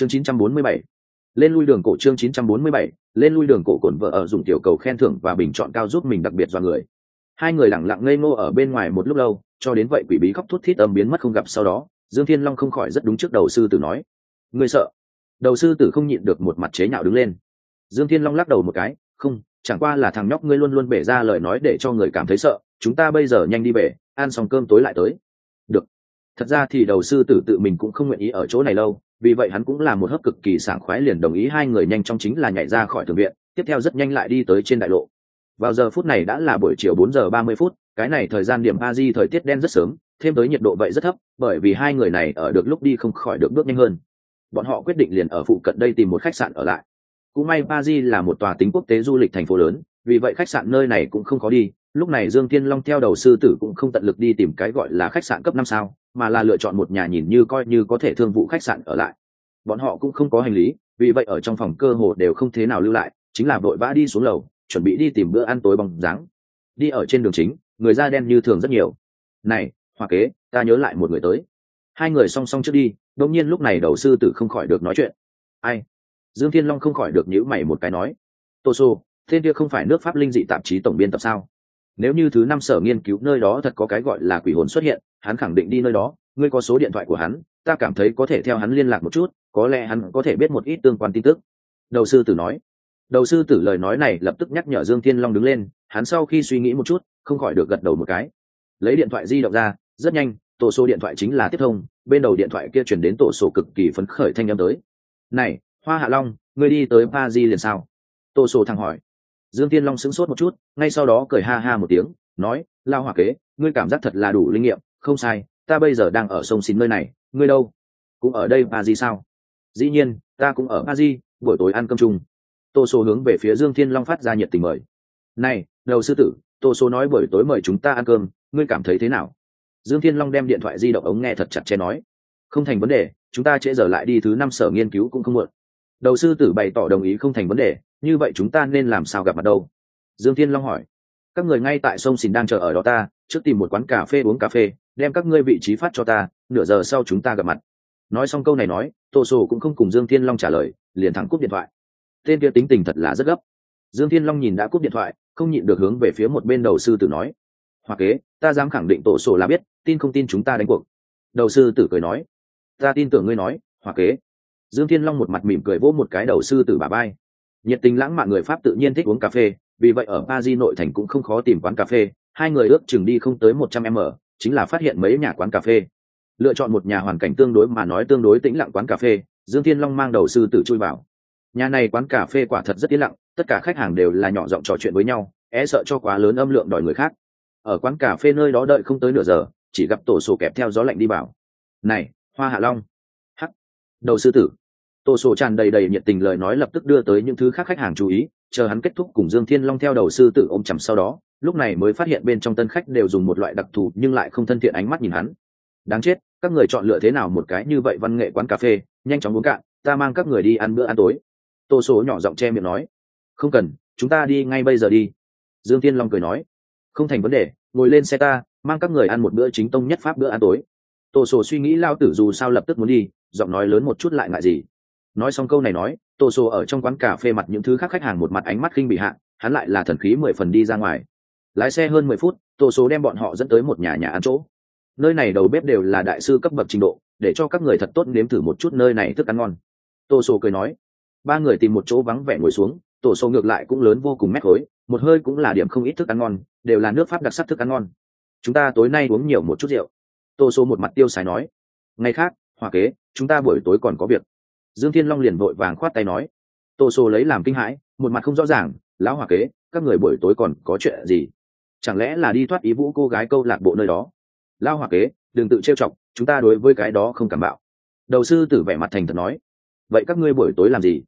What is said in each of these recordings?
chương 947 lên lui đường cổ chương 947 lên lui đường cổ cổn vợ ở dùng tiểu cầu khen thưởng và bình chọn cao giúp mình đặc biệt do người. Hai người lẳng lặng ngây ngô ở bên ngoài một lúc lâu, cho đến vậy quỷ bí khóc thút thít âm biến mất không gặp sau đó, dương thiên long không khỏi rất đúng trước đầu sư tử nói. Người sợ. Đầu sư tử không nhịn được một mặt chế nhạo đứng lên. Dương thiên long lắc đầu một cái, không, chẳng qua là thằng nhóc ngươi luôn luôn bể ra lời nói để cho người cảm thấy sợ, chúng ta bây giờ nhanh đi về ăn xong cơm tối lại tới thật ra thì đầu sư tử tự mình cũng không nguyện ý ở chỗ này lâu, vì vậy hắn cũng là một hấp cực kỳ sảng khoái liền đồng ý hai người nhanh chóng chính là nhảy ra khỏi thượng viện, tiếp theo rất nhanh lại đi tới trên đại lộ. Vào giờ phút này đã là buổi chiều bốn giờ ba mươi phút, cái này thời gian điểm a di thời tiết đen rất sớm, thêm tới nhiệt độ vậy rất thấp, bởi vì hai người này ở được lúc đi không khỏi được bước nhanh hơn. Bọn họ quyết định liền ở phụ cận đây tìm một khách sạn ở lại. Cũng may ba di là một tòa tính quốc tế du lịch thành phố lớn, vì vậy khách sạn nơi này cũng không khó đi lúc này dương tiên long theo đầu sư tử cũng không tận lực đi tìm cái gọi là khách sạn cấp năm sao, mà là lựa chọn một nhà nhìn như coi như có thể thương vụ khách sạn ở lại. Bọn họ cũng không có hành lý, vì vậy ở trong phòng cơ hồ đều không thế nào lưu lại, chính là vội vã đi xuống lầu, chuẩn bị đi tìm bữa ăn tối bằng dáng. Đi ở trên đường chính, người da đen như thường rất nhiều. Này, hoa kế, ta nhớ lại một người tới. Hai người song song trước đi, đột nhiên lúc này đầu sư tử không khỏi được nói chuyện. Ai? Dương thiên long không khỏi được nhữ mày một cái nói. Tô sô, tên kia không phải nước pháp linh dị tạp chí tổng biên tập sao? Nếu như thứ năm sở nghiên cứu nơi đó thật có cái gọi là quỷ hồn xuất hiện, hắn khẳng định đi nơi đó, ngươi có số điện thoại của hắn, ta cảm thấy có thể theo hắn liên lạc một chút, có lẽ hắn có thể biết một ít tương quan tin tức. Đầu sư tử nói. Đầu sư tử lời nói này lập tức nhắc nhở dương thiên long đứng lên, hắn sau khi suy nghĩ một chút, không khỏi được gật đầu một cái. Lấy điện thoại di động ra, rất nhanh, tổ số điện thoại chính là tiếp thông, bên đầu điện thoại kia chuyển đến tổ sổ cực kỳ phấn khởi thanh â m tới. Này, hoa hạ long, ngươi đi tới pa di liền sao? Tổ sổ thằng hỏi dương tiên long sững sốt một chút, ngay sau đó cười ha ha một tiếng, nói lao hỏa kế, ngươi cảm giác thật là đủ linh nghiệm, không sai, ta bây giờ đang ở sông xin nơi này, ngươi đâu? Cũng ở đây ba di sao? Dĩ nhiên, ta cũng ở ba di buổi tối ăn cơm chung. Tô số hướng về phía dương thiên long phát ra nhiệt tình mời. Này, đầu sư tử, tô số nói buổi tối mời chúng ta ăn cơm, ngươi cảm thấy thế nào? Dương thiên long đem điện thoại di động ống nghe thật chặt chẽ nói. Không thành vấn đề, chúng ta trễ giờ lại đi thứ năm sở nghiên cứu cũng không muộn. Đầu sư tử bày tỏ đồng ý không thành vấn đề như vậy chúng ta nên làm sao gặp mặt đâu? Dương thiên long hỏi. Các người ngay tại sông xìn đang chờ ở đó ta, trước tìm một quán cà phê uống cà phê, đem các ngươi vị trí phát cho ta, nửa giờ sau chúng ta gặp mặt. Nói xong câu này nói, tô sô cũng không cùng dương thiên long trả lời, liền thẳng cúp điện thoại. Tên kia tính tình thật là rất gấp. Dương thiên long nhìn đã cúp điện thoại, không nhịn được hướng về phía một bên đầu sư tử nói. Hoặc kế, ta dám khẳng định tổ sổ là biết, tin không tin chúng ta đánh cuộc. Đầu sư tử cười nói. Ta tin tưởng ngươi nói hoặc kế. Dương thiên long một mặt mỉm cười vỗ một cái đầu sư tử bà bay nhiệt tình lãng mạn người pháp tự nhiên thích uống cà phê, vì vậy ở ba di nội thành cũng không khó tìm quán cà phê. Hai người ước chừng đi không tới một trăm m chính là phát hiện mấy nhà quán cà phê. Lựa chọn một nhà hoàn cảnh tương đối mà nói tương đối tĩnh lặng quán cà phê, dương thiên long mang đầu sư tử chui vào. Nhà này quán cà phê quả thật rất yên lặng, tất cả khách hàng đều là nhỏ giọng trò chuyện với nhau é sợ cho quá lớn âm lượng đòi người khác. Ở quán cà phê nơi đó đợi không tới nửa giờ, chỉ gặp tổ sổ kẹp theo gió lạnh đi vào. Này, hoa hạ long. Hắc. Đầu sư tử. Tô sổ tràn đầy đầy nhiệt tình lời nói lập tức đưa tới những thứ khác khách hàng chú ý, chờ hắn kết thúc cùng dương thiên long theo đầu sư tử ôm chầm sau đó, lúc này mới phát hiện bên trong tân khách đều dùng một loại đặc thù nhưng lại không thân thiện ánh mắt nhìn hắn. Đáng chết, các người chọn lựa thế nào một cái như vậy văn nghệ quán cà phê, nhanh chóng uống cạn, ta mang các người đi ăn bữa ăn tối. Tô số nhỏ giọng che miệng nói. Không cần, chúng ta đi ngay bây giờ đi. Dương thiên long cười nói. Không thành vấn đề, ngồi lên xe ta, mang các người ăn một bữa chính tông nhất pháp bữa ăn tối. Tô sổ suy nghĩ lao tử dù sao lập tức muốn đi, giọng nói lớn một chút lại ngại gì nói xong câu này nói, tô sô ở trong quán cà phê mặt những thứ khác khách hàng một mặt ánh mắt khinh bị hạ, hắn lại là thần khí mười phần đi ra ngoài. Lái xe hơn mười phút, tô sô đem bọn họ dẫn tới một nhà nhà ăn chỗ. Nơi này đầu bếp đều là đại sư cấp bậc trình độ, để cho các người thật tốt nếm thử một chút nơi này thức ăn ngon. Tô sô cười nói, ba người tìm một chỗ vắng vẻ ngồi xuống tổ sô ngược lại cũng lớn vô cùng mét khối, một hơi cũng là điểm không ít thức ăn ngon, đều là nước pháp đặc sắc thức ăn ngon. Chúng ta tối nay uống nhiều một chút rượu. Tô sô một mặt tiêu xài nói, ngày khác hòa kế, chúng ta buổi tối còn có việc dương thiên long liền vội vàng khoát tay nói, tô sô lấy làm kinh hãi, một mặt không rõ ràng, lão hòa kế, các người buổi tối còn có chuyện gì? Chẳng lẽ là đi thoát ý vũ cô gái câu lạc bộ nơi đó? Lão hòa kế, đừng tự trêu chọc, chúng ta đối với cái đó không cảm bạo. Đầu sư tử vẻ mặt thành thật nói, vậy các ngươi buổi tối làm gì?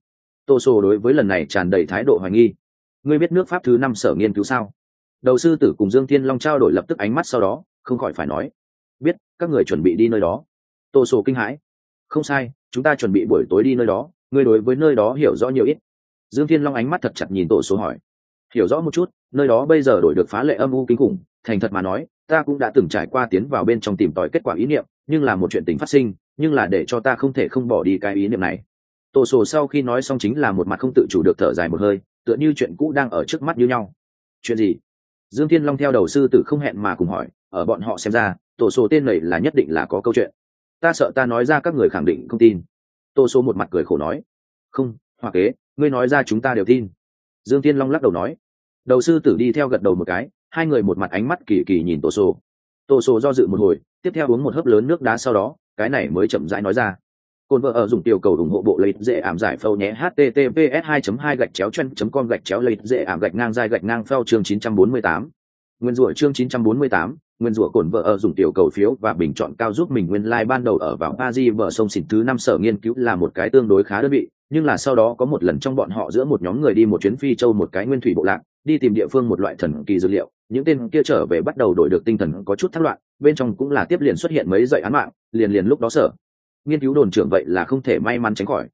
Tô sô đối với lần này tràn đầy thái độ hoài nghi. Ngươi biết nước pháp thứ năm sở nghiên cứu sao? Đầu sư tử cùng dương thiên long trao đổi lập tức ánh mắt sau đó, không khỏi phải nói, biết, các người chuẩn bị đi nơi đó. Tô sô kinh hãi, không sai chúng ta chuẩn bị buổi tối đi nơi đó, ngươi đối với nơi đó hiểu rõ nhiều ít. Dương thiên long ánh mắt thật chặt nhìn tổ số hỏi. Hiểu rõ một chút, nơi đó bây giờ đổi được phá lệ âm u kinh khủng, thành thật mà nói, ta cũng đã từng trải qua tiến vào bên trong tìm tòi kết quả ý niệm, nhưng là một chuyện tình phát sinh, nhưng là để cho ta không thể không bỏ đi cái ý niệm này. Tổ sổ sau khi nói xong chính là một mặt không tự chủ được thở dài một hơi, tựa như chuyện cũ đang ở trước mắt như nhau. Chuyện gì? Dương thiên long theo đầu sư tử không hẹn mà cùng hỏi, ở bọn họ xem ra, tổ sổ tên này là nhất định là có câu chuyện ta sợ ta nói ra các người khẳng định không tin. Tô số một mặt cười khổ nói không hoặc kế ngươi nói ra chúng ta đều tin. Dương thiên long lắc đầu nói đầu sư tử đi theo gật đầu một cái. Hai người một mặt ánh mắt kỳ kỳ nhìn tô sô. Tô sô do dự một hồi tiếp theo uống một hớp lớn nước đá sau đó cái này mới chậm rãi nói ra cồn vợ ở dùng tiểu cầu ủng hộ bộ lấy dễ ảm giải phâu nhé https 2 2 gạch chéo chen com gạch chéo lấy dễ ảm gạch ngang dài gạch ngang phao chương 948. nguyên rủa chương 948, nguyên rủa cổn vợ ở dùng tiểu cầu phiếu và bình chọn cao giúp mình nguyên lai like ban đầu ở vào Paris bờ sông xỉn thứ năm sở nghiên cứu là một cái tương đối khá đơn vị, nhưng là sau đó có một lần trong bọn họ giữa một nhóm người đi một chuyến phi châu một cái nguyên thủy bộ lạc, đi tìm địa phương một loại thần kỳ dữ liệu, những tên kia trở về bắt đầu đổi được tinh thần có chút thắc loạn, bên trong cũng là tiếp liền xuất hiện mấy dậy án mạng, liền liền lúc đó sở nghiên cứu đồn trưởng vậy là không thể may mắn tránh khỏi.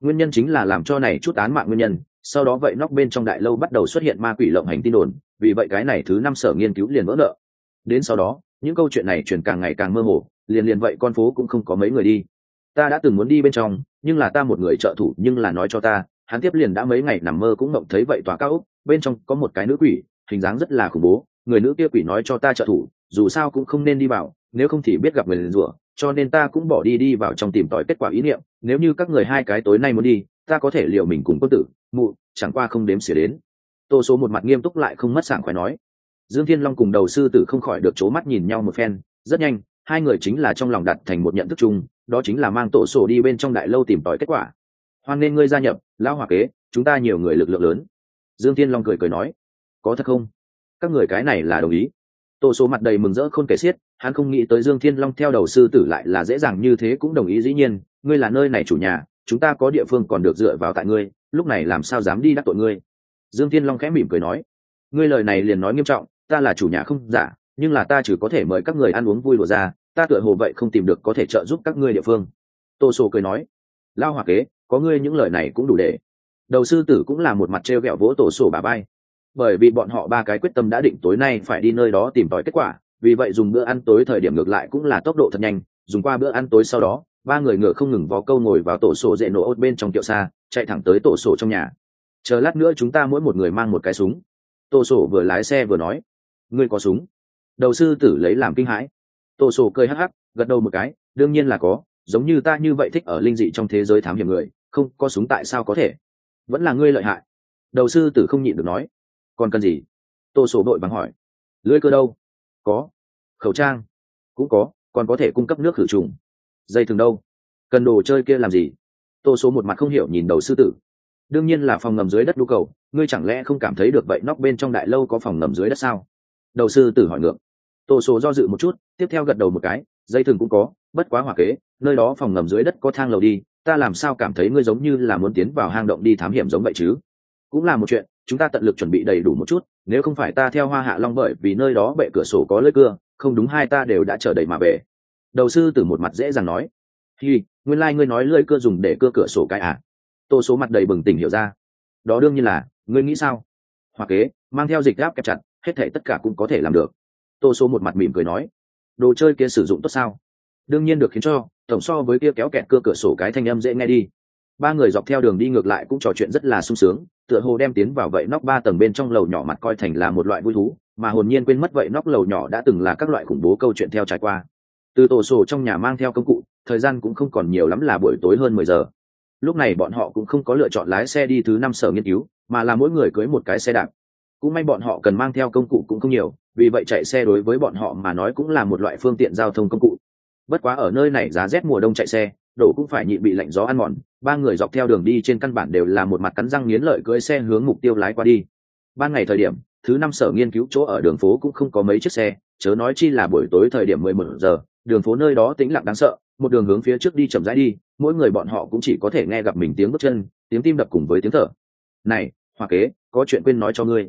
Nguyên nhân chính là làm cho này chút án mạng nguyên nhân, sau đó vậy nóc bên trong đại lâu bắt đầu xuất hiện ma quỷ lộng hành tin đồn, vì vậy cái này thứ năm sở nghiên cứu liền vỡ nợ đến sau đó, những câu chuyện này truyền càng ngày càng mơ hồ, liền liền vậy con phố cũng không có mấy người đi. Ta đã từng muốn đi bên trong, nhưng là ta một người trợ thủ, nhưng là nói cho ta, hắn tiếp liền đã mấy ngày nằm mơ cũng mộng thấy vậy tòa cao úc bên trong có một cái nữ quỷ, hình dáng rất là khủng bố, người nữ kia quỷ nói cho ta trợ thủ, dù sao cũng không nên đi vào, nếu không thì biết gặp người liền rủa, cho nên ta cũng bỏ đi đi vào trong tìm tòi kết quả ý niệm, nếu như các người hai cái tối nay muốn đi, ta có thể liệu mình cùng quân tử, mụ, chẳng qua không đếm xỉa đến. Tô số một mặt nghiêm túc lại không mất sảng khoái nói dương thiên long cùng đầu sư tử không khỏi được c h ố mắt nhìn nhau một phen. Rất nhanh, hai người chính là trong lòng đặt thành một nhận thức chung, đó chính là mang tổ sổ đi bên trong đại lâu tìm tòi kết quả. Hoan nên ngươi gia nhập, lão hòa kế, chúng ta nhiều người lực lượng lớn. Dương thiên long cười cười nói, có thật không? Các người cái này là đồng ý. Tổ số mặt đầy mừng rỡ khôn kể xiết, hắn không nghĩ tới dương thiên long theo đầu sư tử lại là dễ dàng như thế cũng đồng ý dĩ nhiên, ngươi là nơi này chủ nhà, chúng ta có địa phương còn được dựa vào tại ngươi, lúc này làm sao dám đi đắc tội ngươi? Dương thiên long khẽ mỉm cười nói, ngươi lời này liền nói nghiêm trọng ta là chủ nhà không giả, nhưng là ta chỉ có thể mời các người ăn uống vui đùa ra, ta tựa hồ vậy không tìm được có thể trợ giúp các ngươi địa phương. Tô sô cười nói lao hòa kế, có ngươi những lời này cũng đủ để. Đầu sư tử cũng là một mặt t r e o g ẹ o vỗ tổ sổ bà bay bởi vì bọn họ ba cái quyết tâm đã định tối nay phải đi nơi đó tìm tòi kết quả, vì vậy dùng bữa ăn tối thời điểm ngược lại cũng là tốc độ thật nhanh, dùng qua bữa ăn tối sau đó, ba người ngựa không ngừng vó câu ngồi vào tổ sổ dễ nổ ốt bên trong kiệu xa, chạy thẳng tới tổ sổ trong nhà. Chờ lát nữa chúng ta mỗi một người mang một cái súng. Tổ sổ vừa lái xe vừa nói ngươi có súng? Đầu sư tử lấy làm kinh hãi. Tổ sổ cười hắc hắc, gật đầu một cái, đương nhiên là có, giống như ta như vậy thích ở linh dị trong thế giới thám hiểm người, không, có súng tại sao có thể? Vẫn là ngươi lợi hại. Đầu sư tử không nhịn được nói. Còn cần gì? Tô sổ đội bằng hỏi. Lưỡi cơ đâu? Có. Khẩu trang? Cũng có, còn có thể cung cấp nước khử trùng. Dây thường đâu? Cần đồ chơi kia làm gì? Tô số một mặt không hiểu nhìn đầu sư tử. Đương nhiên là phòng ngầm dưới đất đu cầu, ngươi chẳng lẽ không cảm thấy được vậy nóc bên trong đại lâu có phòng ngầm dưới đất sao? Đầu sư tử hỏi ngược. Tổ số do dự một chút, tiếp theo gật đầu một cái, dây thừng cũng có, bất quá hỏa kế, nơi đó phòng ngầm dưới đất có thang lầu đi, ta làm sao cảm thấy ngươi giống như là muốn tiến vào hang động đi thám hiểm giống vậy chứ? Cũng là một chuyện, chúng ta tận lực chuẩn bị đầy đủ một chút, nếu không phải ta theo hoa hạ long bởi vì nơi đó bệ cửa sổ có lưỡi cưa, không đúng hai ta đều đã chờ đầy mà về. Đầu sư tử một mặt dễ dàng nói. Thì nguyên lai、like、ngươi nói lưỡi cưa dùng để cưa cửa sổ cái à? Tô số mặt đầy bừng tỉnh hiểu ra. Đó đương nhiên là, ngươi nghĩ sao? Hoặc kế, mang theo dịch gáp kẹp chặt hết thể tất cả cũng có thể làm được. Tô số một mặt mỉm cười nói, đồ chơi kia sử dụng tốt sao? Đương nhiên được khiến cho, tổng so với kia kéo kẹt cửa cửa sổ cái thanh âm dễ nghe đi. Ba người dọc theo đường đi ngược lại cũng trò chuyện rất là sung sướng, tựa hồ đem tiến vào vậy nóc ba tầng bên trong lầu nhỏ mặt coi thành là một loại vui thú, mà hồn nhiên quên mất vậy nóc lầu nhỏ đã từng là các loại khủng bố câu chuyện theo trải qua. Từ tổ sổ trong nhà mang theo công cụ, thời gian cũng không còn nhiều lắm là buổi tối hơn mười giờ. Lúc này bọn họ cũng không có lựa chọn lái xe đi thứ năm sở nghiên cứu, mà là mỗi người cưới một cái xe đạp cũng may bọn họ cần mang theo công cụ cũng không nhiều, vì vậy chạy xe đối với bọn họ mà nói cũng là một loại phương tiện giao thông công cụ. Bất quá ở nơi này giá rét mùa đông chạy xe, đổ cũng phải nhịn bị lạnh gió ăn mòn, ba người dọc theo đường đi trên căn bản đều là một mặt cắn răng nghiến lợi cưỡi xe hướng mục tiêu lái qua đi. Ban ngày thời điểm, thứ năm sở nghiên cứu chỗ ở đường phố cũng không có mấy chiếc xe, chớ nói chi là buổi tối thời điểm mười một giờ, đường phố nơi đó tĩnh lặng đáng sợ, một đường hướng phía trước đi chậm rãi đi, mỗi người bọn họ cũng chỉ có thể nghe gặp mình tiếng bước chân, tiếng tim đập cùng với tiếng thở. Này, hoa kế, có chuyện quên nói cho ngươi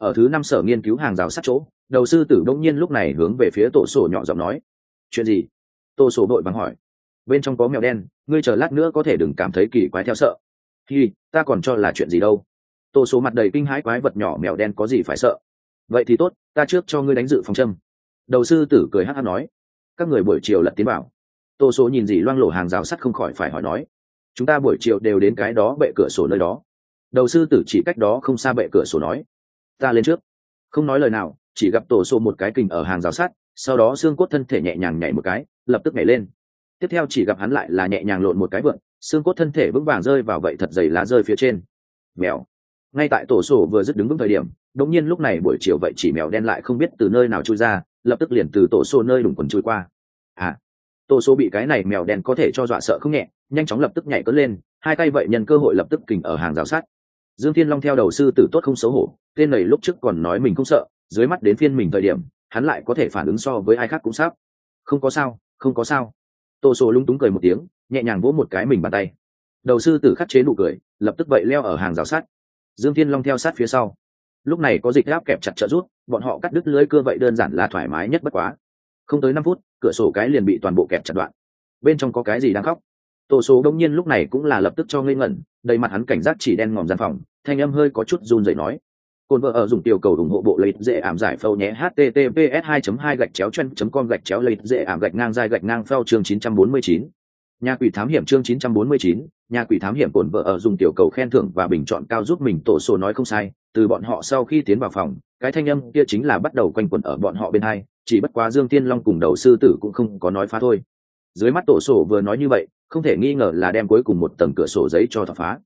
ở thứ năm sở nghiên cứu hàng rào sát chỗ, đầu sư tử đông nhiên lúc này hướng về phía tổ sổ nhỏ giọng nói, chuyện gì? Tổ sổ đội bằng hỏi. Bên trong có mèo đen, ngươi chờ lát nữa có thể đừng cảm thấy kỳ quái theo sợ. Thì ta còn cho là chuyện gì đâu. Tổ số mặt đầy kinh hãi quái vật nhỏ mèo đen có gì phải sợ. Vậy thì tốt, ta trước cho ngươi đánh dự phòng châm. Đầu sư tử cười hát hát nói. Các người buổi chiều lật tiến bảo tổ số nhìn gì loang lổ hàng rào sắt không khỏi phải hỏi nói. Chúng ta buổi chiều đều đến cái đó bệ cửa sổ nơi đó. Đầu sư tử chỉ cách đó không xa bệ cửa sổ nói ta lên trước. Không nói lời nào, chỉ gặp tổ xô một cái kình ở hàng rào sát sau đó xương cốt thân thể nhẹ nhàng nhảy một cái, lập tức nhảy lên. Tiếp theo chỉ gặp hắn lại là nhẹ nhàng lộn một cái vượn, xương cốt thân thể vững vàng rơi vào vậy thật dày lá rơi phía trên. Mèo. Ngay tại tổ sổ vừa dứt đứng vững thời điểm đống nhiên lúc này buổi chiều vậy chỉ mèo đen lại không biết từ nơi nào trôi ra, lập tức liền từ tổ sổ nơi đủng quần trôi qua. À. Tổ sổ bị cái này mèo đen có thể cho dọa sợ không nhẹ, nhanh chóng lập tức nhảy cất lên, hai tay vậy nhân cơ hội lập tức kình ở hàng rào sát dương thiên long theo đầu sư tử tốt không xấu hổ, tên này lúc trước còn nói mình không sợ, dưới mắt đến phiên mình thời điểm, hắn lại có thể phản ứng so với ai khác cũng sắp. Không có sao, không có sao. Tô sô lúng túng cười một tiếng, nhẹ nhàng vỗ một cái mình bàn tay. Đầu sư tử khắc chế nụ cười, lập tức vậy leo ở hàng rào sắt. Dương thiên long theo sát phía sau. Lúc này có dịch áp kẹp chặt trợ rút bọn họ cắt đứt lưới cưa vậy đơn giản là thoải mái nhất bất quá. Không tới năm phút, cửa sổ cái liền bị toàn bộ kẹp chặt đoạn. Bên trong có cái gì đang khóc? Tổ số đông nhiên lúc này cũng là lập tức cho ngây ngẩn, đầy mặt hắn cảnh giác chỉ đen ngòm gian phòng thanh âm hơi có chút run rẩy nói. Cồn vợ ở dùng tiểu cầu ủng hộ bộ lấy dễ ảm giải phâu nhé, https 2 2 gạch chéo chân com gạch chéo lấy dễ ảm gạch ngang dài gạch ngang phao chương 949 nhà quỷ thám hiểm chương 949 nhà quỷ thám hiểm cồn vợ ở dùng tiểu cầu khen thưởng và bình chọn cao giúp mình tổ số nói không sai, từ bọn họ sau khi tiến vào phòng, cái thanh âm kia chính là bắt đầu quanh quẩn ở bọn họ bên hai, chỉ bất quá dương tiên long cùng đầu sư tử cũng không có nói phá thôi. Dưới mắt tổ sổ vừa nói như vậy, không thể nghi ngờ là đem cuối cùng một tầng cửa sổ giấy cho thỏa phá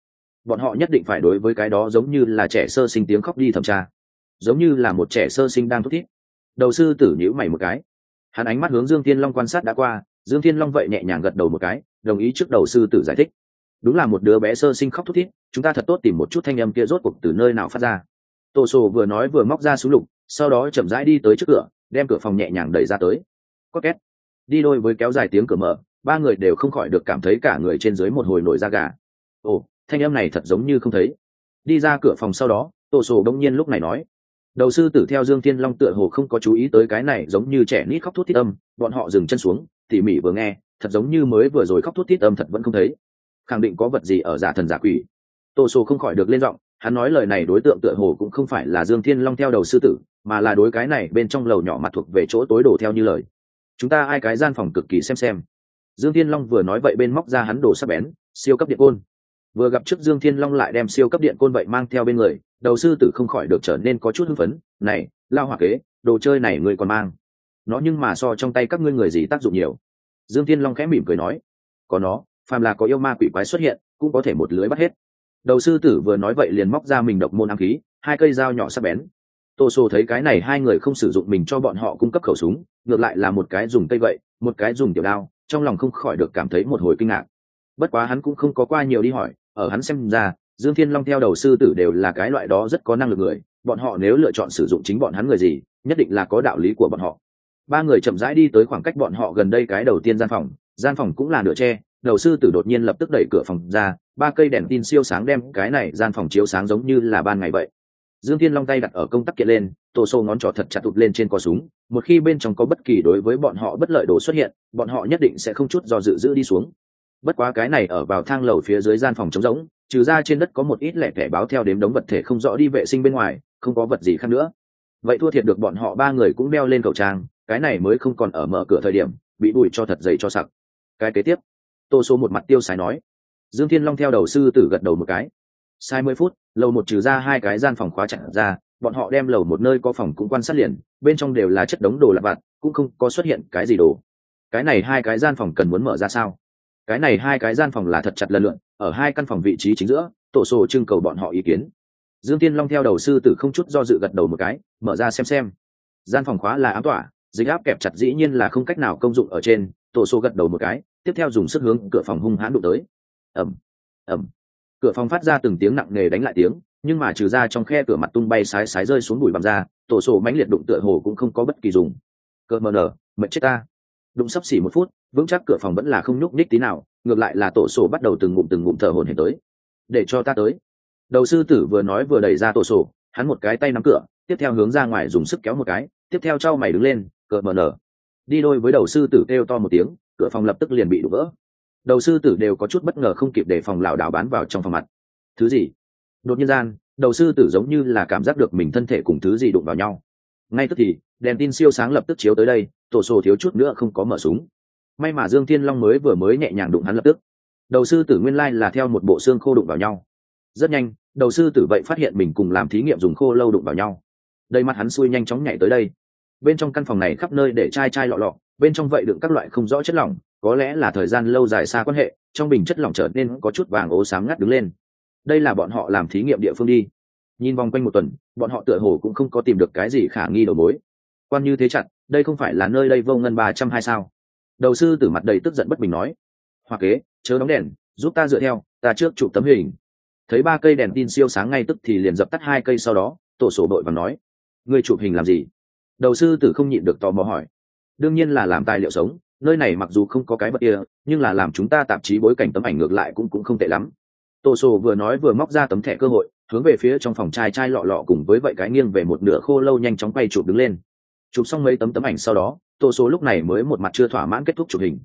bọn họ nhất định phải đối với cái đó giống như là trẻ sơ sinh tiếng khóc đi thẩm tra, giống như là một trẻ sơ sinh đang thúc thiết đầu sư tử nhữ mày một cái. Hắn ánh mắt hướng dương thiên long quan sát đã qua, dương thiên long vậy nhẹ nhàng gật đầu một cái, đồng ý trước đầu sư tử giải thích. Đúng là một đứa bé sơ sinh khóc thút thít chúng ta thật tốt tìm một chút thanh âm kia rốt cuộc từ nơi nào phát ra. Tô sổ vừa nói vừa móc ra súng lục, sau đó chậm rãi đi tới trước cửa, đem cửa phòng nhẹ nhàng đẩy ra tới. Có két. Đi đôi với kéo dài tiếng cửa mở, ba người đều không khỏi được cảm thấy cả người trên dưới một hồi nổi da gà. Ồ thanh âm này thật giống như không thấy. Đi ra cửa phòng sau đó tổ sổ đông nhiên lúc này nói, đầu sư tử theo dương thiên long tựa hồ không có chú ý tới cái này giống như trẻ nít khóc thút thít âm, bọn họ dừng chân xuống, tỉ mỉ vừa nghe, thật giống như mới vừa rồi khóc thút thít âm thật vẫn không thấy. Khẳng định có vật gì ở giả thần giả quỷ. Tổ sổ không khỏi được lên giọng, hắn nói lời này đối tượng tựa hồ cũng không phải là dương thiên long theo đầu sư tử, mà là đối cái này bên trong lầu nhỏ mặt thuộc về chỗ tối đổ theo như lời. Chúng ta ai cái gian phòng cực kỳ xem xem. Dương thiên long vừa nói vậy bên móc ra hắn đồ sắp bén, siêu cấp điện côn vừa gặp trước dương thiên long lại đem siêu cấp điện côn vậy mang theo bên người, đầu sư tử không khỏi được trở nên có chút hưng phấn, này, lao hỏa kế, đồ chơi này ngươi còn mang? Nó nhưng mà so trong tay các ngươi người gì tác dụng nhiều. Dương thiên long khẽ mỉm cười nói, có nó, phàm là có yêu ma quỷ quái xuất hiện, cũng có thể một lưới bắt hết. Đầu sư tử vừa nói vậy liền móc ra mình độc môn ám khí, hai cây dao nhỏ sắc bén. Tô sô thấy cái này hai người không sử dụng mình cho bọn họ cung cấp khẩu súng, ngược lại là một cái dùng cây vậy, một cái dùng tiểu đao, trong lòng không khỏi được cảm thấy một hồi kinh ngạc. Bất quá hắn cũng không có qua nhiều đi hỏi ở hắn xem ra, dương thiên long theo đầu sư tử đều là cái loại đó rất có năng lực người, bọn họ nếu lựa chọn sử dụng chính bọn hắn người gì, nhất định là có đạo lý của bọn họ. Ba người chậm rãi đi tới khoảng cách bọn họ gần đây cái đầu tiên gian phòng gian phòng cũng là nửa tre, đầu sư tử đột nhiên lập tức đẩy cửa phòng ra, ba cây đèn tin siêu sáng đem cái này gian phòng chiếu sáng giống như là ban ngày vậy. Dương thiên long tay đặt ở công tắc kiện lên, tô sô ngón trỏ thật chặt tụt lên trên cò súng, một khi bên trong có bất kỳ đối với bọn họ bất lợi đồ xuất hiện, bọn họ nhất định sẽ không chút do dự giữ đi xuống bất quá cái này ở vào thang lầu phía dưới gian phòng trống rỗng, trừ ra trên đất có một ít lẻ thẻ báo theo đếm đống vật thể không rõ đi vệ sinh bên ngoài, không có vật gì khác nữa. Vậy thua thiệt được bọn họ ba người cũng đeo lên khẩu trang, cái này mới không còn ở mở cửa thời điểm, bị bụi cho thật dày cho sặc. Cái kế tiếp, tô số một mặt tiêu xài nói. Dương thiên long theo đầu sư tử gật đầu một cái. Sai mười phút, lầu một trừ ra hai cái gian phòng khóa chặt ra, bọn họ đem lầu một nơi có phòng cũng quan sát liền, bên trong đều là chất đống đồ lặt vặt, cũng không có xuất hiện cái gì đồ. Cái này hai cái gian phòng cần muốn mở ra sao? Cái này hai cái gian phòng là thật chặt lần lượn ở hai căn phòng vị trí chính giữa, tổ sổ trưng cầu bọn họ ý kiến. Dương tiên long theo đầu sư tử không chút do dự gật đầu một cái, mở ra xem xem. Gian phòng khóa là ám tỏa dịch áp kẹp chặt dĩ nhiên là không cách nào công dụng ở trên, tổ sổ gật đầu một cái, tiếp theo dùng sức hướng cửa phòng hung hãn đụng tới. Ẩm ẩm cửa phòng phát ra từng tiếng nặng nề đánh lại tiếng, nhưng mà trừ ra trong khe cửa mặt tung bay sái sái rơi xuống bụi bằng ra tổ sổ mãnh liệt đụng tựa hồ cũng không có bất kỳ dùng. Cỡ mờ nở, mệt chết ta đụng sắp xỉ một phút, vững chắc cửa phòng vẫn là không nhúc nhích tí nào, ngược lại là tổ sổ bắt đầu từng ngụm từng ngụm thở hồn hển tới. Để cho ta tới. Đầu sư tử vừa nói vừa đẩy ra tổ sổ, hắn một cái tay nắm cửa, tiếp theo hướng ra ngoài dùng sức kéo một cái, tiếp theo trao mày đứng lên cỡ mờ nở. Đi đôi với đầu sư tử kêu to một tiếng, cửa phòng lập tức liền bị đổ vỡ. Đầu sư tử đều có chút bất ngờ không kịp để phòng lảo đảo bán vào trong phòng mặt. Thứ gì? Đột nhiên gian, đầu sư tử giống như là cảm giác được mình thân thể cùng thứ gì đụng vào nhau ngay tức thì, đèn tin siêu sáng lập tức chiếu tới đây, tổ sổ thiếu chút nữa không có mở súng. May mà dương thiên long mới vừa mới nhẹ nhàng đụng hắn lập tức. Đầu sư tử nguyên lai là theo một bộ xương khô đụng vào nhau. Rất nhanh, đầu sư tử vậy phát hiện mình cùng làm thí nghiệm dùng khô lâu đụng vào nhau. Đây mắt hắn xui nhanh chóng nhảy tới đây. Bên trong căn phòng này khắp nơi để chai chai lọ lọ, bên trong vậy đựng các loại không rõ chất lỏng, có lẽ là thời gian lâu dài xa quan hệ, trong bình chất lỏng trở nên có chút vàng ố sáng ngắt đứng lên. Đây là bọn họ làm thí nghiệm địa phương đi nhìn vòng quanh một tuần, bọn họ tựa hồ cũng không có tìm được cái gì khả nghi đầu mối. Quan như thế chặt đây không phải là nơi đây vô ngân ba trăm hai sao? Đầu sư tử mặt đầy tức giận bất bình nói. Hoa kế, chớ đóng đèn, giúp ta dựa theo, ta trước chụp tấm hình. Thấy ba cây đèn tin siêu sáng ngay tức thì liền dập tắt hai cây sau đó, tổ sổ đội và nói. Người chụp hình làm gì? Đầu sư tử không nhịn được tò mò hỏi. Đương nhiên là làm tài liệu sống, nơi này mặc dù không có cái vật kia, nhưng là làm chúng ta tạp chí bối cảnh tấm ảnh ngược lại cũng cũng không tệ lắm. Tổ sổ vừa nói vừa móc ra tấm thẻ cơ hội hướng về phía trong phòng trai trai lọ lọ cùng với vậy cái nghiêng về một nửa khô lâu nhanh chóng quay chụp đứng lên. Chụp xong mấy tấm tấm ảnh sau đó tổ số lúc này mới một mặt chưa thỏa mãn kết thúc chụp hình.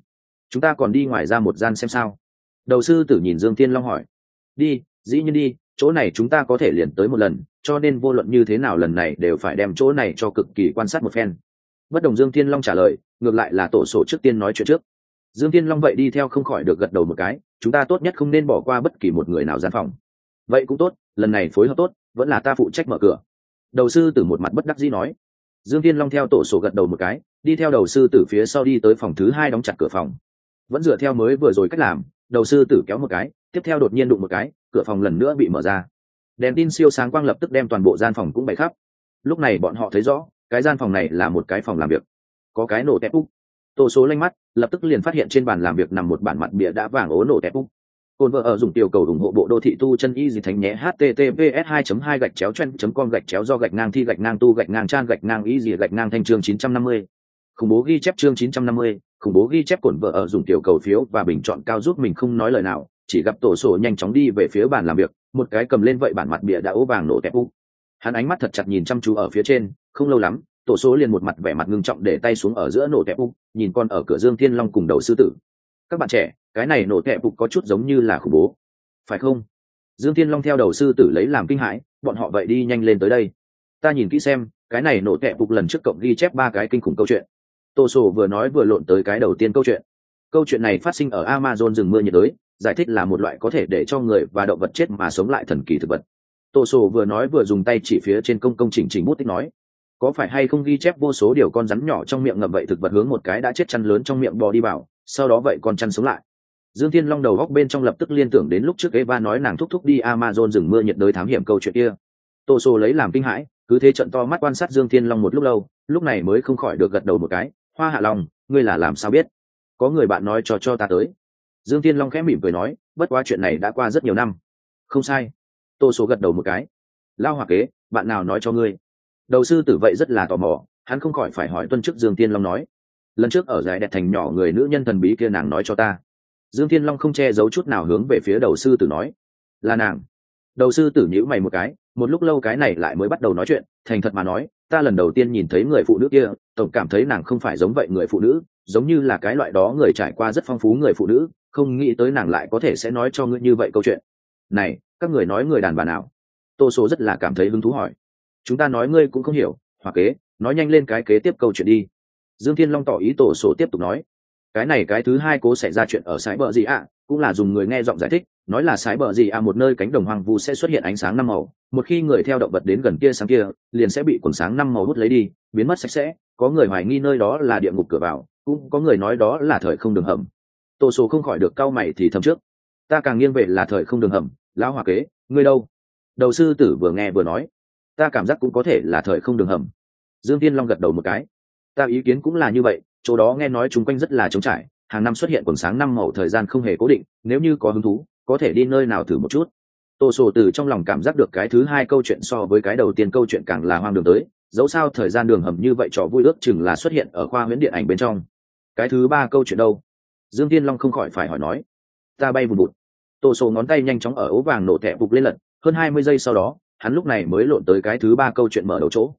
Chúng ta còn đi ngoài ra một gian xem sao? Đầu sư tử nhìn dương thiên long hỏi. Đi, dĩ nhiên đi, chỗ này chúng ta có thể liền tới một lần, cho nên vô luận như thế nào lần này đều phải đem chỗ này cho cực kỳ quan sát một phen. Bất đồng dương thiên long trả lời, ngược lại là tổ sổ trước tiên nói chuyện trước. Dương thiên long vậy đi theo không khỏi được gật đầu một cái, chúng ta tốt nhất không nên bỏ qua bất kỳ một người nào gian phòng vậy cũng tốt, lần này phối hợp tốt, vẫn là ta phụ trách mở cửa. Đầu sư tử một mặt bất đắc dĩ nói. Dương tiên long theo tổ sổ gật đầu một cái, đi theo đầu sư tử phía sau đi tới phòng thứ hai đóng chặt cửa phòng. Vẫn dựa theo mới vừa rồi cách làm, đầu sư tử kéo một cái, tiếp theo đột nhiên đụng một cái, cửa phòng lần nữa bị mở ra. Đèn tin siêu sáng quang lập tức đem toàn bộ gian phòng cũng bày khắp. Lúc này bọn họ thấy rõ, cái gian phòng này là một cái phòng làm việc. Có cái nổ tép úc tổ số lanh mắt, lập tức liền phát hiện trên bàn làm việc nằm một bản mặt bịa đã vàng ố nổ tép úc Côn vợ ở dùng tiểu cầu ủng hộ bộ đô thị tu chân y gì thánh nhé https 2 2 gạch chéo chen com gạch chéo do gạch ngang thi gạch ngang tu gạch ngang trang gạch ngang y gì gạch ngang thanh chương 950. khủng bố ghi chép chương 950, khủng bố ghi chép cồn vợ ở dùng tiểu cầu phiếu và bình chọn cao giúp mình không nói lời nào chỉ gặp tổ sổ nhanh chóng đi về phía bàn làm việc một cái cầm lên vậy bản mặt bìa đã ố vàng nổ tẹp u hắn ánh mắt thật chặt nhìn chăm chú ở phía trên không lâu lắm tổ số liền một mặt vẻ mặt ngưng trọng để tay xuống ở giữa nổ tẹp u nhìn con ở cửa dương thiên long cùng đầu sư tử các bạn trẻ cái này nổ tệ phục có chút giống như là khủng bố. Phải không? Dương thiên long theo đầu sư tử lấy làm kinh hãi, bọn họ vậy đi nhanh lên tới đây. Ta nhìn kỹ xem, cái này nổ tệ phục lần trước cộng ghi chép ba cái kinh khủng câu chuyện. Tô sổ vừa nói vừa lộn tới cái đầu tiên câu chuyện. Câu chuyện này phát sinh ở amazon rừng mưa nhiệt đới, giải thích là một loại có thể để cho người và động vật chết mà sống lại thần kỳ thực vật. Tô sổ vừa nói vừa dùng tay chỉ phía trên công công trình trình bút tích nói, có phải hay không ghi chép vô số điều con rắn nhỏ trong miệng ngậm vậy thực vật hướng một cái đã chết chăn lớn trong miệng bò đi vào, sau đó vậy con chăn sống lại? Dương thiên long đầu góc bên trong lập tức liên tưởng đến lúc trước eva nói nàng thúc thúc đi amazon rừng mưa nhiệt đới thám hiểm câu chuyện kia. Tô sô lấy làm kinh hãi, cứ thế trận to mắt quan sát dương thiên long một lúc lâu, lúc này mới không khỏi được gật đầu một cái, hoa hạ long, ngươi là làm sao biết? Có người bạn nói cho cho ta tới. Dương thiên long khẽ mỉm cười nói, bất quá chuyện này đã qua rất nhiều năm. Không sai. Tô số gật đầu một cái. Lao hoa kế, bạn nào nói cho ngươi? Đầu sư tử vậy rất là tò mò, hắn không khỏi phải hỏi tuân chức dương tiên long nói, lần trước ở giải đẹp thành nhỏ người nữ nhân thần bí kia nàng nói cho ta dương thiên long không che giấu chút nào hướng về phía đầu sư tử nói, là nàng. Đầu sư tử nhữ mày một cái, một lúc lâu cái này lại mới bắt đầu nói chuyện, thành thật mà nói, ta lần đầu tiên nhìn thấy người phụ nữ kia, tổng cảm thấy nàng không phải giống vậy người phụ nữ, giống như là cái loại đó người trải qua rất phong phú người phụ nữ, không nghĩ tới nàng lại có thể sẽ nói cho ngươi như vậy câu chuyện. Này, các người nói người đàn bà nào? Tô số rất là cảm thấy hứng thú hỏi. Chúng ta nói ngươi cũng không hiểu hoặc kế, nói nhanh lên cái kế tiếp câu chuyện đi. Dương thiên long tỏ ý tổ số tiếp tục nói cái này cái thứ hai cố xảy ra chuyện ở sái bờ gì ạ cũng là dùng người nghe giọng giải thích, nói là sái bờ gì ạ một nơi cánh đồng hoang vu sẽ xuất hiện ánh sáng năm màu, một khi người theo động vật đến gần kia sáng kia, liền sẽ bị quần sáng năm màu hút lấy đi, biến mất sạch sẽ, có người hoài nghi nơi đó là địa ngục cửa vào, cũng có người nói đó là thời không đường hầm. Tổ số không khỏi được cau mày thì thầm trước, ta càng nghiêng về là thời không đường hầm, lão hòa kế, ngươi đâu? Đầu sư tử vừa nghe vừa nói, ta cảm giác cũng có thể là thời không đường hầm. Dương tiên long gật đầu một cái, ta ý kiến cũng là như vậy chỗ đó nghe nói chung quanh rất là trống trải, hàng năm xuất hiện quần sáng năm màu thời gian không hề cố định, nếu như có hứng thú, có thể đi nơi nào thử một chút. Tô sổ từ trong lòng cảm giác được cái thứ hai câu chuyện so với cái đầu tiên câu chuyện càng là hoang đường tới, dẫu sao thời gian đường hầm như vậy trò vui ước chừng là xuất hiện ở khoa huyễn điện ảnh bên trong. Cái thứ ba câu chuyện đâu? Dương tiên long không khỏi phải hỏi nói. Ta bay vùn vụt Tô sổ ngón tay nhanh chóng ở ố vàng nổ thẻ bục lên lật, hơn hai mươi giây sau đó, hắn lúc này mới lộn tới cái thứ ba câu chuyện mở đầu chỗ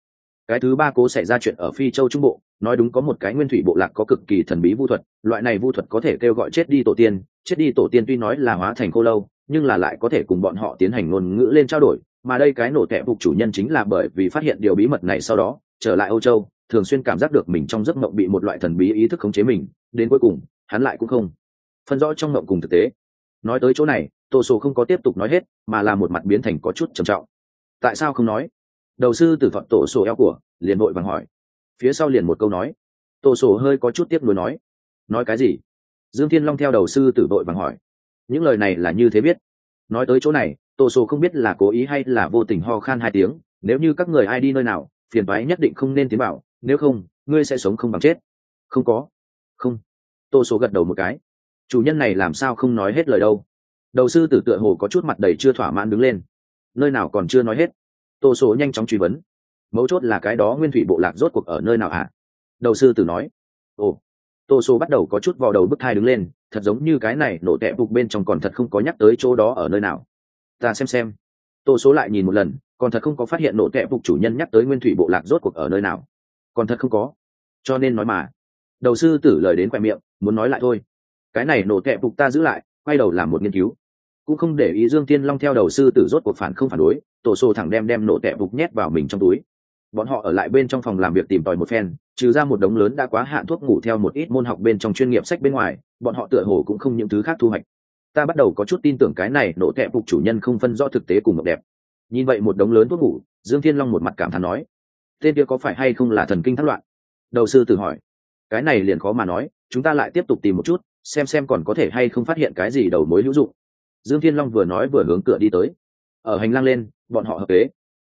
cái thứ ba cố xảy ra chuyện ở phi châu trung bộ, nói đúng có một cái nguyên thủy bộ lạc có cực kỳ thần bí vu thuật, loại này vu thuật có thể kêu gọi chết đi tổ tiên, chết đi tổ tiên tuy nói là hóa thành cô lâu, nhưng là lại có thể cùng bọn họ tiến hành ngôn ngữ lên trao đổi, mà đây cái nổ tẹp phục chủ nhân chính là bởi vì phát hiện điều bí mật này sau đó, trở lại âu châu, thường xuyên cảm giác được mình trong giấc mộng bị một loại thần bí ý thức khống chế mình, đến cuối cùng, hắn lại cũng không phân rõ trong mộng cùng thực tế. Nói tới chỗ này, tô sô không có tiếp tục nói hết, mà là một mặt biến thành có chút trầm trọng. Tại sao không nói? Đầu sư tử phật tổ sổ eo của, liền vội vàng hỏi. Phía sau liền một câu nói. Tổ sổ hơi có chút tiếp nối nói. Nói cái gì? Dương thiên long theo đầu sư tử vội vàng hỏi. Những lời này là như thế biết. Nói tới chỗ này, tổ sổ không biết là cố ý hay là vô tình ho khan hai tiếng. Nếu như các người ai đi nơi nào, phiền toái nhất định không nên tiến bảo nếu không, ngươi sẽ sống không bằng chết. Không có. Không. Tô số gật đầu một cái. Chủ nhân này làm sao không nói hết lời đâu. Đầu sư tử tựa hồ có chút mặt đầy chưa thỏa mãn đứng lên. Nơi nào còn chưa nói hết tô số nhanh chóng truy vấn. Mấu chốt là cái đó nguyên thủy bộ lạc rốt cuộc ở nơi nào à? đầu sư tử nói. Ồ. Tô số bắt đầu có chút vào đầu bức thai đứng lên, thật giống như cái này nổ tẹp bục bên trong còn thật không có nhắc tới chỗ đó ở nơi nào. Ta xem xem. Tô số lại nhìn một lần, còn thật không có phát hiện nổ tẹp bục chủ nhân nhắc tới nguyên thủy bộ lạc rốt cuộc ở nơi nào. Còn thật không có. Cho nên nói mà. Đầu sư tử lời đến khoe miệng, muốn nói lại thôi. Cái này nổ tẹp bục ta giữ lại, quay đầu làm một nghiên cứu. Cũng không để ý dương tiên long theo đầu sư tử rốt cuộc phản không phản đối tổ sô thẳng đem đem nổ tẹp bục nhét vào mình trong túi. Bọn họ ở lại bên trong phòng làm việc tìm tòi một phen, trừ ra một đống lớn đã quá hạn thuốc ngủ theo một ít môn học bên trong chuyên nghiệp sách bên ngoài, bọn họ tựa hồ cũng không những thứ khác thu hoạch. Ta bắt đầu có chút tin tưởng cái này nổ tẹp bục chủ nhân không phân rõ thực tế cùng một đẹp. Nhìn vậy một đống lớn thuốc ngủ, dương thiên long một mặt cảm thán nói, tên kia có phải hay không là thần kinh thất loạn? Đầu sư tự hỏi, cái này liền khó mà nói, chúng ta lại tiếp tục tìm một chút, xem xem còn có thể hay không phát hiện cái gì đầu mối hữu dụng. Dương thiên long vừa nói vừa hướng cửa đi tới. Ở hành lang lên bọn họ hợp kế.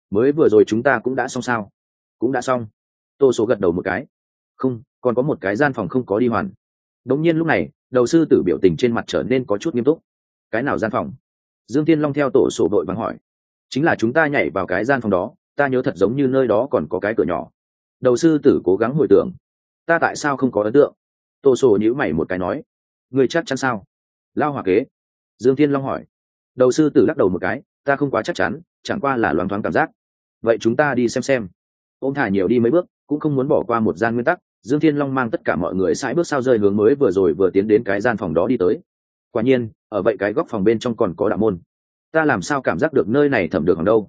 Mới vừa rồi chúng ta cũng đã xong sao? Cũng đã xong. Tô số gật đầu một cái. Không, còn có một cái gian phòng không có đi hoàn. Đống nhiên lúc này, đầu sư tử biểu tình trên mặt trở nên có chút nghiêm túc. Cái nào gian phòng? Dương thiên long theo tổ sổ đội vắng hỏi. Chính là chúng ta nhảy vào cái gian phòng đó, ta nhớ thật giống như nơi đó còn có cái cửa nhỏ. Đầu sư tử cố gắng hồi tưởng. Ta tại sao không có ấn tượng? Tô sổ nhữ mày một cái nói. Người chắc chắn sao? Lao hòa kế. Dương thiên long hỏi. Đầu sư tử lắc đầu một cái. Ta không quá chắc chắn chẳng qua là loáng thoáng cảm giác. Vậy chúng ta đi xem xem. Ô thả nhiều đi mấy bước, cũng không muốn bỏ qua một gian nguyên tắc, dương thiên long mang tất cả mọi người sãi bước sao rơi hướng mới vừa rồi vừa tiến đến cái gian phòng đó đi tới. Quả nhiên, ở vậy cái góc phòng bên trong còn có đạo môn. Ta làm sao cảm giác được nơi này thẩm được hàng đâu?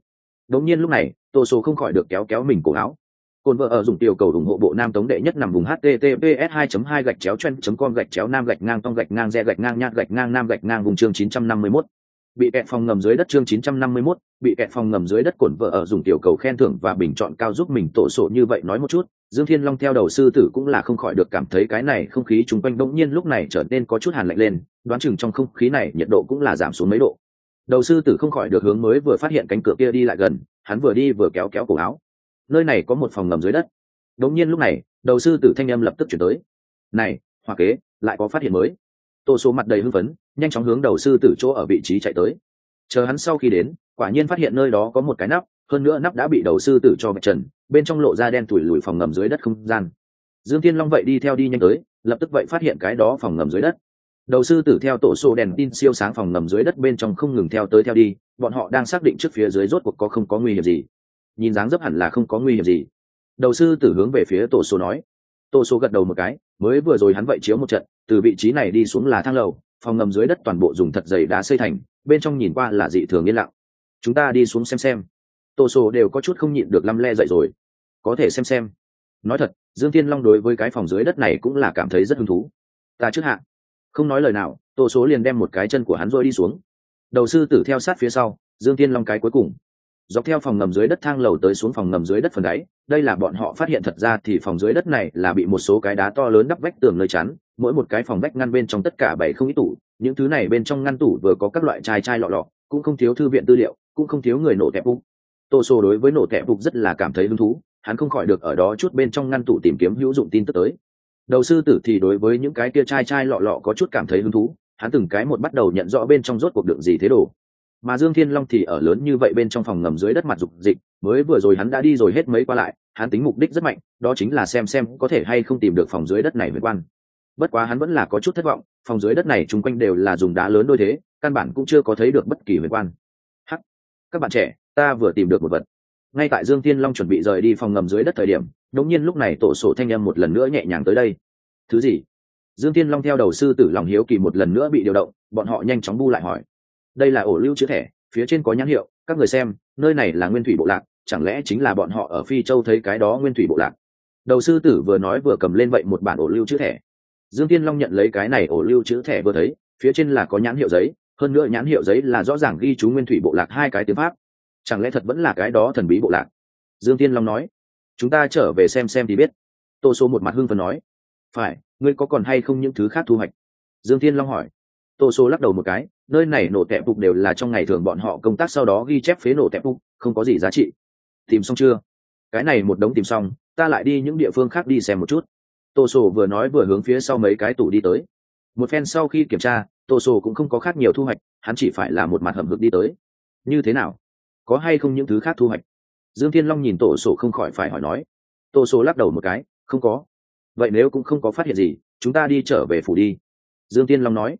Đống nhiên lúc này, tô số không khỏi được kéo kéo mình cổ áo. Côn vợ ở dùng tiểu cầu ủng hộ bộ nam tống đệ nhất nằm vùng https 2 2 gạch chéo chen com gạch chéo nam gạch ngang tông gạch ngang re gạch ngang nhát gạch ngang nam gạch ngang vùng chương 951. Bị kẹt phòng ngầm dưới đất chương 951, bị kẹt phòng ngầm dưới đất cổn vợ ở dùng tiểu cầu khen thưởng và bình chọn cao giúp mình tổ sổ như vậy nói một chút, Dương Thiên Long theo đầu sư tử cũng là không khỏi được cảm thấy cái này không khí chung quanh bỗng nhiên lúc này trở nên có chút hàn lạnh lên, đoán chừng trong không khí này nhiệt độ cũng là giảm xuống mấy độ. Đầu sư tử không khỏi được hướng mới vừa phát hiện cánh cửa kia đi lại gần, hắn vừa đi vừa kéo kéo cổ áo, nơi này có một phòng ngầm dưới đất. Đống nhiên lúc này đầu sư tử thanh âm lập tức chuyển tới. Này hoa kế lại có phát hiện mới tô số mặt đầy hưng phấn, nhanh chóng hướng đầu sư tử chỗ ở vị trí chạy tới. Chờ hắn sau khi đến, quả nhiên phát hiện nơi đó có một cái nắp, hơn nữa nắp đã bị đầu sư tử cho vạch trần, bên trong lộ ra đen tủi lùi phòng ngầm dưới đất không gian. Dương thiên long vậy đi theo đi nhanh tới, lập tức vậy phát hiện cái đó phòng ngầm dưới đất. Đầu sư tử theo tổ sổ đèn tin siêu sáng phòng ngầm dưới đất bên trong không ngừng theo tới theo đi, bọn họ đang xác định trước phía dưới rốt cuộc có không có nguy hiểm gì. Nhìn dáng dấp hẳn là không có nguy hiểm gì. Đầu sư tử hướng về phía tổ số nói Tô số gật đầu một cái, mới vừa rồi hắn vậy chiếu một trận, từ vị trí này đi xuống là thang lầu, phòng ngầm dưới đất toàn bộ dùng thật dày đá xây thành, bên trong nhìn qua là dị thường yên lặng. Chúng ta đi xuống xem xem. Tô số đều có chút không nhịn được lăm le dậy rồi. Có thể xem xem. Nói thật, dương thiên long đối với cái phòng dưới đất này cũng là cảm thấy rất hứng thú. Ta trước hạ. Không nói lời nào, Tô số liền đem một cái chân của hắn rôi đi xuống. Đầu sư tử theo sát phía sau, dương thiên long cái cuối cùng dọc theo phòng ngầm dưới đất thang lầu tới xuống phòng ngầm dưới đất phần đáy, đây là bọn họ phát hiện thật ra thì phòng dưới đất này là bị một số cái đá to lớn đắp vách tường nơi chắn, mỗi một cái phòng vách ngăn bên trong tất cả bảy không ít tủ, những thứ này bên trong ngăn tủ vừa có các loại chai chai lọ lọ, cũng không thiếu thư viện tư liệu, cũng không thiếu người nổ tẹp bụng. tô sô đối với nổ tẹp bụng rất là cảm thấy hứng thú, hắn không khỏi được ở đó chút bên trong ngăn tủ tìm kiếm hữu dụng tin tức tới đầu sư tử thì đối với những cái kia chai chai lọ lọ có chút cảm thấy hứng thú, hắn từng cái một bắt đầu nhận rõ bên trong rốt cuộc đựng gì thế đồ mà dương thiên long thì ở lớn như vậy bên trong phòng ngầm dưới đất mặt dục dịch, mới vừa rồi hắn đã đi rồi hết mấy qua lại, hắn tính mục đích rất mạnh, đó chính là xem xem có thể hay không tìm được phòng dưới đất này vượt quan. Bất quá hắn vẫn là có chút thất vọng, phòng dưới đất này chung quanh đều là dùng đá lớn đôi thế, căn bản cũng chưa có thấy được bất kỳ vượt quan. Hắc, các bạn trẻ, ta vừa tìm được một vật. Ngay tại dương thiên long chuẩn bị rời đi phòng ngầm dưới đất thời điểm đống nhiên lúc này tổ sổ thanh âm một lần nữa nhẹ nhàng tới đây. Thứ gì? Dương thiên long theo đầu sư tử lòng hiếu kỳ một lần nữa bị điều động, bọn họ nhanh chóng bu lại hỏi đây là ổ lưu chữ thẻ, phía trên có nhãn hiệu, các người xem, nơi này là nguyên thủy bộ lạc, chẳng lẽ chính là bọn họ ở phi châu thấy cái đó nguyên thủy bộ lạc? Đầu sư tử vừa nói vừa cầm lên vậy một bản ổ lưu chữ thẻ. Dương tiên long nhận lấy cái này ổ lưu chữ thẻ vừa thấy, phía trên là có nhãn hiệu giấy, hơn nữa nhãn hiệu giấy là rõ ràng ghi chú nguyên thủy bộ lạc hai cái tiếng pháp. Chẳng lẽ thật vẫn là cái đó thần bí bộ lạc? Dương tiên long nói. Chúng ta trở về xem xem thì biết. Tô số một mặt hưng phần nói. Phải, ngươi có còn hay không những thứ khác thu hoạch? Dương tiên long hỏi. Tô số lắc đầu một cái nơi này nổ tẹp phục đều là trong ngày thường bọn họ công tác sau đó ghi chép phế nổ tẹp phục không có gì giá trị. Tìm xong chưa? Cái này một đống tìm xong, ta lại đi những địa phương khác đi xem một chút. Tô sổ vừa nói vừa hướng phía sau mấy cái tủ đi tới. Một phen sau khi kiểm tra tô sổ cũng không có khác nhiều thu hoạch, hắn chỉ phải là một mặt hầm hực đi tới. Như thế nào? Có hay không những thứ khác thu hoạch? Dương thiên long nhìn tổ sổ không khỏi phải hỏi nói. Tô sổ lắc đầu một cái, không có. Vậy nếu cũng không có phát hiện gì, chúng ta đi trở về phủ đi. Dương thiên long nói.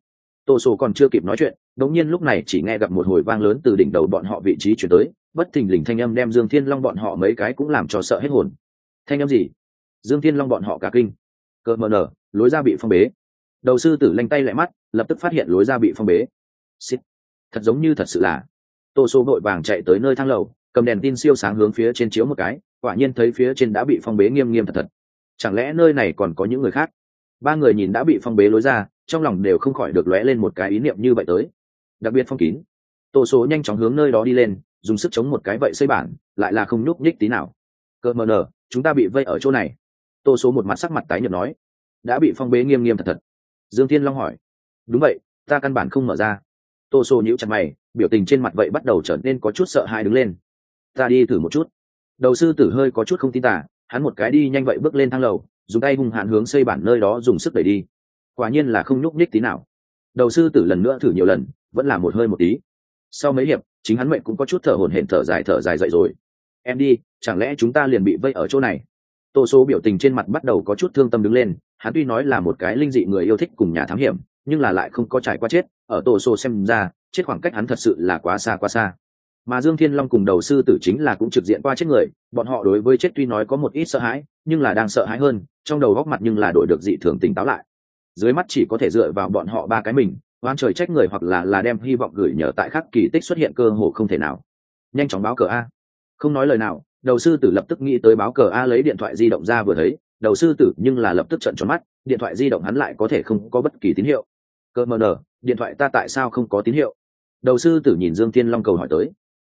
Tô sổ còn chưa kịp nói chuyện đống nhiên lúc này chỉ nghe gặp một hồi vang lớn từ đỉnh đầu bọn họ vị trí chuyển tới, bất thình lình thanh âm đem dương thiên long bọn họ mấy cái cũng làm cho sợ hết hồn. Thanh âm gì? Dương thiên long bọn họ cả kinh. Cợt mờ nở, lối ra bị phong bế. Đầu sư tử lanh tay lại mắt, lập tức phát hiện lối ra bị phong bế. Xịt. thật giống như thật sự là. Tô số vội vàng chạy tới nơi thang lầu, cầm đèn tin siêu sáng hướng phía trên chiếu một cái, quả nhiên thấy phía trên đã bị phong bế nghiêm nghiêm thật thật. Chẳng lẽ nơi này còn có những người khác? Ba người nhìn đã bị phong bế lối ra, trong lòng đều không khỏi được lóe lên một cái ý niệm như vậy tới đặc biệt phong kín. Tô số nhanh chóng hướng nơi đó đi lên, dùng sức chống một cái vậy xây bản, lại là không nhúc nhích tí nào. Cờ mờ nở chúng ta bị vây ở chỗ này. Tô số một mặt sắc mặt tái nhợt nói. Đã bị phong bế nghiêm nghiêm thật thật. Dương thiên long hỏi. Đúng vậy, ta căn bản không mở ra. Tô số nhíu chặt mày, biểu tình trên mặt vậy bắt đầu trở nên có chút sợ hãi đứng lên. Ta đi thử một chút. Đầu sư tử hơi có chút không tin tả hắn một cái đi nhanh vậy bước lên thang lầu, dùng tay hung hạn hướng xây bản nơi đó dùng sức đẩy đi. Quả nhiên là không nhúc nhích tí nào. Đầu sư tử lần nữa thử nhiều lần vẫn là một hơi một tí. Sau mấy hiệp, chính hắn mệnh cũng có chút thở hổn hển thở dài thở dài dậy rồi. Em đi, chẳng lẽ chúng ta liền bị vây ở chỗ này? Tô số biểu tình trên mặt bắt đầu có chút thương tâm đứng lên, hắn tuy nói là một cái linh dị người yêu thích cùng nhà thám hiểm, nhưng là lại không có trải qua chết, ở tô số xem ra, chết khoảng cách hắn thật sự là quá xa quá xa. Mà dương thiên long cùng đầu sư tử chính là cũng trực diện qua chết người, bọn họ đối với chết tuy nói có một ít sợ hãi, nhưng là đang sợ hãi hơn, trong đầu góc mặt nhưng là đổi được dị thường tỉnh táo lại. Dưới mắt chỉ có thể dựa vào bọn họ ba cái mình oan trời trách người hoặc là là đem hy vọng gửi nhờ tại khắc kỳ tích xuất hiện cơ hồ không thể nào. Nhanh chóng báo cờ a. Không nói lời nào, đầu sư tử lập tức nghĩ tới báo cờ a lấy điện thoại di động ra vừa thấy, đầu sư tử nhưng là lập tức trận tròn mắt, điện thoại di động hắn lại có thể không có bất kỳ tín hiệu. Cơ mờ nở điện thoại ta tại sao không có tín hiệu? Đầu sư tử nhìn dương thiên long cầu hỏi tới.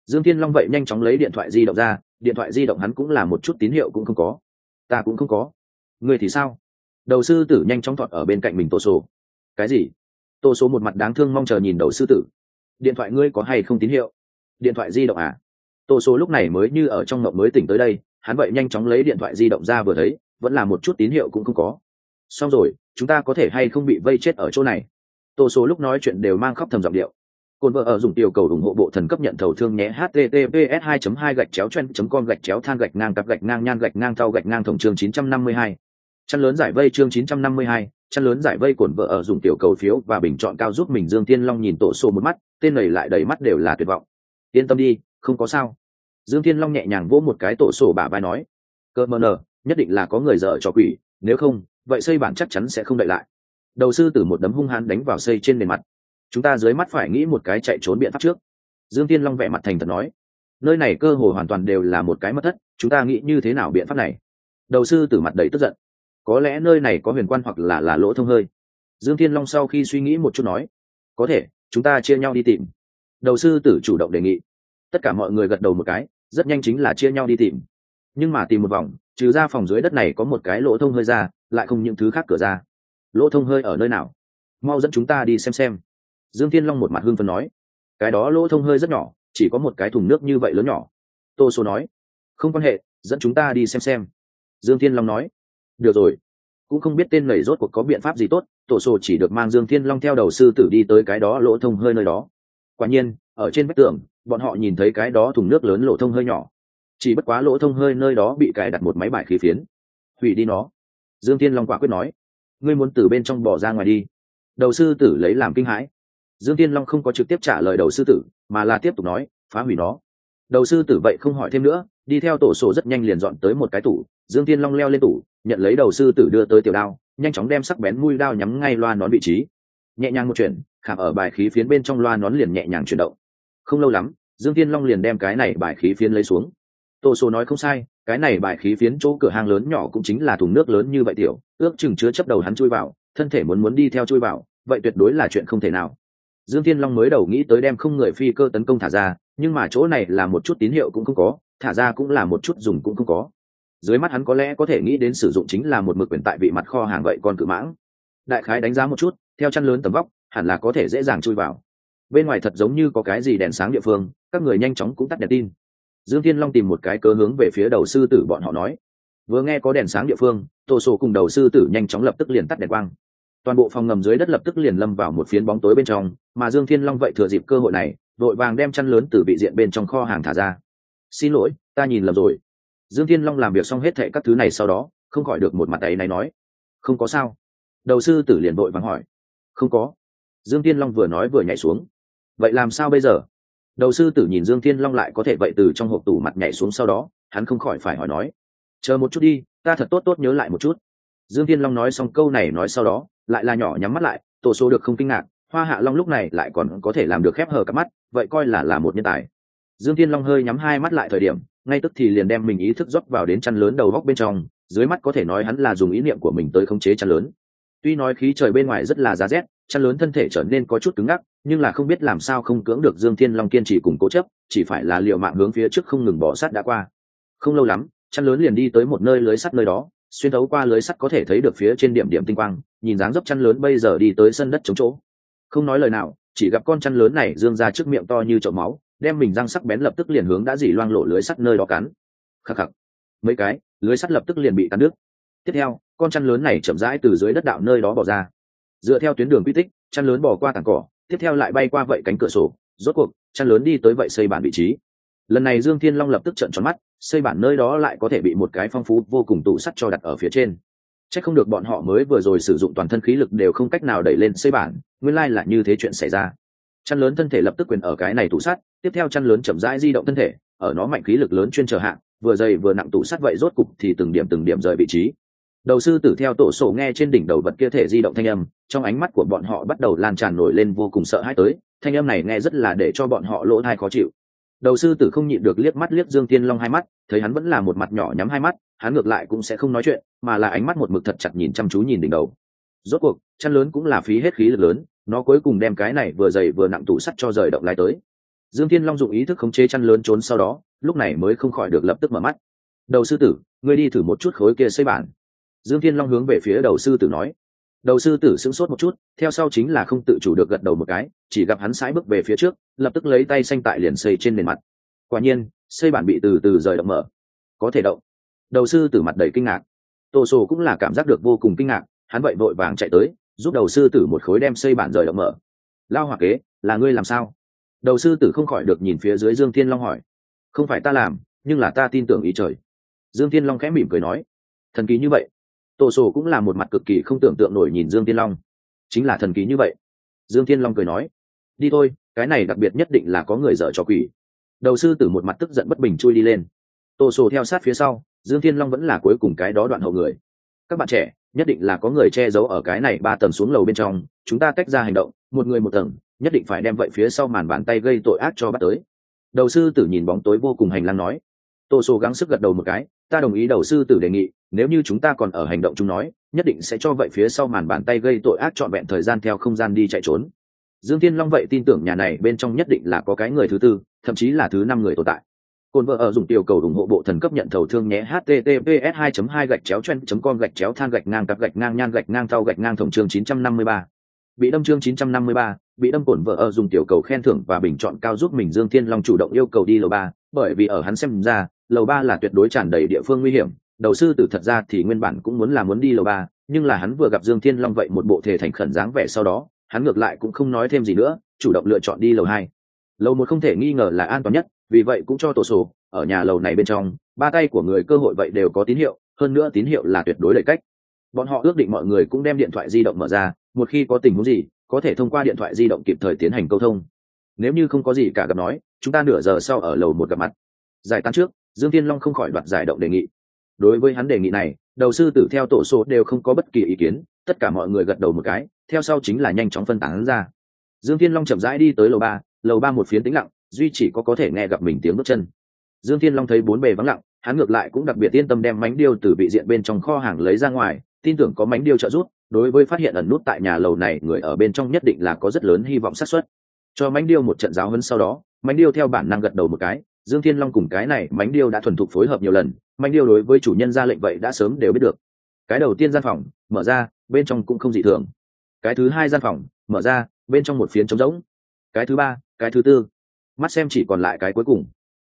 Dương thiên long vậy nhanh chóng lấy điện thoại di động ra, điện thoại di động hắn cũng là một chút tín hiệu cũng không có. Ta cũng không có. Người thì sao? Đầu sư tử nhanh chóng thọt ở bên cạnh mình tổ sổ. Cái gì? Tô số một mặt đáng thương mong chờ nhìn đầu sư tử. Điện thoại ngươi có hay không tín hiệu? Điện thoại di động à? Tô số lúc này mới như ở trong ngộng mới tỉnh tới đây hắn vậy nhanh chóng lấy điện thoại di động ra vừa thấy vẫn là một chút tín hiệu cũng không có. Xong rồi chúng ta có thể hay không bị vây chết ở chỗ này? Tô số lúc nói chuyện đều mang khóc thầm giọng điệu. Cồn vợ ở dùng tiểu cầu ủng hộ bộ thần cấp nhận thầu thương nhé https 2 2 gạch chéo chen com gạch chéo than gạch ngang cặp gạch ngang nhan gạch ngang thau gạch ngang tổng chương 952. chăn lớn giải vây chương 952, chăn lớn giải vây cổn vợ ở dùng tiểu cầu phiếu và bình chọn cao giúp mình dương tiên long nhìn tổ sô một mắt, tên này lại đầy mắt đều là tuyệt vọng. Yên tâm đi, không có sao. Dương tiên long nhẹ nhàng vỗ một cái tổ sổ bà vai nói, cơ mờ nờ, nhất định là có người dở cho quỷ, nếu không, vậy xây bản chắc chắn sẽ không đậy lại. Đầu sư tử một đấm hung hãn đánh vào xây trên nền mặt. Chúng ta dưới mắt phải nghĩ một cái chạy trốn biện pháp trước. Dương tiên long vẽ mặt thành thật nói, nơi này cơ hồ hoàn toàn đều là một cái mất thất, chúng ta nghĩ như thế nào biện pháp này? Đầu sư tử mặt đầy tức giận có lẽ nơi này có huyền quan hoặc là là lỗ thông hơi. Dương thiên long sau khi suy nghĩ một chút nói, có thể, chúng ta chia nhau đi tìm. Đầu sư tử chủ động đề nghị. Tất cả mọi người gật đầu một cái, rất nhanh chính là chia nhau đi tìm. Nhưng mà tìm một vòng, trừ ra phòng dưới đất này có một cái lỗ thông hơi ra, lại không những thứ khác cửa ra. Lỗ thông hơi ở nơi nào? Mau dẫn chúng ta đi xem xem. Dương thiên long một mặt hương phân nói. Cái đó lỗ thông hơi rất nhỏ, chỉ có một cái thùng nước như vậy lớn nhỏ. Tô số nói. Không quan hệ, dẫn chúng ta đi xem xem. Dương thiên long nói được rồi. Cũng không biết tên nầy rốt cuộc có biện pháp gì tốt, tổ sổ chỉ được mang dương thiên long theo đầu sư tử đi tới cái đó lỗ thông hơi nơi đó. Quả nhiên, ở trên vách tường, bọn họ nhìn thấy cái đó thùng nước lớn lỗ thông hơi nhỏ. Chỉ bất quá lỗ thông hơi nơi đó bị cài đặt một máy bài khí phiến. Hủy đi nó. Dương thiên long quả quyết nói, ngươi muốn từ bên trong bỏ ra ngoài đi. Đầu sư tử lấy làm kinh hãi. Dương thiên long không có trực tiếp trả lời đầu sư tử, mà là tiếp tục nói, phá hủy nó. Đầu sư tử vậy không hỏi thêm nữa, đi theo tổ sổ rất nhanh liền dọn tới một cái tủ dương thiên long leo lên tủ, nhận lấy đầu sư tử đưa tới tiểu đao, nhanh chóng đem sắc bén mũi đao nhắm ngay loa nón vị trí. Nhẹ nhàng một chuyển, khảm ở bài khí phiến bên trong loa nón liền nhẹ nhàng chuyển động. Không lâu lắm, dương thiên long liền đem cái này bài khí phiến lấy xuống. Tô số nói không sai, cái này bài khí phiến chỗ cửa hàng lớn nhỏ cũng chính là thùng nước lớn như vậy tiểu, ước chừng chứa chấp đầu hắn chui vào, thân thể muốn muốn đi theo chui vào, vậy tuyệt đối là chuyện không thể nào. Dương thiên long mới đầu nghĩ tới đem không người phi cơ tấn công thả ra, nhưng mà chỗ này là một chút tín hiệu cũng không có, thả ra cũng là một chút dùng cũng không có dưới mắt hắn có lẽ có thể nghĩ đến sử dụng chính là một mực quyền tại vị mặt kho hàng vậy con cự mãng. Đại khái đánh giá một chút, theo chăn lớn tầm vóc, hẳn là có thể dễ dàng chui vào. Bên ngoài thật giống như có cái gì đèn sáng địa phương, các người nhanh chóng cũng tắt đèn tin. Dương thiên long tìm một cái cơ hướng về phía đầu sư tử bọn họ nói. Vừa nghe có đèn sáng địa phương tổ sổ cùng đầu sư tử nhanh chóng lập tức liền tắt đèn quang. Toàn bộ phòng ngầm dưới đất lập tức liền lâm vào một phiến bóng tối bên trong, mà dương thiên long vậy thừa dịp cơ hội này vội vàng đem chăn lớn từ vị diện bên trong kho hàng thả ra. Xin lỗi, ta nhìn lầm rồi dương thiên long làm việc xong hết thệ các thứ này sau đó, không khỏi được một mặt ấy này nói. Không có sao. Đầu sư tử liền vội vắng hỏi. Không có. Dương thiên long vừa nói vừa nhảy xuống. Vậy làm sao bây giờ? Đầu sư tử nhìn dương thiên long lại có thể vậy từ trong hộp tủ mặt nhảy xuống sau đó, hắn không khỏi phải hỏi nói. Chờ một chút đi, ta thật tốt tốt nhớ lại một chút. Dương thiên long nói xong câu này nói sau đó, lại là nhỏ nhắm mắt lại, tổ số được không kinh ngạc, hoa hạ long lúc này lại còn có thể làm được khép hờ cả mắt, vậy coi là là một nhân tài. Dương thiên long hơi nhắm hai mắt lại thời điểm ngay tức thì liền đem mình ý thức rót vào đến chăn lớn đầu góc bên trong, dưới mắt có thể nói hắn là dùng ý niệm của mình tới khống chế chăn lớn. Tuy nói khí trời bên ngoài rất là giá rét, chăn lớn thân thể trở nên có chút cứng ngắc, nhưng là không biết làm sao không cưỡng được dương thiên long kiên trì cùng cố chấp, chỉ phải là liệu mạng hướng phía trước không ngừng bỏ sát đã qua. Không lâu lắm, chăn lớn liền đi tới một nơi lưới sắt nơi đó, xuyên thấu qua lưới sắt có thể thấy được phía trên điểm điểm tinh quang, nhìn dáng dấp chăn lớn bây giờ đi tới sân đất chống chỗ. Không nói lời nào, chỉ gặp con chăn lớn này dương ra trước miệng to như chậu máu đem mình răng sắc bén lập tức liền hướng đã dỉ loang lộ lưới sắt nơi đó cắn. Khắc khắc. Mấy cái, lưới sắt lập tức liền bị cắn đứt. Tiếp theo, con chăn lớn này chậm rãi từ dưới đất đạo nơi đó bỏ ra. Dựa theo tuyến đường quy tích, chăn lớn bỏ qua tảng cỏ, tiếp theo lại bay qua vậy cánh cửa sổ. Rốt cuộc, chăn lớn đi tới vậy xây bản vị trí. Lần này dương thiên long lập tức trận tròn mắt, xây bản nơi đó lại có thể bị một cái phong phú vô cùng tủ sắt cho đặt ở phía trên. C h ắ c không được bọn họ mới vừa rồi sử dụng toàn thân khí lực đều không cách nào đẩy lên xây bản, nguyên lai là như thế chuyện xảy ra. Chăn lớn thân thể lập tức quyền ở cái này tủ sắt tiếp theo chăn lớn chậm rãi di động thân thể ở nó mạnh khí lực lớn chuyên trở hạng, vừa dày vừa nặng tủ sắt vậy rốt cục thì từng điểm từng điểm rời vị trí. Đầu sư tử theo tổ sổ nghe trên đỉnh đầu vật kia thể di động thanh âm trong ánh mắt của bọn họ bắt đầu lan tràn nổi lên vô cùng sợ hãi tới thanh âm này nghe rất là để cho bọn họ lỗ thai khó chịu. Đầu sư tử không nhịn được liếc mắt liếc dương tiên long hai mắt thấy hắn vẫn là một mặt nhỏ nhắm hai mắt hắn ngược lại cũng sẽ không nói chuyện mà là ánh mắt một mực thật chặt nhìn chăm chú nhìn đỉnh đầu. Rốt cuộc chăn lớn cũng là phí hết khí lực lớn nó cuối cùng đem cái này vừa dày vừa nặng tủ sắt cho rời động lại tới dương thiên long dụng ý thức khống chế chăn lớn trốn sau đó, lúc này mới không khỏi được lập tức mở mắt. Đầu sư tử, ngươi đi thử một chút khối kia xây bản. Dương thiên long hướng về phía đầu sư tử nói. Đầu sư tử sững sốt một chút, theo sau chính là không tự chủ được gật đầu một cái, chỉ gặp hắn sãi bước về phía trước, lập tức lấy tay xanh tại liền xây trên nền mặt. Quả nhiên, xây bản bị từ từ rời động mở. Có thể động. Đầu sư tử mặt đầy kinh ngạc. Tô sổ cũng là cảm giác được vô cùng kinh ngạc, hắn vậy vội vàng chạy tới, giúp đầu sư tử một khối đem xây bản rời động mở. Lao hòa kế, là ngươi làm sao? Đầu sư tử không khỏi được nhìn phía dưới dương thiên long hỏi. Không phải ta làm, nhưng là ta tin tưởng ý trời. Dương thiên long khẽ mỉm cười nói. Thần kỳ như vậy. Tổ sổ cũng là một mặt cực kỳ không tưởng tượng nổi nhìn dương thiên long. Chính là thần kỳ như vậy. Dương thiên long cười nói. Đi thôi, cái này đặc biệt nhất định là có người dở cho quỷ. Đầu sư tử một mặt tức giận bất bình chui đi lên. Tổ sổ theo sát phía sau, dương thiên long vẫn là cuối cùng cái đó đoạn hậu người. Các bạn trẻ, nhất định là có người che giấu ở cái này ba tầng xuống lầu bên trong. Chúng ta tách ra hành động, một người một tầng nhất định phải đem vậy phía sau màn bàn tay gây tội ác cho bắt tới. Đầu sư tử nhìn bóng tối vô cùng hành lang nói. Tô sô gắng sức gật đầu một cái ta đồng ý đầu sư tử đề nghị nếu như chúng ta còn ở hành động chúng nói nhất định sẽ cho vậy phía sau màn bàn tay gây tội ác trọn vẹn thời gian theo không gian đi chạy trốn. Dương thiên long vậy tin tưởng nhà này bên trong nhất định là có cái người thứ tư thậm chí là thứ năm người tồn tại. Cồn vợ ở dùng tiểu cầu ủng hộ bộ thần cấp nhận thầu thương nhé https 2 2 gạch chéo chen com gạch chéo than gạch ngang cặp gạch ngang nhan gạch ngang thau gạch ngang tổng chương 953. bị đâm chương 953, bị đâm cổn vợ ở dùng tiểu cầu khen thưởng và bình chọn cao giúp mình dương thiên long chủ động yêu cầu đi lầu ba, bởi vì ở hắn xem ra, lầu ba là tuyệt đối tràn đầy địa phương nguy hiểm. Đầu sư tử thật ra thì nguyên bản cũng muốn là muốn đi lầu ba, nhưng là hắn vừa gặp dương thiên long vậy một bộ thể thành khẩn dáng vẻ sau đó, hắn ngược lại cũng không nói thêm gì nữa, chủ động lựa chọn đi lầu hai. Lầu một không thể nghi ngờ là an toàn nhất, vì vậy cũng cho tổ sổ, ở nhà lầu này bên trong, ba tay của người cơ hội vậy đều có tín hiệu, hơn nữa tín hiệu là tuyệt đối đầy cách. Bọn họ ước định mọi người cũng đem điện thoại di động mở ra, một khi có tình huống gì có thể thông qua điện thoại di động kịp thời tiến hành câu thông. Nếu như không có gì cả gặp nói, chúng ta nửa giờ sau ở lầu một gặp mặt. Giải tán trước, dương tiên long không khỏi đoạt giải động đề nghị. Đối với hắn đề nghị này, đầu sư tử theo tổ số đều không có bất kỳ ý kiến, tất cả mọi người gật đầu một cái, theo sau chính là nhanh chóng phân tán ra. Dương thiên long chậm rãi đi tới lầu ba lầu ba một phiến tĩnh lặng, duy chỉ có có thể nghe gặp mình tiếng bước chân. Dương thiên long thấy bốn bề vắng lặng, hắn ngược lại cũng đặc biệt yên tâm đem mánh điêu từ vị diện bên trong kho hàng lấy ra ngoài, tin tưởng có mánh điêu trợ giúp đối với phát hiện ẩn nút tại nhà lầu này, người ở bên trong nhất định là có rất lớn hy vọng xác suất. Cho mánh điêu một trận giáo hấn sau đó, mánh điêu theo bản năng gật đầu một cái, dương thiên long cùng cái này mánh điêu đã thuần thục phối hợp nhiều lần, mánh điêu đối với chủ nhân ra lệnh vậy đã sớm đều biết được. Cái đầu tiên gian phòng, mở ra, bên trong cũng không dị thường. Cái thứ hai gian phòng, mở ra, bên trong một phiến trống rỗng. Cái thứ ba, cái thứ tư. Mắt xem chỉ còn lại cái cuối cùng.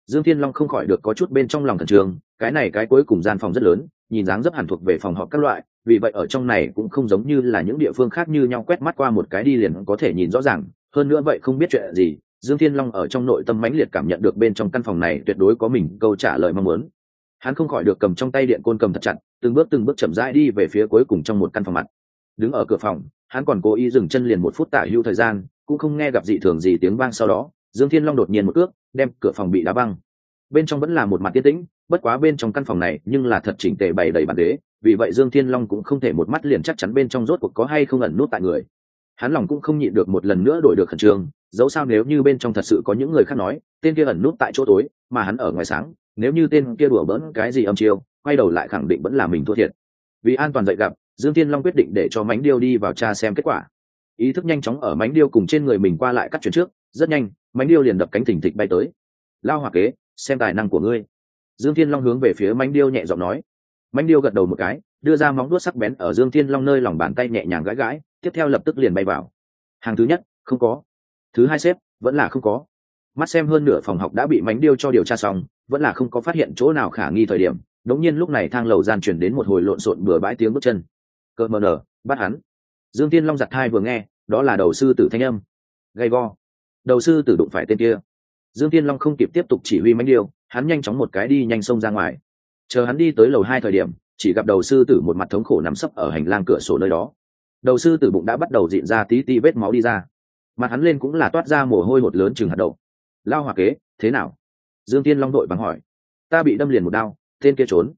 Dương thiên long không khỏi được có chút bên trong lòng thần trường cái này cái cuối cùng gian phòng rất lớn, nhìn dáng dấp hẳn thuộc về phòng họp các loại vì vậy ở trong này cũng không giống như là những địa phương khác như nhau quét mắt qua một cái đi liền có thể nhìn rõ ràng. Hơn nữa vậy không biết chuyện gì, dương thiên long ở trong nội tâm mãnh liệt cảm nhận được bên trong căn phòng này tuyệt đối có mình câu trả lời mong muốn. Hắn không khỏi được cầm trong tay điện côn cầm thật chặt, từng bước từng bước chậm rãi đi về phía cuối cùng trong một căn phòng mặt. Đứng ở cửa phòng, hắn còn cố ý dừng chân liền một phút tả hữu thời gian, cũng không nghe gặp dị thường gì tiếng vang sau đó, dương thiên long đột nhiên một cước, đem cửa phòng bị đá băng. Bên trong vẫn là một mặt tiên tĩnh, bất quá bên trong căn phòng này nhưng là thật chỉnh tề bày đầy bàn đế vì vậy dương thiên long cũng không thể một mắt liền chắc chắn bên trong rốt cuộc có hay không ẩn nút tại người. Hắn lòng cũng không nhịn được một lần nữa đổi được khẩn trương, dẫu sao nếu như bên trong thật sự có những người khác nói, tên kia ẩn nút tại chỗ tối, mà hắn ở ngoài sáng, nếu như tên kia đùa bỡn cái gì âm chiêu, quay đầu lại khẳng định vẫn là mình thua thiệt. Vì an toàn dạy gặp, dương thiên long quyết định để cho mánh điêu đi vào tra xem kết quả. Ý thức nhanh chóng ở mánh điêu cùng trên người mình qua lại cắt chuyển trước, rất nhanh, mánh điêu liền đập cánh thỉnh thịch bay tới. Lao hòa kế, xem tài năng của ngươi. Dương thiên long hướng về phía mánh điêu nhẹ giọng nói mánh điêu gật đầu một cái, đưa ra móng đuốt sắc bén ở dương thiên long nơi lòng bàn tay nhẹ nhàng gãi gãi, tiếp theo lập tức liền bay vào. Hàng thứ nhất, không có. Thứ hai xếp, vẫn là không có. Mắt xem hơn nửa phòng học đã bị mánh điêu cho điều tra xong, vẫn là không có phát hiện chỗ nào khả nghi thời điểm, đống nhiên lúc này thang lầu gian chuyển đến một hồi lộn xộn bừa bãi tiếng bước chân. Cờ mờ nở, bắt hắn. Dương tiên long giặt thai vừa nghe, đó là đầu sư tử thanh âm. Gay go. Đầu sư tử đụng phải tên kia. Dương tiên long không kịp tiếp tục chỉ huy mánh điêu, hắn nhanh chóng một cái đi nhanh xông ra ngoài chờ hắn đi tới lầu hai thời điểm, chỉ gặp đầu sư tử một mặt thống khổ nằm sấp ở hành lang cửa sổ nơi đó. Đầu sư tử bụng đã bắt đầu diện ra tí ti vết máu đi ra. Mặt hắn lên cũng là toát ra mồ hôi một lớn chừng hạt đậu. Lao hòa kế, thế nào? Dương tiên long đội bằng hỏi. Ta bị đâm liền một đao tên kia trốn.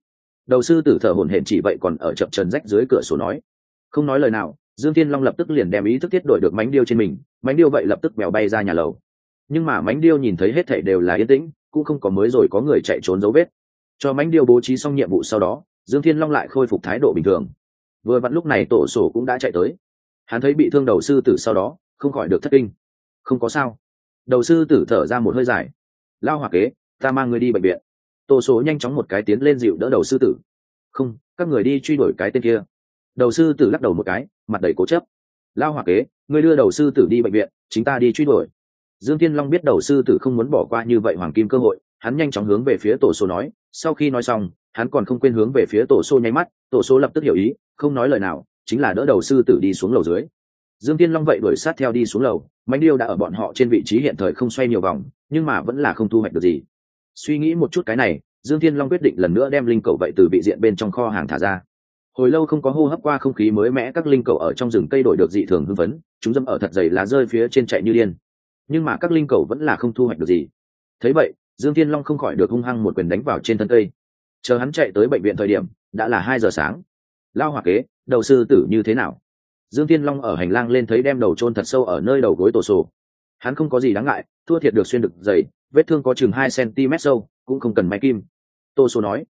Đầu sư tử thở hổn hển chỉ vậy còn ở chập trần rách dưới cửa sổ nói. Không nói lời nào, dương tiên long lập tức liền đem ý thức tiết đổi được mánh điêu trên mình, mánh điêu vậy lập tức mèo bay ra nhà lầu. Nhưng mà mánh điêu nhìn thấy hết thảy đều là yên tĩnh, cũng không có mới rồi có người chạy trốn dấu vết cho mánh điêu bố trí xong nhiệm vụ sau đó, dương thiên long lại khôi phục thái độ bình thường. Vừa vặn lúc này tổ sổ cũng đã chạy tới. Hắn thấy bị thương đầu sư tử sau đó, không khỏi được thất kinh. Không có sao. Đầu sư tử thở ra một hơi dài. Lao hoặc kế, ta mang người đi bệnh viện. Tổ sổ nhanh chóng một cái tiến lên dịu đỡ đầu sư tử. Không, các người đi truy đuổi cái tên kia. Đầu sư tử lắc đầu một cái, mặt đầy cố chấp. Lao hoặc kế người đưa đầu sư tử đi bệnh viện, chính ta đi truy đuổi. Dương thiên long biết đầu sư tử không muốn bỏ qua như vậy hoàng kim cơ hội hắn nhanh chóng hướng về phía tổ số nói, sau khi nói xong, hắn còn không quên hướng về phía tổ số nháy mắt, tổ số lập tức hiểu ý, không nói lời nào, chính là đỡ đầu sư tử đi xuống lầu dưới. Dương tiên long vậy đuổi sát theo đi xuống lầu mánh điêu đã ở bọn họ trên vị trí hiện thời không xoay nhiều vòng, nhưng mà vẫn là không thu hoạch được gì. Suy nghĩ một chút cái này, dương tiên long quyết định lần nữa đem linh cầu vậy từ vị diện bên trong kho hàng thả ra. Hồi lâu không có hô hấp qua không khí mới mẽ các linh cầu ở trong rừng cây đổi được dị thường hưng phấn, chúng dâm ở thật dày lá rơi phía trên chạy như điên. Nhưng mà các linh cầu vẫn là không thu hoạch được gì. Thấy vậy dương Thiên long không khỏi được hung hăng một quyền đánh vào trên thân cây. Chờ hắn chạy tới bệnh viện thời điểm, đã là hai giờ sáng. Lao hoa kế, đầu sư tử như thế nào? Dương Thiên long ở hành lang lên thấy đem đầu chôn thật sâu ở nơi đầu gối tổ sổ. Hắn không có gì đáng ngại, thua thiệt được xuyên được dày, vết thương có chừng hai cm sâu, cũng không cần may kim. Tô sổ nói.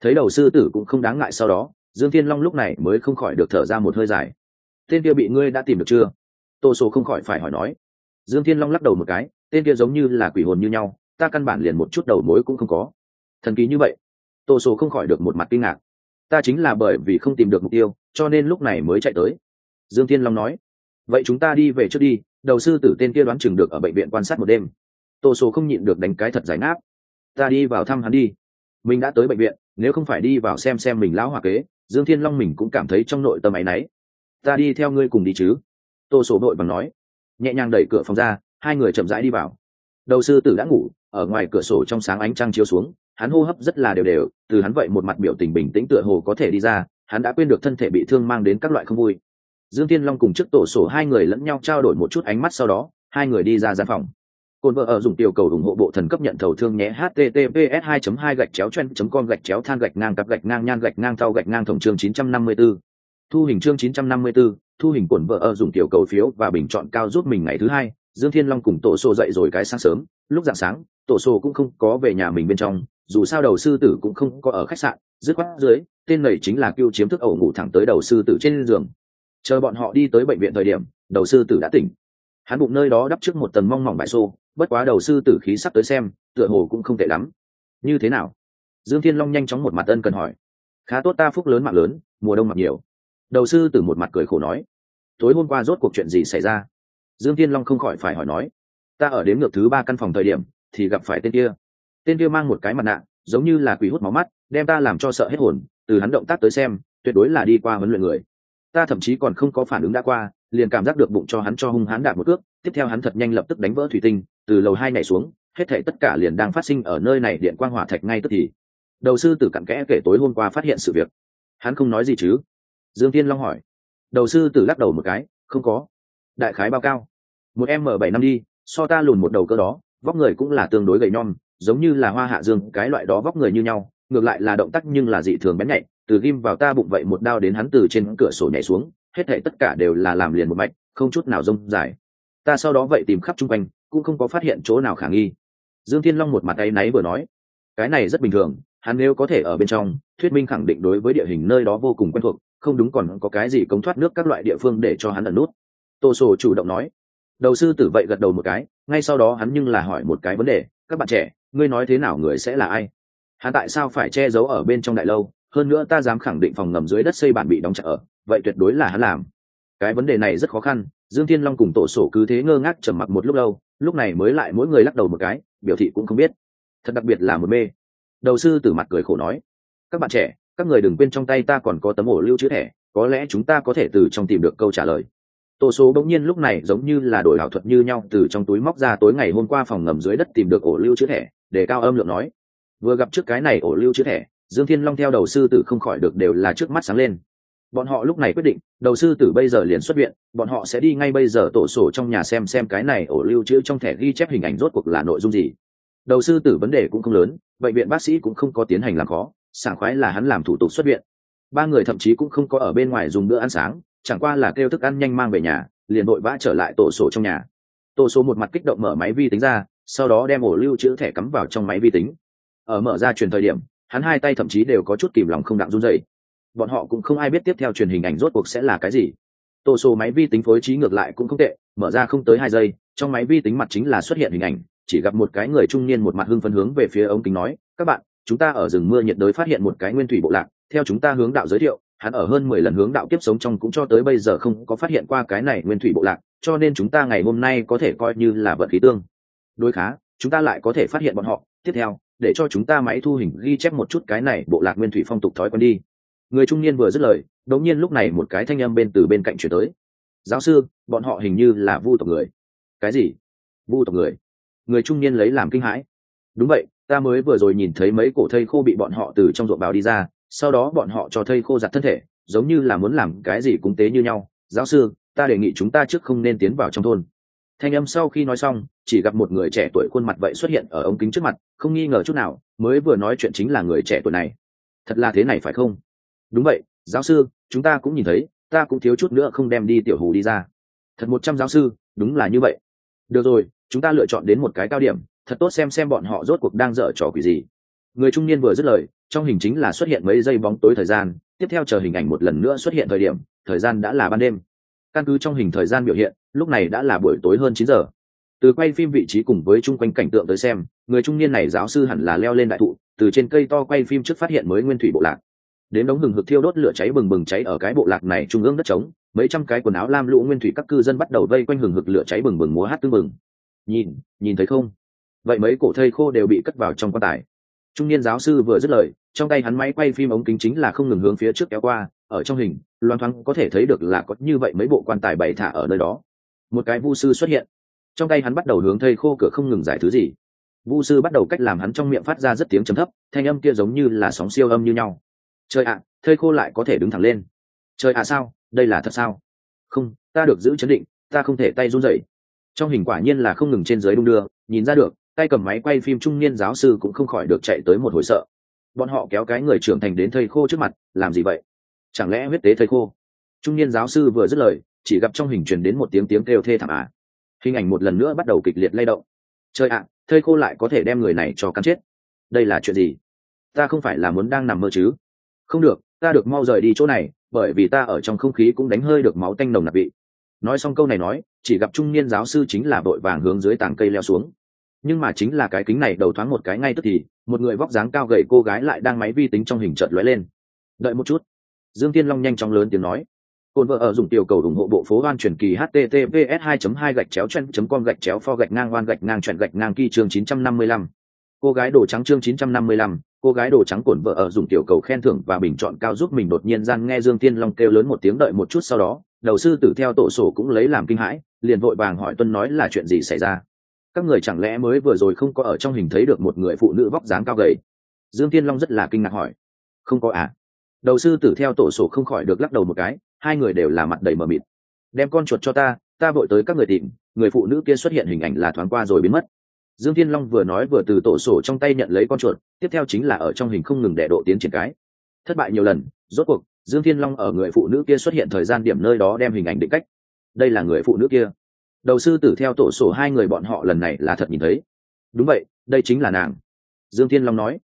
Thấy đầu sư tử cũng không đáng ngại sau đó, dương Thiên long lúc này mới không khỏi được thở ra một hơi dài. Tên kia bị ngươi đã tìm được chưa? Tô sổ không khỏi phải hỏi nói. Dương Thiên long lắc đầu một cái, tên kia giống như là quỷ hồn như nhau ta căn bản liền một chút đầu mối cũng không có. Thần kỳ như vậy, tô sổ không khỏi được một mặt kinh ngạc. Ta chính là bởi vì không tìm được mục tiêu, cho nên lúc này mới chạy tới. Dương thiên long nói, vậy chúng ta đi về trước đi, đầu sư tử tên kia đoán chừng được ở bệnh viện quan sát một đêm. Tô số không nhịn được đánh cái thật giải ngáp ta đi vào thăm hắn đi. Mình đã tới bệnh viện, nếu không phải đi vào xem xem mình lão hòa kế, dương thiên long mình cũng cảm thấy trong nội tâm áy náy. Ta đi theo ngươi cùng đi chứ. Tô số vội bằng nói. Nhẹ nhàng đẩy cửa phòng ra, hai người chậm rãi đi vào đầu sư tử đã ngủ ở ngoài cửa sổ trong sáng ánh trăng chiếu xuống hắn hô hấp rất là đều đều từ hắn vậy một mặt biểu tình bình tĩnh tựa hồ có thể đi ra hắn đã quên được thân thể bị thương mang đến các loại không vui. Dương thiên long cùng trước tổ sổ hai người lẫn nhau trao đổi một chút ánh mắt sau đó hai người đi ra gian phòng. Cồn vợ ở dùng tiểu cầu ủng hộ bộ thần cấp nhận thầu thương nhé https 2 2 gạch chéo chen com gạch chéo than gạch ngang cặp gạch ngang nhan gạch ngang thau gạch ngang thổng chương 954. thu hình chương 954, thu hình cồn vợ ở dùng tiểu cầu phiếu và bình chọn cao giúp mình ngày thứ hai dương thiên long cùng tổ sô dậy rồi cái sáng sớm, lúc dạng sáng, tổ sô cũng không có về nhà mình bên trong, dù sao đầu sư tử cũng không có ở khách sạn, dứt khoát dưới, tên này chính là kêu chiếm thức ẩu ngủ thẳng tới đầu sư tử trên giường. Chờ bọn họ đi tới bệnh viện thời điểm, đầu sư tử đã tỉnh. Hắn bụng nơi đó đắp trước một tầng mong mỏng bãi xô, bất quá đầu sư tử khí sắp tới xem, tựa hồ cũng không tệ lắm. Như thế nào? Dương thiên long nhanh chóng một mặt ân cần hỏi. Khá tốt ta phúc lớn mạng lớn, mùa đông mặc nhiều. Đầu sư tử một mặt cười khổ nói. Tối hôm qua rốt cuộc chuyện gì xảy ra? Dương thiên long không khỏi phải hỏi nói, ta ở đến ngược thứ ba căn phòng thời điểm thì gặp phải tên kia. Tên kia mang một cái mặt nạ, giống như là quỷ hút máu mắt, đem ta làm cho sợ hết hồn, từ hắn động tác tới xem, tuyệt đối là đi qua huấn luyện người. Ta thậm chí còn không có phản ứng đã qua, liền cảm giác được bụng cho hắn cho hung hắn đạp một cước, tiếp theo hắn thật nhanh lập tức đánh vỡ thủy tinh, từ lầu hai nhảy xuống, hết thể tất cả liền đang phát sinh ở nơi này điện quang hỏa thạch ngay tức thì. Đầu sư tử cặn kẽ kể tối hôm qua phát hiện sự việc. Hắn không nói gì chứ? Dương tiên long hỏi. Đầu sư tử lắc đầu một cái, không có đại khái bao cao? Một m bảy năm đi, so ta lùn một đầu cơ đó, vóc người cũng là tương đối gầy nhom, giống như là hoa hạ dương, cái loại đó vóc người như nhau, ngược lại là động tác nhưng là dị thường bén nhạy, từ ghim vào ta bụng vậy một đao đến hắn từ trên cửa sổ nhảy xuống, hết thảy tất cả đều là làm liền một mạch, không chút nào rông dài. Ta sau đó vậy tìm khắp chung quanh, cũng không có phát hiện chỗ nào khả nghi. Dương thiên long một mặt tay náy vừa nói, cái này rất bình thường, hắn nếu có thể ở bên trong, thuyết minh khẳng định đối với địa hình nơi đó vô cùng quen thuộc, không đúng còn có cái gì cống thoát nước các loại địa phương để cho hắn ẩn nút tô sổ chủ động nói. Đầu sư tử vậy gật đầu một cái, ngay sau đó hắn nhưng là hỏi một cái vấn đề, các bạn trẻ, ngươi nói thế nào người sẽ là ai? Hắn tại sao phải che giấu ở bên trong đại lâu? Hơn nữa ta dám khẳng định phòng ngầm dưới đất xây bản bị đóng chặt ở, vậy tuyệt đối là hắn làm. Cái vấn đề này rất khó khăn, dương thiên long cùng tổ sổ cứ thế ngơ ngác trầm mặc một lúc lâu, lúc này mới lại mỗi người lắc đầu một cái, biểu thị cũng không biết. Thật đặc biệt là một mê. Đầu sư tử mặt cười khổ nói, các bạn trẻ, các người đừng quên trong tay ta còn có tấm ổ lưu chữ thẻ, có lẽ chúng ta có thể từ trong tìm được câu trả lời tổ số bỗng nhiên lúc này giống như là đổi ảo thuật như nhau, từ trong túi móc ra tối ngày hôm qua phòng ngầm dưới đất tìm được ổ lưu chữ thẻ, để cao âm lượng nói. Vừa gặp trước cái này ổ lưu chữ thẻ, dương thiên long theo đầu sư tử không khỏi được đều là trước mắt sáng lên. Bọn họ lúc này quyết định, đầu sư tử bây giờ liền xuất viện, bọn họ sẽ đi ngay bây giờ tổ sổ trong nhà xem xem cái này ổ lưu trữ trong thẻ ghi chép hình ảnh rốt cuộc là nội dung gì. Đầu sư tử vấn đề cũng không lớn, bệnh viện bác sĩ cũng không có tiến hành làm khó, sảng khoái là hắn làm thủ tục xuất viện. Ba người thậm chí cũng không có ở bên ngoài dùng bữa ăn sáng chẳng qua là kêu thức ăn nhanh mang về nhà, liền vội vã trở lại tổ sổ trong nhà. Tổ số một mặt kích động mở máy vi tính ra, sau đó đem ổ lưu trữ thẻ cắm vào trong máy vi tính. Ở mở ra truyền thời điểm, hắn hai tay thậm chí đều có chút kìm lòng không đặng run dậy bọn họ cũng không ai biết tiếp theo truyền hình ảnh rốt cuộc sẽ là cái gì. Tổ số máy vi tính phối trí ngược lại cũng không tệ, mở ra không tới hai giây, trong máy vi tính mặt chính là xuất hiện hình ảnh, chỉ gặp một cái người trung niên một mặt hưng phấn hướng về phía ống kính nói, các bạn, chúng ta ở rừng mưa nhiệt đới phát hiện một cái nguyên thủy bộ lạc, theo chúng ta hướng đạo giới thiệu hắn ở hơn mười lần hướng đạo kiếp sống trong cũng cho tới bây giờ không có phát hiện qua cái này nguyên thủy bộ lạc, cho nên chúng ta ngày hôm nay có thể coi như là vận khí tương đối khá, chúng ta lại có thể phát hiện bọn họ. Tiếp theo, để cho chúng ta máy thu hình ghi chép một chút cái này bộ lạc nguyên thủy phong tục thói quen đi. Người trung niên vừa dứt lời, đột nhiên lúc này một cái thanh âm bên từ bên cạnh chuyển tới. Giáo sư, bọn họ hình như là vu tộc người. Cái gì? Vu tộc người? Người trung niên lấy làm kinh hãi. Đúng vậy, ta mới vừa rồi nhìn thấy mấy cổ thây khô bị bọn họ từ trong ruộng bào đi ra sau đó bọn họ cho thây khô giặt thân thể, giống như là muốn làm cái gì cúng tế như nhau. Giáo sư, ta đề nghị chúng ta trước không nên tiến vào trong thôn. Thanh âm sau khi nói xong, chỉ gặp một người trẻ tuổi khuôn mặt vậy xuất hiện ở ống kính trước mặt, không nghi ngờ chút nào, mới vừa nói chuyện chính là người trẻ tuổi này. Thật là thế này phải không? Đúng vậy, giáo sư, chúng ta cũng nhìn thấy, ta cũng thiếu chút nữa không đem đi tiểu hù đi ra. Thật một trăm giáo sư, đúng là như vậy. Được rồi, chúng ta lựa chọn đến một cái cao điểm, thật tốt xem xem bọn họ rốt cuộc đang dở trò quỷ gì. Người trung niên vừa dứt lời trong hình chính là xuất hiện mấy giây bóng tối thời gian, tiếp theo chờ hình ảnh một lần nữa xuất hiện thời điểm, thời gian đã là ban đêm. Căn cứ trong hình thời gian biểu hiện, lúc này đã là buổi tối hơn chín giờ. Từ quay phim vị trí cùng với chung quanh cảnh tượng tới xem, người trung niên này giáo sư hẳn là leo lên đại thụ, từ trên cây to quay phim trước phát hiện mới nguyên thủy bộ lạc. Đến đống hừng hực thiêu đốt lửa cháy bừng bừng cháy ở cái bộ lạc này trung ương đất trống, mấy trăm cái quần áo lam lũ nguyên thủy các cư dân bắt đầu vây quanh hừng hực lửa cháy bừng bừng múa hát tưng bừng. Nhìn nhìn thấy không? Vậy mấy cổ thây khô đều bị cất vào trong quan tài trung niên giáo sư vừa dứt lời, trong tay hắn máy quay phim ống kính chính là không ngừng hướng phía trước kéo qua, ở trong hình, loan thoáng có thể thấy được là có như vậy mấy bộ quan tài bày thả ở nơi đó. Một cái vu sư xuất hiện. Trong tay hắn bắt đầu hướng thây khô cửa không ngừng giải thứ gì. Vu sư bắt đầu cách làm hắn trong miệng phát ra rất tiếng trầm thấp, thanh âm kia giống như là sóng siêu âm như nhau. Trời ạ thây khô lại có thể đứng thẳng lên. Trời ạ sao, đây là thật sao? Không, ta được giữ chấn định, ta không thể tay run rẩy. Trong hình quả nhiên là không ngừng trên dưới đung đưa, nhìn ra được tay cầm máy quay phim trung niên giáo sư cũng không khỏi được chạy tới một hồi sợ. Bọn họ kéo cái người trưởng thành đến thầy khô trước mặt, làm gì vậy? Chẳng lẽ huyết tế thầy khô? Trung niên giáo sư vừa dứt lời, chỉ gặp trong hình truyền đến một tiếng tiếng kêu thê thảm à. hình ảnh một lần nữa bắt đầu kịch liệt lay động. Trời ạ, thầy khô lại có thể đem người này cho cắn chết. Đây là chuyện gì? Ta không phải là muốn đang nằm mơ chứ? Không được, ta được mau rời đi chỗ này, bởi vì ta ở trong không khí cũng đánh hơi được máu tanh nồng nặc vị. Nói xong câu này nói, chỉ gặp trung niên giáo sư chính là vội vàng hướng dưới tảng cây leo xuống nhưng mà chính là cái kính này đầu thoáng một cái ngay tức thì một người vóc dáng cao gầy cô gái lại đang máy vi tính trong hình trợt lóe lên. Đợi một chút. Dương tiên long nhanh chóng lớn tiếng nói. Cồn vợ ở dùng tiểu cầu ủng hộ bộ phố oan truyền kỳ https 2 2 gạch chéo chen com gạch chéo pho gạch ngang oan gạch ngang chuyện gạch ngang kỳ chương 955. cô gái đồ trắng chương 955, cô gái đồ trắng cồn vợ ở dùng tiểu cầu khen thưởng và bình chọn cao giúp mình đột nhiên gian nghe dương tiên long kêu lớn một tiếng đợi một chút sau đó đầu sư tử theo tổ sổ cũng lấy làm kinh hãi liền vội vàng hỏi tuân nói là chuyện gì xảy ra các người chẳng lẽ mới vừa rồi không có ở trong hình thấy được một người phụ nữ vóc dáng cao gầy? Dương tiên long rất là kinh ngạc hỏi. Không có à? Đầu sư tử theo tổ sổ không khỏi được lắc đầu một cái, hai người đều là mặt đầy mờ mịt. Đem con chuột cho ta ta vội tới các người tìm, người phụ nữ kia xuất hiện hình ảnh là thoáng qua rồi biến mất. Dương thiên long vừa nói vừa từ tổ sổ trong tay nhận lấy con chuột, tiếp theo chính là ở trong hình không ngừng đệ độ tiến triển cái. Thất bại nhiều lần, rốt cuộc, dương thiên long ở người phụ nữ kia xuất hiện thời gian điểm nơi đó đem hình ảnh định cách. Đây là người phụ nữ kia đầu sư tử theo tổ sổ hai người bọn họ lần này là thật nhìn thấy. Đúng vậy, đây chính là nàng. Dương thiên long nói.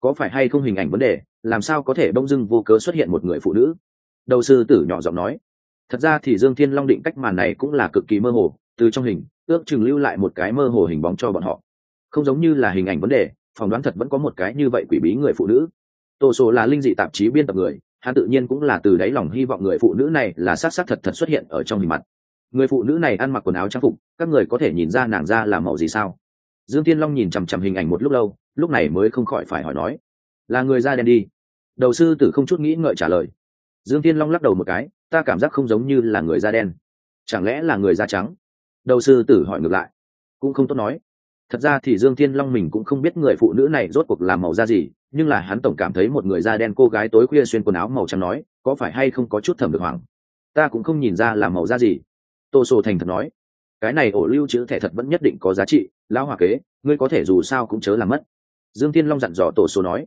Có phải hay không hình ảnh vấn đề, làm sao có thể bông dưng vô cớ xuất hiện một người phụ nữ? Đầu sư tử nhỏ giọng nói. Thật ra thì dương thiên long định cách màn này cũng là cực kỳ mơ hồ, từ trong hình, ước chừng lưu lại một cái mơ hồ hình bóng cho bọn họ. Không giống như là hình ảnh vấn đề, phỏng đoán thật vẫn có một cái như vậy quỷ bí người phụ nữ. Tổ sổ là linh dị tạp chí biên tập người, hắn tự nhiên cũng là từ đáy lòng hy vọng người phụ nữ này là s á t s á t thật thật xuất hiện ở trong hình mặt người phụ nữ này ăn mặc quần áo trang phục, các người có thể nhìn ra nàng ra là màu gì sao? Dương tiên long nhìn chằm chằm hình ảnh một lúc lâu, lúc này mới không khỏi phải hỏi nói, là người da đen đi? Đầu sư tử không chút nghĩ ngợi trả lời. Dương tiên long lắc đầu một cái, ta cảm giác không giống như là người da đen. Chẳng lẽ là người da trắng? Đầu sư tử hỏi ngược lại, cũng không tốt nói. Thật ra thì dương thiên long mình cũng không biết người phụ nữ này rốt cuộc làm màu da gì, nhưng là hắn tổng cảm thấy một người da đen cô gái tối khuya xuyên quần áo màu trắng nói, có phải hay không có chút thẩm được hoảng? Ta cũng không nhìn ra là màu da gì tô sô thành thật nói, cái này ổ lưu trữ thẻ thật vẫn nhất định có giá trị, lão hòa kế, ngươi có thể dù sao cũng chớ làm mất. Dương thiên long dặn dò tổ sô nói,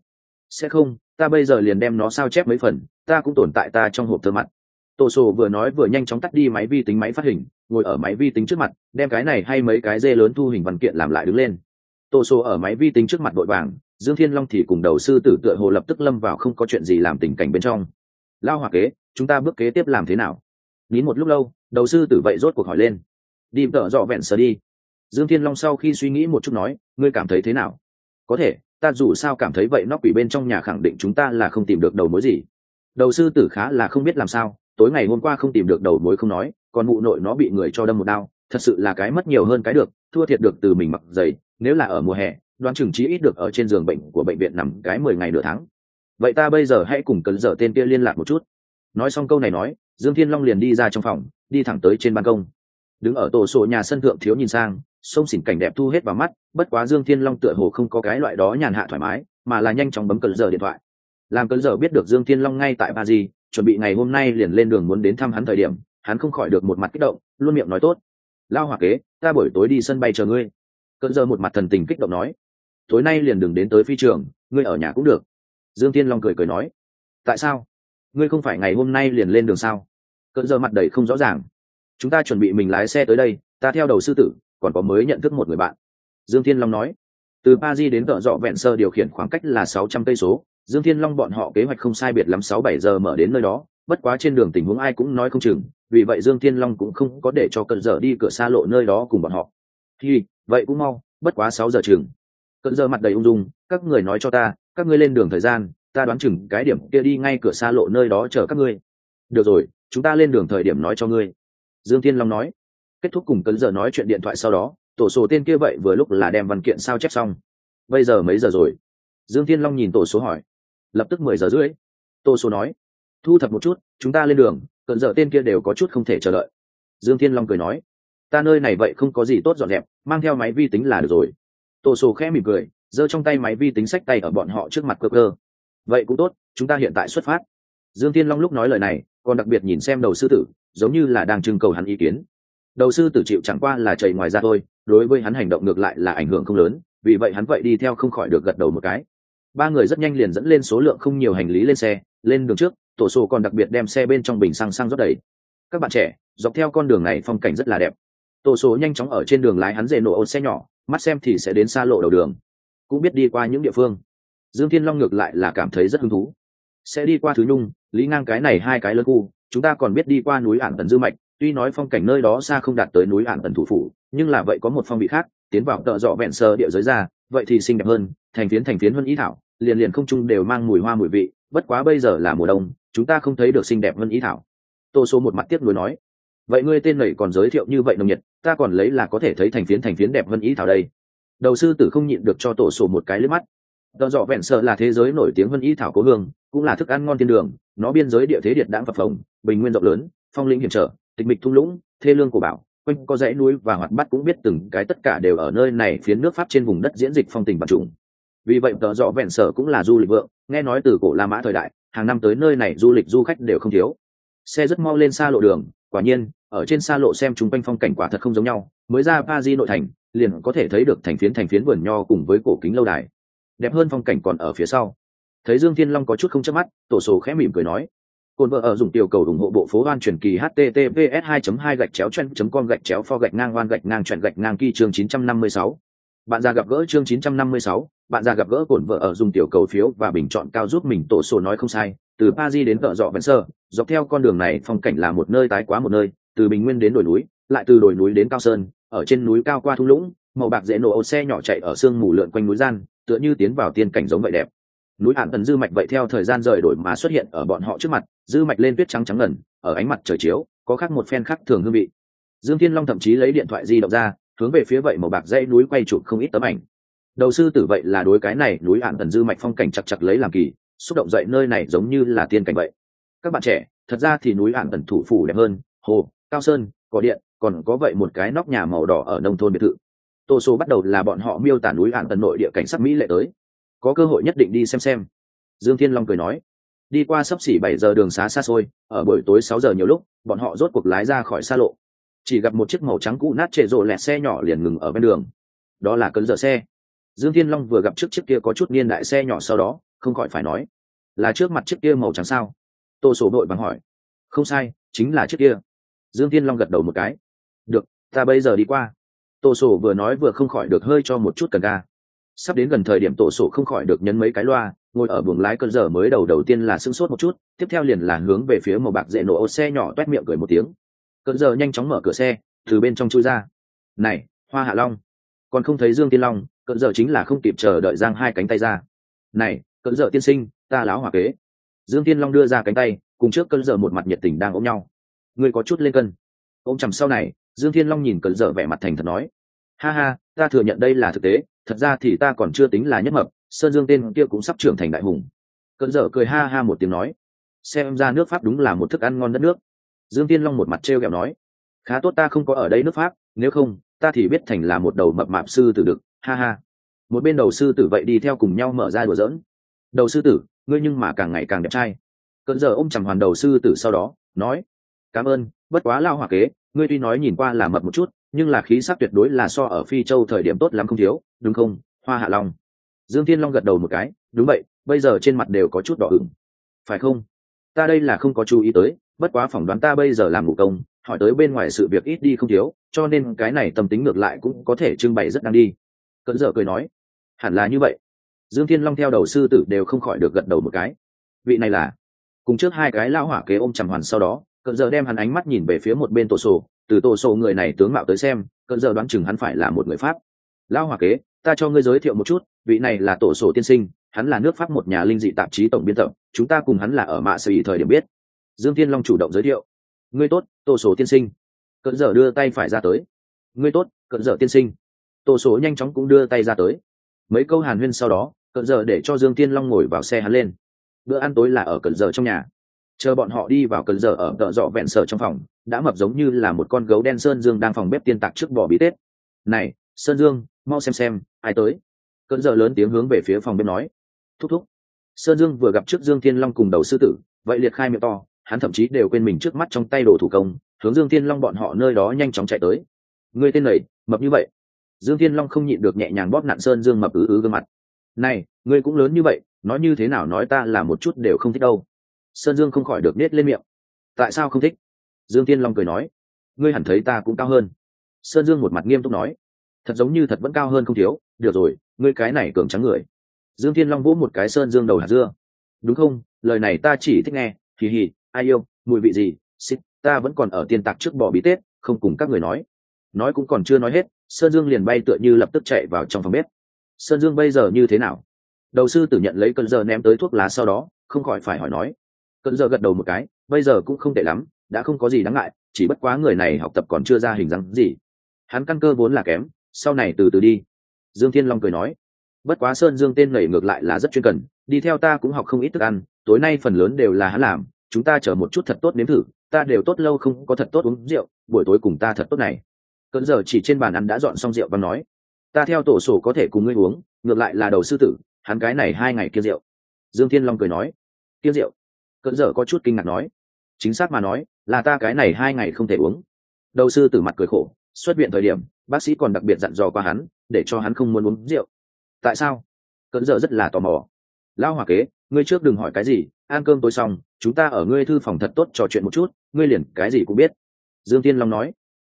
sẽ không, ta bây giờ liền đem nó sao chép mấy phần, ta cũng tồn tại ta trong hộp thơ mặt. Tổ sô vừa nói vừa nhanh chóng tắt đi máy vi tính máy phát hình, ngồi ở máy vi tính trước mặt, đem cái này hay mấy cái dê lớn thu hình văn kiện làm lại đứng lên. Tổ sô ở máy vi tính trước mặt vội vàng, dương thiên long thì cùng đầu sư tử tựa hồ lập tức lâm vào không có chuyện gì làm tình cảnh bên trong. Lao hòa kế, chúng ta bước kế tiếp làm thế nào? Nín một lúc lâu, đầu sư tử vậy rốt cuộc hỏi lên. Đi tợ dọ vẹn sờ đi. Dương thiên long sau khi suy nghĩ một chút nói, ngươi cảm thấy thế nào? Có thể, ta dù sao cảm thấy vậy, nó quỷ bên trong nhà khẳng định chúng ta là không tìm được đầu mối gì. Đầu sư tử khá là không biết làm sao, tối ngày hôm qua không tìm được đầu mối không nói, còn mụ nội nó bị người cho đâm một đao, thật sự là cái mất nhiều hơn cái được, thua thiệt được từ mình mặc giày, nếu là ở mùa hè, đoán chừng chí ít được ở trên giường bệnh của bệnh viện nằm cái mười ngày nửa tháng. Vậy ta bây giờ hãy cùng cấn dở tên kia liên lạc một chút. Nói xong câu này nói dương thiên long liền đi ra trong phòng, đi thẳng tới trên ban công. Đứng ở tổ sổ nhà sân thượng thiếu nhìn sang, sông xỉn cảnh đẹp thu hết vào mắt, bất quá dương thiên long tựa hồ không có cái loại đó nhàn hạ thoải mái, mà là nhanh chóng bấm cơn giờ điện thoại. Làm cơn giờ biết được dương thiên long ngay tại ba di chuẩn bị ngày hôm nay liền lên đường muốn đến thăm hắn thời điểm, hắn không khỏi được một mặt kích động, luôn miệng nói tốt. Lao hòa kế, ta buổi tối đi sân bay chờ ngươi. Cơn giờ một mặt thần tình kích động nói. Tối nay liền đừng đến tới phi trường, ngươi ở nhà cũng được. Dương thiên long cười cười nói. Tại sao? Ngươi không phải ngày hôm nay liền lên đường sao? Cơn giờ mặt đầy không rõ ràng. Chúng ta chuẩn bị mình lái xe tới đây, ta theo đầu sư tử, còn có mới nhận thức một người bạn. Dương thiên long nói. Từ pa di đến tợ dọ vẹn sơ điều khiển khoảng cách là sáu trăm cây số, dương thiên long bọn họ kế hoạch không sai biệt lắm sáu bảy giờ mở đến nơi đó, bất quá trên đường tình huống ai cũng nói không chừng, vì vậy dương thiên long cũng không có để cho cận giờ đi cửa xa lộ nơi đó cùng bọn họ. Thì vậy cũng mau, bất quá sáu giờ chừng. Cận giờ mặt đầy ung dung, các người nói cho ta, các ngươi lên đường thời gian, ta đoán chừng cái điểm kia đi ngay cửa xa lộ nơi đó chờ các ngươi được rồi, chúng ta lên đường thời điểm nói cho ngươi. Dương thiên long nói. Kết thúc cùng cấn giờ nói chuyện điện thoại sau đó, tổ số tên kia vậy vừa lúc là đem văn kiện sao chép xong. Bây giờ mấy giờ rồi? Dương thiên long nhìn tổ số hỏi. Lập tức mười giờ rưỡi. Tổ số nói. Thu thập một chút, chúng ta lên đường cận giờ tên kia đều có chút không thể chờ đợi. Dương thiên long cười nói. Ta nơi này vậy không có gì tốt dọn dẹp, mang theo máy vi tính là được rồi. Tổ số khẽ mỉm cười, giơ trong tay máy vi tính sách tay ở bọn họ trước mặt cơ cơ. Vậy cũng tốt, chúng ta hiện tại xuất phát. Dương thiên long lúc nói lời này còn đặc biệt nhìn xem đầu sư tử, giống như là đang trưng cầu hắn ý kiến. Đầu sư tử chịu chẳng qua là chảy ngoài ra thôi, đối với hắn hành động ngược lại là ảnh hưởng không lớn, vì vậy hắn vậy đi theo không khỏi được gật đầu một cái. Ba người rất nhanh liền dẫn lên số lượng không nhiều hành lý lên xe, lên đường trước, tổ sổ còn đặc biệt đem xe bên trong bình xăng xăng rót đầy. Các bạn trẻ, dọc theo con đường này phong cảnh rất là đẹp. Tổ số nhanh chóng ở trên đường lái hắn dề nổ ô xe nhỏ, mắt xem thì sẽ đến xa lộ đầu đường. Cũng biết đi qua những địa phương. Dương thiên long ngược lại là cảm thấy rất hứng thú sẽ đi qua thứ nhung, lý ngang cái này hai cái lớn khu, chúng ta còn biết đi qua núi ản tần dư mạch, tuy nói phong cảnh nơi đó xa không đạt tới núi ản tần thủ phủ, nhưng là vậy có một phong vị khác, tiến vào tợ dọ vẹn sơ địa giới ra, vậy thì xinh đẹp hơn, thành phiến thành phiến hơn ý thảo, liền liền không trung đều mang mùi hoa mùi vị, bất quá bây giờ là mùa đông, chúng ta không thấy được xinh đẹp hơn ý thảo. Tô số một mặt tiếp nối nói, vậy ngươi tên này còn giới thiệu như vậy nồng nhiệt, ta còn lấy là có thể thấy thành phiến thành phiến đẹp hơn ý thảo đây. Đầu sư tử không nhịn được cho tổ sổ một cái lướt mắt tợ dọ vẹn sợ là thế giới nổi tiếng hơn y thảo cố hương, cũng là thức ăn ngon thiên đường, nó biên giới địa thế điện đãng phập phồng, bình nguyên rộng lớn, phong linh hiểm trở, tịch mịch thung lũng, thê lương của bảo, quanh có dãy núi và hoạt bát cũng biết từng cái tất cả đều ở nơi này phiến nước pháp trên vùng đất diễn dịch phong tình vật trùng vì vậy, tờ dọ vẹn sở cũng là du lịch vượng, nghe nói từ cổ la mã thời đại, hàng năm tới nơi này du lịch du khách đều không thiếu. Xe rất mau lên xa lộ đường, quả nhiên, ở trên xa lộ xem chúng quanh phong cảnh quả thật không giống nhau, mới ra pa di nội thành, liền có thể thấy được thành phiến thành phiến vườn nho cùng với cổ kính lâu đài đẹp hơn phong cảnh còn ở phía sau thấy dương thiên long có chút không chớp mắt tổ sổ khẽ mỉm cười nói cồn vợ ở dùng tiểu cầu ủng hộ bộ phố hoan truyền kỳ https 2 2 gạch chéo chen com gạch chéo pho gạch ngang hoan gạch ngang chuyển gạch ngang kỳ chương 956. bạn già gặp gỡ chương 956, bạn già gặp gỡ cồn vợ ở dùng tiểu cầu phiếu và bình chọn cao giúp mình tổ sổ nói không sai từ paris đến vợ dọ vẫn sơ dọc theo con đường này phong cảnh là một nơi tái quá một nơi từ bình nguyên đến đồi núi lại từ đồi núi đến cao sơn ở trên núi cao qua thung lũng màu bạc dễ nổ ô xe nhỏ chạy ở sương mù lượn quanh núi gian tựa như tiến vào tiên cảnh giống vậy đẹp. Núi hạn tần dư mạch vậy theo thời gian rời đổi mà xuất hiện ở bọn họ trước mặt, dư mạch lên tuyết trắng trắng ngần, ở ánh mặt trời chiếu, có khác một phen khác thường hương vị. Dương thiên long thậm chí lấy điện thoại di động ra, hướng về phía vậy màu bạc dãy núi quay chụp không ít tấm ảnh. Đầu sư tử vậy là đối cái này, núi hạn tần dư mạch phong cảnh chặt chặt lấy làm kỳ, xúc động dậy nơi này giống như là tiên cảnh vậy. Các bạn trẻ, thật ra thì núi hạn tần thủ phủ đẹp hơn, hồ, cao sơn có điện, còn có vậy một cái nóc nhà màu đỏ ở nông thôn biệt thự tô số bắt đầu là bọn họ miêu tả núi ạn tần nội địa cảnh sát mỹ lệ tới. Có cơ hội nhất định đi xem xem. Dương thiên long cười nói. Đi qua sấp xỉ bảy giờ đường xá xa xôi, ở buổi tối sáu giờ nhiều lúc, bọn họ rốt cuộc lái ra khỏi xa lộ. Chỉ gặp một chiếc màu trắng cũ nát trệ rộ lẹt xe nhỏ liền ngừng ở bên đường. Đó là cơn dở xe. Dương thiên long vừa gặp trước chiếc kia có chút niên đại xe nhỏ sau đó, không khỏi phải nói. Là trước mặt chiếc kia màu trắng sao? Tô sổ đội bằng hỏi. Không sai, chính là chiếc kia. Dương thiên long gật đầu một cái. Được, ta bây giờ đi qua. Tổ sổ vừa nói vừa không khỏi được hơi cho một chút cần ga. Sắp đến gần thời điểm tổ sổ không khỏi được nhấn mấy cái loa, ngồi ở buồng lái cơn giờ mới đầu đầu tiên là sưng sốt một chút, tiếp theo liền là hướng về phía màu bạc dễ nổ ô xe nhỏ toét miệng cười một tiếng. Cơn giờ nhanh chóng mở cửa xe, từ bên trong chui ra. Này, hoa hạ long, còn không thấy dương tiên long, cơn giờ chính là không kịp chờ đợi giang hai cánh tay ra. Này, cơn giờ tiên sinh, ta láo hỏa kế. Dương tiên long đưa ra cánh tay, cùng trước cơn giờ một mặt nhiệt tình đang ôm nhau. Ngươi có chút lên cân. Ôm chầm sau này dương thiên long nhìn cơn dở vẻ mặt thành thật nói, ha ha, ta thừa nhận đây là thực tế, thật ra thì ta còn chưa tính là nhất mập, sơn dương tên kia cũng sắp trưởng thành đại hùng. Cơn dở cười ha ha một tiếng nói, xem ra nước pháp đúng là một thức ăn ngon đất nước. Dương tiên long một mặt t r e o kẹo nói, khá tốt ta không có ở đây nước pháp, nếu không, ta thì biết thành là một đầu mập mạp sư tử đực, ha ha. Một bên đầu sư tử vậy đi theo cùng nhau mở ra đùa giỡn. Đầu sư tử, ngươi nhưng mà càng ngày càng đẹp trai. Cận giờ ôm chẳng hoàn đầu sư tử sau đó, nói cảm ơn, bất quá lao hỏa kế, ngươi tuy nói nhìn qua là mập một chút, nhưng là khí sắc tuyệt đối là so ở phi châu thời điểm tốt lắm không thiếu, đúng không, hoa hạ long? Dương thiên long gật đầu một cái, đúng vậy, bây giờ trên mặt đều có chút đỏ ửng. Phải không? Ta đây là không có chú ý tới, bất quá phỏng đoán ta bây giờ làm ngủ công, hỏi tới bên ngoài sự việc ít đi không thiếu, cho nên cái này tâm tính ngược lại cũng có thể trưng bày rất đang đi. Cận dở cười nói, hẳn là như vậy. Dương thiên long theo đầu sư tử đều không khỏi được gật đầu một cái. Vị này là, cùng trước hai cái lao hỏa kế ôm chằm hoàn sau đó cận giờ đem hắn ánh mắt nhìn về phía một bên tổ sổ từ tổ sổ người này tướng mạo tới xem, cận giờ đoán chừng hắn phải là một người pháp. Lao hỏa kế, ta cho ngươi giới thiệu một chút, vị này là tổ sổ tiên sinh, hắn là nước pháp một nhà linh dị tạp chí tổng biên tập, chúng ta cùng hắn là ở mạ sĩ thời điểm biết. Dương tiên long chủ động giới thiệu. Ngươi tốt, tổ sổ tiên sinh. Cận giờ đưa tay phải ra tới. Ngươi tốt, cận giờ tiên sinh. Tổ sổ nhanh chóng cũng đưa tay ra tới. Mấy câu hàn huyên sau đó, cận giờ để cho dương tiên long ngồi vào xe hắn lên. Bữa ăn tối là ở cận giờ trong nhà chờ bọn họ đi vào cần giờ ở tợ dọ vẹn sở trong phòng, đã mập giống như là một con gấu đen sơn dương đang phòng bếp tiên tạc trước bỏ bí tết. Này, sơn dương, mau xem xem, ai tới? Cơn giờ lớn tiếng hướng về phía phòng bếp nói. Thúc thúc. Sơn dương vừa gặp trước dương thiên long cùng đầu sư tử, vậy liệt khai miệng to, hắn thậm chí đều quên mình trước mắt trong tay đồ thủ công, hướng dương thiên long bọn họ nơi đó nhanh chóng chạy tới. Người tên này, mập như vậy? Dương thiên long không nhịn được nhẹ nhàng bóp nạn sơn dương mập ứ ứ gương mặt. Này, ngươi cũng lớn như vậy, nói như thế nào nói ta là một chút đều không thích đâu sơn dương không khỏi được nết lên miệng. Tại sao không thích? Dương thiên long cười nói. Ngươi hẳn thấy ta cũng cao hơn. Sơn dương một mặt nghiêm túc nói. Thật giống như thật vẫn cao hơn không thiếu. Được rồi, ngươi cái này cường trắng người. Dương thiên long vỗ một cái sơn dương đầu hạt dưa. Đúng không? Lời này ta chỉ thích nghe. Kỳ hì, ai yêu? Mùi vị gì? Xích, ta vẫn còn ở tiên tạc trước bỏ bí tết, không cùng các người nói. Nói cũng còn chưa nói hết, sơn dương liền bay tựa như lập tức chạy vào trong phòng bếp. Sơn dương bây giờ như thế nào? Đầu sư tử nhận lấy cơn giờ ném tới thuốc lá sau đó, không khỏi phải hỏi nói cận giờ gật đầu một cái, bây giờ cũng không tệ lắm, đã không có gì đáng ngại, chỉ bất quá người này học tập còn chưa ra hình dáng gì. Hắn căn cơ vốn là kém, sau này từ từ đi. Dương thiên long cười nói, bất quá sơn dương tên nảy ngược lại là rất chuyên cần, đi theo ta cũng học không ít thức ăn, tối nay phần lớn đều là hắn làm, chúng ta chờ một chút thật tốt nếm thử, ta đều tốt lâu không có thật tốt uống rượu, buổi tối cùng ta thật tốt này. Cận giờ chỉ trên bàn ăn đã dọn xong rượu và nói, ta theo tổ sổ có thể cùng ngươi uống, ngược lại là đầu sư tử, hắn cái này hai ngày kia rượu. Dương thiên long cười nói, kia rượu cơn dở có chút kinh ngạc nói. Chính xác mà nói, là ta cái này hai ngày không thể uống. Đầu sư tử mặt cười khổ, xuất viện thời điểm, bác sĩ còn đặc biệt dặn dò qua hắn, để cho hắn không muốn uống rượu. Tại sao? Cơn dở rất là tò mò. Lao hòa kế, ngươi trước đừng hỏi cái gì, ăn cơm tối xong, chúng ta ở ngươi thư phòng thật tốt trò chuyện một chút, ngươi liền cái gì cũng biết. Dương tiên long nói.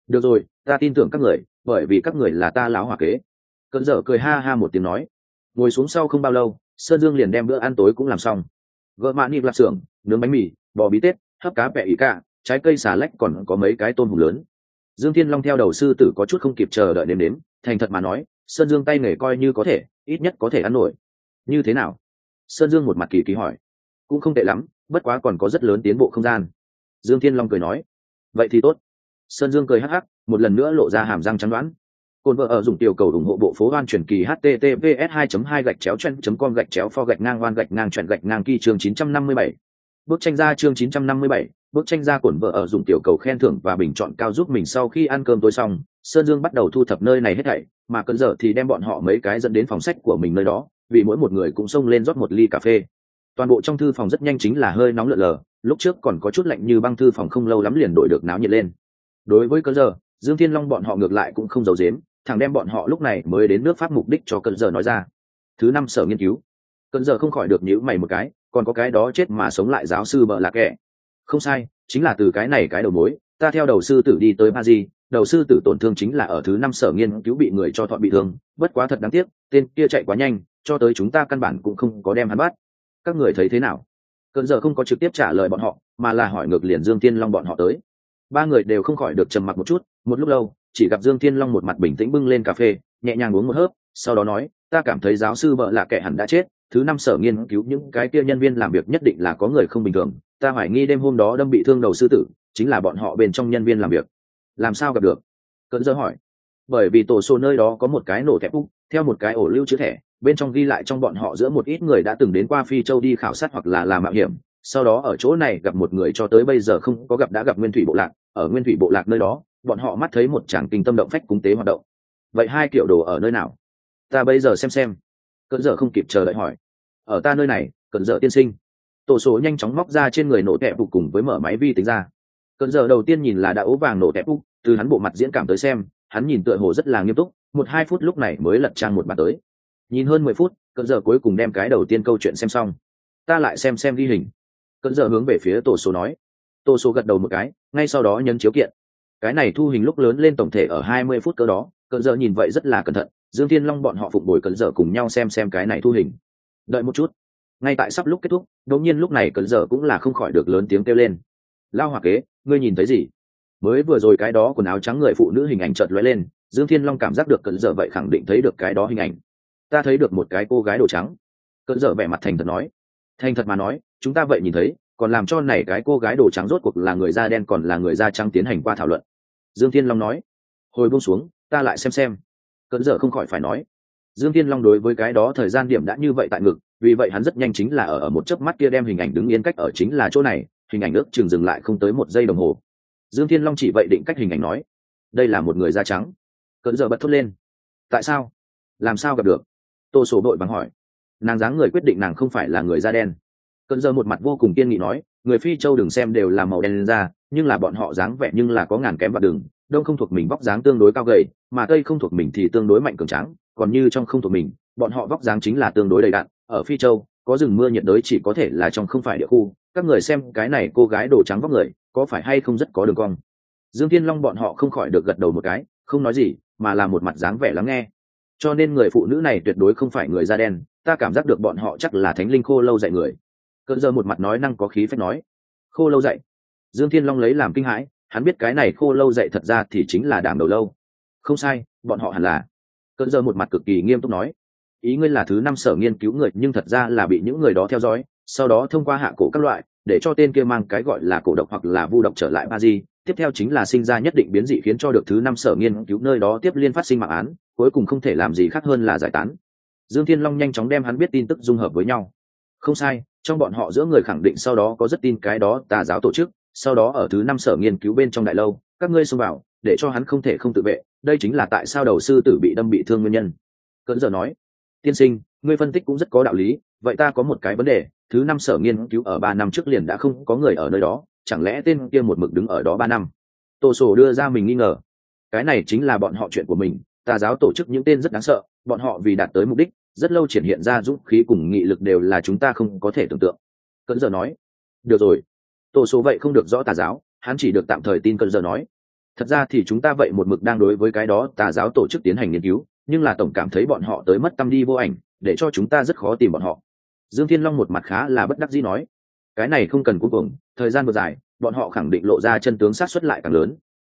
Được rồi, ta tin tưởng các người, bởi vì các người là ta lão hòa kế. Cơn dở cười ha ha một tiếng nói. Ngồi xuống sau không bao lâu, sơn dương liền đem bữa ăn tối cũng làm xong gợ mạ nịp lạp xưởng, nướng bánh mì, bò bí tết, hấp cá vẹ ý cả trái cây xà lách còn có mấy cái tôm hùm lớn. Dương thiên long theo đầu sư tử có chút không kịp chờ đợi nếm đếm thành thật mà nói, sơn dương tay nghề coi như có thể, ít nhất có thể ăn nổi. Như thế nào? Sơn dương một mặt kỳ kỳ hỏi. Cũng không tệ lắm, bất quá còn có rất lớn tiến bộ không gian. Dương thiên long cười nói. Vậy thì tốt. Sơn dương cười hắc hắc, một lần nữa lộ ra hàm răng chắn đoán cồn vợ ở dùng tiểu cầu ủng hộ bộ phố hoan truyền kỳ https 2 2 gạch chéo chen com gạch chéo pho gạch ngang hoan gạch ngang chuyển gạch ngang kỳ chương 957. bước tranh ra chương 957, bước tranh ra cồn vợ ở dùng tiểu cầu khen thưởng và bình chọn cao giúp mình sau khi ăn cơm tối xong sơn dương bắt đầu thu thập nơi này hết thảy mà cơn giờ thì đem bọn họ mấy cái dẫn đến phòng sách của mình nơi đó vì mỗi một người cũng xông lên rót một ly cà phê. Toàn bộ trong thư phòng rất nhanh chính là hơi nóng lợn lờ lúc trước còn có chút lạnh như băng thư phòng không lâu lắm liền đổi được náo nhiệt lên. Đối với cơn giờ dương thiên long bọn họ ngược lại cũng không giấu giếm, thằng đem bọn họ lúc này mới đến nước pháp mục đích cho cơn giờ nói ra. Thứ năm sở nghiên cứu. Cơn giờ không khỏi được nhíu mày một cái, còn có cái đó chết mà sống lại giáo sư bợ lạc kẻ. Không sai, chính là từ cái này cái đầu mối, ta theo đầu sư tử đi tới ba di đầu sư tử tổn thương chính là ở thứ năm sở nghiên cứu bị người cho thọ bị thương, bất quá thật đáng tiếc, tên kia chạy quá nhanh, cho tới chúng ta căn bản cũng không có đem hắn bắt. Các người thấy thế nào? Cơn giờ không có trực tiếp trả lời bọn họ, mà là hỏi ngược liền dương tiên long bọn họ tới. Ba người đều không khỏi được trầm mặc một chút, một lúc lâu chỉ gặp dương Thiên long một mặt bình tĩnh bưng lên cà phê, nhẹ nhàng uống một hớp, sau đó nói, ta cảm thấy giáo sư vợ là kẻ hẳn đã chết, thứ năm sở nghiên cứu những cái kia nhân viên làm việc nhất định là có người không bình thường, ta hoài nghi đêm hôm đó đâm bị thương đầu sư tử, chính là bọn họ bên trong nhân viên làm việc. Làm sao gặp được? Cơn giờ hỏi. Bởi vì tổ số nơi đó có một cái nổ thép úc, theo một cái ổ lưu chữ thẻ, bên trong ghi lại trong bọn họ giữa một ít người đã từng đến qua phi châu đi khảo sát hoặc là làm mạo hiểm, sau đó ở chỗ này gặp một người cho tới bây giờ không có gặp đã gặp nguyên thủy bộ lạc, ở nguyên thủy bộ lạc nơi đó bọn họ mắt thấy một tràng kinh tâm động phách cúng tế hoạt động. Vậy hai kiểu đồ ở nơi nào? Ta bây giờ xem xem. Cận giờ không kịp chờ đợi hỏi. Ở ta nơi này, cận giờ tiên sinh. Tổ số nhanh chóng móc ra trên người nổ tẹp phục cùng với mở máy vi tính ra. Cận giờ đầu tiên nhìn là đã ố vàng nổ tẹp phục, từ hắn bộ mặt diễn cảm tới xem, hắn nhìn tựa hồ rất là nghiêm túc, một hai phút lúc này mới lật trang một bản tới. Nhìn hơn mười phút, cận giờ cuối cùng đem cái đầu tiên câu chuyện xem xong. Ta lại xem xem ghi hình. Cận giờ hướng về phía tổ số nói. Tổ số gật đầu một cái, ngay sau đó nhấn chiếu kiện cái này thu hình lúc lớn lên tổng thể ở hai mươi phút cỡ đó cận giờ nhìn vậy rất là cẩn thận, dương thiên long bọn họ phục bồi cận giờ cùng nhau xem xem cái này thu hình. Đợi một chút. Ngay tại sắp lúc kết thúc, đột nhiên lúc này cận giờ cũng là không khỏi được lớn tiếng kêu lên. Lao hòa kế, ngươi nhìn thấy gì? Mới vừa rồi cái đó quần áo trắng người phụ nữ hình ảnh chợt lóe lên, dương thiên long cảm giác được cận giờ vậy khẳng định thấy được cái đó hình ảnh. Ta thấy được một cái cô gái đồ trắng. Cận giờ vẻ mặt thành thật nói. Thành thật mà nói, chúng ta vậy nhìn thấy còn làm cho này cái cô gái đồ trắng rốt cuộc là người da đen còn là người da trắng tiến hành qua thảo luận. Dương thiên long nói, hồi buông xuống, ta lại xem xem. Cẩn giờ không khỏi phải nói, dương thiên long đối với cái đó thời gian điểm đã như vậy tại ngực, vì vậy hắn rất nhanh chính là ở ở một chớp mắt kia đem hình ảnh đứng yên cách ở chính là chỗ này, hình ảnh ước chừng dừng lại không tới một giây đồng hồ. Dương thiên long chỉ vậy định cách hình ảnh nói, đây là một người da trắng. Cẩn giờ bật thốt lên, tại sao? Làm sao gặp được? Tô sổ đội bằng hỏi, nàng dáng người quyết định nàng không phải là người da đen cận giờ một mặt vô cùng kiên nghị nói, người phi châu đừng xem đều là màu đen lên da nhưng là bọn họ dáng vẻ nhưng là có ngàn kém và đường đông không thuộc mình vóc dáng tương đối cao gầy, mà tây không thuộc mình thì tương đối mạnh cường tráng, còn như trong không thuộc mình, bọn họ vóc dáng chính là tương đối đầy đặn, ở phi châu, có rừng mưa nhiệt đới chỉ có thể là trong không phải địa khu, các người xem cái này cô gái đồ trắng vóc người, có phải hay không rất có đường cong. Dương thiên long bọn họ không khỏi được gật đầu một cái, không nói gì, mà là một mặt dáng vẻ lắng nghe. Cho nên người phụ nữ này tuyệt đối không phải người da đen, ta cảm giác được bọn họ chắc là thánh linh khô lâu dạy người cơn giờ một mặt nói năng có khí phách nói. Khô lâu dậy. Dương thiên long lấy làm kinh hãi, hắn biết cái này khô lâu dậy thật ra thì chính là đảng đầu lâu. Không sai, bọn họ hẳn là. Cơn giờ một mặt cực kỳ nghiêm túc nói. Ý ngươi là thứ năm sở nghiên cứu người, nhưng thật ra là bị những người đó theo dõi, sau đó thông qua hạ cổ các loại, để cho tên kia mang cái gọi là cổ độc hoặc là vu độc trở lại ba di tiếp theo chính là sinh ra nhất định biến dị khiến cho được thứ năm sở nghiên cứu nơi đó tiếp liên phát sinh mạng án, cuối cùng không thể làm gì khác hơn là giải tán. Dương thiên long nhanh chóng đem hắn biết tin tức dung hợp với nhau. Không sai trong bọn họ giữa người khẳng định sau đó có rất tin cái đó tà giáo tổ chức, sau đó ở thứ năm sở nghiên cứu bên trong đại lâu, các ngươi xông vào, để cho hắn không thể không tự vệ, đây chính là tại sao đầu sư tử bị đâm bị thương nguyên nhân. Cỡn giờ nói, tiên sinh, ngươi phân tích cũng rất có đạo lý, vậy ta có một cái vấn đề, thứ năm sở nghiên cứu ở ba năm trước liền đã không có người ở nơi đó, chẳng lẽ tên kia một mực đứng ở đó ba năm? Tổ sổ đưa ra mình nghi ngờ. Cái này chính là bọn họ chuyện của mình, tà giáo tổ chức những tên rất đáng sợ bọn họ vì đạt tới mục đích, rất lâu triển hiện ra dũng khí cùng nghị lực đều là chúng ta không có thể tưởng tượng. Cận giờ nói, được rồi, tổ số vậy không được rõ tà giáo, hắn chỉ được tạm thời tin cận giờ nói. Thật ra thì chúng ta vậy một mực đang đối với cái đó tà giáo tổ chức tiến hành nghiên cứu, nhưng là tổng cảm thấy bọn họ tới mất tâm đi vô ảnh, để cho chúng ta rất khó tìm bọn họ. Dương thiên long một mặt khá là bất đắc dĩ nói, cái này không cần cuối cùng, thời gian vừa dài, bọn họ khẳng định lộ ra chân tướng sát xuất lại càng lớn.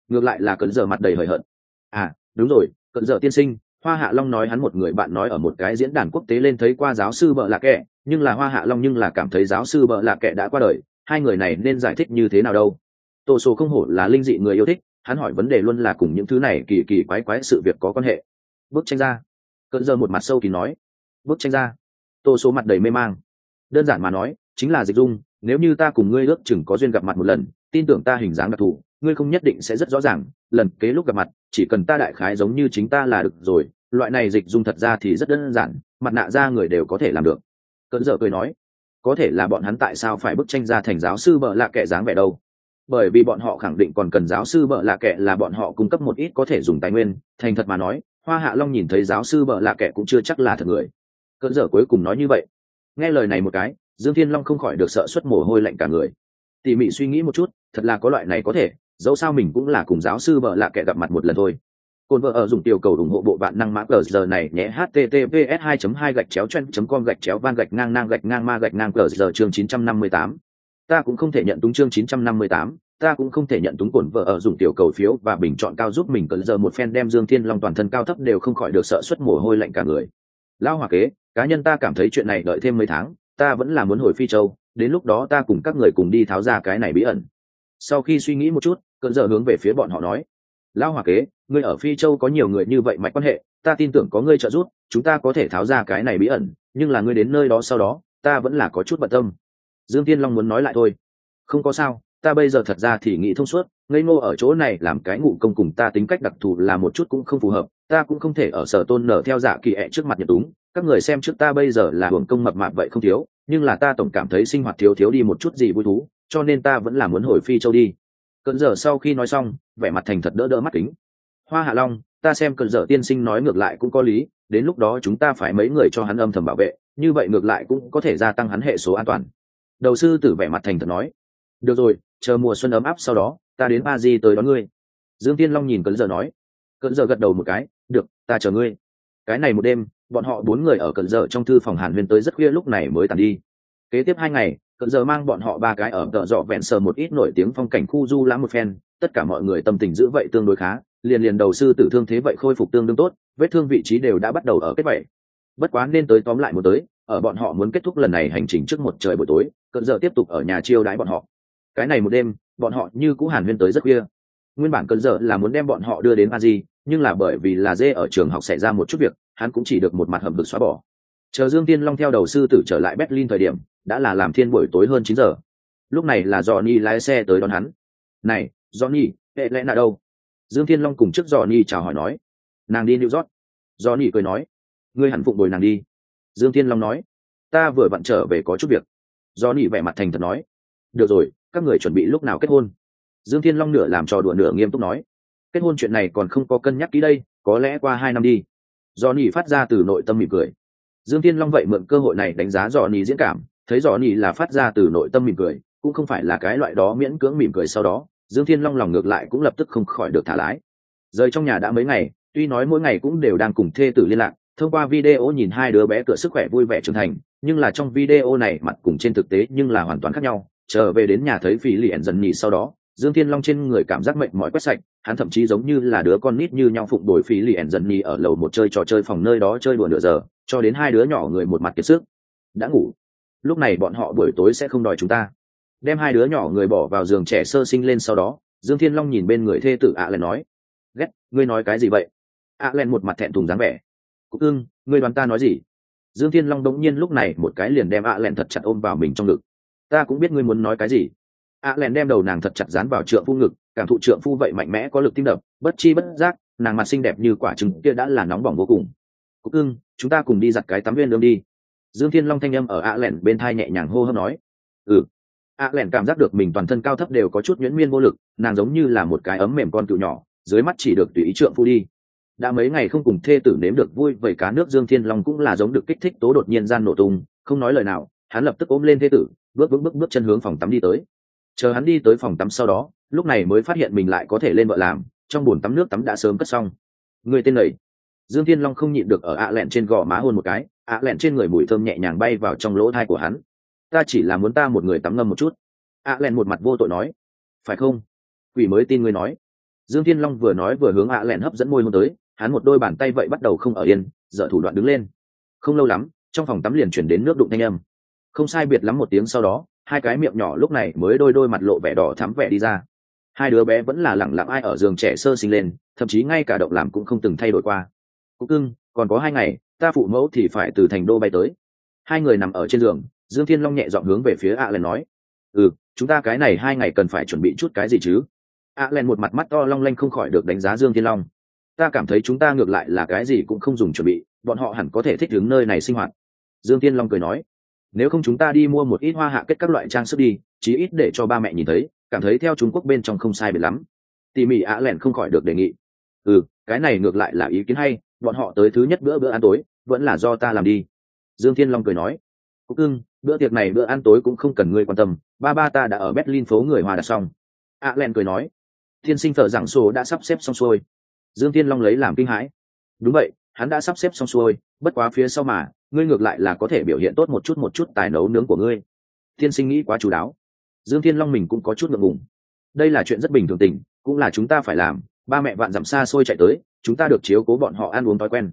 Ngược lại là cận giờ mặt đầy hời hợt. À đúng rồi cận giờ tiên sinh hoa hạ long nói hắn một người bạn nói ở một cái diễn đàn quốc tế lên thấy qua giáo sư bợ lạ kệ nhưng là hoa hạ long nhưng là cảm thấy giáo sư bợ lạ kệ đã qua đời, hai người này nên giải thích như thế nào đâu. Tổ số không hổ là linh dị người yêu thích, hắn hỏi vấn đề luôn là cùng những thứ này kỳ kỳ quái quái sự việc có quan hệ. Bức tranh ra. Cận giờ một mặt sâu thì nói. Bức tranh ra. Tô số mặt đầy mê mang. Đơn giản mà nói, chính là dịch dung, nếu như ta cùng ngươi ước chừng có duyên gặp mặt một lần, tin tưởng ta hình dáng đặc thù, ngươi không nhất định sẽ rất rõ ràng, lần kế lúc gặp mặt chỉ cần ta đại khái giống như chính ta là được rồi, loại này dịch dung thật ra thì rất đơn giản, mặt nạ ra người đều có thể làm được. Cơn dở cười nói, có thể là bọn hắn tại sao phải bức tranh ra thành giáo sư bợ lạ kệ dáng vẻ đâu? Bởi vì bọn họ khẳng định còn cần giáo sư bợ lạ kệ là bọn họ cung cấp một ít có thể dùng tài nguyên, thành thật mà nói, hoa hạ long nhìn thấy giáo sư bợ lạ kệ cũng chưa chắc là thật người. Cơn dở cuối cùng nói như vậy. Nghe lời này một cái, dương thiên long không khỏi được sợ xuất mồ hôi lạnh cả người. Tỉ mỉ suy nghĩ một chút, thật là có loại này có thể dẫu sao mình cũng là cùng giáo sư vợ lạ kẻ gặp mặt một lần thôi. Cồn vợ ở dùng tiểu cầu ủng hộ bộ bạn năng mã cờ giờ này nhé https 2 2 gạch chéo chen com gạch chéo van gạch ngang ngang gạch ngang ma gạch ngang cờ giờ chương 958. ta cũng không thể nhận túng chương 958, ta cũng không thể nhận túng cồn vợ ở dùng tiểu cầu phiếu và bình chọn cao giúp mình cờ giờ một phen đem dương thiên long toàn thân cao thấp đều không khỏi được sợ xuất mồ hôi lạnh cả người. Lao hòa kế cá nhân ta cảm thấy chuyện này đợi thêm mấy tháng ta vẫn là muốn hồi phi châu đến lúc đó ta cùng các người cùng đi tháo ra cái này bí ẩn sau khi suy nghĩ một chút, cơn giờ hướng về phía bọn họ nói lao hòa kế, ngươi ở phi châu có nhiều người như vậy mạch quan hệ, ta tin tưởng có ngươi trợ giúp, chúng ta có thể tháo ra cái này bí ẩn, nhưng là ngươi đến nơi đó sau đó, ta vẫn là có chút bận tâm. Dương tiên long muốn nói lại thôi, không có sao, ta bây giờ thật ra thì nghĩ thông suốt, ngây ngô ở chỗ này làm cái ngụ công cùng ta tính cách đặc thù là một chút cũng không phù hợp, ta cũng không thể ở sở tôn nở theo giả kỳ ẹ trước mặt nhật đúng các người xem trước ta bây giờ là hưởng công mập mạp vậy không thiếu, nhưng là ta tổng cảm thấy sinh hoạt thiếu thiếu đi một chút gì vui thú cho nên ta vẫn là muốn hồi phi châu đi. Cận giờ sau khi nói xong, vẻ mặt thành thật đỡ đỡ mắt kính. Hoa hạ long, ta xem cận giờ tiên sinh nói ngược lại cũng có lý, đến lúc đó chúng ta phải mấy người cho hắn âm thầm bảo vệ, như vậy ngược lại cũng có thể gia tăng hắn hệ số an toàn. Đầu sư tử vẻ mặt thành thật nói. Được rồi, chờ mùa xuân ấm áp sau đó, ta đến ba di tới đón ngươi. Dương tiên long nhìn cận giờ nói. Cận giờ gật đầu một cái. Được, ta chờ ngươi. Cái này một đêm, bọn họ bốn người ở cận giờ trong thư phòng hàn huyên tới rất khuya lúc này mới tàn đi. Kế tiếp hai ngày cận giờ mang bọn họ ba cái ở tợ dọ vẹn sờ một ít nổi tiếng phong cảnh khu du lãm một phen, tất cả mọi người tâm tình giữ vậy tương đối khá, liền liền đầu sư tử thương thế vậy khôi phục tương đương tốt, vết thương vị trí đều đã bắt đầu ở kết vậy. Bất quá nên tới tóm lại một tới, ở bọn họ muốn kết thúc lần này hành trình trước một trời buổi tối cận giờ tiếp tục ở nhà chiêu đãi bọn họ. Cái này một đêm, bọn họ như cũ hàn huyên tới rất khuya. Nguyên bản cận giờ là muốn đem bọn họ đưa đến a di nhưng là bởi vì là dê ở trường học xảy ra một chút việc, hắn cũng chỉ được một mặt hầm được xóa bỏ chờ dương tiên long theo đầu sư tử trở lại berlin thời điểm, đã là làm thiên buổi tối hơn chín giờ. Lúc này là johnny lái xe tới đón hắn. Này, johnny, hệ lẽ nào đâu? Dương thiên long cùng trước johnny chào hỏi nói. Nàng đi new york. Johnny cười nói. Ngươi hẳn phụng bồi nàng đi. Dương thiên long nói. Ta vừa vặn trở về có chút việc. Johnny vẻ mặt thành thật nói. Được rồi, các người chuẩn bị lúc nào kết hôn? Dương thiên long nửa làm trò đùa nửa nghiêm túc nói. Kết hôn chuyện này còn không có cân nhắc kỹ đây, có lẽ qua hai năm đi. Johnny phát ra từ nội tâm mỉm cười dương thiên long vậy mượn cơ hội này đánh giá johnny diễn cảm, thấy rõ nhì là phát ra từ nội tâm mỉm cười, cũng không phải là cái loại đó miễn cưỡng mỉm cười sau đó, dương thiên long lòng ngược lại cũng lập tức không khỏi được thả lái. Rời trong nhà đã mấy ngày, tuy nói mỗi ngày cũng đều đang cùng thê tử liên lạc, thông qua video nhìn hai đứa bé cửa sức khỏe vui vẻ trưởng thành, nhưng là trong video này mặt cùng trên thực tế nhưng là hoàn toàn khác nhau. Trở về đến nhà thấy phí liền dần nhì sau đó, dương thiên long trên người cảm giác mệnh mỏi quét sạch, hắn thậm chí giống như là đứa con nít như nhau phụng đổi phí liền dần nhì ở lầu một chơi trò chơi phòng nơi đó chơi đùa nửa giờ cho đến hai đứa nhỏ người một mặt kiệt sức. Đã ngủ. Lúc này bọn họ buổi tối sẽ không đòi chúng ta. Đem hai đứa nhỏ người bỏ vào giường trẻ sơ sinh lên sau đó, dương thiên long nhìn bên người thê tử ạ à nói, ghét, ngươi nói cái gì vậy? Ạ à len một mặt thẹn thùng dáng vẻ, cúc ưng ngươi đoán ta nói gì? Dương thiên long đống nhiên lúc này một cái liền đem ạ à len thật chặt ôm vào mình trong ngực, ta cũng biết ngươi muốn nói cái gì. Ạ len đem đầu nàng thật chặt dán vào trượng phu ngực, cảm thụ trượng phu vậy mạnh mẽ có lực tim đập, bất chi bất giác, nàng mặt xinh đẹp như quả trứng kia đã là nóng bỏng vô cùng cúc ưng chúng ta cùng đi giặt cái tắm viên lương đi. Dương thiên long thanh â m ở ạ lẻn bên thai nhẹ nhàng hô hấp nói. Ừ. Ạ lẻn cảm giác được mình toàn thân cao thấp đều có chút nhuyễn miên vô lực, nàng giống như là một cái ấm mềm con cựu nhỏ, dưới mắt chỉ được tùy ý trượng phu đi. Đã mấy ngày không cùng thê tử nếm được vui, vậy cá nước dương thiên long cũng là giống được kích thích tố đột nhiên gian nổ tung, không nói lời nào, hắn lập tức ôm lên thê tử, bước bước bước bước chân hướng phòng tắm đi tới. Chờ hắn đi tới phòng tắm sau đó, lúc này mới phát hiện mình lại có thể lên vợ làm, trong bồn tắm nước tắm đã sớm cất xong. Người tên này dương thiên long không nhịn được ở ạ lẹn trên gò má hôn một cái, ạ lẹn trên người mùi thơm nhẹ nhàng bay vào trong lỗ thai của hắn. Ta chỉ là muốn ta một người tắm ngâm một chút. ạ lẹn một mặt vô tội nói. Phải không? Quỷ mới tin ngươi nói. Dương thiên long vừa nói vừa hướng ạ lẹn hấp dẫn môi hôn tới, hắn một đôi bàn tay vậy bắt đầu không ở yên dợ thủ đoạn đứng lên. Không lâu lắm, trong phòng tắm liền chuyển đến nước đụng thanh âm. Không sai biệt lắm một tiếng sau đó, hai cái miệng nhỏ lúc này mới đôi đôi mặt lộ vẻ đỏ thắm vẻ đi ra. Hai đứa bé vẫn là lẳng lặng ai ở giường trẻ sơ sinh lên, thậm chí ngay cả động làm cũng không từng thay đổi qua cúc cưng, còn có hai ngày, ta phụ mẫu thì phải từ thành đô bay tới. Hai người nằm ở trên giường, dương thiên long nhẹ dọn hướng về phía ạ à nói. Ừ chúng ta cái này hai ngày cần phải chuẩn bị chút cái gì chứ? Ạ len một mặt mắt to long lanh không khỏi được đánh giá dương thiên long. Ta cảm thấy chúng ta ngược lại là cái gì cũng không dùng chuẩn bị, bọn họ hẳn có thể thích ứng nơi này sinh hoạt. Dương thiên long cười nói. Nếu không chúng ta đi mua một ít hoa hạ kết các loại trang sức đi, chí ít để cho ba mẹ nhìn thấy, cảm thấy theo trung quốc bên trong không sai biệt lắm. Tỉ mỉ ạ lẻn không khỏi được đề nghị. Ừ cái này ngược lại là ý kiến hay bọn họ tới thứ nhất bữa bữa ăn tối, vẫn là do ta làm đi. Dương thiên long cười nói. Cúc Cưng, bữa tiệc này bữa ăn tối cũng không cần ngươi quan tâm, ba ba ta đã ở berlin phố người hòa đặt xong. Ạ len cười nói. Thiên sinh thợ giảng sổ đã sắp xếp xong xuôi. Dương thiên long lấy làm kinh hãi. Đúng vậy, hắn đã sắp xếp xong xuôi, bất quá phía sau mà, ngươi ngược lại là có thể biểu hiện tốt một chút một chút tài nấu nướng của ngươi. Thiên sinh nghĩ quá chú đáo. Dương thiên long mình cũng có chút ngượng ngùng. Đây là chuyện rất bình thường tình, cũng là chúng ta phải làm, ba mẹ vạn dặm xa xôi chạy tới chúng ta được chiếu cố bọn họ ăn uống thói quen.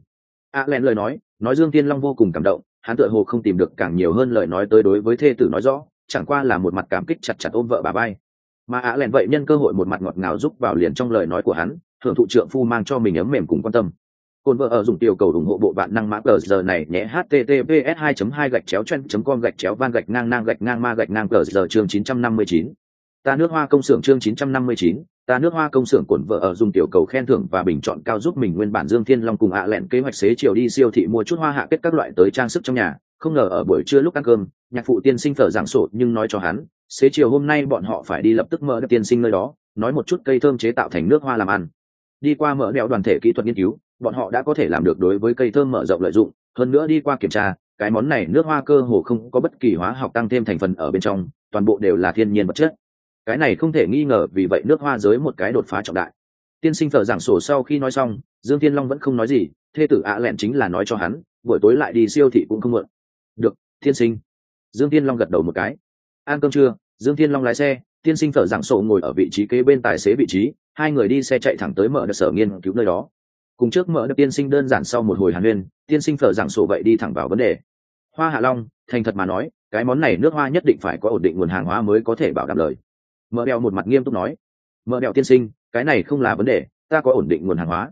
A à len lời nói nói dương thiên long vô cùng cảm động hắn tựa hồ không tìm được càng nhiều hơn lời nói tới đối với thê tử nói rõ chẳng qua là một mặt cảm kích chặt chặt ôm vợ bà bay mà a à len vậy nhân cơ hội một mặt ngọt ngào giúp vào liền trong lời nói của hắn thượng thụ trượng phu mang cho mình ấm mềm cùng quan tâm. Cồn vợ ở dùng tiểu cầu ủng hộ bộ bạn năng mã cờ giờ này nhé https 2 2 gạch chéo chen com gạch chéo van gạch ngang ngang gạch ngang ma gạch ngang cờ giờ chương 959. ta nước hoa công xưởng chương 959, ta nước hoa công xưởng cổn vợ ở dùng tiểu cầu khen thưởng và bình chọn cao giúp mình nguyên bản dương thiên long cùng ạ lẹn kế hoạch xế chiều đi siêu thị mua chút hoa hạ kết các loại tới trang sức trong nhà. Không ngờ ở buổi trưa lúc ăn cơm, nhạc phụ tiên sinh thở giảng sổ nhưng nói cho hắn, xế chiều hôm nay bọn họ phải đi lập tức mở tiên sinh nơi đó, nói một chút cây thơm chế tạo thành nước hoa làm ăn. Đi qua mở đeo đoàn thể kỹ thuật nghiên cứu, bọn họ đã có thể làm được đối với cây thơm mở rộng lợi dụng. Hơn nữa đi qua kiểm tra, cái món này nước hoa cơ hồ không có bất kỳ hóa học tăng thêm thành phần ở bên trong, toàn bộ đều là thiên nhiên vật chất cái này không thể nghi ngờ vì vậy nước hoa giới một cái đột phá trọng đại. Tiên sinh thờ giảng sổ sau khi nói xong, dương thiên long vẫn không nói gì, thê tử ạ à lẹn chính là nói cho hắn, buổi tối lại đi siêu thị cũng không mượn được thiên sinh. Dương thiên long gật đầu một cái. Ăn cơm trưa. Dương thiên long lái xe, tiên sinh thở giảng sổ ngồi ở vị trí kế bên tài xế vị trí, hai người đi xe chạy thẳng tới mở đợt sở nghiên cứu nơi đó. Cùng trước mở đợt tiên sinh đơn giản sau một hồi hàn huyên, tiên sinh thở giảng sổ vậy đi thẳng vào vấn đề. Hoa hạ long, thành thật mà nói, cái món này nước hoa nhất định phải có ổn định nguồn hàng hóa mới có thể bảo đảm lời mở đeo một mặt nghiêm túc nói mở đeo tiên sinh, cái này không là vấn đề, ta có ổn định nguồn hàng hóa.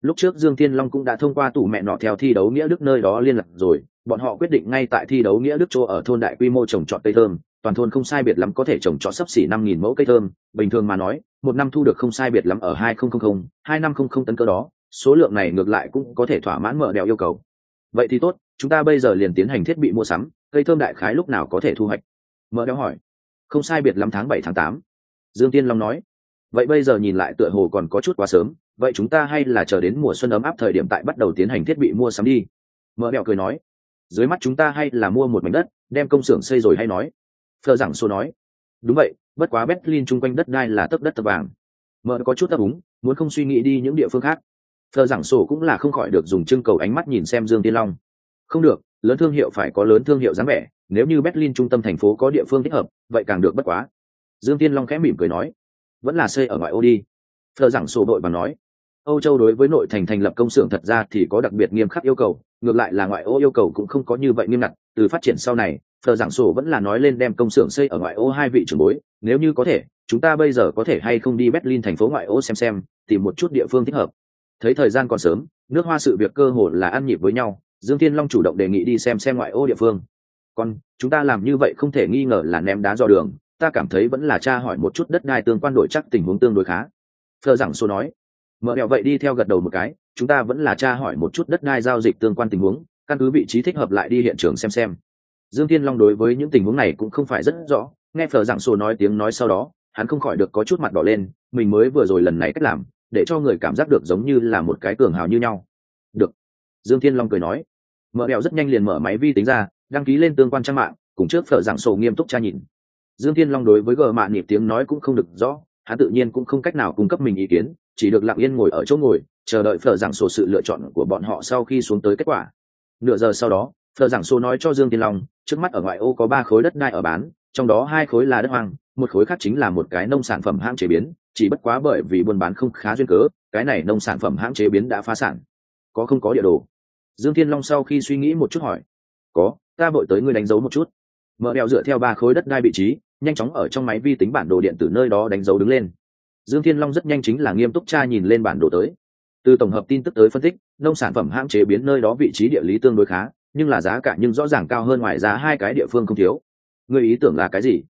Lúc trước dương thiên long cũng đã thông qua tủ mẹ nọ theo thi đấu nghĩa đức nơi đó liên lạc rồi, bọn họ quyết định ngay tại thi đấu nghĩa đức chỗ ở thôn đại quy mô trồng trọt cây thơm, toàn thôn không sai biệt lắm có thể trồng trọt sấp xỉ năm nghìn mẫu cây thơm, bình thường mà nói, một năm thu được không sai biệt lắm ở hai nghìn hai năm không không tấn cơ đó, số lượng này ngược lại cũng có thể thỏa mãn mở đèo yêu cầu. Vậy thì tốt, chúng ta bây giờ liền tiến hành thiết bị mua sắm, cây thơm đại khái lúc nào có thể thu hoạch? Mở đèo hỏi không sai biệt lắm tháng bảy, tháng tám. Dương tiên long nói, vậy bây giờ nhìn lại tựa hồ còn có chút quá sớm, vậy chúng ta hay là chờ đến mùa xuân ấm áp thời điểm tại bắt đầu tiến hành thiết bị mua sắm đi. Mở mèo cười nói, dưới mắt chúng ta hay là mua một mảnh đất, đem công xưởng xây rồi hay nói. Phờ giảng xô nói, đúng vậy, bất quá berlin chung quanh đất đai là tấc đất tập vàng. Mở có chút ấp úng, muốn không suy nghĩ đi những địa phương khác. Phờ giảng sổ cũng là không khỏi được dùng trưng cầu ánh mắt nhìn xem dương tiên long. Không được, lớn thương hiệu phải có lớn thương hiệu dáng vẻ nếu như berlin trung tâm thành phố có địa phương thích hợp, vậy càng được bất quá. Dương tiên long khẽ mỉm cười nói, vẫn là xây ở ngoại ô đi. Thờ giảng sổ đội và nói, âu châu đối với nội thành thành lập công xưởng thật ra thì có đặc biệt nghiêm khắc yêu cầu, ngược lại là ngoại ô yêu cầu cũng không có như vậy nghiêm ngặt, từ phát triển sau này, thờ giảng sổ vẫn là nói lên đem công xưởng xây ở ngoại ô hai vị trưởng bối, nếu như có thể, chúng ta bây giờ có thể hay không đi berlin thành phố ngoại ô xem xem, tìm một chút địa phương thích hợp. Thấy thời gian còn sớm, nước hoa sự việc cơ hồ là ăn nhịp với nhau, dương thiên long chủ động đề nghị đi xem xem ngoại ô địa phương còn chúng ta làm như vậy không thể nghi ngờ là ném đá do đường, ta cảm thấy vẫn là cha hỏi một chút đất đai tương quan đổi chắc tình huống tương đối khá. Thờ giảng số nói, mở đèo vậy đi theo gật đầu một cái, chúng ta vẫn là cha hỏi một chút đất đai giao dịch tương quan tình huống, căn cứ vị trí thích hợp lại đi hiện trường xem xem. Dương thiên long đối với những tình huống này cũng không phải rất rõ, nghe phờ giảng sổ nói tiếng nói sau đó, hắn không khỏi được có chút mặt đỏ lên, mình mới vừa rồi lần này cách làm, để cho người cảm giác được giống như là một cái cường hào như nhau. Được, dương thiên long cười nói. Mở đèo rất nhanh liền mở máy vi tính ra đăng ký lên tương quan trang mạng, cùng trước phở giảng sổ nghiêm túc tra nhìn. Dương thiên long đối với gờ mạ nhịp tiếng nói cũng không được rõ, hắn tự nhiên cũng không cách nào cung cấp mình ý kiến, chỉ được lặng yên ngồi ở chỗ ngồi, chờ đợi phở giảng sổ sự lựa chọn của bọn họ sau khi xuống tới kết quả. Nửa giờ sau đó, phở giảng sổ nói cho dương thiên long, trước mắt ở ngoại ô có ba khối đất đai ở bán, trong đó hai khối là đất hoang, một khối khác chính là một cái nông sản phẩm hãng chế biến, chỉ bất quá bởi vì buôn bán không khá duyên cớ, cái này nông sản phẩm hãng chế biến đã phá sản. Có không có địa đồ? Dương thiên long sau khi suy nghĩ một chút hỏi. Có ta vội tới ngươi đánh dấu một chút. Mở đèo dựa theo ba khối đất đai vị trí, nhanh chóng ở trong máy vi tính bản đồ điện tử nơi đó đánh dấu đứng lên. Dương thiên long rất nhanh chính là nghiêm túc tra nhìn lên bản đồ tới. Từ tổng hợp tin tức tới phân tích, nông sản phẩm hãng chế biến nơi đó vị trí địa lý tương đối khá, nhưng là giá cả nhưng rõ ràng cao hơn ngoài giá hai cái địa phương không thiếu. Người ý tưởng là cái gì?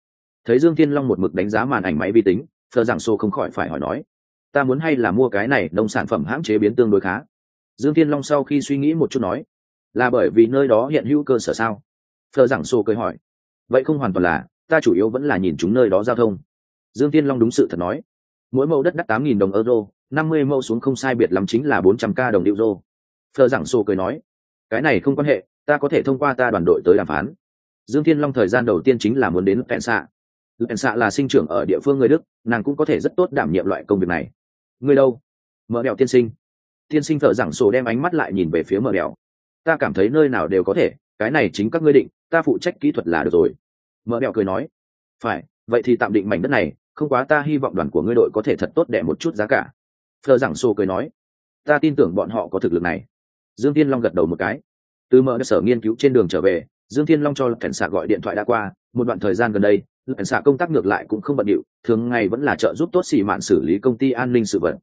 Thấy dương thiên long một mực đánh giá màn ảnh máy vi tính thờ giảng xô không khỏi phải hỏi nói. Ta muốn hay là mua cái này nông sản phẩm hãng chế biến tương đối khá? Dương thiên long sau khi suy nghĩ một chút nói là bởi vì nơi đó hiện hữu cơ sở sao? Thờ giảng sô cười hỏi. Vậy không hoàn toàn là, ta chủ yếu vẫn là nhìn chúng nơi đó giao thông. Dương thiên long đúng sự thật nói. Mỗi mẫu đất đắt tám nghìn đồng euro, năm mươi mẫu xuống không sai biệt lắm chính là bốn trăm k đồng euro thờ giảng sô cười nói. Cái này không quan hệ, ta có thể thông qua ta đoàn đội tới đàm phán. Dương thiên long thời gian đầu tiên chính là muốn đến pẹn xạ pẹn xạ là sinh trưởng ở địa phương người đức, nàng cũng có thể rất tốt đảm nhiệm loại công việc này. Người đâu? Mở đèo tiên sinh. Tiên sinh thợ giảng sổ đem ánh mắt lại nhìn về phía mở đèo ta cảm thấy nơi nào đều có thể, cái này chính các ngươi định, ta phụ trách kỹ thuật là được rồi. Mở đẹo cười nói. Phải, vậy thì tạm định mảnh đất này, không quá ta hy vọng đoàn của ngươi đội có thể thật tốt đẻ một chút giá cả. Thợ giảng xô cười nói. Ta tin tưởng bọn họ có thực lực này. Dương tiên long gật đầu một cái. Từ mở sở nghiên cứu trên đường trở về, dương thiên long cho lập cảnh xạ gọi điện thoại đã qua, một đoạn thời gian gần đây lập cảnh xạ công tác ngược lại cũng không bận điệu, thường ngày vẫn là trợ giúp tốt xỉ mạn xử lý công ty an ninh sự vật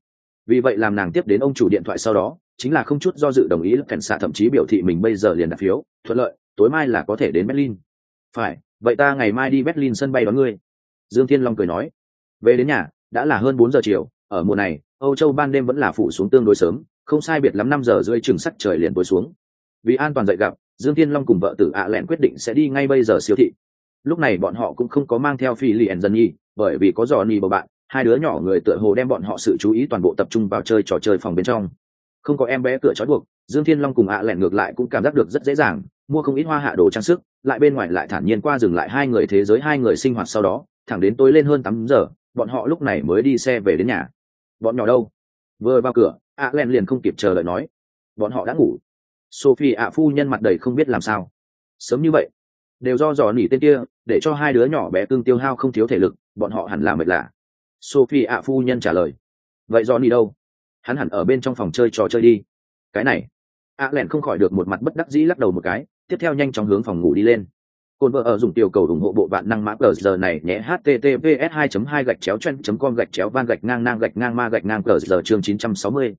vì vậy làm nàng tiếp đến ông chủ điện thoại sau đó, chính là không chút do dự đồng ý lập cảnh xạ thậm chí biểu thị mình bây giờ liền đặt phiếu, thuận lợi, tối mai là có thể đến berlin. Phải, vậy ta ngày mai đi berlin sân bay đón ngươi. Dương thiên long cười nói. Về đến nhà, đã là hơn bốn giờ chiều, ở mùa này, âu châu ban đêm vẫn là phủ xuống tương đối sớm, không sai biệt lắm năm giờ rưỡi chừng sắc trời liền tối xuống. Vì an toàn dậy gặp, dương thiên long cùng vợ tử ạ lẹn quyết định sẽ đi ngay bây giờ siêu thị. Lúc này bọn họ cũng không có mang theo phi liền dân nhi bởi vì có giò ni bầu bạn hai đứa nhỏ người tựa hồ đem bọn họ sự chú ý toàn bộ tập trung vào chơi trò chơi phòng bên trong. Không có em bé cửa trói buộc, dương thiên long cùng ạ lẹn ngược lại cũng cảm giác được rất dễ dàng, mua không ít hoa hạ đồ trang sức, lại bên ngoài lại thản nhiên qua dừng lại hai người thế giới hai người sinh hoạt sau đó, thẳng đến tối lên hơn tám giờ, bọn họ lúc này mới đi xe về đến nhà. Bọn nhỏ đâu? Vừa vào cửa, ạ lẹn liền không kịp chờ đợi nói. Bọn họ đã ngủ. Sophie ạ phu nhân mặt đầy không biết làm sao. Sớm như vậy, đều do dò nỉ tên kia, để cho hai đứa nhỏ bé tương tiêu hao không thiếu thể lực, bọn họ hẳn là mệt lạ sophie ạ phu nhân trả lời. Vậy do đi đâu? Hắn hẳn ở bên trong phòng chơi trò chơi đi. Cái này. Ạ lẹn không khỏi được một mặt bất đắc dĩ lắc đầu một cái tiếp theo nhanh chóng hướng phòng ngủ đi lên. Cồn vợ ở dùng tiểu cầu ủng hộ bộ bạn năng mã cờ giờ này nhé https 2 2 gạch chéo chen com gạch chéo van gạch ngang ngang gạch ngang ma gạch ngang cờ giờ chương 960.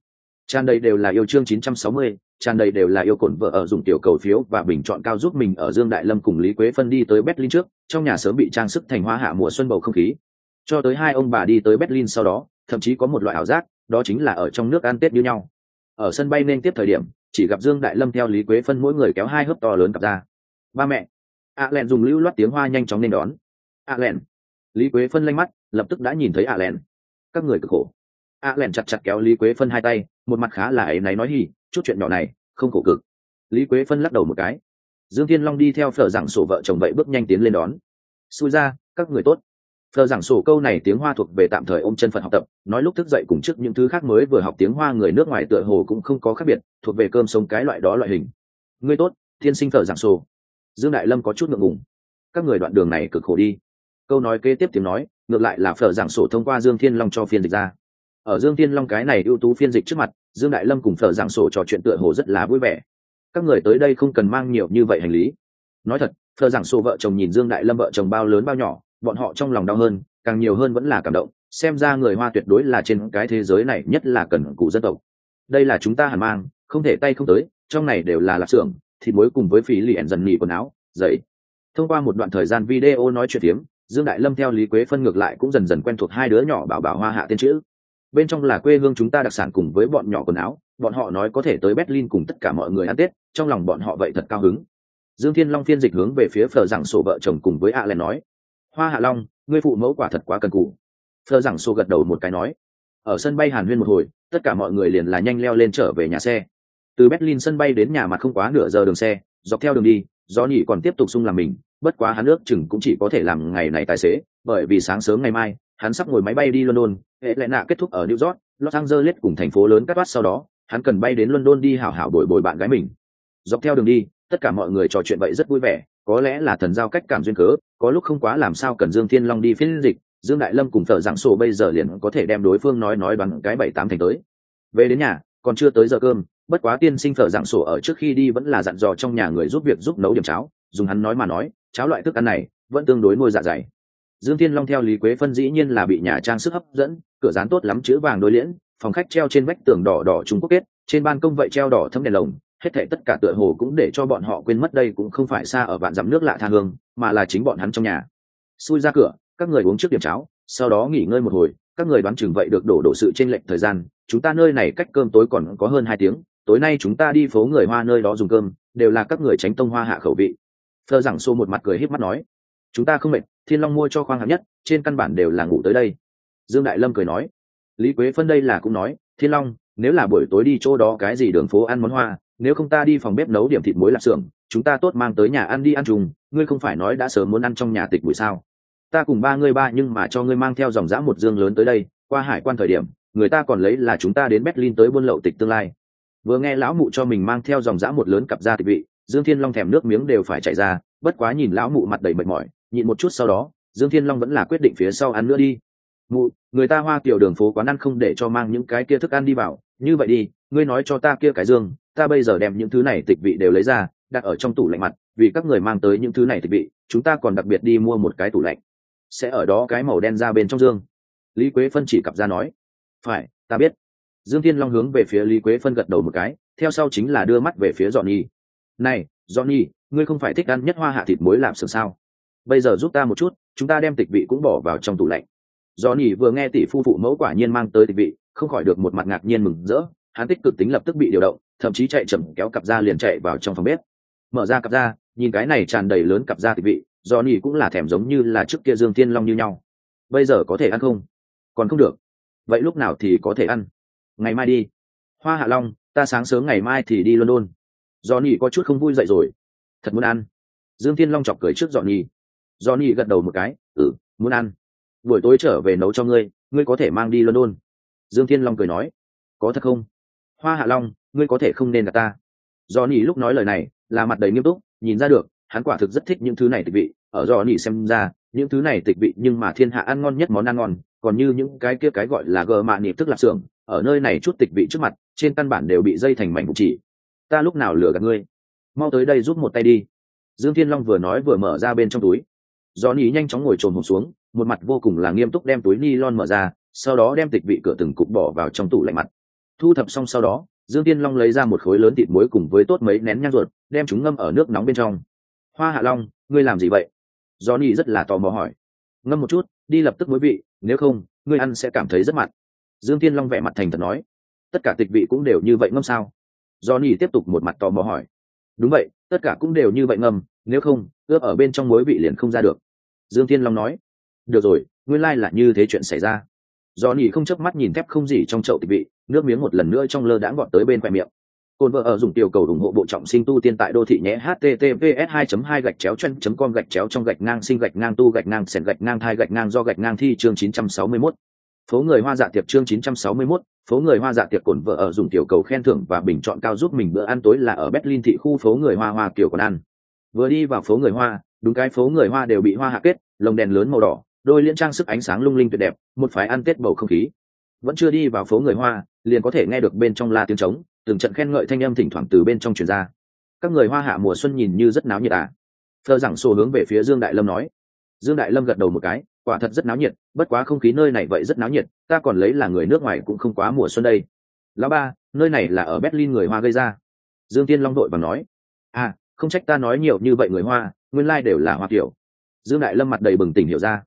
tràn đầy đều là yêu chương 960, tràn đầy đều là yêu cồn vợ ở dùng tiểu cầu phiếu và bình chọn cao giúp mình ở Dương Đại Lâm cùng Lý Quế phân đi tới Berlin trước, trong nhà sớm bị trang sức thành hoa hạ mùa xuân bầu không khí. Cho tới hai ông bà đi tới Berlin sau đó, thậm chí có một loại ảo giác, đó chính là ở trong nước ăn Tết như nhau. Ở sân bay nên tiếp thời điểm, chỉ gặp Dương Đại Lâm theo Lý Quế phân mỗi người kéo hai hớp to lớn cặp ra. Ba mẹ. ạ lẹn dùng lưu loát tiếng hoa nhanh chóng nên đón. ạ lẹn. Lý Quế phân lanh mắt, lập tức đã nhìn thấy ạ lẹn. Các người cực khổ. ạ lẹn chặt chặt kéo Lý Quế phân hai tay, một mặt khá là ấy náy nói hì, chút chuyện nhỏ này không khổ cực lý quế phân lắc đầu một cái dương thiên long đi theo phở giảng sổ vợ chồng vậy bước nhanh tiến lên đón xui ra các người tốt Phờ giảng sổ câu này tiếng Hoa thuộc về tạm thời ôm chân Phật học tập, nói lúc thức dậy cùng trước những thứ khác mới vừa học tiếng Hoa người nước ngoài tựa hồ cũng không có khác biệt, thuộc về cơm sống cái loại đó loại hình. Ngươi tốt, thiên sinh Phờ giảng sổ. Dương Đại Lâm có chút ngượng ngùng. Các người đoạn đường này cực khổ đi. Câu nói kế tiếp tiếng nói, ngược lại là Phờ giảng sổ thông qua Dương Thiên Long cho phiên dịch ra. Ở Dương Thiên Long cái này ưu tú phiên dịch trước mặt, Dương Đại Lâm cùng Phờ giảng sổ trò chuyện tựa hồ rất là vui vẻ. Các người tới đây không cần mang nhiều như vậy hành lý. Nói thật, Phờ giảng sổ vợ chồng nhìn Dương Đại Lâm vợ chồng bao lớn bao nhỏ, bọn họ trong lòng đau hơn, càng nhiều hơn vẫn là cảm động, xem ra người hoa tuyệt đối là trên cái thế giới này nhất là cần cụ dân tộc. Đây là chúng ta hàn mang, không thể tay không tới, trong này đều là lạp xưởng thịt muối cùng với phí liền dần nghỉ quần áo giấy thông qua một đoạn thời gian video nói chuyện tiếng dương đại lâm theo lý quế phân ngược lại cũng dần dần quen thuộc hai đứa nhỏ bảo bảo hoa hạ tên chữ. Bên trong là quê hương chúng ta đặc sản cùng với bọn nhỏ quần áo, bọn họ nói có thể tới berlin cùng tất cả mọi người ăn tết, trong lòng bọn họ vậy thật cao hứng. Dương thiên long phiên dịch hướng về phía phờ giảng sổ vợ chồng cùng với a len nói hoa hạ long, ngươi phụ mẫu quả thật quá cần cù. Thơ rằng xô gật đầu một cái nói. Ở sân bay hàn huyên một hồi, tất cả mọi người liền là nhanh leo lên trở về nhà xe. Từ berlin sân bay đến nhà mặt không quá nửa giờ đường xe, dọc theo đường đi do nhỉ còn tiếp tục sung làm mình, bất quá hắn ước chừng cũng chỉ có thể làm ngày này tài xế, bởi vì sáng sớm ngày mai, hắn sắp ngồi máy bay đi london, hệ lại nạ kết thúc ở new york, los angeles cùng thành phố lớn cắt toát sau đó, hắn cần bay đến london đi hảo hảo bồi bồi bạn gái mình. Dọc theo đường đi, tất cả mọi người trò chuyện vậy rất vui vẻ có lẽ là thần giao cách cảm duyên cớ, có lúc không quá làm sao cần dương thiên long đi phiên dịch, dương đại lâm cùng thợ giảng sổ bây giờ liền có thể đem đối phương nói nói bằng cái bảy tám thành tới. Về đến nhà, còn chưa tới giờ cơm, bất quá tiên sinh thợ giảng sổ ở trước khi đi vẫn là dặn dò trong nhà người giúp việc giúp nấu điểm cháo, dùng hắn nói mà nói, cháo loại thức ăn này vẫn tương đối nuôi dạ dày. Dương thiên long theo lý quế phân dĩ nhiên là bị nhà trang sức hấp dẫn, cửa dán tốt lắm chữ vàng đối liễn, phòng khách treo trên vách tường đỏ đỏ trung quốc kết, trên ban công vậy treo đỏ thấm đèn lồng hết thảy tất cả tựa hồ cũng để cho bọn họ quên mất đây cũng không phải xa ở vạn dặm nước lạ tha hương, mà là chính bọn hắn trong nhà. Xui ra cửa, các người uống trước điểm cháo, sau đó nghỉ ngơi một hồi, các người đoán chừng vậy được đổ đổ sự trên lệnh thời gian, chúng ta nơi này cách cơm tối còn có hơn hai tiếng, tối nay chúng ta đi phố người hoa nơi đó dùng cơm, đều là các người tránh tông hoa hạ khẩu vị. Thơ giảng xô một mặt cười híp mắt nói, chúng ta không mệt, thiên long mua cho khoang hạng nhất, trên căn bản đều là ngủ tới đây. Dương đại lâm cười nói, lý quế phân đây là cũng nói, thiên long, nếu là buổi tối đi chỗ đó cái gì đường phố ăn món hoa nếu không ta đi phòng bếp nấu điểm thịt muối lạp xưởng, chúng ta tốt mang tới nhà ăn đi ăn chung, ngươi không phải nói đã sớm muốn ăn trong nhà tịch buổi sao? Ta cùng ba ngươi ba nhưng mà cho ngươi mang theo dòng dã một dương lớn tới đây, qua hải quan thời điểm, người ta còn lấy là chúng ta đến berlin tới buôn lậu tịch tương lai. Vừa nghe lão mụ cho mình mang theo dòng dã một lớn cặp ra tịch vị, dương thiên long thèm nước miếng đều phải chạy ra, bất quá nhìn lão mụ mặt đầy mệt mỏi, nhịn một chút sau đó, dương thiên long vẫn là quyết định phía sau ăn nữa đi. Mụ, người ta hoa tiểu đường phố quán ăn không để cho mang những cái kia thức ăn đi vào như vậy đi, ngươi nói cho ta kia cái dương, ta bây giờ đem những thứ này tịch vị đều lấy ra, đặt ở trong tủ lạnh mặt, vì các người mang tới những thứ này tịch vị, chúng ta còn đặc biệt đi mua một cái tủ lạnh. Sẽ ở đó cái màu đen ra bên trong dương. Lý quế phân chỉ cặp ra nói. Phải, ta biết. Dương thiên long hướng về phía lý quế phân gật đầu một cái, theo sau chính là đưa mắt về phía dọn nhi này dọn nhi ngươi không phải thích ăn nhất hoa hạ thịt muối làm sừng sao? Bây giờ giúp ta một chút, chúng ta đem tịch vị cũng bỏ vào trong tủ lạnh. Dọn nhi vừa nghe tỷ phu phụ mẫu quả nhiên mang tới tịch vị không khỏi được một mặt ngạc nhiên mừng rỡ hắn tích cực tính lập tức bị điều động thậm chí chạy chậm kéo cặp da liền chạy vào trong phòng bếp. Mở ra cặp da, nhìn cái này tràn đầy lớn cặp da thịt vị do nỉ cũng là thèm giống như là trước kia dương thiên long như nhau. Bây giờ có thể ăn không? Còn không được. Vậy lúc nào thì có thể ăn? Ngày mai đi. Hoa hạ long ta sáng sớm ngày mai thì đi london. Do nỉ có chút không vui dậy rồi. Thật muốn ăn. Dương thiên long chọc cười trước dọn nhi do nhi gật đầu một cái ừ muốn ăn. Buổi tối trở về nấu cho ngươi ngươi có thể mang đi london dương thiên long cười nói, có thật không? Hoa hạ long, ngươi có thể không nên gặp ta. Do nỉ lúc nói lời này là mặt đầy nghiêm túc, nhìn ra được, hắn quả thực rất thích những thứ này tịch vị. Ở do nỉ xem ra, những thứ này tịch vị nhưng mà thiên hạ ăn ngon nhất món ăn ngon, còn như những cái kia cái gọi là gờ mạ nịp tức là xưởng, ở nơi này chút tịch vị trước mặt, trên căn bản đều bị dây thành mảnh bụng chỉ. Ta lúc nào lừa gạt ngươi? Mau tới đây giúp một tay đi. Dương thiên long vừa nói vừa mở ra bên trong túi. Do nỉ nhanh chóng ngồi trồn hồn xuống, một mặt vô cùng là nghiêm túc đem túi ni lon mở ra sau đó đem tịch vị cửa từng cục bỏ vào trong tủ lạnh mặt. Thu thập xong sau đó, dương tiên long lấy ra một khối lớn thịt muối cùng với tốt mấy nén nhang ruột, đem chúng ngâm ở nước nóng bên trong. Hoa hạ long, ngươi làm gì vậy? Johnny rất là tò mò hỏi. Ngâm một chút, đi lập tức muối vị, nếu không, ngươi ăn sẽ cảm thấy rất mặn. Dương tiên long vẻ mặt thành thật nói. Tất cả tịch vị cũng đều như vậy ngâm sao? Johnny tiếp tục một mặt tò mò hỏi. Đúng vậy, tất cả cũng đều như vậy ngâm, nếu không, ướp ở bên trong muối vị liền không ra được. Dương tiên long nói. Được rồi, nguyên lai là như thế chuyện xảy ra do nhỉ không chớp mắt nhìn thép không gì trong chậu tịch vị nước miếng một lần nữa trong lơ đãng gọn tới bên khoe miệng cồn vợ ở dùng tiểu cầu ủng hộ bộ trọng sinh tu tiên tại đô thị nhé https 2 2 gạch chéo chân com gạch chéo trong gạch ngang sinh gạch ngang tu gạch ngang sẻn gạch ngang thai gạch ngang do gạch ngang thi chương 961. Phố người hoa dạ tiệc chương 961, phố người hoa dạ tiệc cổn vợ ở dùng tiểu cầu khen thưởng và bình chọn cao giúp mình bữa ăn tối là ở Berlin thị khu phố người hoa hoa kiểu còn ăn. Vừa đi vào phố người hoa, đúng cái phố người hoa đều bị hoa hạ kết, lồng đèn lớn màu đỏ, đôi liên trang sức ánh sáng lung linh tuyệt đẹp, một phái ăn tết bầu không khí. Vẫn chưa đi vào phố người hoa, liền có thể nghe được bên trong la tiếng trống, từng trận khen ngợi thanh âm thỉnh thoảng từ bên trong truyền ra. Các người hoa hạ mùa xuân nhìn như rất náo nhiệt à? Thơ giảng sổ hướng về phía dương đại lâm nói. Dương đại lâm gật đầu một cái quả thật rất náo nhiệt bất quá không khí nơi này vậy rất náo nhiệt ta còn lấy là người nước ngoài cũng không quá mùa xuân đây. Lão ba nơi này là ở berlin người hoa gây ra. Dương tiên long đội và nói. À không trách ta nói nhiều như vậy người hoa nguyên lai、like、đều là hoa kiểu. Dương đại lâm mặt đầy bừng tỉnh hiểu ra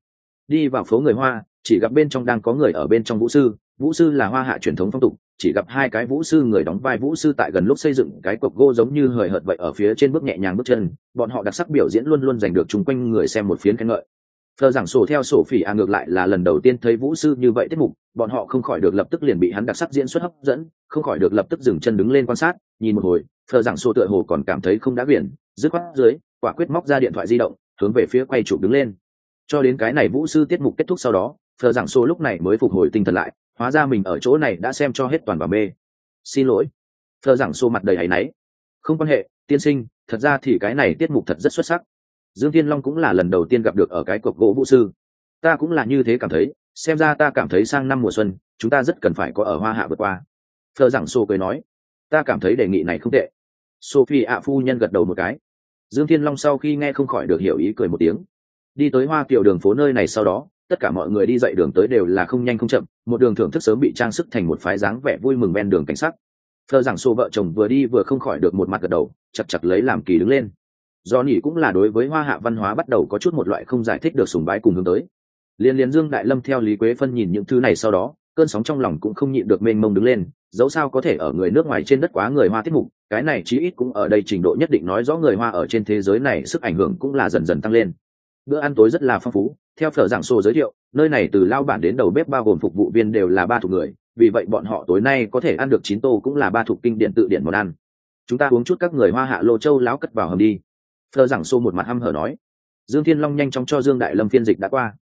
đi vào phố người hoa, chỉ gặp bên trong đang có người ở bên trong vũ sư. Vũ sư là hoa hạ truyền thống phong tục, chỉ gặp hai cái vũ sư người đóng vai vũ sư tại gần lúc xây dựng, cái cọc gỗ giống như hời hợt vậy ở phía trên bước nhẹ nhàng bước chân. Bọn họ đặc sắc biểu diễn luôn luôn giành được chung quanh người xem một phiến khen ngợi. Thờ giảng sổ theo sổ phỉ a ngược lại là lần đầu tiên thấy vũ sư như vậy tiết mục, bọn họ không khỏi được lập tức liền bị hắn đặc sắc diễn xuất hấp dẫn, không khỏi được lập tức dừng chân đứng lên quan sát, nhìn một hồi, thờ giảng sổ tựa hồ còn cảm thấy không đã biển. Dứt khoát dưới, quả quyết móc ra điện thoại di động, hướng về phía quay chụp đứng lên cho đến cái này vũ sư tiết mục kết thúc sau đó thờ giảng số lúc này mới phục hồi tinh thần lại, hóa ra mình ở chỗ này đã xem cho hết toàn vào mê. Xin lỗi. Thờ giảng xô mặt đầy áy náy. Không quan hệ, tiên sinh, thật ra thì cái này tiết mục thật rất xuất sắc. Dương thiên long cũng là lần đầu tiên gặp được ở cái cọc gỗ vũ sư. Ta cũng là như thế cảm thấy, xem ra ta cảm thấy sang năm mùa xuân, chúng ta rất cần phải có ở hoa hạ vượt qua. Thờ giảng xô cười nói. Ta cảm thấy đề nghị này không tệ. Sophie ạ phu nhân gật đầu một cái. Dương thiên long sau khi nghe không khỏi được hiểu ý cười một tiếng đi tới hoa kiểu đường phố nơi này sau đó, tất cả mọi người đi dậy đường tới đều là không nhanh không chậm, một đường thưởng thức sớm bị trang sức thành một phái dáng vẻ vui mừng ven đường cảnh sắc. Thơ giảng xô vợ chồng vừa đi vừa không khỏi được một mặt gật đầu chặt chặt lấy làm kỳ đứng lên. Do nhỉ cũng là đối với hoa hạ văn hóa bắt đầu có chút một loại không giải thích được sùng bái cùng hướng tới. Liên liên dương đại lâm theo lý quế phân nhìn những thứ này sau đó, cơn sóng trong lòng cũng không nhịn được mênh mông đứng lên, dẫu sao có thể ở người nước ngoài trên đất quá người hoa tiết mục, cái này chí ít cũng ở đây trình độ nhất định nói rõ người hoa ở trên thế giới này sức ảnh hưởng cũng là dần dần tăng lên bữa ăn tối rất là phong phú. Theo phở giảng sổ giới thiệu, nơi này từ lao bản đến đầu bếp bao gồm phục vụ viên đều là ba thuộc người. Vì vậy bọn họ tối nay có thể ăn được chín tô cũng là ba thuộc kinh điện tự điện món ăn. Chúng ta uống chút các người hoa hạ lô châu láo cất vào hầm đi. Phở giảng sổ một mặt hăm hở nói. Dương thiên long nhanh chóng cho dương đại lâm phiên dịch đã qua.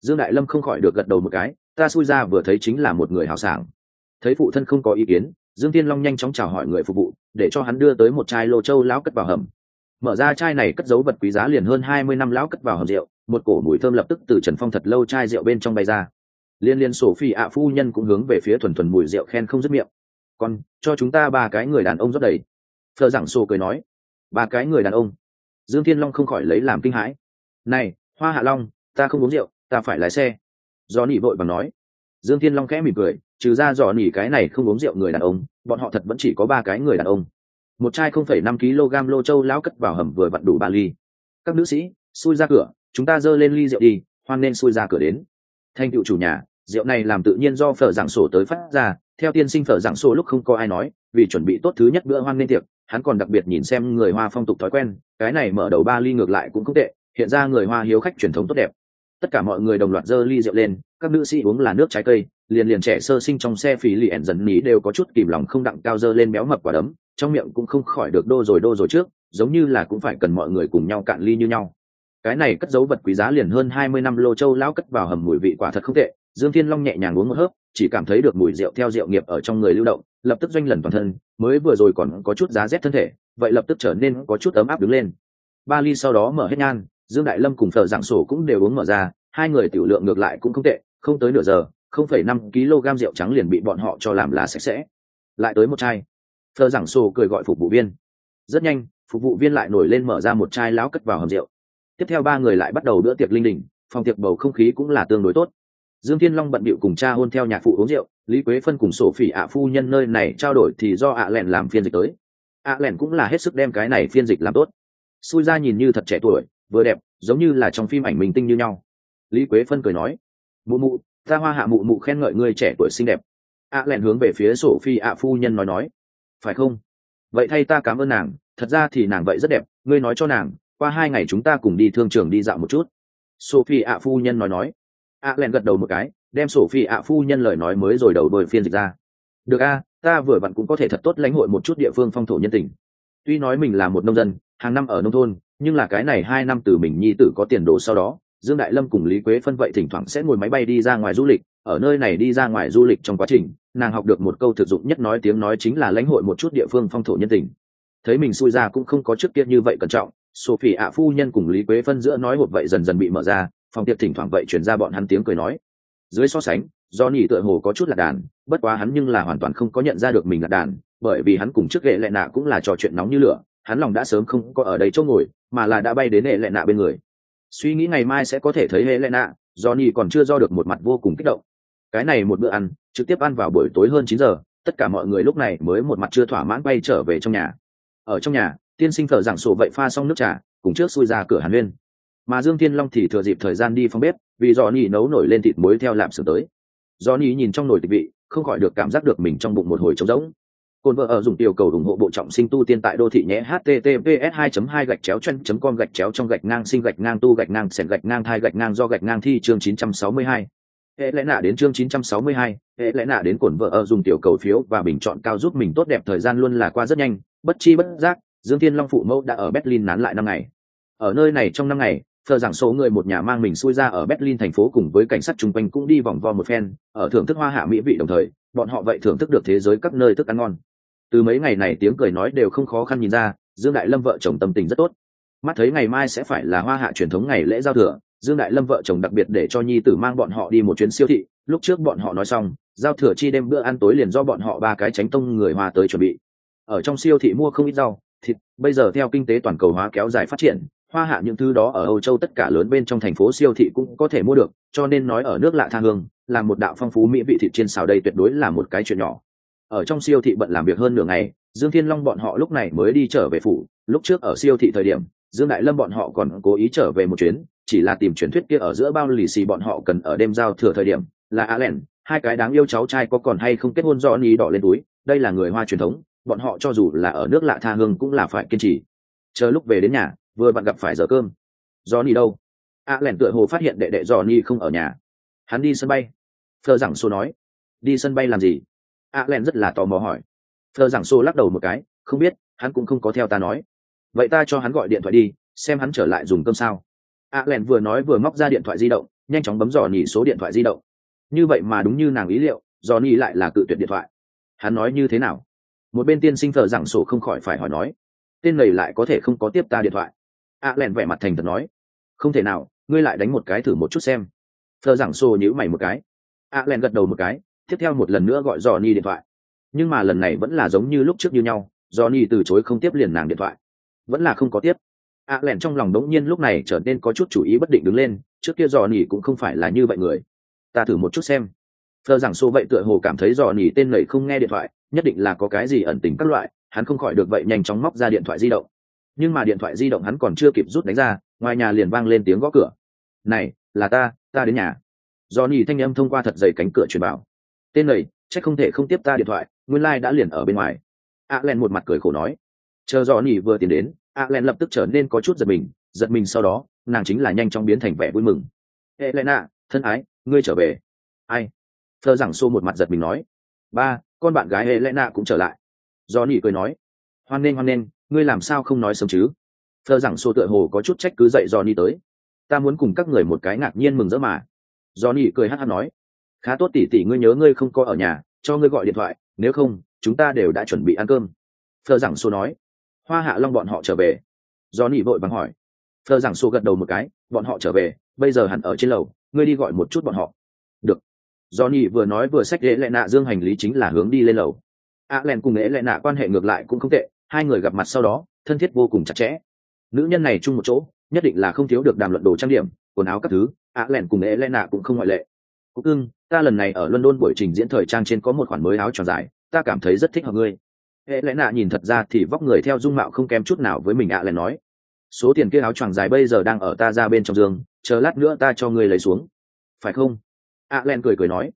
Dương đại lâm không khỏi được gật đầu một cái. Ta xui ra vừa thấy chính là một người hào sảng. Thấy phụ thân không có ý kiến, dương thiên long nhanh chóng chào hỏi người phục vụ, để cho hắn đưa tới một chai lô châu láo cất vào hầm mở ra chai này cất dấu vật quý giá liền hơn hai mươi năm lão cất vào hầm rượu, một cổ mùi thơm lập tức từ trần phong thật lâu chai rượu bên trong bay ra. Liên liên sổ phi ạ phu nhân cũng hướng về phía thuần thuần mùi rượu khen không dứt miệng. Còn cho chúng ta ba cái người đàn ông rất đầy. Thợ giảng sổ cười nói. Ba cái người đàn ông? Dương thiên long không khỏi lấy làm kinh hãi. Này, hoa hạ long, ta không uống rượu, ta phải lái xe. Do nỉ vội vàng nói. Dương thiên long khẽ mỉm cười, trừ ra dò nỉ cái này không uống rượu người đàn ông, bọn họ thật vẫn chỉ có ba cái người đàn ông một chai không phẩy năm kg lô châu lão cất vào hầm vừa vặn đủ ba ly. Các nữ sĩ, xui ra cửa, chúng ta dơ lên ly rượu đi, hoan nên xui ra cửa đến. Thanh cựu chủ nhà, rượu này làm tự nhiên do phở giảng sổ tới phát ra, theo tiên sinh phở giảng sổ lúc không có ai nói, vì chuẩn bị tốt thứ nhất bữa hoan nên tiệc, hắn còn đặc biệt nhìn xem người hoa phong tục thói quen, cái này mở đầu ba ly ngược lại cũng không tệ, hiện ra người hoa hiếu khách truyền thống tốt đẹp tất cả mọi người đồng loạt dơ ly rượu lên, các nữ sĩ uống là nước trái cây, liền liền trẻ sơ sinh trong xe phí lì ẻn dần ní đều có chút kìm lòng không đặng cao dơ lên béo mập quả đấm, trong miệng cũng không khỏi được đô rồi đô rồi trước, giống như là cũng phải cần mọi người cùng nhau cạn ly như nhau. Cái này cất dấu vật quý giá liền hơn hai mươi năm lô châu lão cất vào hầm mùi vị quả thật không tệ, dương thiên long nhẹ nhàng uống một hớp, chỉ cảm thấy được mùi rượu theo rượu nghiệp ở trong người lưu động, lập tức doanh lần toàn thân, mới vừa rồi còn có chút giá rét thân thể, vậy lập tức trở nên có chút ấm áp đứng lên. Ba ly sau đó mở hết nhan dương đại lâm cùng thợ giảng sổ cũng đều uống mở ra, hai người tiểu lượng ngược lại cũng không tệ, không tới nửa giờ, không phẩy năm kg rượu trắng liền bị bọn họ cho làm là sạch sẽ. Lại tới một chai. Thợ giảng sổ cười gọi phục vụ viên. Rất nhanh, phục vụ viên lại nổi lên mở ra một chai láo cất vào hầm rượu. Tiếp theo ba người lại bắt đầu bữa tiệc linh đình, phòng tiệc bầu không khí cũng là tương đối tốt. Dương thiên long bận bịu cùng cha hôn theo nhạc phụ uống rượu, lý quế phân cùng sổ phỉ ạ phu nhân nơi này trao đổi thì do ạ lẹn làm phiên dịch tới. ạ lẹn cũng là hết sức đem cái này phiên dịch làm tốt. Xui ra nhìn như thật trẻ tuổi vừa đẹp, giống như là trong phim ảnh mình tinh như nhau. Lý quế phân cười nói, mụ mụ, ta hoa hạ mụ mụ khen ngợi người trẻ tuổi xinh đẹp. Ạ lẹn hướng về phía sổ phi ạ phu nhân nói nói, phải không? Vậy thay ta cảm ơn nàng, thật ra thì nàng vậy rất đẹp, ngươi nói cho nàng, qua hai ngày chúng ta cùng đi thương trường đi dạo một chút. Sophie ạ phu nhân nói nói. Ạ len gật đầu một cái, đem sophie ạ phu nhân lời nói mới rồi đầu đôi phiên dịch ra. Được a, ta vừa vặn cũng có thể thật tốt lãnh hội một chút địa phương phong thổ nhân tình. Tuy nói mình là một nông dân, hàng năm ở nông thôn nhưng là cái này hai năm từ mình nhi tử có tiền đồ sau đó, dương đại lâm cùng lý quế phân vậy thỉnh thoảng sẽ ngồi máy bay đi ra ngoài du lịch. Ở nơi này đi ra ngoài du lịch trong quá trình, nàng học được một câu thực dụng nhất nói tiếng nói chính là lãnh hội một chút địa phương phong thổ nhân tình. Thấy mình xui ra cũng không có trước kia như vậy cẩn trọng, sophie ạ phu nhân cùng lý quế phân giữa nói một vậy dần dần bị mở ra, phòng tiệc thỉnh thoảng vậy chuyển ra bọn hắn tiếng cười nói. Dưới so sánh do nhỉ tựa hồ có chút là đàn, bất quá hắn nhưng là hoàn toàn không có nhận ra được mình là đàn, bởi vì hắn cùng trước ghệ lệ nạ cũng là trò chuyện nóng như lửa hắn lòng đã sớm không có ở đây chỗ ngồi, mà là đã bay đến hệ lệ nạ bên người. Suy nghĩ ngày mai sẽ có thể thấy hệ lệ nạ do nhỉ còn chưa do được một mặt vô cùng kích động. Cái này một bữa ăn, trực tiếp ăn vào buổi tối hơn chín giờ, tất cả mọi người lúc này mới một mặt chưa thỏa mãn bay trở về trong nhà. Ở trong nhà, tiên sinh thở giảng sổ vậy pha xong nước trà, cùng trước xui ra cửa hàn huyên mà dương thiên long thì thừa dịp thời gian đi phòng bếp, vì do nỉ nấu nổi lên thịt muối theo làm sửa tới. Do nỉ nhìn trong nồi tịch vị, không khỏi được cảm giác được mình trong bụng một hồi trống rỗng. Côn vợ ở dùng tiểu cầu ủng hộ bộ trọng sinh tu tiên tại đô thị nhé https 2 2 gạch chéo chân com gạch chéo trong gạch ngang sinh gạch ngang tu gạch ngang sẹn gạch ngang thai gạch ngang do gạch ngang thi chương 962 hệ lẽ nạ đến chương 962, hệ lẽ nạ đến cổn vợ ở dùng tiểu cầu phiếu và bình chọn cao giúp mình tốt đẹp thời gian luôn là qua rất nhanh bất chi bất giác dương thiên long phụ mẫu đã ở berlin nán lại năm ngày. Ở nơi này trong năm ngày thờ giảng số người một nhà mang mình xuôi ra ở berlin thành phố cùng với cảnh sát chung quanh cũng đi vòng vo một phen ở thưởng thức hoa hạ mỹ vị đồng thời bọn họ vậy thưởng thức được thế giới các nơi thức ăn ngon từ mấy ngày này tiếng cười nói đều không khó khăn nhìn ra, dương đại lâm vợ chồng tâm tình rất tốt. Mắt thấy ngày mai sẽ phải là hoa hạ truyền thống ngày lễ giao thừa, dương đại lâm vợ chồng đặc biệt để cho nhi tử mang bọn họ đi một chuyến siêu thị, lúc trước bọn họ nói xong, giao thừa chi đêm bữa ăn tối liền do bọn họ ba cái tránh tông người hoa tới chuẩn bị. Ở trong siêu thị mua không ít rau, thịt, bây giờ theo kinh tế toàn cầu hóa kéo dài phát triển, hoa hạ những thứ đó ở âu châu tất cả lớn bên trong thành phố siêu thị cũng có thể mua được, cho nên nói ở nước lạ tha hương, là một đạo phong phú mỹ vị thịt trên xào đây tuyệt đối là một cái chuyện nhỏ ở trong siêu thị bận làm việc hơn nửa ngày, dương thiên long bọn họ lúc này mới đi trở về phủ. Lúc trước ở siêu thị thời điểm, dương đại lâm bọn họ còn cố ý trở về một chuyến, chỉ là tìm truyền thuyết kia ở giữa bao lì xì bọn họ cần ở đêm giao thừa thời điểm, là a len hai cái đáng yêu cháu trai có còn hay không kết hôn do ni đỏ lên túi, đây là người hoa truyền thống, bọn họ cho dù là ở nước lạ tha hương cũng là phải kiên trì. Chờ lúc về đến nhà, vừa bạn gặp phải giờ cơm. Do ni đâu? A len tựa hồ phát hiện đệ đệ do ni không ở nhà. Hắn đi sân bay. Thơ giảng xô nói. Đi sân bay làm gì? A len rất là tò mò hỏi. Thơ giảng xô lắc đầu một cái, không biết, hắn cũng không có theo ta nói. Vậy ta cho hắn gọi điện thoại đi, xem hắn trở lại dùng cơm sao. A len vừa nói vừa móc ra điện thoại di động, nhanh chóng bấm dò nhỉ số điện thoại di động. Như vậy mà đúng như nàng ý liệu, dò nhỉ lại là cự tuyệt điện thoại. Hắn nói như thế nào? Một bên tiên sinh thờ giảng sổ không khỏi phải hỏi nói. Tên này lại có thể không có tiếp ta điện thoại. A len vẻ mặt thành thật nói. Không thể nào, ngươi lại đánh một cái thử một chút xem. Thờ giảng sổ nhíu mày một cái. A len gật đầu một cái tiếp theo một lần nữa gọi dò điện thoại. Nhưng mà lần này vẫn là giống như lúc trước như nhau dò từ chối không tiếp liền nàng điện thoại. Vẫn là không có tiếp. A lẻn trong lòng đống nhiên lúc này trở nên có chút chủ ý bất định đứng lên, trước kia dò cũng không phải là như vậy người. Ta thử một chút xem. Thơ rằng xô vậy tựa hồ cảm thấy dò tên này không nghe điện thoại, nhất định là có cái gì ẩn tình các loại, hắn không khỏi được vậy nhanh chóng móc ra điện thoại di động. Nhưng mà điện thoại di động hắn còn chưa kịp rút đánh ra, ngoài nhà liền vang lên tiếng gõ cửa. Này, là ta ta đến nhà. Johnny thanh âm thông qua thật dày cánh cửa truyền bảo tên lầy chắc không thể không tiếp ta điện thoại, nguyên lai、like、đã liền ở bên ngoài. A len một mặt cười khổ nói. Chờ dò nỉ vừa tiến đến a len lập tức trở nên có chút giật mình giật mình sau đó, nàng chính là nhanh chóng biến thành vẻ vui mừng. Hệ lẽ nạ thân ái, ngươi trở về. Ai? Thơ giảng xô một mặt giật mình nói. Ba, con bạn gái hệ lẽ nạ cũng trở lại. Do nỉ cười nói. Hoan nghênh hoan nghênh, ngươi làm sao không nói sớm chứ? Thơ giảng xô tựa hồ có chút trách cứ dậy do nỉ tới. Ta muốn cùng các người một cái ngạc nhiên mừng rỡ mà. Do nỉ cười hát hát nói khá tốt tỉ tỉ ngươi nhớ ngươi không có ở nhà, cho ngươi gọi điện thoại, nếu không, chúng ta đều đã chuẩn bị ăn cơm. Thơ giảng xô nói. Hoa hạ long bọn họ trở về. Do nỉ vội bằng hỏi. Thơ giảng xô gật đầu một cái, bọn họ trở về, bây giờ hẳn ở trên lầu, ngươi đi gọi một chút bọn họ. Được. Do nỉ vừa nói vừa xách ghế lệ nạ dương hành lý chính là hướng đi lên lầu. A len cùng lễ lệ nạ quan hệ ngược lại cũng không tệ, hai người gặp mặt sau đó, thân thiết vô cùng chặt chẽ. Nữ nhân này chung một chỗ, nhất định là không thiếu được đàm luận đồ trang điểm, quần áo các thứ a len cùng lễ lệ nạ cũng không ngoại lệ cúc ưng ta lần này ở london buổi trình diễn thời trang trên có một khoản mới áo tròn dài, ta cảm thấy rất thích hợp ngươi. Hệ lẽ nạ nhìn thật ra thì vóc người theo dung mạo không kém chút nào với mình ạ à nói. Số tiền kia áo choàng dài bây giờ đang ở ta ra bên trong giường, chờ lát nữa ta cho ngươi lấy xuống. Phải không? ạ len cười cười nói.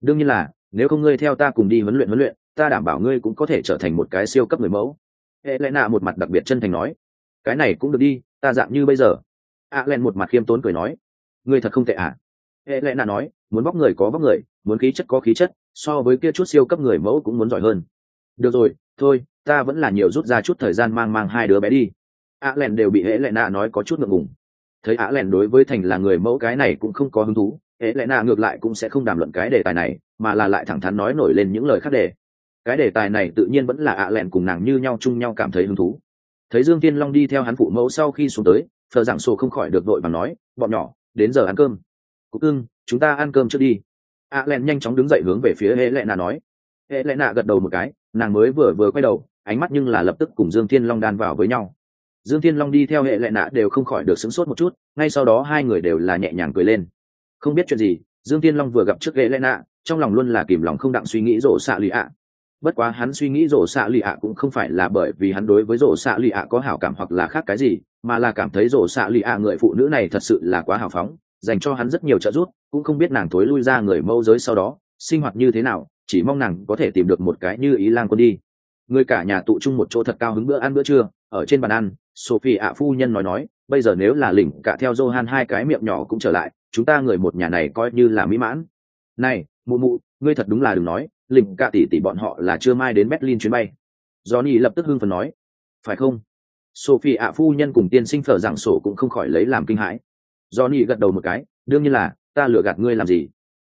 Đương nhiên là, nếu không ngươi theo ta cùng đi huấn luyện huấn luyện, ta đảm bảo ngươi cũng có thể trở thành một cái siêu cấp người mẫu. Hệ lẽ nạ một mặt đặc biệt chân thành nói. Cái này cũng được đi, ta dạng như bây giờ. ạ len một mặt khiêm tốn cười nói. Ngươi thật không tệ ạ. À? hệ lẽ nạ nói muốn vóc người có vóc người, muốn khí chất có khí chất, so với kia chút siêu cấp người mẫu cũng muốn giỏi hơn. Được rồi, thôi, ta vẫn là nhiều rút ra chút thời gian mang mang hai đứa bé đi. Ạ lẹn đều bị hễ lệ nạ nói có chút ngượng ngùng. Thấy ạ lẹn đối với thành là người mẫu cái này cũng không có hứng thú hễ lệ nạ ngược lại cũng sẽ không đàm luận cái đề tài này, mà là lại thẳng thắn nói nổi lên những lời khác đề. Cái đề tài này tự nhiên vẫn là ạ lẹn cùng nàng như nhau chung nhau cảm thấy hứng thú. Thấy dương tiên long đi theo hắn phụ mẫu sau khi xuống tới, thờ giảng sổ không khỏi được đội và nói, bọn nhỏ, đến giờ ăn cơm cục cưng, chúng ta ăn cơm trước đi. A len nhanh chóng đứng dậy hướng về phía hệ lệ nạ nói. Hệ lệ nạ gật đầu một cái, nàng mới vừa vừa quay đầu, ánh mắt nhưng là lập tức cùng dương thiên long đan vào với nhau. Dương thiên long đi theo hệ lệ nạ đều không khỏi được sửng sốt một chút, ngay sau đó hai người đều là nhẹ nhàng cười lên. Không biết chuyện gì, dương thiên long vừa gặp trước hệ lệ nạ trong lòng luôn là kìm lòng không đặng suy nghĩ rổ xạ lì ạ. Bất quá hắn suy nghĩ rổ xạ lì ạ cũng không phải là bởi vì hắn đối với rổ xạ lì ạ có hảo cảm hoặc là khác cái gì, mà là cảm thấy rổ xạ lì ạ người phụ nữ này thật sự là quá hào phóng dành cho hắn rất nhiều trợ giúp, cũng không biết nàng thối lui ra người mâu giới sau đó, sinh hoạt như thế nào, chỉ mong nàng có thể tìm được một cái như ý lang quân đi. Người cả nhà tụ chung một chỗ thật cao hứng bữa ăn bữa trưa, ở trên bàn ăn sophie ạ phu nhân nói nói, bây giờ nếu là lỉnh cả theo johan hai cái miệng nhỏ cũng trở lại, chúng ta người một nhà này coi như là mỹ mãn. Này, mụ mụ, ngươi thật đúng là đừng nói, lỉnh cả tỷ tỷ bọn họ là chưa mai đến berlin chuyến bay. Johnny lập tức hưng phần nói. Phải không? Sophie ạ phu nhân cùng tiên sinh phở rằng sổ cũng không khỏi lấy làm kinh hãi johnny gật đầu một cái, đương nhiên là, ta lừa gạt ngươi làm gì?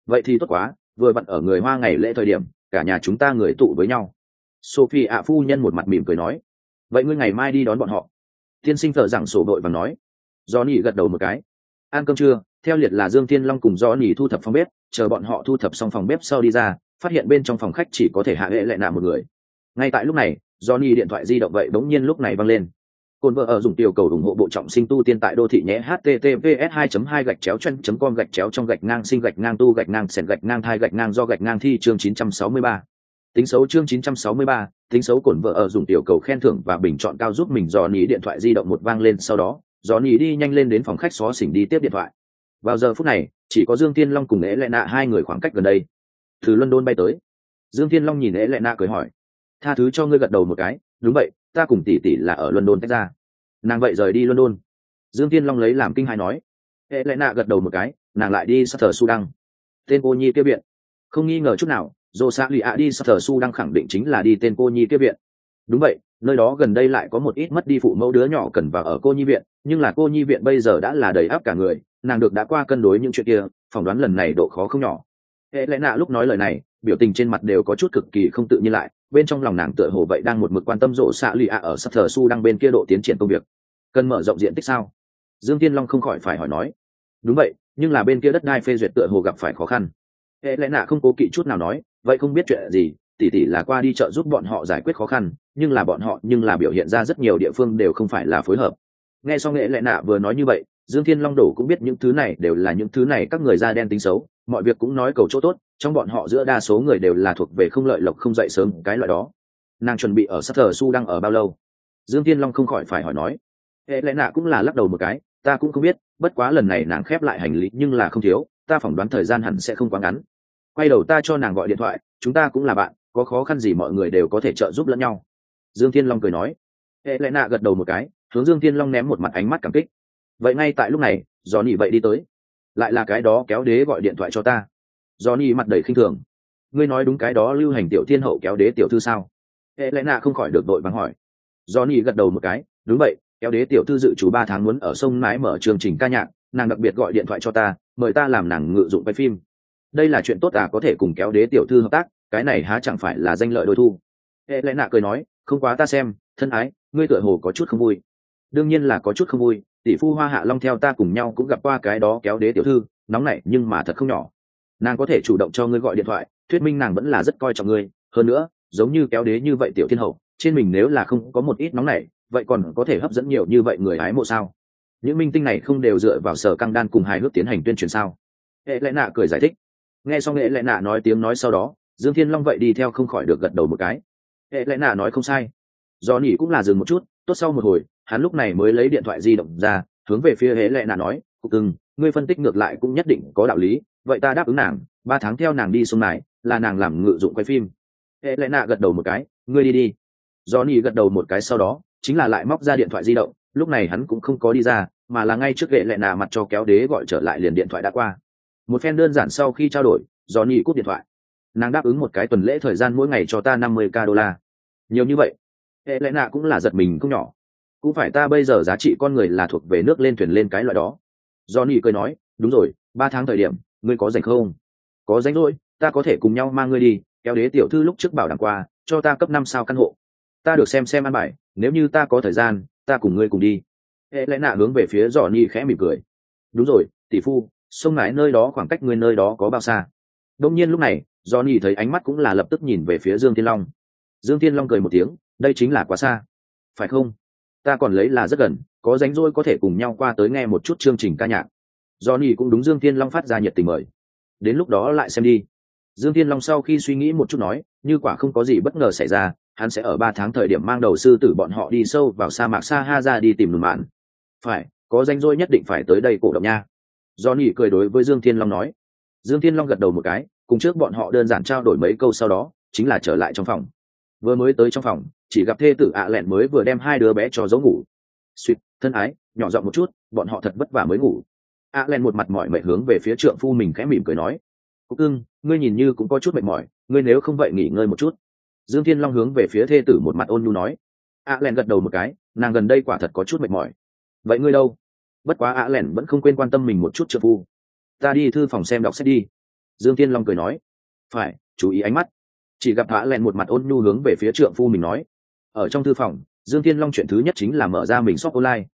Vậy thì tốt quá, vừa vặn ở người hoa ngày lễ thời điểm, cả nhà chúng ta người tụ với nhau. Sophie ạ phu nhân một mặt mỉm cười nói, vậy ngươi ngày mai đi đón bọn họ. Tiên sinh thở rằng sổ đội và nói do gật đầu một cái, ăn cơm trưa, theo liệt là dương tiên long cùng do thu thập phòng bếp, chờ bọn họ thu thập xong phòng bếp sau đi ra, phát hiện bên trong phòng khách chỉ có thể hạ hệ lại nạ một người. Ngay tại lúc này do điện thoại di động vậy đống nhiên lúc này văng lên. Côn vợ ở dùng tiểu cầu ủng hộ bộ trọng sinh tu tiên tại đô thị nhé https 2 2 gạch chéo chân com gạch chéo trong gạch ngang sinh gạch ngang tu gạch ngang sẻn gạch ngang thai gạch ngang do gạch ngang thi chương 963. Tính xấu chương 963, tính xấu cổn vợ ở dùng tiểu cầu khen thưởng và bình chọn cao giúp mình dò ní điện thoại di động một vang lên sau đó, dò ní đi nhanh lên đến phòng khách xó xỉnh đi tiếp điện thoại. Vào giờ phút này, chỉ có Dương Tiên Long cùng Lễ Lệ Nạ hai người khoảng cách gần đây. Từ London bay tới. Dương Tiên Long nhìn Lễ Lệ Nạ cười hỏi: "Tha thứ cho ngươi gật đầu một cái, đúng vậy, ta cùng tỷ tỷ là ở london tách ra. Nàng vậy rời đi london. Dương tiên long lấy làm kinh hài nói. Hệ lẽ nạ gật đầu một cái, nàng lại đi sắp thờ su đăng tên cô nhi kia viện. Không nghi ngờ chút nào dồ xạ lụy ạ đi sắp thờ su đăng khẳng định chính là đi tên cô nhi kia viện. Đúng vậy, nơi đó gần đây lại có một ít mất đi phụ mẫu đứa nhỏ cần vào ở cô nhi viện, nhưng là cô nhi viện bây giờ đã là đầy áp cả người, nàng được đã qua cân đối những chuyện kia, phỏng đoán lần này độ khó không nhỏ. Hệ lẽ nạ lúc nói lời này, biểu tình trên mặt đều có chút cực kỳ không tự nhiên lại bên trong lòng nàng tựa hồ vậy đang một mực quan tâm rộ xạ lì ạ ở sắp thờ su đang bên kia độ tiến triển công việc. Cần mở rộng diện tích sao? Dương tiên long không khỏi phải hỏi nói. Đúng vậy, nhưng là bên kia đất đai phê duyệt tựa hồ gặp phải khó khăn. Hệ lẽ nạ không cố kỵ chút nào nói, vậy không biết chuyện gì, tỉ tỉ là qua đi chợ giúp bọn họ giải quyết khó khăn, nhưng là bọn họ, nhưng là biểu hiện ra rất nhiều địa phương đều không phải là phối hợp. Nghe xong nghệ lẽ nạ vừa nói như vậy, dương thiên long đổ cũng biết những thứ này đều là những thứ này các người da đen tính xấu, mọi việc cũng nói cầu chỗ tốt trong bọn họ giữa đa số người đều là thuộc về không lợi lộc không dậy sớm cái loại đó. Nàng chuẩn bị ở sắc thờ su đang ở bao lâu? Dương tiên long không khỏi phải hỏi nói. Hệ lẽ nạ cũng là lắc đầu một cái, ta cũng không biết, bất quá lần này nàng khép lại hành lý nhưng là không thiếu, ta phỏng đoán thời gian hẳn sẽ không quá ngắn. Quay đầu ta cho nàng gọi điện thoại, chúng ta cũng là bạn, có khó khăn gì mọi người đều có thể trợ giúp lẫn nhau. Dương thiên long cười nói. Hệ lẽ nạ gật đầu một cái, hướng dương thiên long ném một mặt ánh mắt cảm kích. Vậy ngay tại lúc này gió nỉ vậy đi tới. Lại là cái đó kéo đế gọi điện thoại cho ta. Johnny mặt đầy khinh thường. Ngươi nói đúng cái đó lưu hành tiểu thiên hậu kéo đế tiểu thư sao? Elena không khỏi được đội vắng hỏi. Johnny gật đầu một cái, đúng vậy, kéo đế tiểu thư dự chú ba tháng muốn ở sông mái mở chương trình ca nhạc, nàng đặc biệt gọi điện thoại cho ta, mời ta làm nàng ngự dụng quay phim. Đây là chuyện tốt à có thể cùng kéo đế tiểu thư hợp tác, cái này há chẳng phải là danh lợi đôi thu. Elena cười nói, không quá ta xem, thân ái, ngươi tựa hồ có chút không vui. Đương nhiên là có chút không vui, tỷ phu Hoa Hạ Long theo ta cùng nhau cũng gặp qua cái đó kéo đế tiểu thư, nóng nảy nhưng mà thật không nhỏ nàng có thể chủ động cho ngươi gọi điện thoại, thuyết minh nàng vẫn là rất coi trọng ngươi. Hơn nữa, giống như kéo đế như vậy tiểu thiên hậu, trên mình nếu là không có một ít nóng này vậy còn có thể hấp dẫn nhiều như vậy người hái mộ sao? Những minh tinh này không đều dựa vào sở căng đan cùng hài hước tiến hành tuyên truyền sao? Hệ lẽ nạ cười giải thích. Nghe xong hệ lẽ nạ nói tiếng nói sau đó, dương thiên long vậy đi theo không khỏi được gật đầu một cái. Hệ lẽ nạ nói không sai. Do nỉ cũng là dừng một chút, tốt sau một hồi, hắn lúc này mới lấy điện thoại di động ra, hướng về phía hệ lẽ nạ nói, cục cưng ngươi phân tích ngược lại cũng nhất định có đạo lý vậy ta đáp ứng nàng, ba tháng theo nàng đi sông này, là nàng làm ngự dụng quay phim. Hệ lẽ nạ gật đầu một cái, ngươi đi đi. Johnny gật đầu một cái sau đó, chính là lại móc ra điện thoại di động, lúc này hắn cũng không có đi ra, mà là ngay trước hệ lệ nạ mặt cho kéo đế gọi trở lại liền điện thoại đã qua. Một phen đơn giản sau khi trao đổi, johnny cúp điện thoại. Nàng đáp ứng một cái tuần lễ thời gian mỗi ngày cho ta năm mươi k đô la. Nhiều như vậy, hệ lẽ nạ cũng là giật mình không nhỏ. Cũng phải ta bây giờ giá trị con người là thuộc về nước lên thuyền lên cái loại đó. Johnny cười nói, đúng rồi, ba tháng thời điểm ngươi có rảnh không? Có rảnh rồi, ta có thể cùng nhau mang ngươi đi, kéo đế tiểu thư lúc trước bảo đảm qua, cho ta cấp năm sao căn hộ. Ta được xem xem ăn bài, nếu như ta có thời gian, ta cùng ngươi cùng đi. Hệ lẽ nạ hướng về phía johnny khẽ mỉm cười. Đúng rồi, tỷ phu, sông ngái nơi đó khoảng cách ngươi nơi đó có bao xa? Đông nhiên lúc này johnny thấy ánh mắt cũng là lập tức nhìn về phía dương thiên long. Dương thiên long cười một tiếng, đây chính là quá xa. Phải không? Ta còn lấy là rất gần, có rảnh rỗi có thể cùng nhau qua tới nghe một chút chương trình ca nhạc johnny cũng đúng dương thiên long phát ra nhiệt tình mời. Đến lúc đó lại xem đi. Dương thiên long sau khi suy nghĩ một chút nói như quả không có gì bất ngờ xảy ra hắn sẽ ở ba tháng thời điểm mang đầu sư tử bọn họ đi sâu vào sa mạc sa ha ra đi tìm lùn mạn. Phải có danh rỗi nhất định phải tới đây cổ động nha. Johnny cười đối với dương thiên long nói. Dương thiên long gật đầu một cái cùng trước bọn họ đơn giản trao đổi mấy câu sau đó chính là trở lại trong phòng. Vừa mới tới trong phòng chỉ gặp thê tử ạ lẹn mới vừa đem hai đứa bé cho giấu ngủ. Xuyệt, thân ái nhỏ giọng một chút bọn họ thật vất vả mới ngủ a len một mặt mỏi mệt hướng về phía trượng phu mình khẽ mỉm cười nói, cúc ưng ngươi nhìn như cũng có chút mệt mỏi, ngươi nếu không vậy nghỉ ngơi một chút. Dương thiên long hướng về phía thê tử một mặt ôn nhu nói. A len gật đầu một cái, nàng gần đây quả thật có chút mệt mỏi. Vậy ngươi đâu? Bất quá a len vẫn không quên quan tâm mình một chút trượng phu. Ta đi thư phòng xem đọc sách đi. Dương thiên long cười nói. Phải, chú ý ánh mắt. Chỉ gặp a len một mặt ôn nhu hướng về phía trượng phu mình nói. Ở trong thư phòng, dương thiên long chuyện thứ nhất chính là mở ra mình shop online.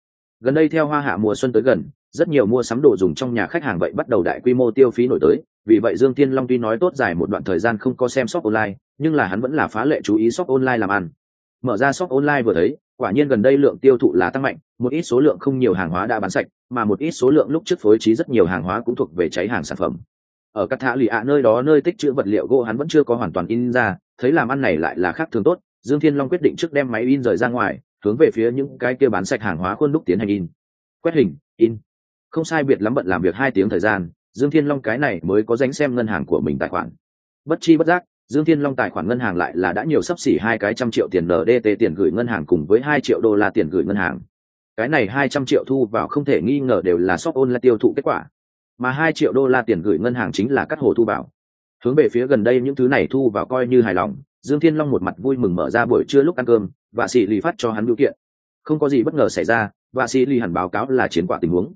Gần đây theo hoa hạ mùa xuân tới gần rất nhiều mua sắm đồ dùng trong nhà khách hàng vậy bắt đầu đại quy mô tiêu phí nổi tới. Vì vậy dương thiên long tuy nói tốt dài một đoạn thời gian không có xem shop online, nhưng là hắn vẫn là phá lệ chú ý shop online làm ăn. Mở ra shop online vừa thấy, quả nhiên gần đây lượng tiêu thụ là tăng mạnh, một ít số lượng không nhiều hàng hóa đã bán sạch, mà một ít số lượng lúc trước phối trí rất nhiều hàng hóa cũng thuộc về cháy hàng sản phẩm. Ở các thả lì ạ nơi đó nơi tích trữ vật liệu gỗ hắn vẫn chưa có hoàn toàn in ra, thấy làm ăn này lại là khác thường tốt, dương thiên long quyết định trước đem máy in rời ra ngoài, hướng về phía những cái kia bán sạch hàng hóa khuôn đúc tiến hành in. Quét hình, in không sai biệt lắm bận làm việc hai tiếng thời gian, dương thiên long cái này mới có dánh xem ngân hàng của mình tài khoản. Bất chi bất giác, dương thiên long tài khoản ngân hàng lại là đã nhiều sắp xỉ hai cái trăm triệu tiền ndt tiền gửi ngân hàng cùng với hai triệu đô la tiền gửi ngân hàng. Cái này hai trăm triệu thu vào không thể nghi ngờ đều là shop online tiêu thụ kết quả. Mà hai triệu đô la tiền gửi ngân hàng chính là cắt hồ thu vào. hướng về phía gần đây những thứ này thu vào coi như hài lòng, dương thiên long một mặt vui mừng mở ra buổi trưa lúc ăn cơm và xì lì phát cho hắn biểu kiện. Không có gì bất ngờ xảy ra và xì lì hẳn báo cáo là chiến quả tình huống.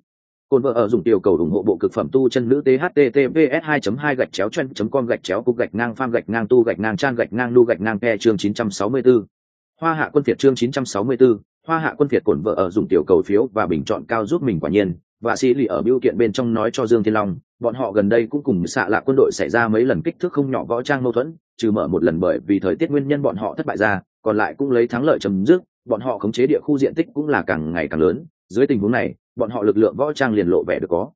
Côn vợ ở dùng tiểu cầu ủng hộ bộ cực phẩm tu chân nữ thttps 2 2 gạch chéo chân com gạch chéo cục gạch ngang pham gạch ngang tu gạch ngang trang gạch ngang nu gạch ngang pe chương 964. hoa hạ quân phiệt chương 964, hoa hạ quân phiệt cổn vợ ở dùng tiểu cầu phiếu và bình chọn cao giúp mình quả nhiên. Và sĩ lì ở biểu kiện bên trong nói cho dương thiên long bọn họ gần đây cũng cùng xạ lạ quân đội xảy ra mấy lần kích thước không nhỏ võ trang mâu thuẫn trừ mở một lần bởi vì thời tiết nguyên nhân bọn họ thất bại ra còn lại cũng lấy thắng lợi chấm dứt bọn họ khống chế địa khu diện tích cũng là càng ngày càng lớn. Dưới tình huống này bọn họ lực lượng võ trang liền lộ vẻ được có.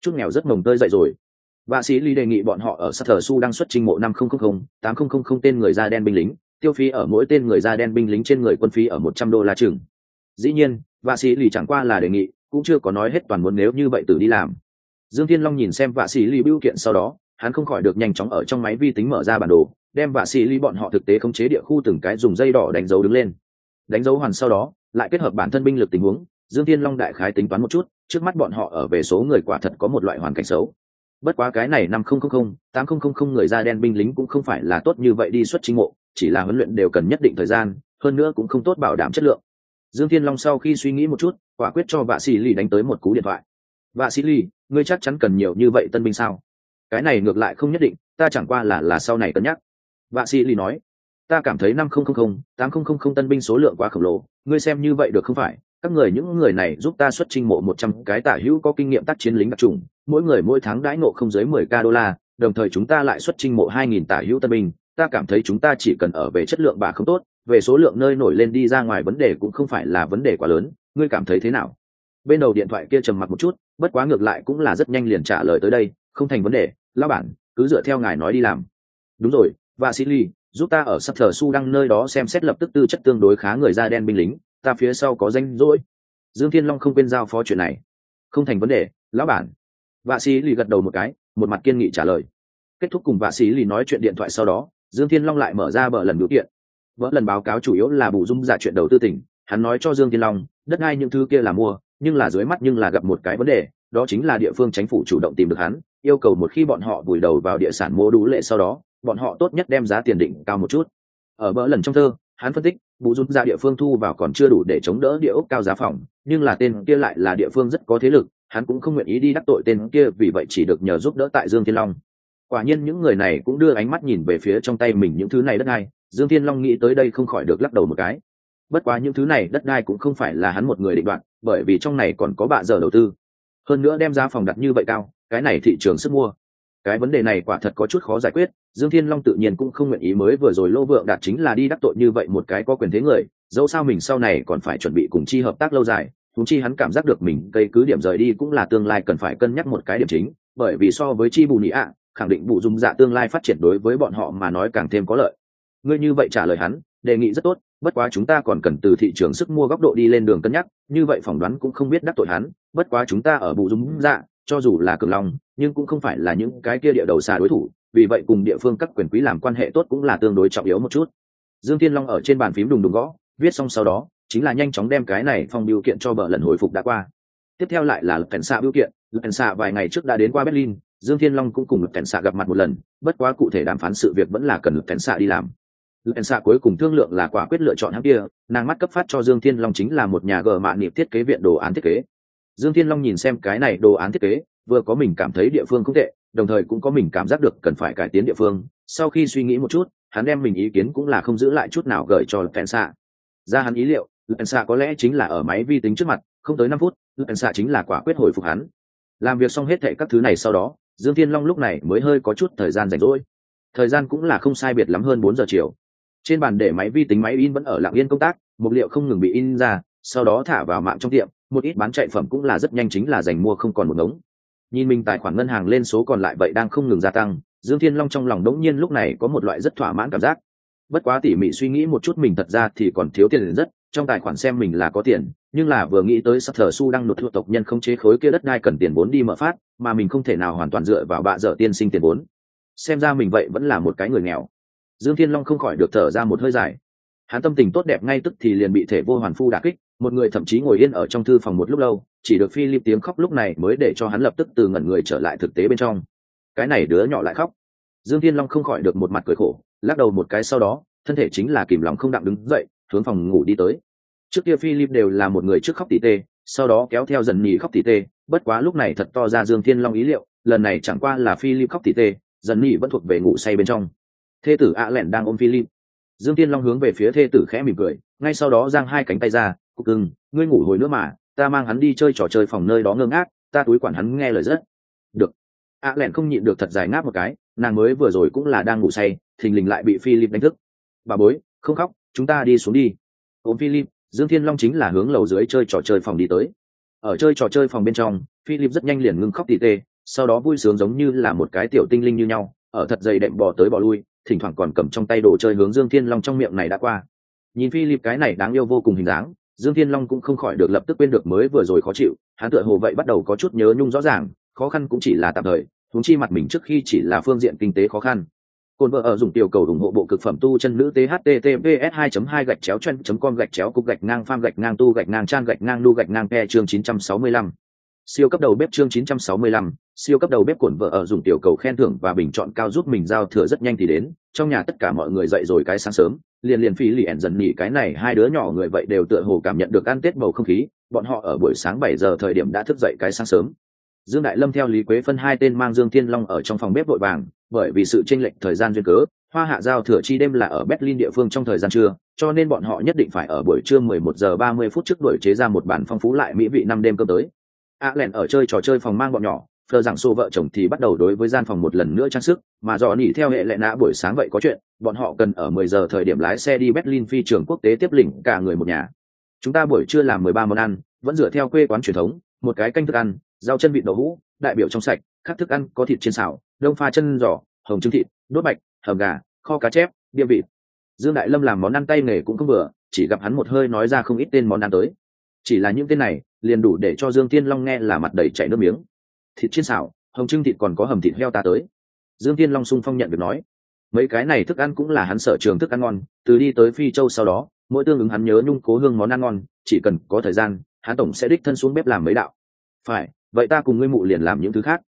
Chút nghèo rất mồng tơi dậy rồi. Và sĩ ly đề nghị bọn họ ở sát thờ su đang xuất trình mộ năm nghìn tám nghìn tên người da đen binh lính, tiêu phí ở mỗi tên người da đen binh lính trên người quân phí ở một trăm đô la chừng. Dĩ nhiên, Vạ sĩ lì chẳng qua là đề nghị, cũng chưa có nói hết toàn muốn nếu như vậy tự đi làm. Dương thiên long nhìn xem vạ sĩ ly biểu kiện sau đó, hắn không khỏi được nhanh chóng ở trong máy vi tính mở ra bản đồ, đem vạ sĩ ly bọn họ thực tế khống chế địa khu từng cái dùng dây đỏ đánh dấu đứng lên. Đánh dấu hoàn sau đó, lại kết hợp bản thân binh lực tình huống dương thiên long đại khái tính toán một chút, trước mắt bọn họ ở về số người quả thật có một loại hoàn cảnh xấu. Bất quá cái này năm không không không, tám không không không người da đen binh lính cũng không phải là tốt như vậy đi xuất chính mộ, chỉ là huấn luyện đều cần nhất định thời gian, hơn nữa cũng không tốt bảo đảm chất lượng. Dương thiên long sau khi suy nghĩ một chút, quả quyết cho vạ sĩ lì đánh tới một cú điện thoại. Vạ sĩ lì, ngươi chắc chắn cần nhiều như vậy tân binh sao? Cái này ngược lại không nhất định, ta chẳng qua là là sau này cân nhắc. Vạ sĩ lì nói, ta cảm thấy năm không không không, tám không không không tân binh số lượng quá khổng lồ, ngươi xem như vậy được không phải? Các người những người này giúp ta xuất trình mộ một trăm cái tả hữu có kinh nghiệm tác chiến lính đặc trùng, mỗi người mỗi tháng đãi ngộ không dưới mười k đô la, đồng thời chúng ta lại xuất trình mộ hai nghìn tả hữu tân binh. Ta cảm thấy chúng ta chỉ cần ở về chất lượng bà không tốt, về số lượng nơi nổi lên đi ra ngoài vấn đề cũng không phải là vấn đề quá lớn. Ngươi cảm thấy thế nào? Bên đầu điện thoại kia trầm mặc một chút, bất quá ngược lại cũng là rất nhanh liền trả lời tới đây, không thành vấn đề lao bản, cứ dựa theo ngài nói đi làm. Đúng rồi và sĩ ly giúp ta ở sắp thờ su đăng nơi đó xem xét lập tức tư chất tương đối khá người da đen binh lính ta phía sau có danh rỗi dương thiên long không quên giao phó chuyện này. Không thành vấn đề, lão bản. Vạ sĩ lì gật đầu một cái, một mặt kiên nghị trả lời. Kết thúc cùng vạ sĩ lì nói chuyện điện thoại sau đó, dương thiên long lại mở ra bờ lần biểu kiện. Vỡ lần báo cáo chủ yếu là bù dung giả chuyện đầu tư tỉnh. Hắn nói cho dương thiên long, đất ngay những thứ kia là mua, nhưng là dưới mắt nhưng là gặp một cái vấn đề, đó chính là địa phương chính phủ chủ động tìm được hắn, yêu cầu một khi bọn họ vùi đầu vào địa sản mua đủ lệ sau đó, bọn họ tốt nhất đem giá tiền định cao một chút. Ở bỡ lần trong thơ, hắn phân tích bù rút ra dạ địa phương thu vào còn chưa đủ để chống đỡ địa ốc cao giá phòng, nhưng là tên kia lại là địa phương rất có thế lực, hắn cũng không nguyện ý đi đắc tội tên kia, vì vậy chỉ được nhờ giúp đỡ tại dương thiên long. Quả nhiên những người này cũng đưa ánh mắt nhìn về phía trong tay mình những thứ này đất đai, dương thiên long nghĩ tới đây không khỏi được lắc đầu một cái. Bất quá những thứ này đất đai cũng không phải là hắn một người định đoạt, bởi vì trong này còn có bạ giờ đầu tư. Hơn nữa đem giá phòng đặt như vậy cao, cái này thị trường sức mua cái vấn đề này quả thật có chút khó giải quyết, dương thiên long tự nhiên cũng không nguyện ý mới vừa rồi lô vượng đạt chính là đi đắc tội như vậy một cái có quyền thế người, dẫu sao mình sau này còn phải chuẩn bị cùng chi hợp tác lâu dài thúng chi hắn cảm giác được mình cây cứ điểm rời đi cũng là tương lai cần phải cân nhắc một cái điểm chính, bởi vì so với chi bù nị ạ, khẳng định bù dung dạ tương lai phát triển đối với bọn họ mà nói càng thêm có lợi. Ngươi như vậy trả lời hắn, đề nghị rất tốt, bất quá chúng ta còn cần từ thị trường sức mua góc độ đi lên đường cân nhắc, như vậy phỏng đoán cũng không biết đắc tội hắn, bất quá chúng ta ở bù dung dạ cho dù là cường long, nhưng cũng không phải là những cái kia địa đầu xa đối thủ, vì vậy cùng địa phương các quyền quý làm quan hệ tốt cũng là tương đối trọng yếu một chút. Dương thiên long ở trên bàn phím đùng đùng gõ, viết xong sau đó, chính là nhanh chóng đem cái này phong biểu kiện cho bờ lần hồi phục đã qua. Tiếp theo lại là cảnh xạ biểu kiện cảnh xạ vài ngày trước đã đến qua berlin, dương thiên long cũng cùng cảnh xạ gặp mặt một lần, bất quá cụ thể đàm phán sự việc vẫn là cần cảnh xạ đi làm. Cảnh xạ cuối cùng thương lượng là quả quyết lựa chọn hãng kia, nàng mắt cấp phát cho dương thiên long chính là một nhà gờ mạ niệm thiết kế viện đồ án thiết kế dương thiên long nhìn xem cái này đồ án thiết kế, vừa có mình cảm thấy địa phương không tệ, đồng thời cũng có mình cảm giác được cần phải cải tiến địa phương. Sau khi suy nghĩ một chút, hắn đem mình ý kiến cũng là không giữ lại chút nào gửi cho cảnh xạ ra hắn ý liệu lận xạ có lẽ chính là ở máy vi tính trước mặt, không tới năm phút lận xạ chính là quả quyết hồi phục hắn. Làm việc xong hết thệ các thứ này sau đó, dương thiên long lúc này mới hơi có chút thời gian rảnh rỗi. Thời gian cũng là không sai biệt lắm hơn bốn giờ chiều. Trên bàn để máy vi tính máy in vẫn ở lạng yên công tác, mục liệu không ngừng bị in ra, sau đó thả vào mạng trong tiệm một ít bán chạy phẩm cũng là rất nhanh chính là giành mua không còn một ngống. Nhìn mình tài khoản ngân hàng lên số còn lại vậy đang không ngừng gia tăng, dương thiên long trong lòng đống nhiên lúc này có một loại rất thỏa mãn cảm giác. Bất quá tỉ mỉ suy nghĩ một chút mình thật ra thì còn thiếu tiền rất, trong tài khoản xem mình là có tiền, nhưng là vừa nghĩ tới sắp thờ su đang nộp thuộc tộc nhân không chế khối kia đất đai cần tiền vốn đi mở phát, mà mình không thể nào hoàn toàn dựa vào bạ dở tiên sinh tiền vốn. Xem ra mình vậy vẫn là một cái người nghèo. Dương thiên long không khỏi được thở ra một hơi dài. Hắn tâm tình tốt đẹp ngay tức thì liền bị thể vô hoàn phu đà kích một người thậm chí ngồi yên ở trong thư phòng một lúc lâu, chỉ được philip tiếng khóc lúc này mới để cho hắn lập tức từ ngẩn người trở lại thực tế bên trong. Cái này đứa nhỏ lại khóc. Dương thiên long không khỏi được một mặt cười khổ, lắc đầu một cái sau đó, thân thể chính là kìm lòng không đặng đứng dậy, hướng phòng ngủ đi tới. Trước kia philip đều là một người trước khóc tỉ tê, sau đó kéo theo dần nhì khóc tỉ tê, bất quá lúc này thật to ra dương thiên long ý liệu, lần này chẳng qua là philip khóc tỉ tê, dần nhì vẫn thuộc về ngủ say bên trong. Thê tử ạ lẹn đang ôm philip. Dương thiên long hướng về phía thê tử khẽ mỉm cười, ngay sau đó giang hai cánh tay ra cục cưng, ngươi ngủ hồi nữa mà, ta mang hắn đi chơi trò chơi phòng nơi đó ngơ ngác, ta túi quản hắn nghe lời rất được. Ạ lẹn không nhịn được thật dài ngáp một cái, nàng mới vừa rồi cũng là đang ngủ say, thình lình lại bị philip đánh thức. Bà bối, không khóc, chúng ta đi xuống đi. Ôm philip, dương thiên long chính là hướng lầu dưới chơi trò chơi phòng đi tới. Ở chơi trò chơi phòng bên trong, philip rất nhanh liền ngưng khóc tỉ tê, sau đó vui sướng giống như là một cái tiểu tinh linh như nhau, ở thật dày đệm bò tới bò lui, thỉnh thoảng còn cầm trong tay đồ chơi hướng dương thiên long trong miệng này đã qua. Nhìn philip cái này đáng yêu vô cùng hình dáng dương thiên long cũng không khỏi được lập tức quên được mới vừa rồi khó chịu, hắn tựa hồ vậy bắt đầu có chút nhớ nhung rõ ràng, khó khăn cũng chỉ là tạm thời thúng chi mặt mình trước khi chỉ là phương diện kinh tế khó khăn cồn vợ ở dùng tiểu cầu ủng hộ bộ cực phẩm tu chân nữ THTTPS 2 2 gạch chéo chân com gạch chéo cục gạch ngang pham gạch ngang tu gạch ngang trang gạch ngang nu gạch ngang pe chương 965. Siêu cấp đầu bếp chương 965, siêu cấp đầu bếp cuộn vợ ở dùng tiểu cầu khen thưởng và bình chọn cao giúp mình giao thừa rất nhanh thì đến, trong nhà tất cả mọi người dậy rồi cái sáng sớm, liền liền phí lì dần nhỉ cái này hai đứa nhỏ người vậy đều tựa hồ cảm nhận được ăn tết bầu không khí, bọn họ ở buổi sáng 7 giờ thời điểm đã thức dậy cái sáng sớm. Dương Đại Lâm theo Lý Quế phân hai tên mang Dương Thiên Long ở trong phòng bếp vội vàng, bởi vì sự chênh lệch thời gian duyên cớ, hoa hạ giao thừa chi đêm là ở Berlin địa phương trong thời gian trưa, cho nên bọn họ nhất định phải ở buổi trưa 11 giờ 30 phút trước đuổi chế ra một bản phong phú lại mỹ vị năm đêm cơm tới. A lẹn ở chơi trò chơi phòng mang bọn nhỏ, thờ rằng xô vợ chồng thì bắt đầu đối với gian phòng một lần nữa trang sức, mà dò nỉ theo hệ lệ nã buổi sáng vậy có chuyện, bọn họ cần ở 10 giờ thời điểm lái xe đi Berlin phi trường quốc tế tiếp lĩnh cả người một nhà. Chúng ta buổi trưa làm 13 món ăn, vẫn dựa theo quê quán truyền thống, một cái canh thức ăn, rau chân vịt đậu hũ, đại biểu trong sạch, các thức ăn có thịt chiên xào, đông pha chân giò, hồng trứng thịt đốt bạch hầm gà kho cá chép điệp vịt dương đại lâm làm món ăn tay nghề cũng không vừa chỉ gặp hắn một hơi nói ra không ít tên món ăn tới chỉ là những tên này liền đủ để cho dương tiên long nghe là mặt đầy chảy nước miếng. Thịt chiên xào, hồng trưng thịt còn có hầm thịt heo ta tới. Dương tiên long sung phong nhận được nói. Mấy cái này thức ăn cũng là hắn sở trường thức ăn ngon, từ đi tới phi châu sau đó, mỗi tương ứng hắn nhớ nhung cố hương món ăn ngon, chỉ cần có thời gian, hắn tổng sẽ đích thân xuống bếp làm mấy đạo. Phải, vậy ta cùng ngươi mụ liền làm những thứ khác.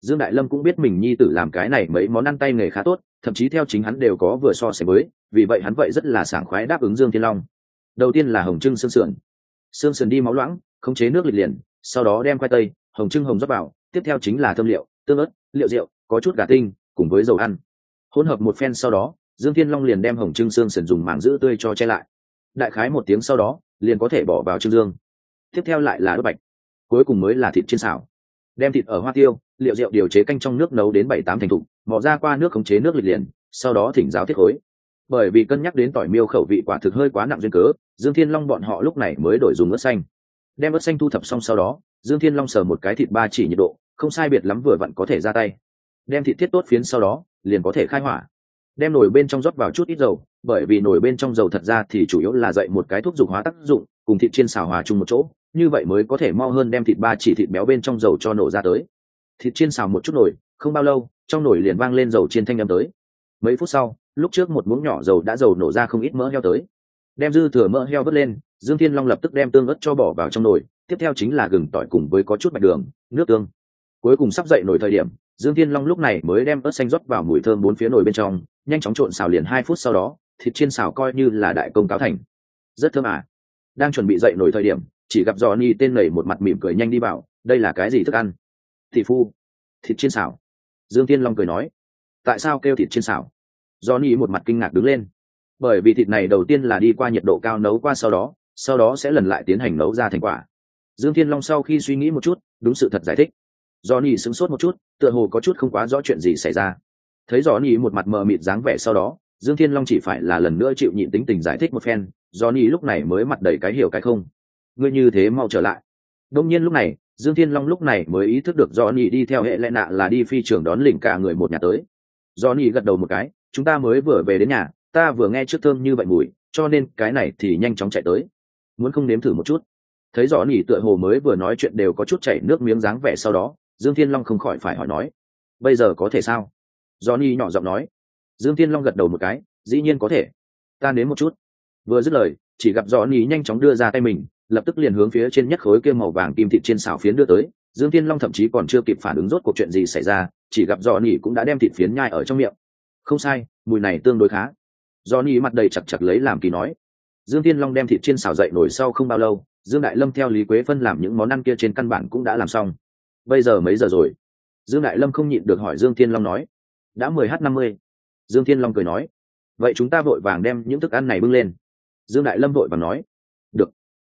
Dương đại lâm cũng biết mình nhi tử làm cái này mấy món ăn tay nghề khá tốt, thậm chí theo chính hắn đều có vừa so sánh với, vì vậy hắn vậy rất là sảng khoái đáp ứng dương thiên long. Đầu tiên là hồng trưng xương sườn. Xương sườn đi máu loãng khống chế nước lịch liền, sau đó đem khoai tây, hồng trưng hồng rót vào, tiếp theo chính là thơm liệu, tương ớt, liệu rượu, có chút gà tinh, cùng với dầu ăn. Hỗn hợp một phen sau đó, dương thiên long liền đem hồng trưng xương sần dùng màng giữ tươi cho che lại. Đại khái một tiếng sau đó, liền có thể bỏ vào trưng dương. Tiếp theo lại là đất bạch, cuối cùng mới là thịt trên xào. Đem thịt ở hoa tiêu, liệu rượu điều chế canh trong nước nấu đến bảy tám thành thục, bỏ ra qua nước khống chế nước lịch liền, sau đó thỉnh giáo thiết khối. Bởi vì cân nhắc đến tỏi miêu khẩu vị quả thực hơi quá nặng duyên cớ, dương thiên long bọn họ lúc này mới đổi dùng ớt xanh đem ớt xanh thu thập xong sau đó, dương thiên long sờ một cái thịt ba chỉ nhiệt độ, không sai biệt lắm vừa vặn có thể ra tay. Đem thịt thiết tốt phiến sau đó, liền có thể khai hỏa. Đem nồi bên trong rót vào chút ít dầu, bởi vì nồi bên trong dầu thật ra thì chủ yếu là dậy một cái thuốc dục hóa tác dụng, cùng thịt chiên xào hòa chung một chỗ, như vậy mới có thể mau hơn đem thịt ba chỉ thịt béo bên trong dầu cho nổ ra tới. Thịt chiên xào một chút nồi, không bao lâu, trong nồi liền vang lên dầu chiên thanh â tới. Mấy phút sau, lúc trước một muỗng nhỏ dầu đã dầu nổ ra không ít mỡ heo tới đem dư thừa mỡ heo vớt lên, dương thiên long lập tức đem tương ớt cho bỏ vào trong nồi, tiếp theo chính là gừng tỏi cùng với có chút bạch đường, nước tương. Cuối cùng sắp dậy nổi thời điểm, dương thiên long lúc này mới đem ớt xanh rót vào mùi thơm bốn phía nồi bên trong, nhanh chóng trộn xào liền hai phút sau đó, thịt chiên xào coi như là đại công cáo thành. Rất thơm à. đang chuẩn bị dậy nổi thời điểm, chỉ gặp dò ni tên nầy một mặt mỉm cười nhanh đi bảo đây là cái gì thức ăn? Thị phu. Thịt chiên xào. Dương thiên long cười nói. Tại sao kêu thịt chiên xào? Do ni một mặt kinh ngạc đứng lên bởi vì thịt này đầu tiên là đi qua nhiệt độ cao nấu qua sau đó sau đó sẽ lần lại tiến hành nấu ra thành quả. Dương thiên long sau khi suy nghĩ một chút, đúng sự thật giải thích. Do ni sửng sốt một chút, tựa hồ có chút không quá rõ chuyện gì xảy ra. Thấy do ni một mặt mờ mịt dáng vẻ sau đó, dương thiên long chỉ phải là lần nữa chịu nhịn tính tình giải thích một phen do ni lúc này mới mặt đầy cái hiểu cái không. Ngươi như thế mau trở lại. Đông nhiên lúc này, dương thiên long lúc này mới ý thức được do ni đi theo hệ lệ nạ là đi phi trường đón lỉnh cả người một nhà tới. Do ni gật đầu một cái, chúng ta mới vừa về đến nhà ta vừa nghe trước thơm như vậy mùi, cho nên cái này thì nhanh chóng chạy tới. Muốn không nếm thử một chút. Thấy rõ nỉ tựa hồ mới vừa nói chuyện đều có chút chảy nước miếng dáng vẻ sau đó, dương thiên long không khỏi phải hỏi nói, bây giờ có thể sao? Do nỉ nhỏ giọng nói. Dương thiên long gật đầu một cái, dĩ nhiên có thể. Ta nếm một chút. Vừa dứt lời, chỉ gặp do nỉ nhanh chóng đưa ra tay mình, lập tức liền hướng phía trên nhất khối kia màu vàng kim thịt trên xào phiến đưa tới. Dương thiên long thậm chí còn chưa kịp phản ứng rốt cuộc chuyện gì xảy ra, chỉ gặp do nỉ cũng đã đem thịt phiến nhai ở trong miệng. Không sai, mùi này tương đối khá do mặt đầy chặt chặt lấy làm kỳ nói. Dương tiên long đem thịt chiên xào dậy nổi sau không bao lâu, dương đại lâm theo lý quế phân làm những món ăn kia trên căn bản cũng đã làm xong. Bây giờ mấy giờ rồi? Dương đại lâm không nhịn được hỏi dương tiên long nói. Đã mười h năm mươi. Dương tiên long cười nói. Vậy chúng ta vội vàng đem những thức ăn này bưng lên. Dương đại lâm vội vàng nói. Được.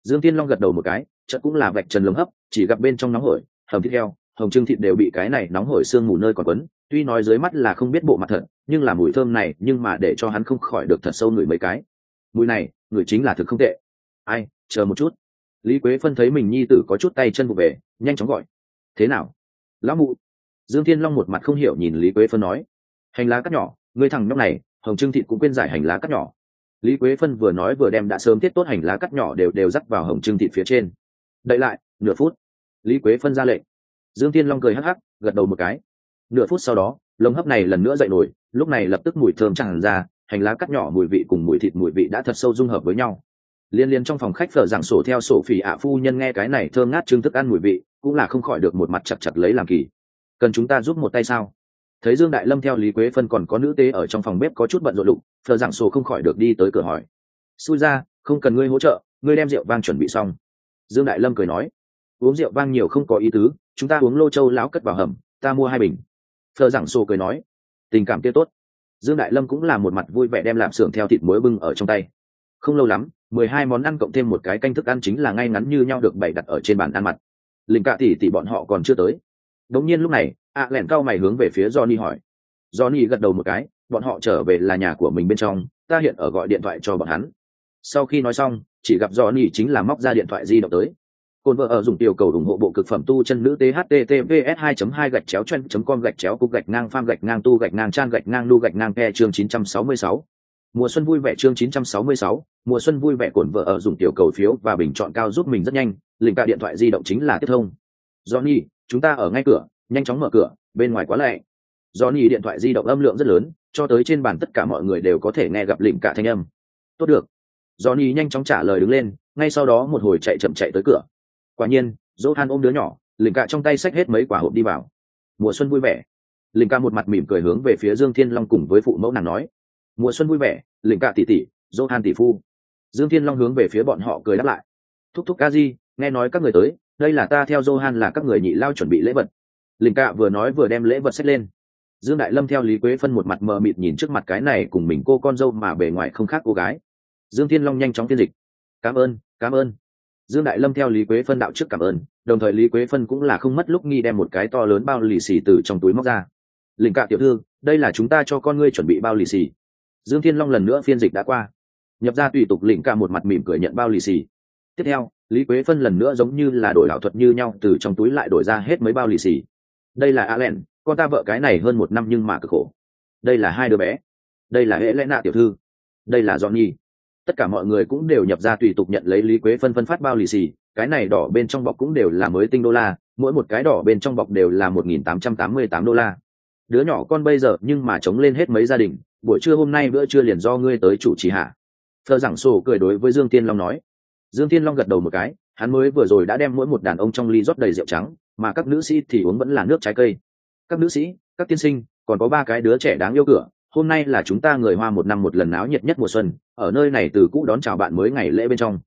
Dương tiên long gật đầu một cái, chợt cũng là vạch trần lồng hấp, chỉ gặp bên trong nóng hổi, hầm thịt heo, hồng trưng thịt đều bị cái này nóng hổi xương mù nơi còn quấn, tuy nói dưới mắt là không biết bộ mặt thật nhưng là mùi thơm này, nhưng mà để cho hắn không khỏi được thật sâu ngửi mấy cái. Mùi này, ngửi chính là thực không tệ. Ai, chờ một chút. Lý quế phân thấy mình nhi tử có chút tay chân vụ về, nhanh chóng gọi. Thế nào? Lão mụ. Dương thiên long một mặt không hiểu nhìn lý quế phân nói. Hành lá cắt nhỏ người thằng nhóc này, hồng trưng thịt cũng quên giải hành lá cắt nhỏ. Lý quế phân vừa nói vừa đem đã sớm thiết tốt hành lá cắt nhỏ đều đều dắt vào hồng trưng thịt phía trên. Đậy lại, nửa phút. Lý quế phân ra lệnh. Dương thiên long cười hắc hắc, gật đầu một cái. Nửa phút sau đó, lồng hấp này lần nữa dậy nổi lúc này lập tức mùi thơm tràn ra, hành lá cắt nhỏ mùi vị cùng mùi thịt mùi vị đã thật sâu dung hợp với nhau. Liên liên trong phòng khách phở rằng sổ theo sổ phỉ ạ phu nhân nghe cái này thơm ngát trương thức ăn mùi vị, cũng là không khỏi được một mặt chặt chặt lấy làm kỳ. Cần chúng ta giúp một tay sao? Thấy dương đại lâm theo lý quế phân còn có nữ tế ở trong phòng bếp có chút bận rộn lụng phở rằng sổ không khỏi được đi tới cửa hỏi. Xui ra, không cần ngươi hỗ trợ, ngươi đem rượu vang chuẩn bị xong. Dương đại lâm cười nói. Uống rượu vang nhiều không có ý tứ, chúng ta uống lô châu lão cất vào hầm, ta mua hai bình. Phờ giảng sổ cười nói tình cảm kia tốt. Dương đại lâm cũng là một mặt vui vẻ đem lạp xưởng theo thịt muối bưng ở trong tay. Không lâu lắm, mười hai món ăn cộng thêm một cái canh thức ăn chính là ngay ngắn như nhau được bày đặt ở trên bàn ăn mặt. Linh cạ tỉ tỉ bọn họ còn chưa tới. Đống nhiên lúc này ạ lẻn cao mày hướng về phía johnny hỏi. Johnny gật đầu một cái, bọn họ trở về là nhà của mình bên trong, ta hiện ở gọi điện thoại cho bọn hắn. Sau khi nói xong, chỉ gặp johnny chính là móc ra điện thoại di động tới. Côn vợ ở dùng tiểu cầu ủng hộ bộ cực phẩm tu chân nữ THTTPS 2 2 gạch chéo chân com gạch chéo cục gạch ngang pham gạch ngang tu gạch ngang trang gạch ngang nu gạch ngang ke chương 966. Mùa xuân vui vẻ chương 966, mùa xuân vui vẻ cổn vợ ở dùng tiểu cầu phiếu và bình chọn cao giúp mình rất nhanh, link cả điện thoại di động chính là tiếp thông. Johnny, chúng ta ở ngay cửa, nhanh chóng mở cửa, bên ngoài quá lạnh. Johnny điện thoại di động âm lượng rất lớn, cho tới trên bàn tất cả mọi người đều có thể nghe gặp link cả thanh âm. Tốt được. Johnny nhanh chóng trả lời đứng lên, ngay sau đó một hồi chạy chậm chạy tới cửa quả nhiên dỗ han ôm đứa nhỏ lình cạ trong tay xách hết mấy quả hộp đi vào. Mùa xuân vui vẻ. Lình ca một mặt mỉm cười hướng về phía dương thiên long cùng với phụ mẫu nàng nói. Mùa xuân vui vẻ lình ca tỷ tỷ dỗ han tỷ phu. Dương thiên long hướng về phía bọn họ cười đáp lại. Thúc thúc ca di, nghe nói các người tới, đây là ta theo johan là các người nhị lao chuẩn bị lễ vật. Lình cạ vừa nói vừa đem lễ vật xách lên. Dương đại lâm theo lý quế phân một mặt mờ mịt nhìn trước mặt cái này cùng mình cô con dâu mà bề ngoài không khác cô gái. Dương thiên long nhanh chóng tiên dịch. Cảm ơn cảm ơn dương đại lâm theo lý quế phân đạo trước cảm ơn, đồng thời lý quế phân cũng là không mất lúc nghi đem một cái to lớn bao lì xì từ trong túi móc ra. Linh cạ tiểu thư, đây là chúng ta cho con ngươi chuẩn bị bao lì xì. Dương thiên long lần nữa phiên dịch đã qua. Nhập ra tùy tục lĩnh cả một mặt mỉm cười nhận bao lì xì. Tiếp theo, lý quế phân lần nữa giống như là đổi ảo thuật như nhau từ trong túi lại đổi ra hết mấy bao lì xì. Đây là a len con ta vợ cái này hơn một năm nhưng mà cực khổ. Đây là hai đứa bé. Đây là hệ lẽ nạ tiểu thư. Đây là johnny tất cả mọi người cũng đều nhập ra tùy tục nhận lấy lý quế phân phân phát bao lì xì, cái này đỏ bên trong bọc cũng đều là mới tinh đô la, mỗi một cái đỏ bên trong bọc đều là một nghìn tám trăm tám mươi tám đô la. Đứa nhỏ con bây giờ nhưng mà chống lên hết mấy gia đình, buổi trưa hôm nay bữa trưa liền do ngươi tới chủ trì hạ. Thơ giảng sổ cười đối với dương tiên long nói. Dương thiên long gật đầu một cái, hắn mới vừa rồi đã đem mỗi một đàn ông trong ly rót đầy rượu trắng, mà các nữ sĩ thì uống vẫn là nước trái cây. Các nữ sĩ, các tiên sinh, còn có ba cái đứa trẻ đáng yêu cửa hôm nay là chúng ta người hoa một năm một lần náo nhiệt nhất mùa xuân, ở nơi này từ cũ đón chào bạn mới ngày lễ bên trong.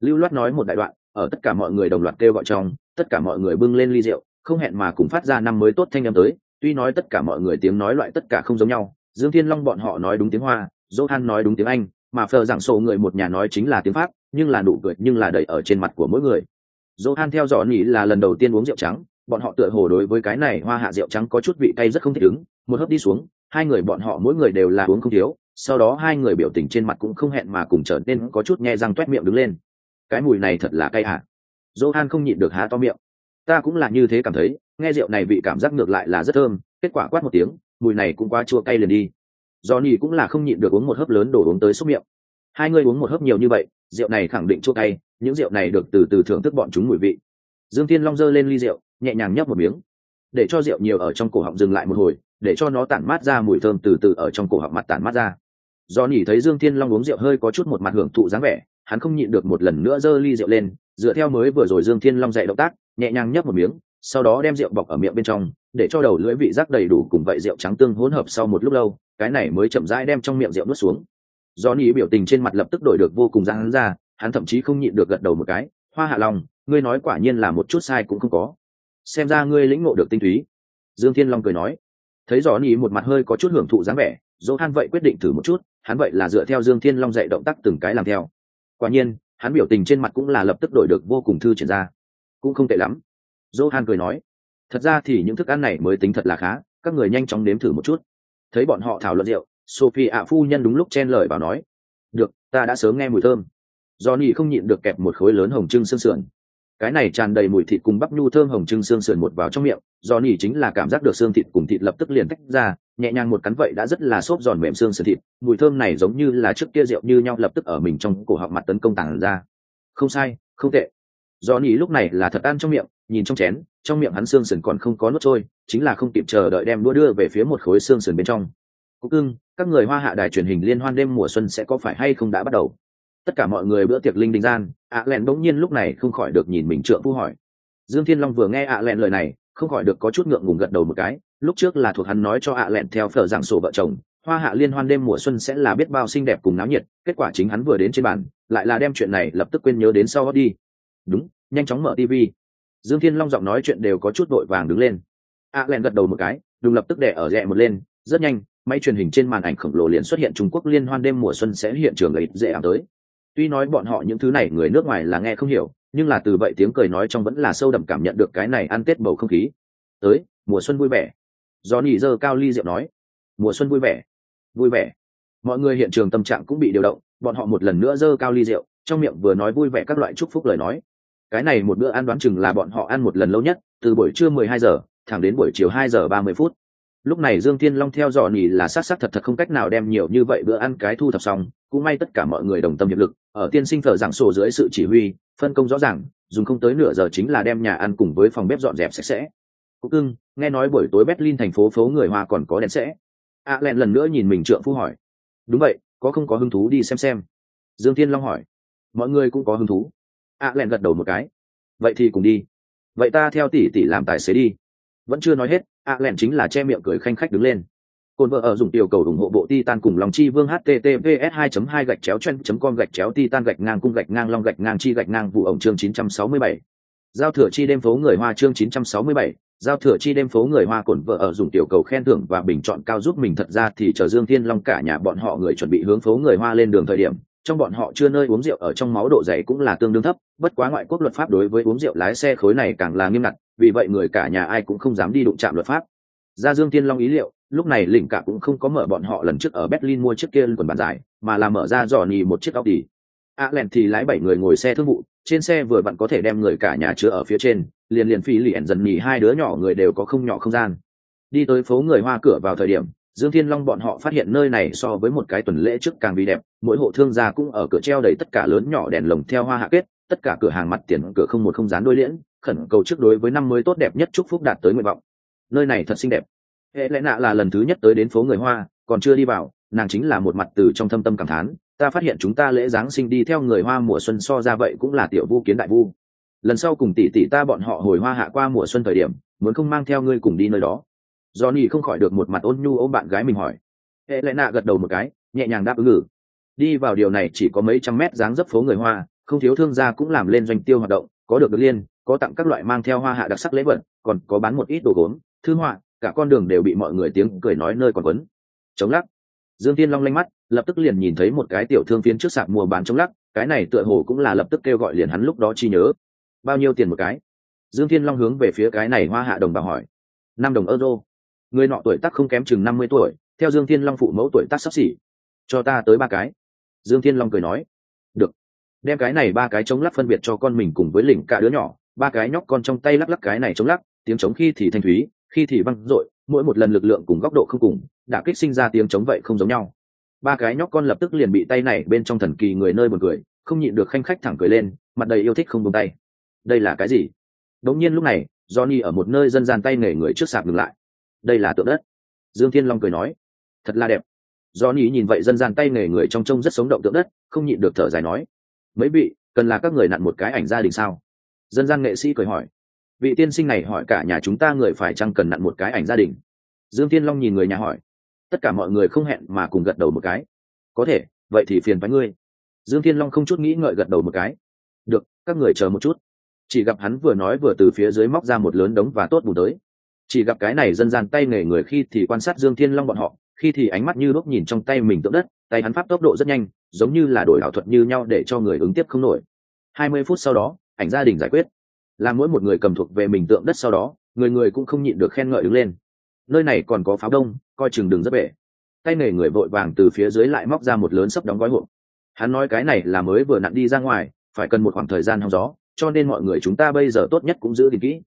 Lưu loát nói một đại đoạn, ở tất cả mọi người đồng loạt kêu gọi trong, tất cả mọi người bưng lên ly rượu, không hẹn mà cùng phát ra năm mới tốt thanh âm tới, tuy nói tất cả mọi người tiếng nói loại tất cả không giống nhau, dương thiên long bọn họ nói đúng tiếng hoa johan nói đúng tiếng anh, mà phờ giảng sổ người một nhà nói chính là tiếng pháp, nhưng là nụ cười, nhưng là đầy ở trên mặt của mỗi người. Johan theo dõi nghĩ là lần đầu tiên uống rượu trắng, bọn họ tựa hồ đối với cái này hoa hạ rượu trắng có chút vị cay rất không thích ứng, một hớp đi xuống hai người bọn họ mỗi người đều là uống không thiếu, sau đó hai người biểu tình trên mặt cũng không hẹn mà cùng trở nên có chút nghe răng toét miệng đứng lên. Cái mùi này thật là cay hả? Johan không nhịn được há to miệng. Ta cũng là như thế cảm thấy, nghe rượu này vị cảm giác ngược lại là rất thơm, kết quả quát một tiếng, mùi này cũng quá chua cay liền đi. Johnny cũng là không nhịn được uống một hớp lớn đổ uống tới xúc miệng. Hai người uống một hớp nhiều như vậy, rượu này khẳng định chua cay, những rượu này được từ từ thưởng thức bọn chúng mùi vị. Dương thiên long dơ lên ly rượu, nhẹ nhàng nhấp một miếng. Để cho rượu nhiều ở trong cổ họng dừng lại một hồi để cho nó tản mát ra mùi thơm từ từ ở trong cổ họng mặt tản mát ra. Do nhỉ thấy dương thiên long uống rượu hơi có chút một mặt hưởng thụ dáng vẻ, hắn không nhịn được một lần nữa giơ ly rượu lên, dựa theo mới vừa rồi dương thiên long dạy động tác, nhẹ nhàng nhấp một miếng, sau đó đem rượu bọc ở miệng bên trong, để cho đầu lưỡi vị giác đầy đủ cùng vậy rượu trắng tương hỗn hợp sau một lúc lâu, cái này mới chậm rãi đem trong miệng rượu nuốt xuống. Do nhỉ biểu tình trên mặt lập tức đổi được vô cùng răng ra, hắn thậm chí không nhịn được gật đầu một cái, hoa hạ long, ngươi nói quả nhiên là một chút sai cũng không có. Xem ra ngươi lĩnh ngộ được tinh túy. Dương thiên long cười nói thấy gió nhỉ một mặt hơi có chút hưởng thụ dáng vẻ dỗ han vậy quyết định thử một chút, hắn vậy là dựa theo dương thiên long dạy động tác từng cái làm theo. Quả nhiên, hắn biểu tình trên mặt cũng là lập tức đổi được vô cùng thư triển ra. Cũng không tệ lắm. Dỗ han cười nói, thật ra thì những thức ăn này mới tính thật là khá, các người nhanh chóng nếm thử một chút. Thấy bọn họ thảo luận rượu, sophie ạ phu nhân đúng lúc chen lời vào nói, được, ta đã sớm nghe mùi thơm. Do nhỉ không nhịn được kẹp một khối lớn hồng trưng sương sườn cái này tràn đầy mùi thịt cùng bắp nhu thơm hồng trưng xương sườn một vào trong miệng do nỉ chính là cảm giác được xương thịt cùng thịt lập tức liền tách ra, nhẹ nhàng một cắn vậy đã rất là xốp giòn mềm xương sườn thịt, mùi thơm này giống như là trước kia rượu như nhau lập tức ở mình trong cổ họng mặt tấn công tàng ra. Không sai, không tệ. Do nỉ lúc này là thật ăn trong miệng, nhìn trong chén, trong miệng hắn xương sườn còn không có nuốt trôi, chính là không kịp chờ đợi đem đua đưa về phía một khối xương sườn bên trong. Cúc ưng các người hoa hạ đài truyền hình liên hoan đêm mùa xuân sẽ có phải hay không đã bắt đầu? Tất cả mọi người bữa tiệc linh đình gian, ạ lẹn bỗng nhiên lúc này không khỏi được nhìn mình trượng phu hỏi. Dương thiên long vừa nghe ạ lẹn lời này, không khỏi được có chút ngượng ngùng gật đầu một cái, lúc trước là thuộc hắn nói cho ạ lẹn theo phở giảng sổ vợ chồng, hoa hạ liên hoan đêm mùa xuân sẽ là biết bao xinh đẹp cùng náo nhiệt, kết quả chính hắn vừa đến trên bàn, lại là đem chuyện này lập tức quên nhớ đến sau đi. Đúng, nhanh chóng mở tv dương thiên long giọng nói chuyện đều có chút vội vàng đứng lên. Ạ lẹn gật đầu một cái, đùng lập tức đẻ ở rẽ một lên, rất nhanh, máy truyền hình trên màn ảnh khổng lồ liền xuất hiện trung quốc liên hoan đêm mùa xuân sẽ hiện trường ấy, dễ ảm tới tuy nói bọn họ những thứ này người nước ngoài là nghe không hiểu, nhưng là từ vậy tiếng cười nói trong vẫn là sâu đậm cảm nhận được cái này ăn tết bầu không khí. Tới, mùa xuân vui vẻ. Do nỉ dơ cao ly diệu nói, mùa xuân vui vẻ vui vẻ. Mọi người hiện trường tâm trạng cũng bị điều động, bọn họ một lần nữa dơ cao ly rượu, trong miệng vừa nói vui vẻ các loại chúc phúc lời nói. Cái này một bữa ăn đoán chừng là bọn họ ăn một lần lâu nhất, từ buổi trưa mười hai giờ thẳng đến buổi chiều hai giờ ba mươi phút lúc này dương thiên long theo dõi nhì là sát t thật thật không cách nào đem nhiều như vậy bữa ăn cái thu thập xong cũng may tất cả mọi người đồng tâm hiệp lực ở tiên sinh thờ giảng sổ dưới sự chỉ huy phân công rõ ràng dùng không tới nửa giờ chính là đem nhà ăn cùng với phòng bếp dọn dẹp sạch sẽ. Cúc ưng nghe nói buổi tối berlin thành phố phố người hoa còn có đèn sẽ. A à, lẹn lần nữa nhìn mình trượng phu hỏi. Đúng vậy có không có hứng thú đi xem xem? Dương thiên long hỏi. Mọi người cũng có hứng thú. A à, lẹn gật đầu một cái. Vậy thì cùng đi. Vậy ta theo tỷ tỷ làm tài xế đi. Vẫn chưa nói hết a lẹn chính là che miệng cười khanh khách đứng lên cồn vợ ở dùng tiểu cầu ủng hộ bộ titan cùng lòng chi vương https 2 2 gạch chéo chen com gạch chéo titan gạch ngang cung gạch ngang long gạch ngang chi gạch ngang vụ ổng chương 967. giao thừa chi đêm phố người hoa chương 967, giao thừa chi đêm phố người hoa cồn vợ ở dùng tiểu cầu khen thưởng và bình chọn cao giúp mình thật ra thì chờ dương thiên long cả nhà bọn họ người chuẩn bị hướng phố người hoa lên đường thời điểm trong bọn họ chưa nơi uống rượu ở trong máu độ dày cũng là tương đương thấp bất quá ngoại quốc luật pháp đối với uống rượu lái xe khối này càng là nghiêm ngặt vì vậy người cả nhà ai cũng không dám đi đụng chạm luật pháp. Ra dương tiên long ý liệu, lúc này lỉnh cả cũng không có mở bọn họ lần trước ở berlin mua chiếc kia quần bàn dài, mà là mở ra dò nhì một chiếc audi. A lẹn thì lái bảy người ngồi xe thương vụ, trên xe vừa vặn có thể đem người cả nhà chứa ở phía trên, liền liền phi liền dần nhì hai đứa nhỏ người đều có không nhỏ không gian. Đi tới phố người hoa cửa vào thời điểm, dương thiên long bọn họ phát hiện nơi này so với một cái tuần lễ trước càng vi đẹp, mỗi hộ thương gia cũng ở cửa treo đầy tất cả lớn nhỏ đèn lồng theo hoa hạ kết, tất cả cửa hàng mặt tiền cửa không một không dán đôi liễn khẩn cầu trước đối với năm mới tốt đẹp nhất chúc phúc đạt tới nguyện vọng. Nơi này thật xinh đẹp. Hệ lẽ nạ là lần thứ nhất tới đến phố người hoa, còn chưa đi vào, nàng chính là một mặt từ trong thâm tâm cảm thán, ta phát hiện chúng ta lễ giáng sinh đi theo người hoa mùa xuân so ra vậy cũng là tiểu vu kiến đại vu. Lần sau cùng tỷ tỷ ta bọn họ hồi hoa hạ qua mùa xuân thời điểm, muốn không mang theo ngươi cùng đi nơi đó. Johnny không khỏi được một mặt ôn nhu ôm bạn gái mình hỏi. Hệ lẽ nạ gật đầu một cái, nhẹ nhàng đáp ứng ngử đi vào điều này chỉ có mấy trăm mét dáng dấp phố người hoa, không thiếu thương gia cũng làm lên doanh tiêu hoạt động, có được được liên có tặng các loại mang theo hoa hạ đặc sắc lễ vật, còn có bán một ít đồ gốm, thư họa, cả con đường đều bị mọi người tiếng cười nói nơi còn quấn. Chống lắc. Dương tiên long lanh mắt, lập tức liền nhìn thấy một cái tiểu thương phiên trước sạp mua bán chống lắc, cái này tựa hồ cũng là lập tức kêu gọi liền hắn lúc đó chi nhớ. Bao nhiêu tiền một cái? Dương thiên long hướng về phía cái này hoa hạ đồng bào hỏi. Năm đồng euro. Người nọ tuổi tác không kém chừng năm mươi tuổi, theo dương thiên long phụ mẫu tuổi tác sắp xỉ. Cho ta tới ba cái. Dương thiên long cười nói. Được. Đem cái này ba cái chống lắc phân biệt cho con mình cùng với lỉnh cả đứa nhỏ ba cái nhóc con trong tay lắc lắc cái này chống lắc, tiếng chống khi thì thanh thúy, khi thì văng dội, mỗi một lần lực lượng cùng góc độ không cùng, đã kích sinh ra tiếng chống vậy không giống nhau. Ba cái nhóc con lập tức liền bị tay này bên trong thần kỳ người nơi một cười, không nhịn được khanh khách thẳng cười lên, mặt đầy yêu thích không buông tay. Đây là cái gì? Đống nhiên lúc này, johnny ở một nơi dân gian tay nghề người trước sạp ngừng lại. Đây là tượng đất. Dương thiên long cười nói, thật là đẹp. Johnny nhìn vậy dân gian tay nghề người trong trông rất sống động tượng đất, không nhịn được thở dài nói, mấy vị, cần là các người nặn một cái ảnh gia đình sao? Dân gian nghệ sĩ cười hỏi. Vị tiên sinh này hỏi cả nhà chúng ta người phải chăng cần nặn một cái ảnh gia đình? Dương thiên long nhìn người nhà hỏi. Tất cả mọi người không hẹn mà cùng gật đầu một cái. Có thể, vậy thì phiền với ngươi. Dương thiên long không chút nghĩ ngợi gật đầu một cái. Được, các người chờ một chút. Chỉ gặp hắn vừa nói vừa từ phía dưới móc ra một lớn đống và tốt bù tới. Chỉ gặp cái này dân gian tay nghề người khi thì quan sát dương thiên long bọn họ, khi thì ánh mắt như đốt nhìn trong tay mình tượng đất, tay hắn pháp tốc độ rất nhanh, giống như là đổi ảo thuật như nhau để cho người ứng tiếp không nổi. Hai mươi phút sau đó ảnh gia đình giải quyết. Làm mỗi một người cầm thuộc về mình tượng đất sau đó, người người cũng không nhịn được khen ngợi đứng lên. Nơi này còn có pháo đông, coi chừng đừng rất bể. Tay nghề người vội vàng từ phía dưới lại móc ra một lớn sấp đóng gói hộp. Hắn nói cái này là mới vừa nặn đi ra ngoài, phải cần một khoảng thời gian hóng gió, cho nên mọi người chúng ta bây giờ tốt nhất cũng giữ gìn kỹ.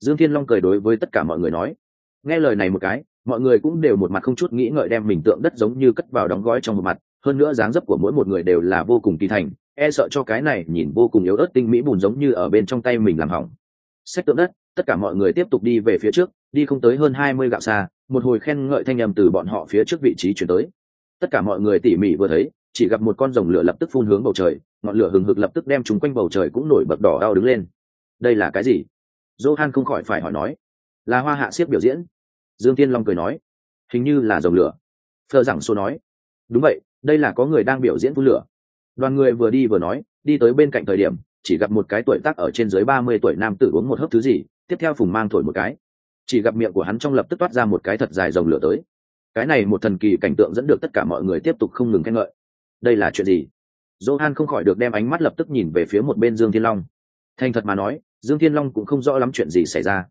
Dương thiên long cười đối với tất cả mọi người nói. Nghe lời này một cái, mọi người cũng đều một mặt không chút nghĩ ngợi đem mình tượng đất giống như cất vào đóng gói trong một mặt, hơn nữa dáng dấp của mỗi một người đều là vô cùng kỳ thành e sợ cho cái này nhìn vô cùng yếu ớt tinh mỹ bùn giống như ở bên trong tay mình làm hỏng. Xét tượng đất, tất cả mọi người tiếp tục đi về phía trước, đi không tới hơn hai mươi gạo xa, một hồi khen ngợi thanh â từ bọn họ phía trước vị trí chuyển tới. Tất cả mọi người tỉ mỉ vừa thấy, chỉ gặp một con rồng lửa lập tức phun hướng bầu trời, ngọn lửa hừng hực lập tức đem chúng quanh bầu trời cũng nổi bật đỏ đau đứng lên. Đây là cái gì? Johan không khỏi phải hỏi nói. Là hoa hạ siết biểu diễn. Dương tiên long cười nói. Hình như là rồng lửa. Thơ giảng xô nói. Đúng vậy, đây là có người đang biểu diễn phun lửa đoàn người vừa đi vừa nói, đi tới bên cạnh thời điểm, chỉ gặp một cái tuổi tác ở trên dưới ba mươi tuổi nam tử uống một hớp thứ gì, tiếp theo phùng mang thổi một cái. Chỉ gặp miệng của hắn trong lập tức toát ra một cái thật dài dòng lửa tới. Cái này một thần kỳ cảnh tượng dẫn được tất cả mọi người tiếp tục không ngừng khen ngợi. Đây là chuyện gì? Johan không khỏi được đem ánh mắt lập tức nhìn về phía một bên dương thiên long. Thành thật mà nói, dương thiên long cũng không rõ lắm chuyện gì xảy ra.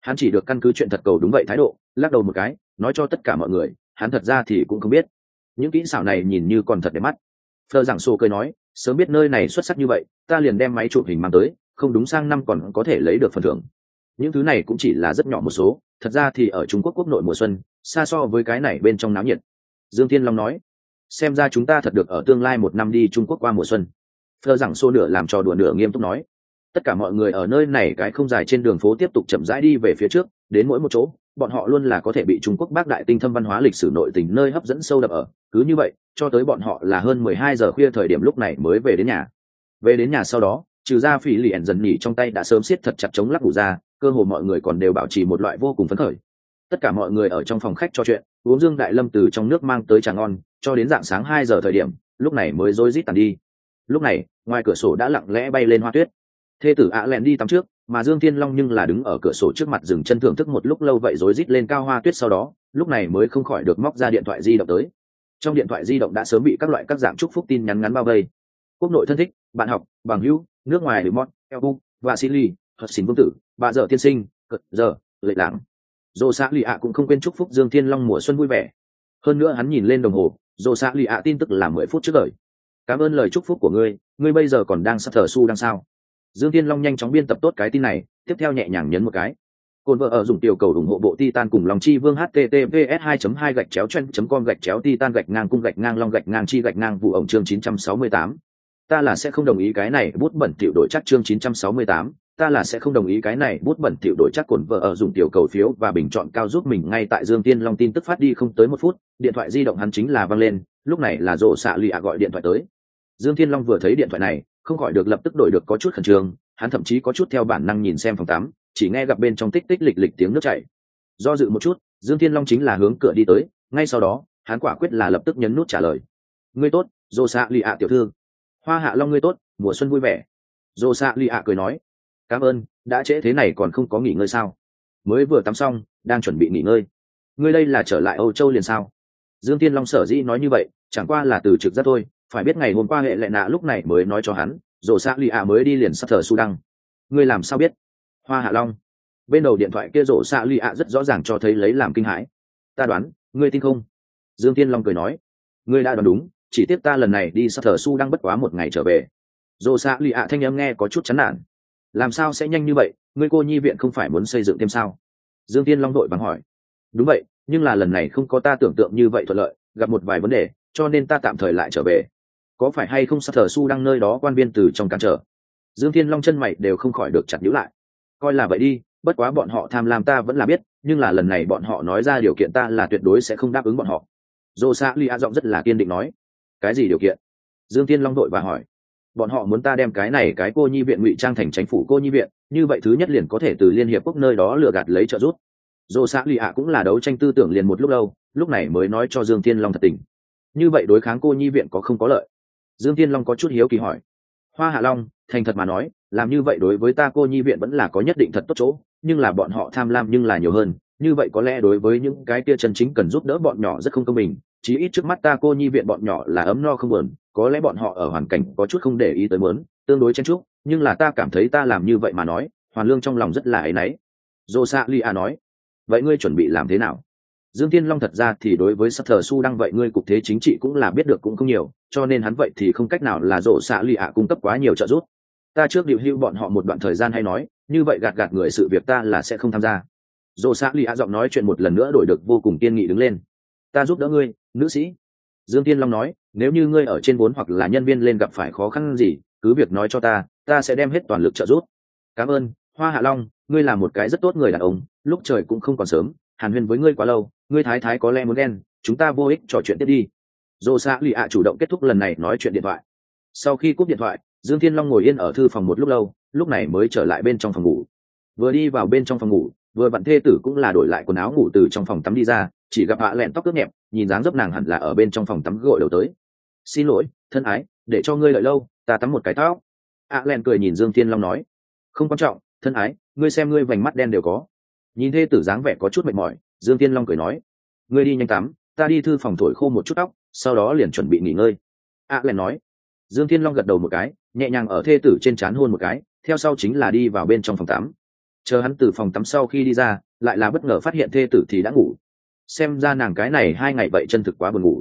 Hắn chỉ được căn cứ chuyện thật cầu đúng vậy thái độ, lắc đầu một cái, nói cho tất cả mọi người, hắn thật ra thì cũng không biết. Những kỹ xảo này nhìn như còn thật đẹp mắt phờ giảng sổ cười nói, sớm biết nơi này xuất sắc như vậy, ta liền đem máy chụp hình mang tới, không đúng sang năm còn có thể lấy được phần thưởng. Những thứ này cũng chỉ là rất nhỏ một số, thật ra thì ở trung quốc quốc nội mùa xuân, xa so với cái này bên trong náo nhiệt. Dương thiên long nói, xem ra chúng ta thật được ở tương lai một năm đi trung quốc qua mùa xuân. Phờ giảng xô nửa làm trò đùa nửa nghiêm túc nói, tất cả mọi người ở nơi này cái không dài trên đường phố tiếp tục chậm rãi đi về phía trước, đến mỗi một chỗ bọn họ luôn là có thể bị trung quốc bác đại tinh thâm văn hóa lịch sử nội tình nơi hấp dẫn sâu đậm ở. Cứ như vậy, cho tới bọn họ là hơn mười hai giờ khuya thời điểm lúc này mới về đến nhà. Về đến nhà sau đó, trừ ra phỉ liền dần nhỉ trong tay đã sớm siết thật chặt chống lắc ngủ ra, cơ hồ mọi người còn đều bảo trì một loại vô cùng phấn khởi. Tất cả mọi người ở trong phòng khách trò chuyện, uống dương đại lâm từ trong nước mang tới trà ngon, cho đến dạng sáng hai giờ thời điểm, lúc này mới rối rít tàn đi. Lúc này, ngoài cửa sổ đã lặng lẽ bay lên hoa tuyết thê tử ạ lẹn đi tắm trước, mà dương thiên long nhưng là đứng ở cửa sổ trước mặt dừng chân thưởng thức một lúc lâu vậy rối rít lên cao hoa tuyết sau đó, lúc này mới không khỏi được móc ra điện thoại di động tới. Trong điện thoại di động đã sớm bị các loại các dạng chúc phúc tin nhắn ngắn bao vây. Quốc nội thân thích, bạn học, bằng hữu, nước ngoài hữu mót eo và silly hợp xin vương tử, bà dợ tiên sinh, cợt giờ lệ lãng. Dồ xã lì ạ cũng không quên chúc phúc dương thiên long mùa xuân vui vẻ. Hơn nữa hắn nhìn lên đồng hồ dồ xã lì ạ tin tức là mười phút trước đời. Cảm ơn lời chúc phúc của ngươi ngươi bây giờ còn đang sắp thở su đang sao? Dương thiên long nhanh chóng biên tập tốt cái tin này tiếp theo nhẹ nhàng nhấn một cái. Cồn vợ ở dùng tiểu cầu ủng hộ bộ titan cùng lòng chi vương https 2 2 gạch chéo chen com gạch chéo titan gạch ngang cung gạch ngang long gạch ngang chi gạch ngang vụ ổng chương 968. ta là sẽ không đồng ý cái này bút bẩn tiểu đổi chắc chương 968, ta là sẽ không đồng ý cái này bút bẩn tiểu đổi chắc cồn vợ ở dùng tiểu cầu phiếu và bình chọn cao giúp mình ngay tại dương tiên long tin tức phát đi không tới một phút điện thoại di động hắn chính là văng lên lúc này là rộ xạ lì ạ gọi điện thoại tới. Dương thiên long vừa thấy điện thoại này không gọi được lập tức đổi được có chút khẩn trương, hắn thậm chí có chút theo bản năng nhìn xem phòng tắm, chỉ nghe gặp bên trong tích tích lịch lịch tiếng nước chảy. Do dự một chút, dương thiên long chính là hướng cửa đi tới, ngay sau đó, hắn quả quyết là lập tức nhấn nút trả lời. Ngươi tốt, dô xạ lì ạ tiểu thư. Hoa hạ long ngươi tốt, mùa xuân vui vẻ. Dô xạ lì ạ cười nói. Cảm ơn, đã trễ thế này còn không có nghỉ ngơi sao? Mới vừa tắm xong, đang chuẩn bị nghỉ ngơi. Ngươi đây là trở lại âu châu liền sao? Dương tiên long sở dĩ nói như vậy, chẳng qua là từ trực giác thôi phải biết ngày hôm qua hệ lệ nạ lúc này mới nói cho hắn rổ xạ lì ạ mới đi liền sắp thờ su đăng ngươi làm sao biết? Hoa hạ long. Bên đầu điện thoại kia rổ xạ lì ạ rất rõ ràng cho thấy lấy làm kinh hãi. Ta đoán, ngươi tin không? Dương tiên long cười nói. Ngươi đã đoán đúng, chỉ tiếp ta lần này đi sắp thờ su đăng bất quá một ngày trở về. Rổ xạ lì ạ thanh âm nghe có chút chán nản. Làm sao sẽ nhanh như vậy? Ngươi cô nhi viện không phải muốn xây dựng thêm sao? Dương tiên long đội bằng hỏi. Đúng vậy, nhưng là lần này không có ta tưởng tượng như vậy thuận lợi, gặp một vài vấn đề, cho nên ta tạm thời lại trở về có phải hay không sắp thờ su đang nơi đó quan viên từ trong cản trở? Dương thiên long chân mày đều không khỏi được chặt nhữ lại. Coi là vậy đi, bất quá bọn họ tham lam ta vẫn là biết, nhưng là lần này bọn họ nói ra điều kiện ta là tuyệt đối sẽ không đáp ứng bọn họ. Dô xã li a giọng rất là kiên định nói. Cái gì điều kiện? Dương thiên long đội và hỏi. Bọn họ muốn ta đem cái này cái cô nhi viện ngụy trang thành chánh phủ cô nhi viện, như vậy thứ nhất liền có thể từ liên hiệp quốc nơi đó lừa gạt lấy trợ giúp. Dô xã li a cũng là đấu tranh tư tưởng liền một lúc lâu, lúc này mới nói cho dương thiên long thật tình. Như vậy đối kháng cô nhi viện có không có lợi? Dương thiên long có chút hiếu kỳ hỏi. Hoa hạ long, thành thật mà nói, làm như vậy đối với ta cô nhi viện vẫn là có nhất định thật tốt chỗ, nhưng là bọn họ tham lam nhưng là nhiều hơn, như vậy có lẽ đối với những cái kia chân chính cần giúp đỡ bọn nhỏ rất không công bình, chí ít trước mắt ta cô nhi viện bọn nhỏ là ấm no không buồn, có lẽ bọn họ ở hoàn cảnh có chút không để ý tới mớn tương đối chen chúc, nhưng là ta cảm thấy ta làm như vậy mà nói, hoàn lương trong lòng rất là áy náy. Dô xạ li a nói, vậy ngươi chuẩn bị làm thế nào? Dương tiên long thật ra thì đối với sắc thờ su đăng vậy ngươi cục thế chính trị cũng là biết được cũng không nhiều, cho nên hắn vậy thì không cách nào là rộ xạ lì ạ cung cấp quá nhiều trợ giúp. Ta trước điệu hưu bọn họ một đoạn thời gian hay nói, như vậy gạt gạt người sự việc ta là sẽ không tham gia. Rộ xạ lì ạ giọng nói chuyện một lần nữa đổi được vô cùng kiên nghị đứng lên. Ta giúp đỡ ngươi, nữ sĩ. Dương tiên long nói, nếu như ngươi ở trên vốn hoặc là nhân viên lên gặp phải khó khăn gì, cứ việc nói cho ta ta sẽ đem hết toàn lực trợ giúp. Cảm ơn, hoa hạ long, ngươi là một cái rất tốt người đàn ông, lúc trời cũng không còn sớm hàn huyên với ngươi quá lâu, ngươi thái thái có lẽ muốn đen chúng ta vô ích trò chuyện tiếp đi. Dồ xạ lì ạ chủ động kết thúc lần này nói chuyện điện thoại. Sau khi cúp điện thoại, dương thiên long ngồi yên ở thư phòng một lúc lâu, lúc này mới trở lại bên trong phòng ngủ. Vừa đi vào bên trong phòng ngủ, vừa bạn thê tử cũng là đổi lại quần áo ngủ từ trong phòng tắm đi ra, chỉ gặp hạ lẹn tóc cướp nhẹp, nhìn dáng dấp nàng hẳn là ở bên trong phòng tắm gội đầu tới. Xin lỗi, thân ái, để cho ngươi lợi lâu, ta tắm một cái tóc. hạ lẹn cười nhìn dương thiên long nói. Không quan trọng, thân ái, ngươi xem ngươi vành mắt đen đều có nhìn thê tử dáng vẻ có chút mệt mỏi dương tiên long cười nói ngươi đi nhanh tắm ta đi thư phòng thổi khô một chút tóc sau đó liền chuẩn bị nghỉ ngơi. A à, len nói. Dương thiên long gật đầu một cái nhẹ nhàng ở thê tử trên c h á n hôn một cái theo sau chính là đi vào bên trong phòng tắm. Chờ hắn từ phòng tắm sau khi đi ra lại là bất ngờ phát hiện thê tử thì đã ngủ. Xem ra nàng cái này hai ngày vậy chân thực quá buồn ngủ.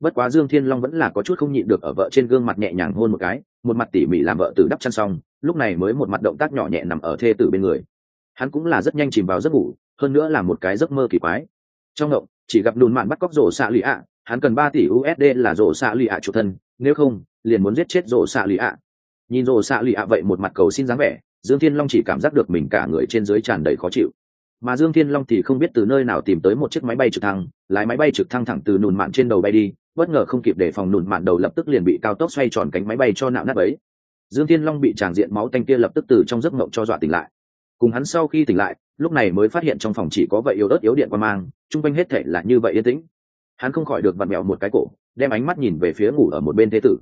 Bất quá dương thiên long vẫn là có chút không nhịn được ở vợ trên gương mặt nhẹ nhàng hôn một cái một mặt tỉ mỉ làm vợ tử đắp chăn xong lúc này mới một mặt động tác nhỏ nhẹ nằm ở thê tử bên người hắn cũng là rất nhanh chìm vào giấc ngủ, hơn nữa là một cái giấc mơ kỳ quái. Trong động chỉ gặp đùn mạn bắt cóc rổ xạ lì ạ. Hắn cần ba tỷ usd là rổ xạ lì ạ chủ thân, nếu không, liền muốn giết chết rổ xạ lì ạ. Nhìn rổ xạ lì ạ vậy một mặt cầu xin dáng vẻ, dương thiên long chỉ cảm giác được mình cả người trên dưới tràn đầy khó chịu. Mà dương thiên long thì không biết từ nơi nào tìm tới một chiếc máy bay trực thăng, lái máy bay trực thăng thẳng từ nùn mạn trên đầu bay đi, bất ngờ không kịp để phòng nùn mạn đầu lập tức liền bị cao tốc xoay tròn cánh máy bay cho nạo nát ấy dương thiên long bị tràng diện máu tanh kia lập tức từ trong giấc mộng cho dọa tỉnh lại cùng hắn sau khi tỉnh lại, lúc này mới phát hiện trong phòng chỉ có vậy yếu ớt yếu điện qua mang, chung quanh hết thể là như vậy yên tĩnh. Hắn không khỏi được vặn mẹo một cái cổ, đem ánh mắt nhìn về phía ngủ ở một bên thế tử.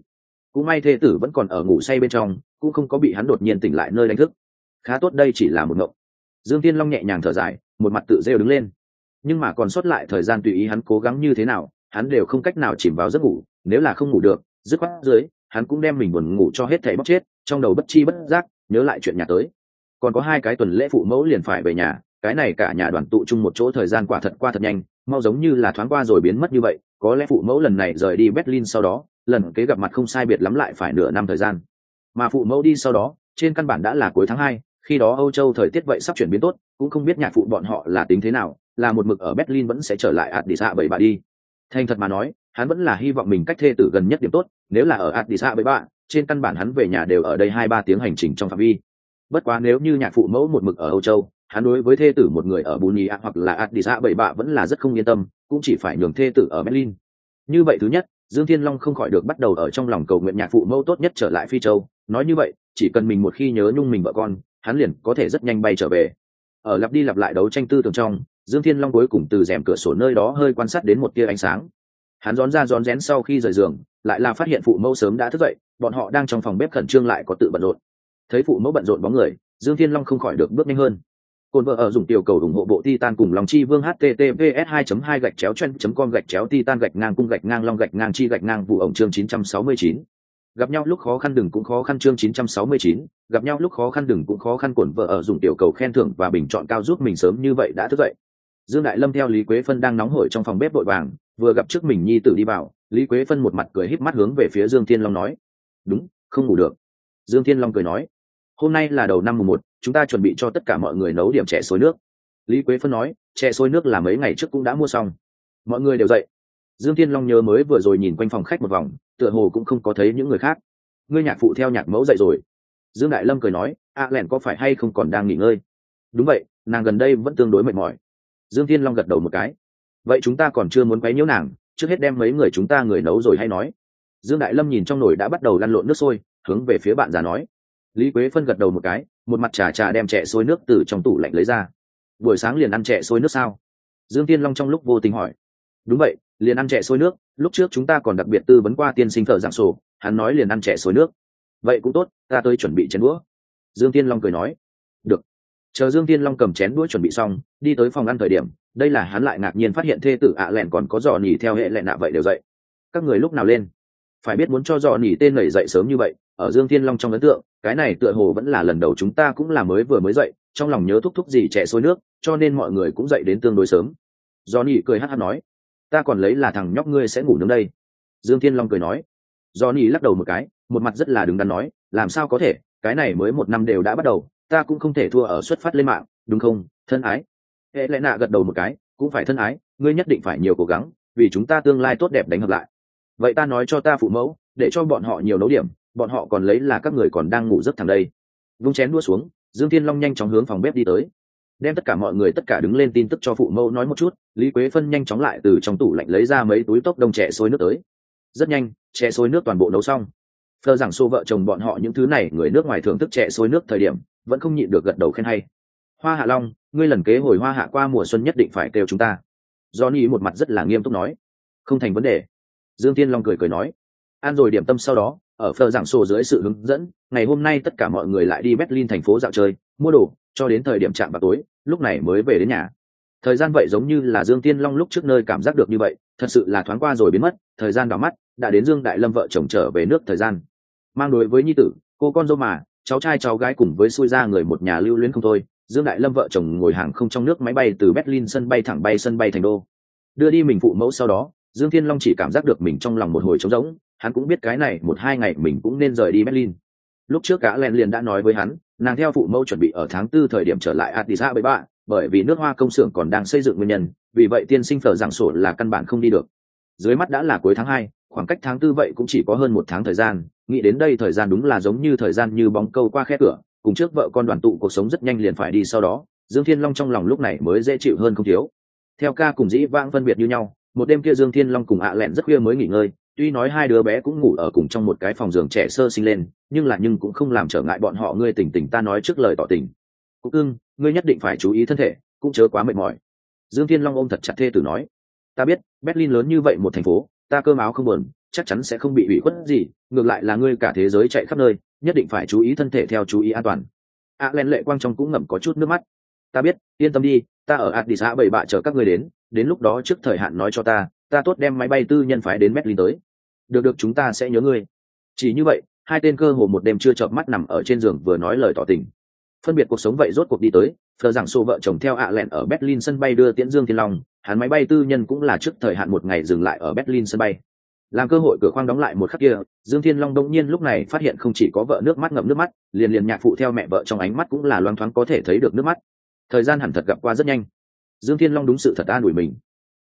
Cũng may thế tử vẫn còn ở ngủ say bên trong, cũng không có bị hắn đột nhiên tỉnh lại nơi đánh thức. Khá tốt đây chỉ là một ngộng. Dương tiên long nhẹ nhàng thở dài, một mặt tự rêu đứng lên. Nhưng mà còn sót lại thời gian tùy ý hắn cố gắng như thế nào, hắn đều không cách nào chìm vào giấc ngủ, nếu là không ngủ được, dứt khoát dưới, hắn cũng đem mình buồn ngủ cho hết thảy bóc chết, trong đầu bất chi bất giác, nhớ lại chuyện nhà tới còn có hai cái tuần lễ phụ mẫu liền phải về nhà, cái này cả nhà đoàn tụ chung một chỗ thời gian quả thật qua thật nhanh, mau giống như là thoáng qua rồi biến mất như vậy, có lẽ phụ mẫu lần này rời đi berlin sau đó, lần kế gặp mặt không sai biệt lắm lại phải nửa năm thời gian. Mà phụ mẫu đi sau đó, trên căn bản đã là cuối tháng hai, khi đó âu châu thời tiết vậy sắp chuyển biến tốt, cũng không biết nhạc phụ bọn họ là tính thế nào, là một mực ở berlin vẫn sẽ trở lại ạt đi xạ bảy bà đi. Thành thật mà nói, hắn vẫn là hy vọng mình cách thê tử gần nhất điểm tốt, nếu là ở ạt đi xạ bảy bà trên căn bản hắn về nhà đều ở đây hai ba tiếng hành trình trong phạm vi bất quá nếu như nhạc phụ mẫu một mực ở âu châu, hắn đối với thê tử một người ở bùn nhì hoặc là ạt đi xạ bảy bạ vẫn là rất không yên tâm, cũng chỉ phải nhường thê tử ở berlin. Như vậy thứ nhất, dương thiên long không khỏi được bắt đầu ở trong lòng cầu nguyện nhạc phụ mẫu tốt nhất trở lại phi châu. Nói như vậy, chỉ cần mình một khi nhớ nhung mình vợ con, hắn liền có thể rất nhanh bay trở về. Ở lặp đi lặp lại đấu tranh tư tưởng trong, dương thiên long cuối cùng từ rèm cửa sổ nơi đó hơi quan sát đến một tia ánh sáng. Hắn rón ra rón rén sau khi rời giường, lại là phát hiện phụ mẫu sớm đã thức dậy, bọn họ đang trong phòng bếp khẩn trương lại có tự bận rộn thấy phụ mẫu bận rộn bóng người dương thiên long không khỏi được bước nhanh hơn. Cồn vợ ở dùng tiểu cầu ủng hộ bộ titan cùng lòng chi vương https 2 2 gạch chéo chen com gạch chéo titan gạch ngang cung gạch ngang long gạch ngang chi gạch ngang vụ ổng chương 969. gặp nhau lúc khó khăn đừng cũng khó khăn chương 969, gặp nhau lúc khó khăn đừng cũng khó khăn cồn vợ ở dùng tiểu cầu khen thưởng và bình chọn cao giúp mình sớm như vậy đã thức dậy. Dương đại lâm theo lý quế phân đang nóng hổi trong phòng bếp vội vàng vừa gặp trước mình nhi tử đi vào lý quế phân một mặt cười híp mắt hướng về phía dương thiên long nói đúng không ngủ được dương thiên long cười nói, hôm nay là đầu năm mùng một, chúng ta chuẩn bị cho tất cả mọi người nấu điểm chè xối nước. Lý quế phân nói, chè xối nước là mấy ngày trước cũng đã mua xong. Mọi người đều dậy. Dương thiên long nhớ mới vừa rồi nhìn quanh phòng khách một vòng, tựa hồ cũng không có thấy những người khác. Ngươi nhạc phụ theo nhạc mẫu dậy rồi. Dương đại lâm cười nói, a lẻn có phải hay không còn đang nghỉ ngơi? Đúng vậy, nàng gần đây vẫn tương đối mệt mỏi. Dương thiên long gật đầu một cái. Vậy chúng ta còn chưa muốn quấy nhiễu nàng, trước hết đem mấy người chúng ta người nấu rồi hay nói. Dương đại lâm nhìn trong nồi đã bắt đầu lăn lộn nước sôi hướng về phía bạn già nói. Lý quế phân gật đầu một cái, một mặt trà trà đem chè sôi nước từ trong tủ lạnh lấy ra. Buổi sáng liền ăn chè sôi nước sao? Dương tiên long trong lúc vô tình hỏi. Đúng vậy, liền ăn chè sôi nước, lúc trước chúng ta còn đặc biệt tư vấn qua tiên sinh thợ giảng sổ, hắn nói liền ăn chè sôi nước. Vậy cũng tốt, ta tới chuẩn bị chén đũa. Dương tiên long cười nói. Được. Chờ dương tiên long cầm chén đũa chuẩn bị xong, đi tới phòng ăn thời điểm, đây là hắn lại ngạc nhiên phát hiện thê tử ạ lẹn còn có dò nhỉ theo hệ lẹn nạ vậy đều dậy. Các người lúc nào lên? Phải biết muốn cho dò nhỉ tên nảy dậy sớm như vậy ở dương thiên long trong ấn tượng, cái này tựa hồ vẫn là lần đầu chúng ta cũng là mới vừa mới dậy, trong lòng nhớ thúc thúc gì trẻ sôi nước, cho nên mọi người cũng dậy đến tương đối sớm. Do nỉ cười hát hát nói, ta còn lấy là thằng nhóc ngươi sẽ ngủ nướng đây. Dương thiên long cười nói. Do nỉ lắc đầu một cái, một mặt rất là đứng đắn nói, làm sao có thể, cái này mới một năm đều đã bắt đầu, ta cũng không thể thua ở xuất phát lên mạng, đúng không, thân ái? Hệ lẽ nạ gật đầu một cái, cũng phải thân ái, ngươi nhất định phải nhiều cố gắng, vì chúng ta tương lai tốt đẹp đánh hợp lại. Vậy ta nói cho ta phụ mẫu, để cho bọn họ nhiều nấu điểm bọn họ còn lấy là các người còn đang ngủ giấc thằng đây. Vung chén đua xuống, dương thiên long nhanh chóng hướng phòng bếp đi tới. Đem tất cả mọi người tất cả đứng lên tin tức cho phụ mẫu nói một chút, lý quế phân nhanh chóng lại từ trong tủ lạnh lấy ra mấy túi tốc đông trẻ sôi nước tới. Rất nhanh, trẻ sôi nước toàn bộ nấu xong. Phờ rằng xô vợ chồng bọn họ những thứ này, người nước ngoài thưởng thức trẻ sôi nước thời điểm, vẫn không nhịn được gật đầu khen hay. Hoa hạ long, ngươi lần kế hồi hoa hạ qua mùa xuân nhất định phải kêu chúng ta. Johnny một mặt rất là nghiêm túc nói. Không thành vấn đề. Dương tiên long cười cười nói. Ăn rồi điểm tâm sau đó ở phờ giảng sổ dưới sự hướng dẫn, ngày hôm nay tất cả mọi người lại đi berlin thành phố dạo chơi, mua đồ, cho đến thời điểm chạm vào tối, lúc này mới về đến nhà. Thời gian vậy giống như là dương tiên long lúc trước nơi cảm giác được như vậy, thật sự là thoáng qua rồi biến mất, thời gian đỏ mắt, đã đến dương đại lâm vợ chồng trở về nước thời gian. Mang đối với nhi tử, cô con dâu mà, cháu trai cháu gái cùng với xui ra người một nhà lưu luyến không thôi, dương đại lâm vợ chồng ngồi hàng không trong nước máy bay từ berlin sân bay thẳng bay sân bay thành đô. Đưa đi mình phụ mẫu sau đó dương thiên long chỉ cảm giác được mình trong lòng một hồi trống rỗng hắn cũng biết cái này một hai ngày mình cũng nên rời đi berlin. Lúc trước cả len liền đã nói với hắn nàng theo phụ mẫu chuẩn bị ở tháng tư thời điểm trở lại addis bạn, bởi vì nước hoa công xưởng còn đang xây dựng nguyên nhân vì vậy tiên sinh phở giảng sổ là căn bản không đi được. Dưới mắt đã là cuối tháng hai khoảng cách tháng tư vậy cũng chỉ có hơn một tháng thời gian nghĩ đến đây thời gian đúng là giống như thời gian như bóng câu qua khe cửa cùng trước vợ con đoàn tụ cuộc sống rất nhanh liền phải đi sau đó dương thiên long trong lòng lúc này mới dễ chịu hơn không thiếu. Theo ca cùng dĩ vãng phân biệt như nhau một đêm kia dương thiên long cùng ạ lẹn rất khuya mới nghỉ ngơi, tuy nói hai đứa bé cũng ngủ ở cùng trong một cái phòng giường trẻ sơ sinh lên, nhưng là nhưng cũng không làm trở ngại bọn họ, ngươi tỉnh tỉnh ta nói trước lời tỏ tình. Cúc ưng ngươi nhất định phải chú ý thân thể, cũng chớ quá mệt mỏi. Dương thiên long ôm thật chặt thê tử nói, ta biết, berlin lớn như vậy một thành phố, ta cơm áo không buồn, chắc chắn sẽ không bị ủy khuất gì, ngược lại là ngươi cả thế giới chạy khắp nơi, nhất định phải chú ý thân thể theo chú ý an toàn. a len lệ quang trong cũng ngậm có chút nước mắt. Ta biết, yên tâm đi, ta ở addis bảy bạ chờ các ngươi đến đến lúc đó trước thời hạn nói cho ta ta tốt đem máy bay tư nhân phái đến berlin tới. Được được, chúng ta sẽ nhớ ngươi. Chỉ như vậy, hai tên cơ hồ một đêm chưa chợp mắt nằm ở trên giường vừa nói lời tỏ tình. Phân biệt cuộc sống vậy rốt cuộc đi tới, thờ rằng xô vợ chồng theo ạ lẹn ở berlin sân bay đưa tiễn dương thiên long, hắn máy bay tư nhân cũng là trước thời hạn một ngày dừng lại ở berlin sân bay. Làm cơ hội cửa khoang đóng lại một khắc kia, dương thiên long đông nhiên lúc này phát hiện không chỉ có vợ nước mắt ngậm nước mắt, liền liền nhạc phụ theo mẹ vợ trong ánh mắt cũng là loang thoáng có thể thấy được nước mắt. Thời gian hẳn thật gặp qua rất nhanh dương thiên long đúng sự thật an ủi mình.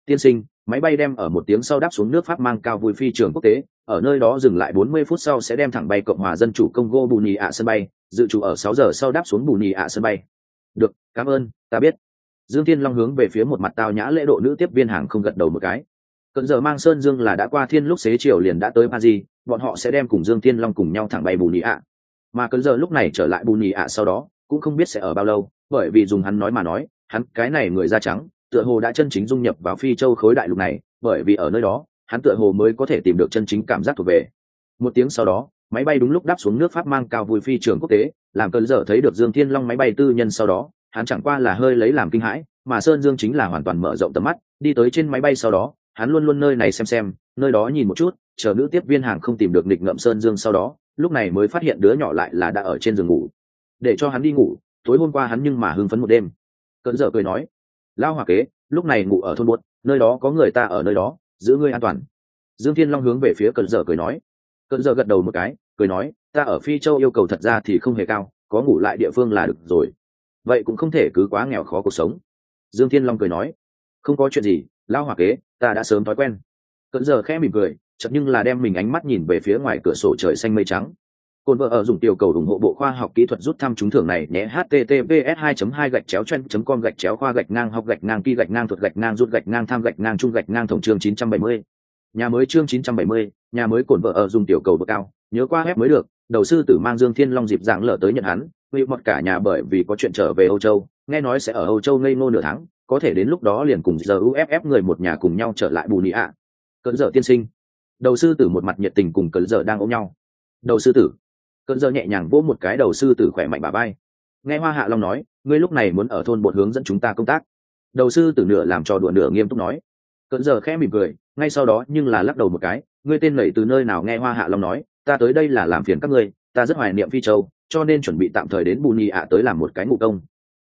Tiên sinh, máy bay đem ở một tiếng sau đáp xuống nước pháp mang cao vui phi trường quốc tế, ở nơi đó dừng lại 40 phút sau sẽ đem thẳng bay cộng hòa dân chủ congo bù nhì ạ sân bay, dự trù ở 6 giờ sau đáp xuống bù nhì ạ sân bay. Được, cảm ơn, ta biết. Dương thiên long hướng về phía một mặt tao nhã lễ độ nữ tiếp viên hàng không gật đầu một cái. Cận giờ mang sơn dương là đã qua thiên lúc xế chiều liền đã tới paris, bọn họ sẽ đem cùng dương thiên long cùng nhau thẳng bay bù nhì ạ. Mà cận giờ lúc này trở lại bù nhì ạ sau đó, cũng không biết sẽ ở bao lâu, bởi vì dùng hắn nói mà nói hắn, cái này người da trắng, tựa hồ đã chân chính dung nhập vào phi châu khối đại lục này, bởi vì ở nơi đó, hắn tựa hồ mới có thể tìm được chân chính cảm giác thuộc về. Một tiếng sau đó, máy bay đúng lúc đáp xuống nước pháp mang cao vui phi trường quốc tế, làm cơn dở thấy được dương thiên long máy bay tư nhân sau đó, hắn chẳng qua là hơi lấy làm kinh hãi, mà sơn dương chính là hoàn toàn mở rộng tầm mắt, đi tới trên máy bay sau đó, hắn luôn luôn nơi này xem xem, nơi đó nhìn một chút, chờ nữ tiếp viên hàng không tìm được nghịch ngậm sơn dương sau đó, lúc này mới phát hiện đứa nhỏ lại là đã ở trên giường ngủ. Để cho hắn đi ngủ, tối hôm qua hắn nhưng mà hưng phấn một đêm cơn dở cười nói lao hòa kế, lúc này ngủ ở thôn buốt nơi đó có người ta ở nơi đó, giữ ngươi an toàn. Dương thiên long hướng về phía cơn dở cười nói. Cơn dở gật đầu một cái, cười nói, ta ở phi châu yêu cầu thật ra thì không hề cao, có ngủ lại địa phương là được rồi. Vậy cũng không thể cứ quá nghèo khó cuộc sống. Dương thiên long cười nói, không có chuyện gì lao hòa kế, ta đã sớm thói quen. Cận giờ khẽ mỉm cười chậm nhưng là đem mình ánh mắt nhìn về phía ngoài cửa sổ trời xanh mây trắng. Côn vợ ở dùng tiểu cầu ủng hộ bộ khoa học kỹ thuật rút thăm trúng thưởng này nhé https 2 2 gạch chéo chen com gạch chéo khoa gạch ngang học gạch ngang kỳ gạch ngang thuật gạch ngang rút gạch ngang tham gạch ngang trung gạch ngang tổng chương 970. Nhà mới chương 970, nhà mới cồn vợ ở dùng tiểu cầu bậc cao, nhớ qua ép mới được, đầu sư tử mang Dương Thiên Long dịp dạng lở tới nhận hắn, vì một cả nhà bởi vì có chuyện trở về Âu Châu, nghe nói sẽ ở Âu Châu ngây ngô nửa tháng, có thể đến lúc đó liền cùng giờ UFF người một nhà cùng nhau trở lại bù nị ạ. Cẩn giờ tiên sinh. Đầu sư tử một mặt nhiệt tình cùng cẩn giờ đang ôm nhau. Đầu sư tử, cơn giờ nhẹ nhàng vỗ một cái đầu sư tử khỏe mạnh bà bay. Nghe hoa hạ long nói, ngươi lúc này muốn ở thôn bột hướng dẫn chúng ta công tác. Đầu sư tử nửa làm trò đùa nửa nghiêm túc nói. Cơn giờ khẽ mỉm cười, ngay sau đó nhưng là lắc đầu một cái, ngươi tên lẩy từ nơi nào nghe hoa hạ long nói, ta tới đây là làm phiền các ngươi, ta rất hoài niệm phi châu, cho nên chuẩn bị tạm thời đến bù nhị ạ tới làm một cái ngụ công.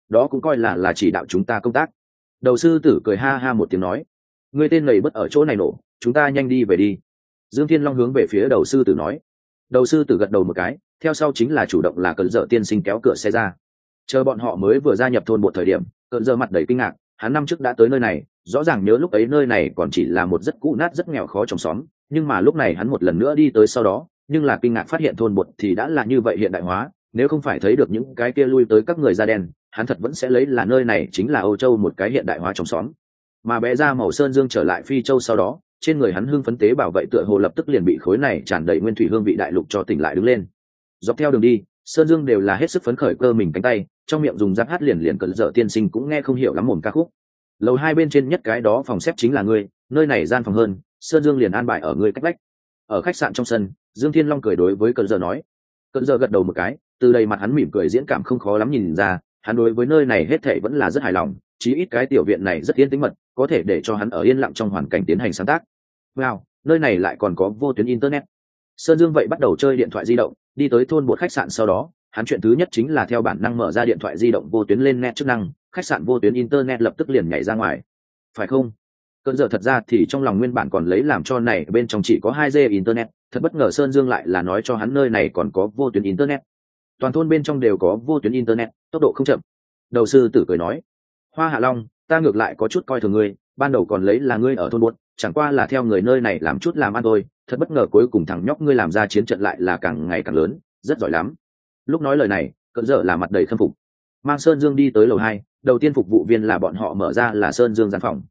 Đó cũng coi là là chỉ đạo chúng ta công tác. Đầu sư tử cười ha ha một tiếng nói. Ngươi tên lầy bất ở chỗ này nổ, chúng ta nhanh đi về đi. Dương thiên long hướng về phía đầu sư tử nói. Đầu sư tử gật đầu một cái theo sau chính là chủ động là cơn dở tiên sinh kéo cửa xe ra. Chờ bọn họ mới vừa gia nhập thôn một thời điểm cơn dơ mặt đầy kinh ngạc, hắn năm trước đã tới nơi này, rõ ràng nhớ lúc ấy nơi này còn chỉ là một rất cũ nát rất nghèo khó trong xóm, nhưng mà lúc này hắn một lần nữa đi tới sau đó, nhưng là kinh ngạc phát hiện thôn bột thì đã là như vậy hiện đại hóa, nếu không phải thấy được những cái kia lui tới các người da đen, hắn thật vẫn sẽ lấy là nơi này chính là âu châu một cái hiện đại hóa trong xóm. Mà bé ra màu sơn dương trở lại phi châu sau đó, trên người hắn hưng phấn tế bảo vệ tựa hồ lập tức liền bị khối này tràn đầy nguyên thủy hương vị đại lục cho tỉnh lại đứng lên dọc theo đường đi, sơn dương đều là hết sức phấn khởi cơ mình cánh tay, trong miệng dùng giáp hát liền liền cận dở tiên sinh cũng nghe không hiểu lắm mồm ca khúc. Lầu hai bên trên nhất cái đó phòng xếp chính là ngươi, nơi này gian phòng hơn, sơn dương liền an bài ở ngươi cách lách ở khách sạn trong sân, dương thiên long cười đối với cận dở nói. Cận dở gật đầu một cái, từ đây mặt hắn mỉm cười diễn cảm không khó lắm nhìn ra, hắn đối với nơi này hết thệ vẫn là rất hài lòng, chí ít cái tiểu viện này rất yên tĩnh mật, có thể để cho hắn ở yên lặng trong hoàn cảnh tiến hành sáng tác. Wow, nơi này lại còn có vô tuyến internet. Sơn dương vậy bắt đầu chơi điện thoại di động đi tới thôn một khách sạn sau đó, hắn chuyện thứ nhất chính là theo bản năng mở ra điện thoại di động vô tuyến lên net chức năng, khách sạn vô tuyến internet lập tức liền nhảy ra ngoài. Phải không? Cơn giờ thật ra thì trong lòng nguyên bản còn lấy làm cho này, bên trong chỉ có hai g internet, thật bất ngờ sơn dương lại là nói cho hắn nơi này còn có vô tuyến internet. Toàn thôn bên trong đều có vô tuyến internet, tốc độ không chậm. Đầu sư tử cười nói, hoa hạ long, ta ngược lại có chút coi thường ngươi, ban đầu còn lấy là ngươi ở thôn buốt chẳng qua là theo người nơi này làm chút làm ăn thôi, thật bất ngờ cuối cùng thằng nhóc ngươi làm ra chiến trận lại là càng ngày càng lớn, rất giỏi lắm. Lúc nói lời này cận dở là mặt đầy khâm phục. Mang sơn dương đi tới lầu hai, đầu tiên phục vụ viên là bọn họ mở ra là sơn dương gian phòng.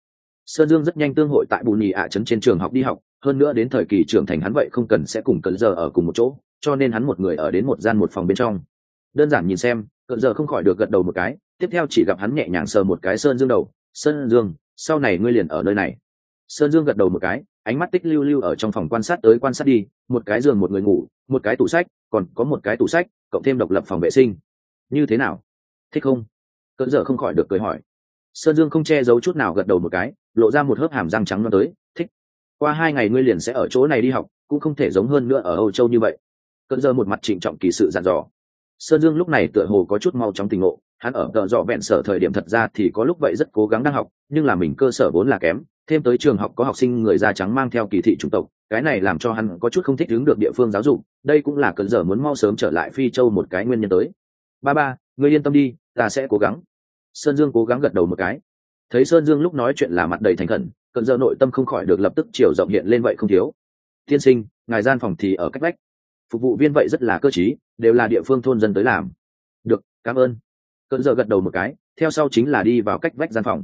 Sơn dương rất nhanh tương hội tại bù nhì ạ trấn trên trường học đi học, hơn nữa đến thời kỳ trưởng thành hắn vậy không cần sẽ cùng cận dở ở cùng một chỗ, cho nên hắn một người ở đến một gian một phòng bên trong. Đơn giản nhìn xem cận giờ không khỏi được gật đầu một cái, tiếp theo chỉ gặp hắn nhẹ nhàng sờ một cái sơn dương đầu. Sơn dương, sau này ngươi liền ở nơi này sơn dương gật đầu một cái, ánh mắt tích lưu lưu ở trong phòng quan sát tới quan sát đi, một cái giường một người ngủ, một cái tủ sách, còn có một cái tủ sách, cộng thêm độc lập phòng vệ sinh. Như thế nào? Thích không? Cỡ giờ không khỏi được cười hỏi. Sơn dương không che giấu chút nào gật đầu một cái, lộ ra một hớp hàm răng trắng nó tới, thích. Qua hai ngày ngươi liền sẽ ở chỗ này đi học, cũng không thể giống hơn nữa ở âu châu như vậy. Cỡ giờ một mặt trịnh trọng kỳ sự dặn dò sơn dương lúc này tựa hồ có chút mau chóng tình ngộ, hắn ở tợ dọ vẹn sở thời điểm thật ra thì có lúc vậy rất cố gắng đang học, nhưng là mình cơ sở vốn là kém, thêm tới trường học có học sinh người da trắng mang theo kỳ thị chủng tộc, cái này làm cho hắn có chút không thích ứng được địa phương giáo dục, đây cũng là cơn giờ muốn mau sớm trở lại phi châu một cái nguyên nhân tới. Ba ba, ngươi yên tâm đi, ta sẽ cố gắng. Sơn dương cố gắng gật đầu một cái. Thấy sơn dương lúc nói chuyện là mặt đầy thành khẩn, cơn giờ nội tâm không khỏi được lập tức chiều rộng hiện lên vậy không thiếu. Tiên sinh, ngài gian phòng thì ở cách vách phục vụ viên vậy rất là cơ t đều là địa phương thôn dân tới làm. Được, cảm ơn. Cận giờ gật đầu một cái, theo sau chính là đi vào cách vách gian phòng.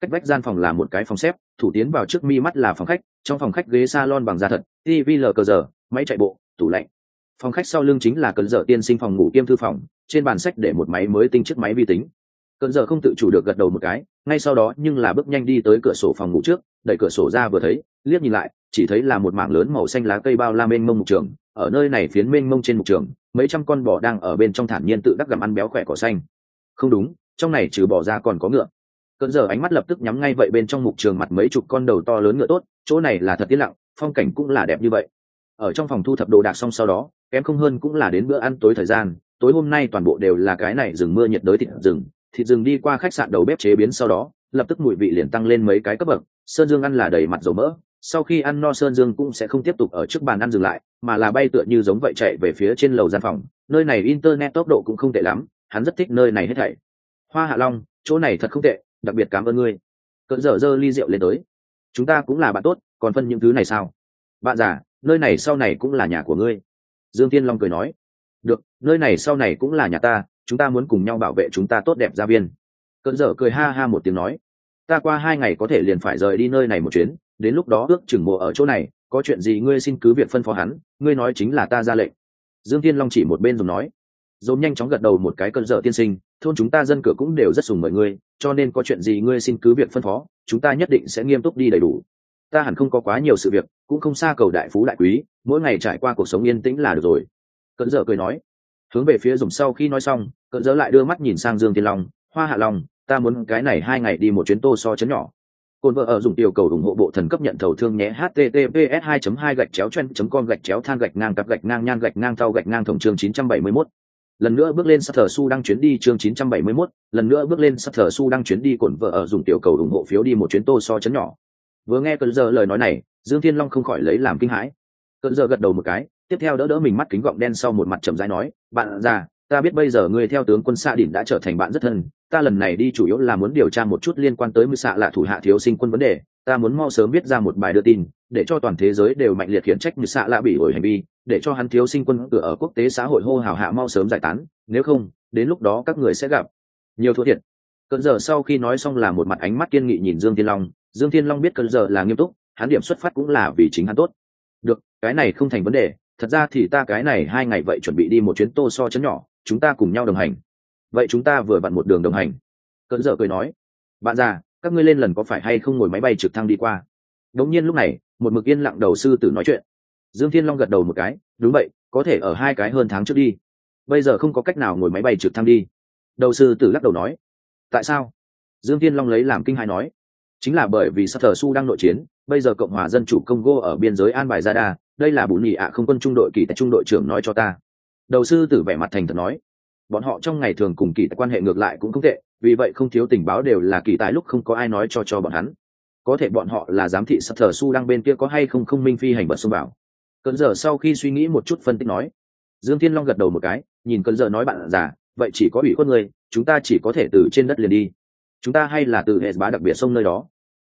Cách vách gian phòng là một cái phòng xếp, thủ tiến vào trước mi mắt là phòng khách, trong phòng khách ghế salon bằng da thật tv lờ cờ giờ, máy chạy bộ, tủ lạnh. Phòng khách sau lưng chính là cận giờ tiên sinh phòng ngủ kiêm thư phòng, trên bàn sách để một máy mới tinh chiếc máy vi tính cơn giờ không tự chủ được gật đầu một cái, ngay sau đó nhưng là bước nhanh đi tới cửa sổ phòng ngủ trước, đẩy cửa sổ ra vừa thấy, liếc nhìn lại, chỉ thấy là một mảng lớn màu xanh lá cây bao la mênh mông mục trường, ở nơi này phiến mênh mông trên mục trường, mấy trăm con bò đang ở bên trong thản nhiên tự đắc gặm ăn béo khỏe cỏ xanh. Không đúng, trong này trừ bò ra còn có ngựa. Cơn giờ ánh mắt lập tức nhắm ngay vậy bên trong mục trường mặt mấy chục con đầu to lớn ngựa tốt, chỗ này là thật yên lặng, phong cảnh cũng là đẹp như vậy. Ở trong phòng thu thập đồ đạc xong sau đó, kém không hơn cũng là đến bữa ăn tối thời gian, tối hôm nay toàn bộ đều là cái này rừng mưa nhiệt đới thịt rừng thịt rừng đi qua khách sạn đầu bếp chế biến sau đó, lập tức mùi vị liền tăng lên mấy cái cấp bậc. Sơn dương ăn là đầy mặt dầu mỡ, sau khi ăn no sơn dương cũng sẽ không tiếp tục ở trước bàn ăn dừng lại, mà là bay tựa như giống vậy chạy về phía trên lầu gian phòng. Nơi này internet tốc độ cũng không tệ lắm, hắn rất thích nơi này hết thảy. Hoa hạ long, chỗ này thật không tệ, đặc biệt cảm ơn ngươi. Cỡ dở dơ ly rượu lên tới. Chúng ta cũng là bạn tốt, còn phân những thứ này sao? Bạn già, nơi này sau này cũng là nhà của ngươi. Dương tiên long cười nói. Được, nơi này sau này cũng là nhà ta chúng ta muốn cùng nhau bảo vệ chúng ta tốt đẹp gia viên. Cơn dở cười ha ha một tiếng nói. Ta qua hai ngày có thể liền phải rời đi nơi này một chuyến, đến lúc đó ước chừng mộ ở chỗ này, có chuyện gì ngươi xin cứ việc phân phó hắn, ngươi nói chính là ta ra lệnh. Dương tiên long chỉ một bên dùng nói. Dồn nhanh chóng gật đầu một cái cơn dở tiên sinh, thôn chúng ta dân cửa cũng đều rất sùng mời ngươi cho nên có chuyện gì ngươi xin cứ việc phân phó, chúng ta nhất định sẽ nghiêm túc đi đầy đủ. Ta hẳn không có quá nhiều sự việc, cũng không xa cầu đại phú đại quý, mỗi ngày trải qua cuộc sống yên tĩnh là được rồi. Cơn dở cười nói hướng về phía dùng sau khi nói xong cỡ dở lại đưa mắt nhìn sang dương Thiên long hoa hạ long ta muốn cái này hai ngày đi một chuyến tô so chấn nhỏ. Cồn vợ ở dùng tiểu cầu ủng hộ bộ thần cấp nhận thầu thương nhé https 2 2 gạch chéo chen com gạch chéo than gạch ngang cặp gạch ngang nhan gạch ngang thau gạch ngang tổng trường 971. lần nữa bước lên sắp thờ su đang chuyến đi chương 971, lần nữa bước lên sắp thờ su đang chuyến đi cồn vợ ở dùng tiểu cầu ủng hộ phiếu đi một chuyến tô so chấn nhỏ. Vừa nghe cơn giờ lời nói này dương thiên long không khỏi lấy làm kinh hãi. Cơn giờ gật đầu một cái tiếp theo đỡ đỡ mình mắt kính gọng đen sau một mặt trầm rãi nói, bạn già, ta biết bây giờ ngươi theo tướng quân xạ đỉnh đã trở thành bạn rất thân, ta lần này đi chủ yếu là muốn điều tra một chút liên quan tới mưu xạ lạ thủ hạ thiếu sinh quân vấn đề, ta muốn mau sớm viết ra một bài đưa tin, để cho toàn thế giới đều mạnh liệt khiển trách mưu xạ lạ bị ổi hành vi, để cho hắn thiếu sinh quân cửa ở quốc tế xã hội hô hào hạ mau sớm giải tán, nếu không, đến lúc đó các người sẽ gặp. Nhiều thua thiệt. Cơn giờ sau khi nói xong là một mặt ánh mắt kiên nghị nhìn dương thiên long, dương thiên long biết cơn giờ là nghiêm túc, hắn điểm xuất phát cũng là vì chính hắn tốt. Được, cái này không thành vấn đề thật ra thì ta cái này hai ngày vậy chuẩn bị đi một chuyến tô so chấn nhỏ chúng ta cùng nhau đồng hành. Vậy chúng ta vừa vặn một đường đồng hành. Cơn dở cười nói bạn già các ngươi lên lần có phải hay không ngồi máy bay trực thăng đi qua? Đống nhiên lúc này một mực yên lặng đầu sư tử nói chuyện. Dương thiên long gật đầu một cái đúng vậy có thể ở hai cái hơn tháng trước đi. Bây giờ không có cách nào ngồi máy bay trực thăng đi. Đầu sư tử lắc đầu nói tại sao? Dương thiên long lấy làm kinh hãi nói chính là bởi vì Sutter Su đang nội chiến, bây giờ Cộng hòa Dân chủ Congo ở biên giới An Bài Gia Đa, đây là bùn nhị ạ không quân trung đội kỳ tại trung đội trưởng nói cho ta. Đầu sư tử vẻ mặt thành thật nói, bọn họ trong ngày thường cùng kỳ tại quan hệ ngược lại cũng không tệ, vì vậy không thiếu tình báo đều là kỳ tại lúc không có ai nói cho cho bọn hắn. Có thể bọn họ là giám thị Sutter Su đang bên kia có hay không không minh phi hành bật xông bảo. Cơn giờ sau khi suy nghĩ một chút phân tích nói, Dương Thiên Long gật đầu một cái, nhìn cơn giờ nói bạn già, vậy chỉ có ủy khuất người, chúng ta chỉ có thể từ trên đất liền đi chúng ta hay là từ hệ bá đặc biệt sông nơi đó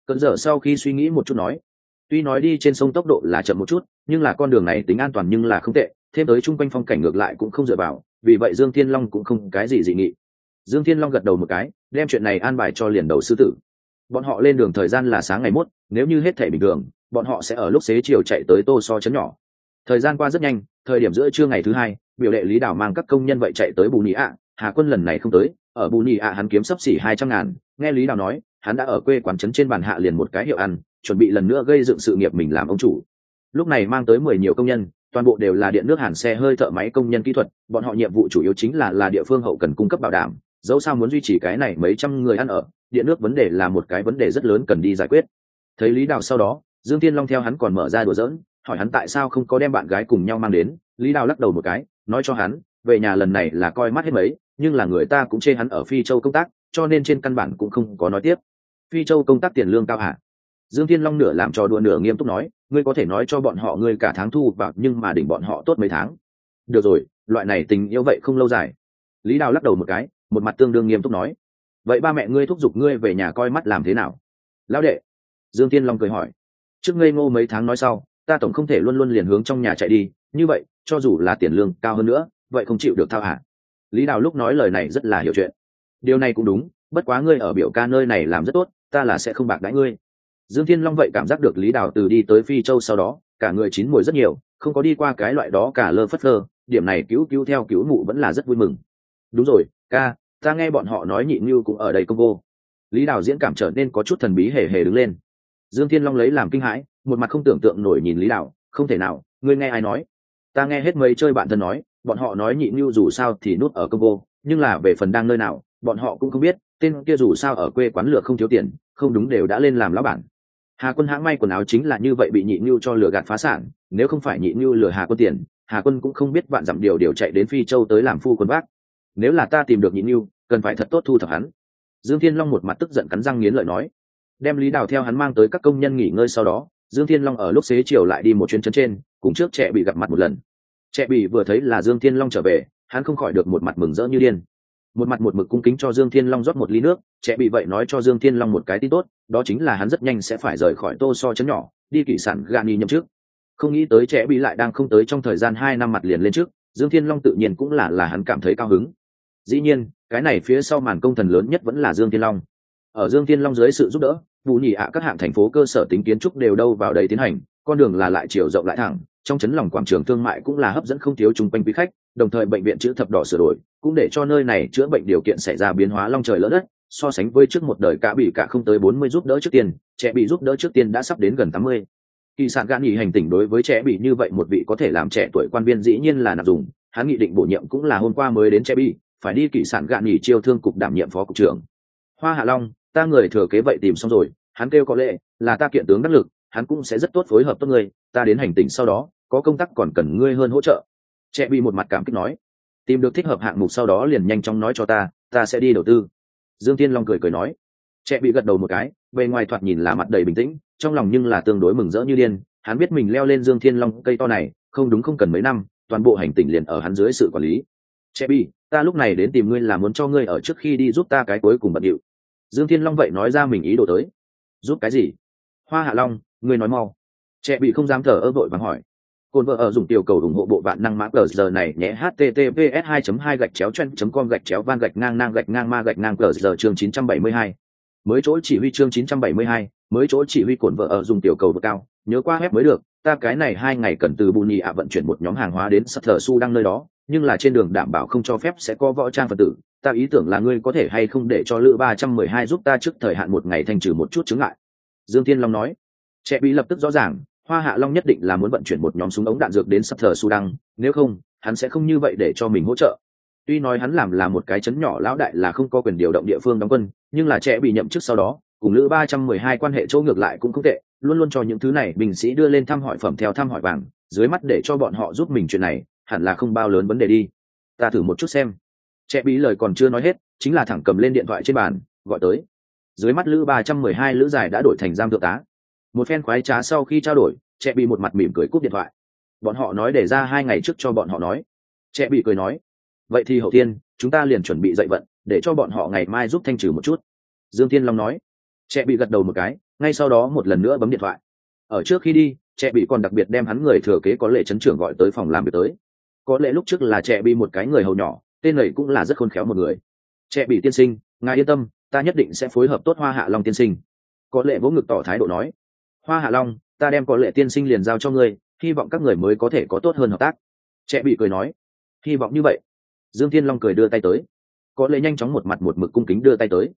cơn giờ sau khi suy nghĩ một chút nói tuy nói đi trên sông tốc độ là chậm một chút nhưng là con đường này tính an toàn nhưng là không tệ, thêm tới chung quanh phong cảnh ngược lại cũng không dựa vào, vì vậy dương thiên long cũng không cái gì dị nghị. Dương thiên long gật đầu một cái, đem chuyện này an bài cho liền đầu sư tử. Bọn họ lên đường thời gian là sáng ngày mốt, nếu như hết thể bình thường, bọn họ sẽ ở lúc xế chiều chạy tới tô so chấn nhỏ. Thời gian qua rất nhanh, thời điểm giữa trưa ngày thứ hai, biểu đệ lý đảo mang các công nhân vậy chạy tới bù nị ạ, hà quân lần này không tới, ở bù nhì ạ hắn kiếm sấp xỉ hai trăm ngàn, nghe lý đào nói, hắn đã ở quê quán trấn trên bàn hạ liền một cái hiệu ăn, chuẩn bị lần nữa gây dựng sự nghiệp mình làm ông chủ lúc này mang tới mười nhiều công nhân, toàn bộ đều là điện nước hàn xe hơi thợ máy công nhân kỹ thuật, bọn họ nhiệm vụ chủ yếu chính là là địa phương hậu cần cung cấp bảo đảm, dẫu sao muốn duy trì cái này mấy trăm người ăn ở, điện nước vấn đề là một cái vấn đề rất lớn cần đi giải quyết. Thấy lý đào sau đó, dương tiên long theo hắn còn mở ra đùa giỡn, hỏi hắn tại sao không có đem bạn gái cùng nhau mang đến, lý đào lắc đầu một cái, nói cho hắn, về nhà lần này là coi mắt hết mấy, nhưng là người ta cũng chê hắn ở phi châu công tác, cho nên trên căn bản cũng không có nói tiếp. Phi châu công tác tiền lương cao hả? Dương thiên long nửa làm trò đùa nửa nghiêm túc nói, ngươi có thể nói cho bọn họ ngươi cả tháng thu vào, nhưng mà đỉnh bọn họ tốt mấy tháng. Được rồi, loại này tình yêu vậy không lâu dài. Lý đào lắc đầu một cái, một mặt tương đương nghiêm túc nói, vậy ba mẹ ngươi thúc giục ngươi về nhà coi mắt làm thế nào? Lão đệ, dương thiên long cười hỏi, trước ngây ngô mấy tháng nói sau, ta tổng không thể luôn luôn liền hướng trong nhà chạy đi, như vậy, cho dù là tiền lương cao hơn nữa, vậy không chịu được thao hả lý đào lúc nói lời này rất là hiểu chuyện. Điều này cũng đúng, bất quá ngươi ở biểu ca nơi này làm rất tốt, ta là sẽ không bạc đãi ngươi dương thiên long vậy cảm giác được lý đào từ đi tới phi châu sau đó, cả người chín mùi rất nhiều, không có đi qua cái loại đó cả lơ phất lơ, điểm này cứu cứu theo cứu mụ vẫn là rất vui mừng. Đúng rồi, ca, ta nghe bọn họ nói nhị như cũng ở đây công vô. Lý đào diễn cảm trở nên có chút thần bí hề hề đứng lên. Dương thiên long lấy làm kinh hãi, một mặt không tưởng tượng nổi nhìn lý đào, không thể nào, ngươi nghe ai nói? Ta nghe hết mấy chơi bạn thân nói, bọn họ nói nhị như dù sao thì nút ở công vô, nhưng là về phần đang nơi nào, bọn họ cũng không biết, tên kia dù sao ở quê quán lửa không thiếu tiền, không đúng đều đã lên làm lão bản hà quân hãng may quần áo chính là như vậy bị nhị nưu cho lừa gạt phá sản nếu không phải nhị nưu lừa hà quân tiền hà quân cũng không biết bạn dặm điều điều chạy đến phi châu tới làm phu quân bác. Nếu là ta tìm được nhị nưu, cần phải thật tốt thu thập hắn. Dương thiên long một mặt tức giận cắn răng nghiến lợi nói. Đem lý đào theo hắn mang tới các công nhân nghỉ ngơi sau đó dương thiên long ở lúc xế chiều lại đi một chuyến chân trên cùng trước trẻ bị gặp mặt một lần. Trẻ bị vừa thấy là dương thiên long trở về hắn không khỏi được một mặt mừng rỡ như điên một mặt một mực cung kính cho dương thiên long rót một ly nước, trẻ bị vậy nói cho dương thiên long một cái tin tốt, đó chính là hắn rất nhanh sẽ phải rời khỏi tô so chấn nhỏ, đi kỷ sản gani nhậm trước không nghĩ tới trẻ bị lại đang không tới trong thời gian hai năm mặt liền lên trước, dương thiên long tự nhiên cũng là là hắn cảm thấy cao hứng. Dĩ nhiên, cái này phía sau màn công thần lớn nhất vẫn là dương thiên long. Ở dương thiên long dưới sự giúp đỡ vụ nhị ạ các hạng thành phố cơ sở tính kiến trúc đều đâu vào đây tiến hành, con đường là lại chiều rộng lại thẳng trong chấn lòng quảng trường thương mại cũng là hấp dẫn không thiếu chung quanh quý khách, đồng thời bệnh viện chữ thập đỏ sửa đổi cũng để cho nơi này chữa bệnh điều kiện xảy ra biến hóa long trời lỡ đất, so sánh với trước một đời cả bị cả không tới bốn mươi giúp đỡ trước tiên, trẻ bị giúp đỡ trước tiên đã sắp đến gần tám mươi. Kỳ sản gan nghỉ hành tỉnh đối với trẻ bị như vậy một vị có thể làm trẻ tuổi quan viên dĩ nhiên là nạp dùng, hắn nghị định bổ nhiệm cũng là hôm qua mới đến trẻ bị, phải đi kỳ sản gạn nghỉ chiêu thương cục đảm nhiệm phó cục trưởng. Hoa hạ long, ta người thừa kế vậy tìm xong rồi, hắn kêu có lệ, là ta kiện tướng đắc lực, hắn cũng sẽ rất tốt phối hợp tốt người ta đến hành tỉnh sau đó có công tác còn cần ngươi hơn hỗ trợ. Trẻ bị một mặt cảm kích nói. Tìm được thích hợp hạng mục sau đó liền nhanh chóng nói cho ta ta sẽ đi đầu tư. Dương tiên long cười cười nói. Trẻ bị gật đầu một cái, bề ngoài thoạt nhìn là mặt đầy bình tĩnh, trong lòng nhưng là tương đối mừng rỡ như điên. Hắn biết mình leo lên dương thiên long cây to này, không đúng không cần mấy năm, toàn bộ hành tỉnh liền ở hắn dưới sự quản lý. Trẻ bị, ta lúc này đến tìm ngươi là muốn cho ngươi ở trước khi đi giúp ta cái cuối cùng bận điệu. Dương thiên long vậy nói ra mình ý đồ tới. Giúp cái gì? Hoa hạ long, ngươi nói mau. Trẻ bị không dám thở ơ vội vàng hỏi. Côn vợ ở dùng tiểu cầu ủng hộ bộ bạn năng mã cờ giờ này nhé https 2 2 gạch chéo chen com gạch chéo van gạch ngang ngang gạch ngang ma gạch ngang cờ giờ chương 972. mới chỗ chỉ huy chương 972, mới chỗ chỉ huy cồn vợ ở dùng tiểu cầu vượt cao. Nhớ qua web mới được ta cái này hai ngày cần từ bù ạ vận chuyển một nhóm hàng hóa đến sắt Thở su đang nơi đó nhưng là trên đường đảm bảo không cho phép sẽ có võ trang phật tử. Ta ý tưởng là ngươi có thể hay không để cho lữ ba trăm mười hai giúp ta trước thời hạn một ngày thành trừ một chút chứng ngại. Dương thiên long nói. Trẻ bị lập tức rõ ràng hoa hạ long nhất định là muốn vận chuyển một nhóm súng ống đạn dược đến sắp thờ sudan, nếu không, hắn sẽ không như vậy để cho mình hỗ trợ. Tuy nói hắn làm là một cái chấn nhỏ lão đại là không có quyền điều động địa phương đóng quân, nhưng là trẻ bị nhậm chức sau đó, cùng lữ ba trăm mười hai quan hệ chỗ ngược lại cũng không tệ, luôn luôn cho những thứ này binh sĩ đưa lên thăm hỏi phẩm theo thăm hỏi vàng, dưới mắt để cho bọn họ giúp mình chuyện này, hẳn là không bao lớn vấn đề đi. Ta thử một chút xem. Trẻ bí lời còn chưa nói hết, chính là thẳng cầm lên điện thoại trên bàn, gọi tới. Dưới mắt lữ ba trăm mười hai lữ dài đã đổi thành giam thượng tá một phen khoái trá sau khi trao đổi trẻ bị một mặt mỉm cười cúp điện thoại. Bọn họ nói để ra hai ngày trước cho bọn họ nói. Trẻ bị cười nói, vậy thì hậu tiên chúng ta liền chuẩn bị dậy vận, để cho bọn họ ngày mai giúp thanh trừ một chút. Dương thiên long nói. Trẻ bị gật đầu một cái, ngay sau đó một lần nữa bấm điện thoại. Ở trước khi đi trẻ bị còn đặc biệt đem hắn người thừa kế có lệ chấn trưởng gọi tới phòng làm việc tới. Có lẽ lúc trước là trẻ bị một cái người hầu nhỏ, tên này cũng là rất khôn khéo một người. Trẻ bị tiên sinh, ngài yên tâm, ta nhất định sẽ phối hợp tốt hoa hạ long tiên sinh. Có lệ vỗ ngực tỏ thái độ nói hoa hạ long, ta đem có lệ tiên sinh liền giao cho ngươi, hy vọng các người mới có thể có tốt hơn hợp tác. Trẻ bị cười nói, hy vọng như vậy. Dương thiên long cười đưa tay tới. Có lệ nhanh chóng một mặt một mực cung kính đưa tay tới.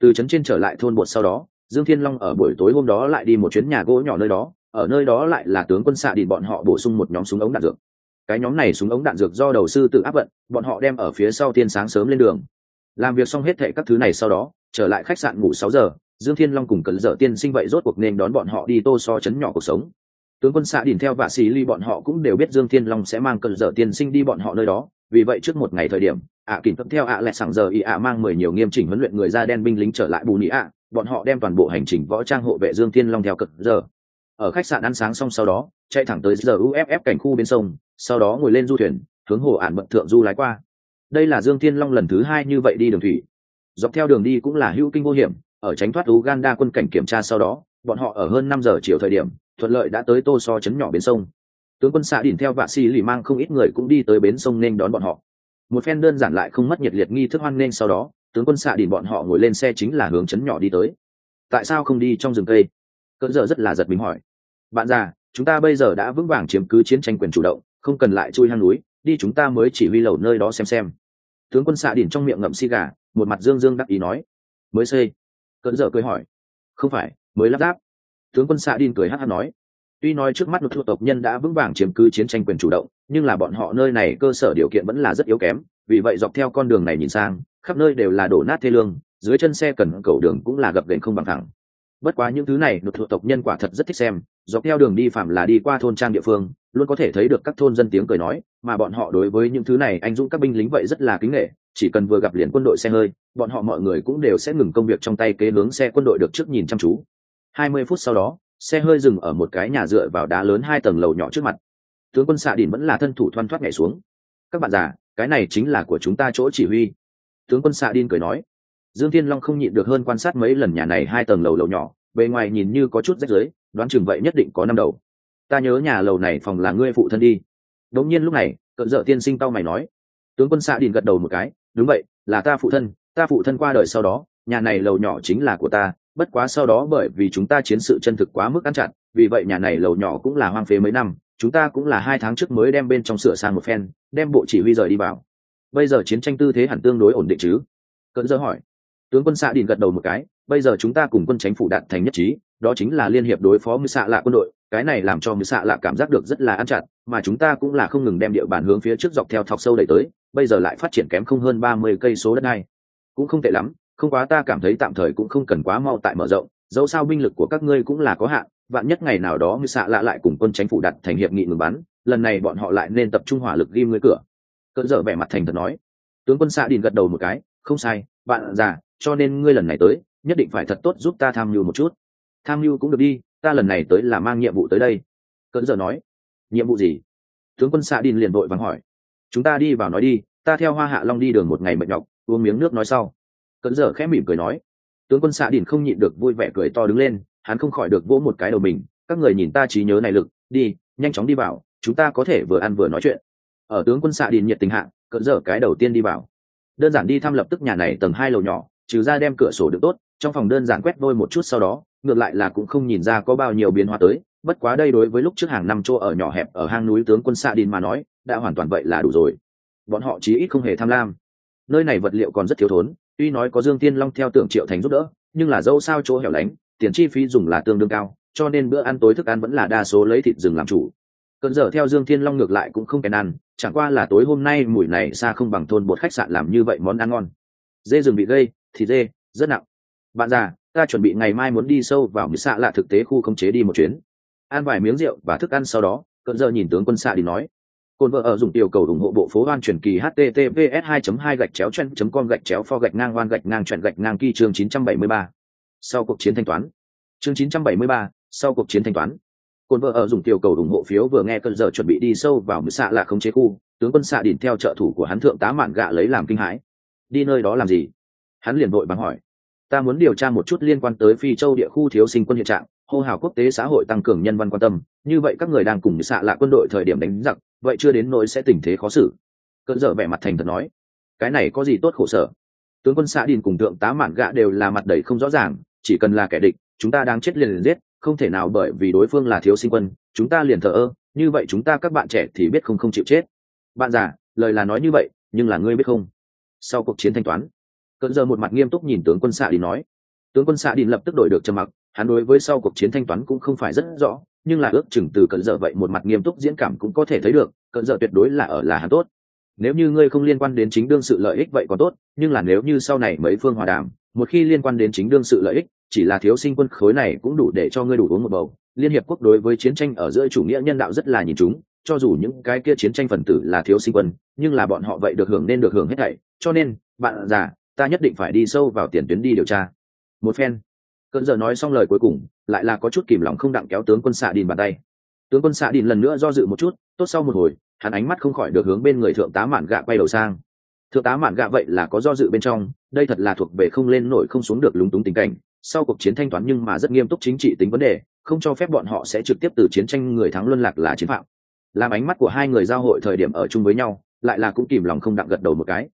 Từ trấn trên trở lại thôn bột sau đó, dương thiên long ở buổi tối hôm đó lại đi một chuyến nhà gỗ nhỏ nơi đó, ở nơi đó lại là tướng quân xạ đi bọn họ bổ sung một nhóm súng ống đạn dược. Cái nhóm này súng ống đạn dược do đầu sư tự áp vận, bọn họ đem ở phía sau tiên sáng sớm lên đường. Làm việc xong hết thệ các thứ này sau đó, trở lại khách sạn ngủ sáu giờ dương thiên long cùng cẩn dở tiên sinh vậy rốt cuộc nên đón bọn họ đi tô so chấn nhỏ cuộc sống. Tướng quân xạ đỉnh theo vạ xì ly bọn họ cũng đều biết dương thiên long sẽ mang cẩn dở tiên sinh đi bọn họ nơi đó. Vì vậy trước một ngày thời điểm ạ à, kìm cấp theo ạ lại sẵn giờ ý ạ mang mười nhiều nghiêm chỉnh huấn luyện người da đen binh lính trở lại bù nị ạ. Bọn họ đem toàn bộ hành trình võ trang hộ vệ dương thiên long theo cực giờ ở khách sạn ăn sáng xong sau đó chạy thẳng tới giờ uff cảnh khu bên sông sau đó ngồi lên du thuyền hướng hồ ản bận thượng du lái qua. Đây là dương thiên long lần thứ hai như vậy đi đường thủy. Dọc theo đường đi cũng là hữu kinh vô hiểm ở tránh thoát uganda quân cảnh kiểm tra sau đó, bọn họ ở hơn năm giờ chiều thời điểm, thuận lợi đã tới tô so chấn nhỏ bến sông. Tướng quân xạ đỉnh theo vạ sĩ lì mang không ít người cũng đi tới bến sông nên đón bọn họ. Một phen đơn giản lại không mất nhiệt liệt nghi thức hoan nên sau đó, tướng quân xạ đỉnh bọn họ ngồi lên xe chính là hướng chấn nhỏ đi tới. Tại sao không đi trong rừng cây? Cơn giờ rất là giật mình hỏi. Bạn già, chúng ta bây giờ đã vững vàng chiếm cứ chiến tranh quyền chủ động, không cần lại chui hang núi, đi chúng ta mới chỉ huy lầu nơi đó xem xem. Tướng quân xạ đỉnh trong miệng ngậm si gà, một mặt dương dương đắc ý nói. Mới xây cơn giờ cười hỏi. Không phải, mới lắp ráp. Tướng quân xạ đin cười hát hát nói. Tuy nói trước mắt một thuộc tộc nhân đã vững vàng chiếm cứ chiến tranh quyền chủ động, nhưng là bọn họ nơi này cơ sở điều kiện vẫn là rất yếu kém, vì vậy dọc theo con đường này nhìn sang, khắp nơi đều là đổ nát thê lương, dưới chân xe cần cầu đường cũng là gập ghềnh không bằng thẳng bất quá những thứ này một thuộc tộc nhân quả thật rất thích xem, dọc theo đường đi phạm là đi qua thôn trang địa phương, luôn có thể thấy được các thôn dân tiếng cười nói, mà bọn họ đối với những thứ này anh dũng các binh lính vậy rất là kính nghệ, chỉ cần vừa gặp liền quân đội xe hơi, bọn họ mọi người cũng đều sẽ ngừng công việc trong tay kế hướng xe quân đội được trước nhìn chăm chú. Hai mươi phút sau đó, xe hơi dừng ở một cái nhà dựa vào đá lớn hai tầng lầu nhỏ trước mặt. Tướng quân xạ đỉnh vẫn là thân thủ thoăn thoát nhảy xuống. Các bạn già, cái này chính là của chúng ta chỗ chỉ huy. Tướng quân xạ đin cười nói dương thiên long không nhịn được hơn quan sát mấy lần nhà này hai tầng lầu lầu nhỏ, bề ngoài nhìn như có chút rách rưới, đoán chừng vậy nhất định có năm đầu. Ta nhớ nhà lầu này phòng là ngươi phụ thân đi. Đống nhiên lúc này cận dợ tiên sinh tao mày nói. Tướng quân xạ đình gật đầu một cái, đúng vậy, là ta phụ thân, ta phụ thân qua đời sau đó, nhà này lầu nhỏ chính là của ta, bất quá sau đó bởi vì chúng ta chiến sự chân thực quá mức ăn chặn, vì vậy nhà này lầu nhỏ cũng là hoang phế mấy năm, chúng ta cũng là hai tháng trước mới đem bên trong sửa sang một phen, đem bộ chỉ huy rời đi vào. Bây giờ chiến tranh tư thế hẳn tương đối ổn định chứ? Cận dơ hỏi tướng quân xạ đình gật đầu một cái, bây giờ chúng ta cùng quân chánh phủ đạt thành nhất trí, đó chính là liên hiệp đối phó mưu xạ lạ quân đội, cái này làm cho mưu xạ lạ cảm giác được rất là ăn chặt, mà chúng ta cũng là không ngừng đem địa bàn hướng phía trước dọc theo thọc sâu đẩy tới, bây giờ lại phát triển kém không hơn ba mươi cây số đất này. Cũng không tệ lắm, không quá ta cảm thấy tạm thời cũng không cần quá mau tại mở rộng, dẫu sao binh lực của các ngươi cũng là có hạn, vạn nhất ngày nào đó mưu xạ lạ lại cùng quân chánh phủ đặt thành hiệp nghị ngừng bắn, lần này bọn họ lại nên tập trung hỏa lực ghim ngươi cửa. Cỡ dở vẻ mặt thành thật nói. Tướng quân xạ đình gật đầu một cái, không sai, bạn già cho nên ngươi lần này tới nhất định phải thật tốt giúp ta tham mưu một chút. Tham mưu cũng được đi ta lần này tới là mang nhiệm vụ tới đây. Cỡ dở nói. Nhiệm vụ gì? Tướng quân xạ đình liền vội vắng hỏi. Chúng ta đi vào nói đi ta theo hoa hạ long đi đường một ngày mệt nhọc uống miếng nước nói sau. Cỡ dở khẽ mỉm cười nói. Tướng quân xạ đình không nhịn được vui vẻ cười to đứng lên hắn không khỏi được vỗ một cái đầu mình. Các người nhìn ta trí nhớ này lực đi nhanh chóng đi vào chúng ta có thể vừa ăn vừa nói chuyện. Ở tướng quân xạ đình nhiệt tình hạ, cỡ dở cái đầu tiên đi vào. Đơn giản đi thăm lập tức nhà này tầng hai lầu nhỏ trừ ra đem cửa sổ được tốt, trong phòng đơn giản quét vôi một chút sau đó, ngược lại là cũng không nhìn ra có bao nhiêu biến hóa tới. Bất quá đây đối với lúc trước hàng năm chỗ ở nhỏ hẹp ở hang núi tướng quân xạ đin mà nói, đã hoàn toàn vậy là đủ rồi. Bọn họ chí ít không hề tham lam. Nơi này vật liệu còn rất thiếu thốn, tuy nói có dương tiên long theo tưởng triệu thành giúp đỡ, nhưng là dẫu sao chỗ hẻo lánh, tiền chi phí dùng là tương đương cao, cho nên bữa ăn tối thức ăn vẫn là đa số lấy thịt rừng làm chủ. Cơn giờ theo dương thiên long ngược lại cũng không kèn ăn, chẳng qua là tối hôm nay mùi này xa không bằng thôn bột khách sạn làm như vậy món ăn ngon. Dê rừng bị gây thịt dê rất nặng. Bạn già ta chuẩn bị ngày mai muốn đi sâu vào mỹ xạ lạ thực tế khu không chế đi một chuyến. Ăn vài miếng rượu và thức ăn sau đó cận giờ nhìn tướng quân xạ đi nói. Cồn vợ ở dùng yêu cầu ủng hộ bộ phố hoan truyền kỳ https 2 2 gạch chéo chen com gạch chéo pho gạch ngang hoan gạch ngang chuẩn gạch ngang kỳ chương 973. sau cuộc chiến thanh toán. Chương 973, sau cuộc chiến thanh toán. Cồn vợ ở dùng tiểu cầu ủng hộ phiếu vừa nghe cơn giờ chuẩn bị đi sâu vào mỹ xạ là không chế khu tướng quân xạ đỉnh theo trợ thủ của hắn thượng tá mạn gạ lấy làm kinh hãi. Đi nơi đó làm gì? Hắn liền vội bằng hỏi, ta muốn điều tra một chút liên quan tới phi châu địa khu thiếu sinh quân hiện trạng, hô hào quốc tế xã hội tăng cường nhân văn quan tâm, như vậy các người đang cùng xạ lạ quân đội thời điểm đánh giặc, vậy chưa đến nỗi sẽ tình thế khó xử. Cơn dở vẻ mặt thành thật nói, cái này có gì tốt khổ sở? Tướng quân xã đình cùng thượng tá mạn gạ đều là mặt đầy không rõ ràng, chỉ cần là kẻ địch, chúng ta đang chết liền liền giết, không thể nào bởi vì đối phương là thiếu sinh quân, chúng ta liền thờ ơ, như vậy chúng ta các bạn trẻ thì biết không không chịu chết. Bạn già, lời là nói như vậy, nhưng là ngươi biết không? Sau cuộc chiến thanh toán cận giờ một mặt nghiêm túc nhìn tướng quân xạ đi nói. Tướng quân xạ đi lập tức đổi được trầm mặc, hắn đối với sau cuộc chiến thanh toán cũng không phải rất rõ, nhưng là ước chừng từ cận giờ vậy một mặt nghiêm túc diễn cảm cũng có thể thấy được cận giờ tuyệt đối là ở là hắn tốt. Nếu như ngươi không liên quan đến chính đương sự lợi ích vậy còn tốt, nhưng là nếu như sau này mấy phương hòa đàm, một khi liên quan đến chính đương sự lợi ích, chỉ là thiếu sinh quân khối này cũng đủ để cho ngươi đủ uống một bầu. Liên hiệp quốc đối với chiến tranh ở giữa chủ nghĩa nhân đạo rất là nhìn chúng, cho dù những cái kia chiến tranh phần tử là thiếu sinh quân, nhưng là bọn họ vậy được hưởng nên được hưởng hết thảy. Cho nên, bạn già ta nhất định phải đi sâu vào tiền tuyến đi điều tra. Một phen. Cơn giờ nói xong lời cuối cùng, lại là có chút kìm lòng không đặng kéo tướng quân xạ đình bàn tay. Tướng quân xạ đình lần nữa do dự một chút, tốt sau một hồi, hắn ánh mắt không khỏi được hướng bên người thượng tá mạn gạ quay đầu sang. Thượng tá mạn gạ vậy là có do dự bên trong, đây thật là thuộc về không lên nổi không xuống được lúng túng tình cảnh, sau cuộc chiến thanh toán nhưng mà rất nghiêm túc chính trị tính vấn đề, không cho phép bọn họ sẽ trực tiếp từ chiến tranh người thắng luân lạc là chiến phạm. Làm ánh mắt của hai người giao hội thời điểm ở chung với nhau, lại là cũng kìm lòng không đặng gật đầu một cái.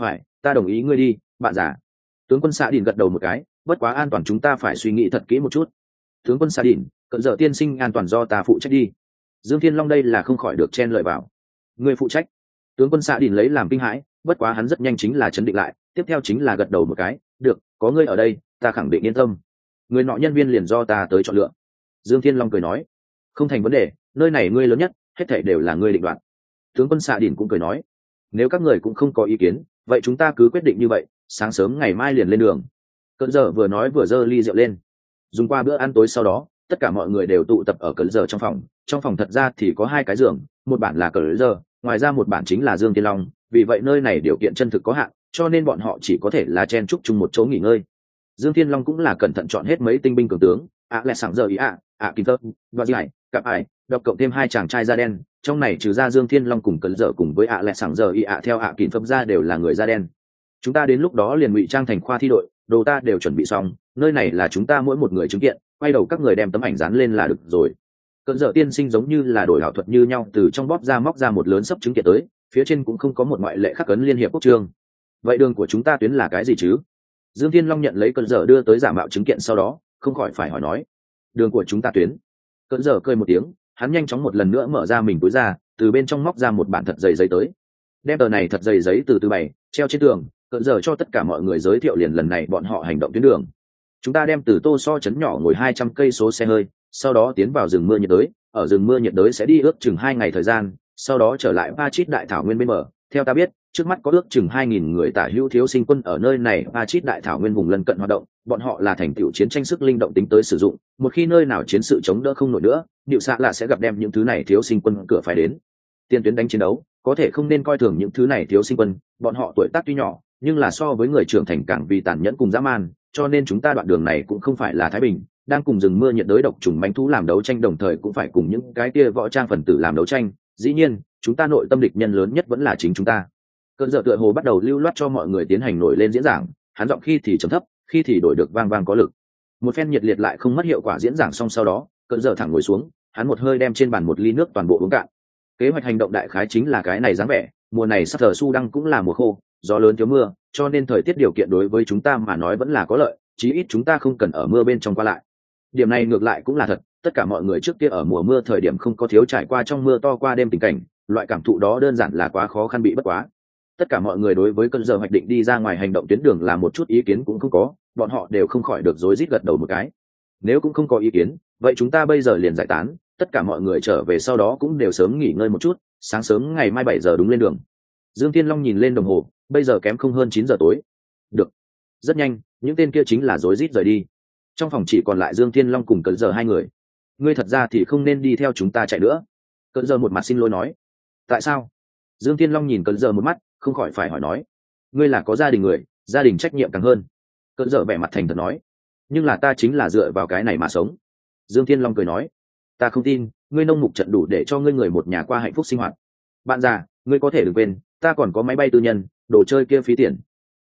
Phải ta đồng ý ngươi đi, bạn già. Tướng quân xạ đình gật đầu một cái, bất quá an toàn chúng ta phải suy nghĩ thật kỹ một chút. Tướng quân xạ đình cận dở tiên sinh an toàn do ta phụ trách đi. Dương thiên long đây là không khỏi được chen lợi vào. Người phụ trách. Tướng quân xạ đình lấy làm kinh hãi, bất quá hắn rất nhanh chính là chấn định lại, tiếp theo chính là gật đầu một cái, được, có ngươi ở đây, ta khẳng định yên tâm. Người nọ nhân viên liền do ta tới chọn lựa. Dương thiên long cười nói, không thành vấn đề, nơi này ngươi lớn nhất, hết thể đều là ngươi định đoạt. Tướng quân xạ đình cũng cười nói nếu các người cũng không có ý kiến, vậy chúng ta cứ quyết định như vậy, sáng sớm ngày mai liền lên đường. Cận giờ vừa nói vừa dơ ly rượu lên. Dùng qua bữa ăn tối sau đó, tất cả mọi người đều tụ tập ở cận giờ trong phòng. Trong phòng thật ra thì có hai cái giường, một bản là cận giờ, ngoài ra một bản chính là dương tiên long. Vì vậy nơi này điều kiện chân thực có hạn, cho nên bọn họ chỉ có thể là chen chúc chung một chỗ nghỉ ngơi. Dương thiên long cũng là cẩn thận chọn hết mấy tinh binh cường tướng ạ lẹ sảng giờ ý ạ. À, ạ kim thơ và gì hải cặp ải, đọc cộng thêm hai chàng trai da đen. Trong này trừ ra dương thiên long cùng cẩn dở cùng với ạ, lẹ sảng giờ ý ạ, theo ạ kim tớp ra đều là người da đen. Chúng ta đến lúc đó liền ngụy trang thành khoa thi đội, đồ ta đều chuẩn bị xong. Nơi này là chúng ta mỗi một người chứng kiện, quay đầu các người đem tấm ảnh dán lên là được rồi. Cận dở tiên sinh giống như là đổi ảo thuật như nhau, từ trong bóp ra móc ra một lớn sấp chứng kiện tới, phía trên cũng không có một ngoại lệ khắc cấn liên hiệp quốc trương. Vậy đường của chúng ta tuyến là cái gì chứ? Dương thiên long nhận lấy cơn dở đưa tới giả mạo chứng kiện sau đó không khỏi phải hỏi nói, đường của chúng ta tuyến. Cỡ dở cơi một tiếng, hắn nhanh chóng một lần nữa mở ra mình túi ra, từ bên trong móc ra một bản thật dày giấy tới. Đem tờ này thật dày giấy từ từ bày, treo trên tường cỡ giờ cho tất cả mọi người giới thiệu liền lần này bọn họ hành động tuyến đường. Chúng ta đem từ tô so chấn nhỏ ngồi hai trăm cây số xe hơi, sau đó tiến vào rừng mưa nhiệt đới, ở rừng mưa nhiệt đới sẽ đi ước chừng hai ngày thời gian, sau đó trở lại ba chít đại thảo nguyên bên mở theo ta biết trước mắt có ước chừng hai nghìn người tả hữu thiếu sinh quân ở nơi này ba chít đại thảo nguyên vùng lân cận hoạt động, bọn họ là thành tựu chiến tranh sức linh động tính tới sử dụng, một khi nơi nào chiến sự chống đỡ không nổi nữa điệu xạ là sẽ gặp đem những thứ này thiếu sinh quân cửa phải đến. Tiên tuyến đánh chiến đấu, có thể không nên coi thường những thứ này thiếu sinh quân, bọn họ tuổi tác tuy nhỏ, nhưng là so với người trưởng thành càng vì tàn nhẫn cùng dã man, cho nên chúng ta đoạn đường này cũng không phải là thái bình, đang cùng rừng mưa nhiệt đới độc trùng manh thú làm đấu tranh đồng thời cũng phải cùng những cái kia võ trang phần tử làm đấu tranh. Dĩ nhiên, chúng ta nội tâm địch nhân lớn nhất vẫn là chính chúng ta cơn dợ tựa hồ bắt đầu lưu loát cho mọi người tiến hành nổi lên diễn giảng, hắn giọng khi thì trầm thấp, khi thì đổi được vang vang có lực. Một phen nhiệt liệt lại không mất hiệu quả diễn giảng xong sau đó, cơn dợ thẳng ngồi xuống, hắn một hơi đem trên bàn một ly nước toàn bộ uống cạn. Kế hoạch hành động đại khái chính là cái này dáng vẻ, mùa này sắp giờ su đăng cũng là mùa khô, gió lớn thiếu mưa, cho nên thời tiết điều kiện đối với chúng ta mà nói vẫn là có lợi, chí ít chúng ta không cần ở mưa bên trong qua lại. Điểm này ngược lại cũng là thật, tất cả mọi người trước kia ở mùa mưa thời điểm không có thiếu trải qua trong mưa to qua đêm tình cảnh, loại cảm thụ đó đơn giản là quá khó khăn bị bất quá tất cả mọi người đối với cơn giờ hoạch định đi ra ngoài hành động tuyến đường là một chút ý kiến cũng không có, bọn họ đều không khỏi được rối rít gật đầu một cái. Nếu cũng không có ý kiến, vậy chúng ta bây giờ liền giải tán, tất cả mọi người trở về sau đó cũng đều sớm nghỉ ngơi một chút, sáng sớm ngày mai bảy giờ đúng lên đường. Dương tiên long nhìn lên đồng hồ, bây giờ kém không hơn chín giờ tối. Được. Rất nhanh, những tên kia chính là rối rít rời đi. Trong phòng chỉ còn lại dương thiên long cùng cận giờ hai người. Ngươi thật ra thì không nên đi theo chúng ta chạy nữa. Cận giờ một mặt xin lỗi nói. Tại sao? Dương thiên long nhìn cận giờ một mắt không khỏi phải hỏi nói, ngươi là có gia đình người, gia đình trách nhiệm càng hơn. Cơn dở vẻ mặt thành thật nói, nhưng là ta chính là dựa vào cái này mà sống. Dương thiên long cười nói, ta không tin, ngươi nông mục trận đủ để cho ngươi người một nhà qua hạnh phúc sinh hoạt. Bạn già, ngươi có thể đừng quên, ta còn có máy bay tư nhân, đồ chơi kia phí tiền.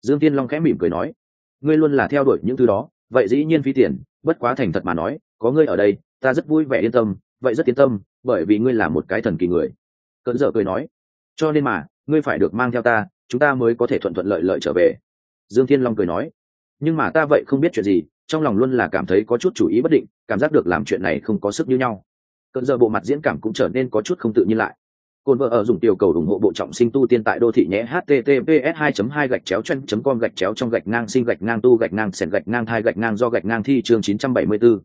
Dương thiên long khẽ mỉm cười nói, ngươi luôn là theo đuổi những thứ đó, vậy dĩ nhiên phí tiền, bất quá thành thật mà nói, có ngươi ở đây, ta rất vui vẻ yên tâm, vậy rất yên tâm, bởi vì ngươi là một cái thần kỳ người. Cơn dở cười nói, cho nên mà ngươi phải được mang theo ta chúng ta mới có thể thuận thuận lợi lợi trở về. Dương thiên long cười nói. Nhưng mà ta vậy không biết chuyện gì trong lòng luôn là cảm thấy có chút chủ ý bất định cảm giác được làm chuyện này không có sức như nhau. Cận giờ bộ mặt diễn cảm cũng trở nên có chút không tự nhiên lại. Cồn vợ ở dùng tiểu cầu ủng hộ bộ trọng sinh tu tiên tại đô thị nhé https 2 2 gạch chéo chân com gạch chéo trong gạch ngang sinh gạch ngang tu gạch ngang sèn gạch ngang thai gạch ngang do gạch ngang thi chương 974.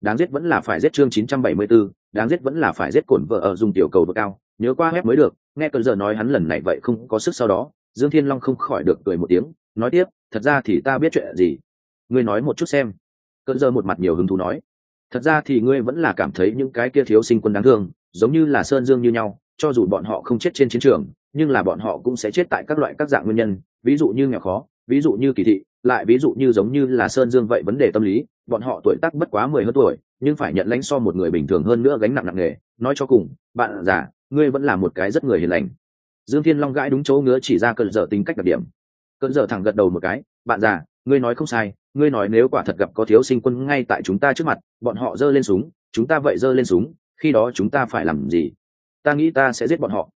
Đáng giết vẫn là phải giết chương 974, đáng giết vẫn là phải giết cồn vợ ở dùng tiểu cầu vợ cao, nhớ qua web mới được, nghe cơn giờ nói hắn lần này vậy không có sức sau đó, Dương Thiên Long không khỏi được cười một tiếng, nói tiếp, thật ra thì ta biết chuyện gì. Ngươi nói một chút xem. Cơn giờ một mặt nhiều hứng thú nói, thật ra thì ngươi vẫn là cảm thấy những cái kia thiếu sinh quân đáng thương, giống như là Sơn Dương như nhau, cho dù bọn họ không chết trên chiến trường nhưng là bọn họ cũng sẽ chết tại các loại các dạng nguyên nhân ví dụ như nghèo khó ví dụ như kỳ thị lại ví dụ như giống như là sơn dương vậy vấn đề tâm lý bọn họ tuổi tác bất quá mười hơn tuổi nhưng phải nhận lãnh so một người bình thường hơn nữa gánh nặng nặng nề nói cho cùng bạn già ngươi vẫn là một cái rất người hiền lành. Dương thiên long gãi đúng chỗ ngứa chỉ ra cơn dở tính cách đặc điểm. Cơn dở thẳng gật đầu một cái, bạn già, ngươi nói không sai, ngươi nói nếu quả thật gặp có thiếu sinh quân ngay tại chúng ta trước mặt, bọn họ giơ lên súng, chúng ta vậy giơ lên súng, khi đó chúng ta phải làm gì? Ta nghĩ ta sẽ giết bọn họ.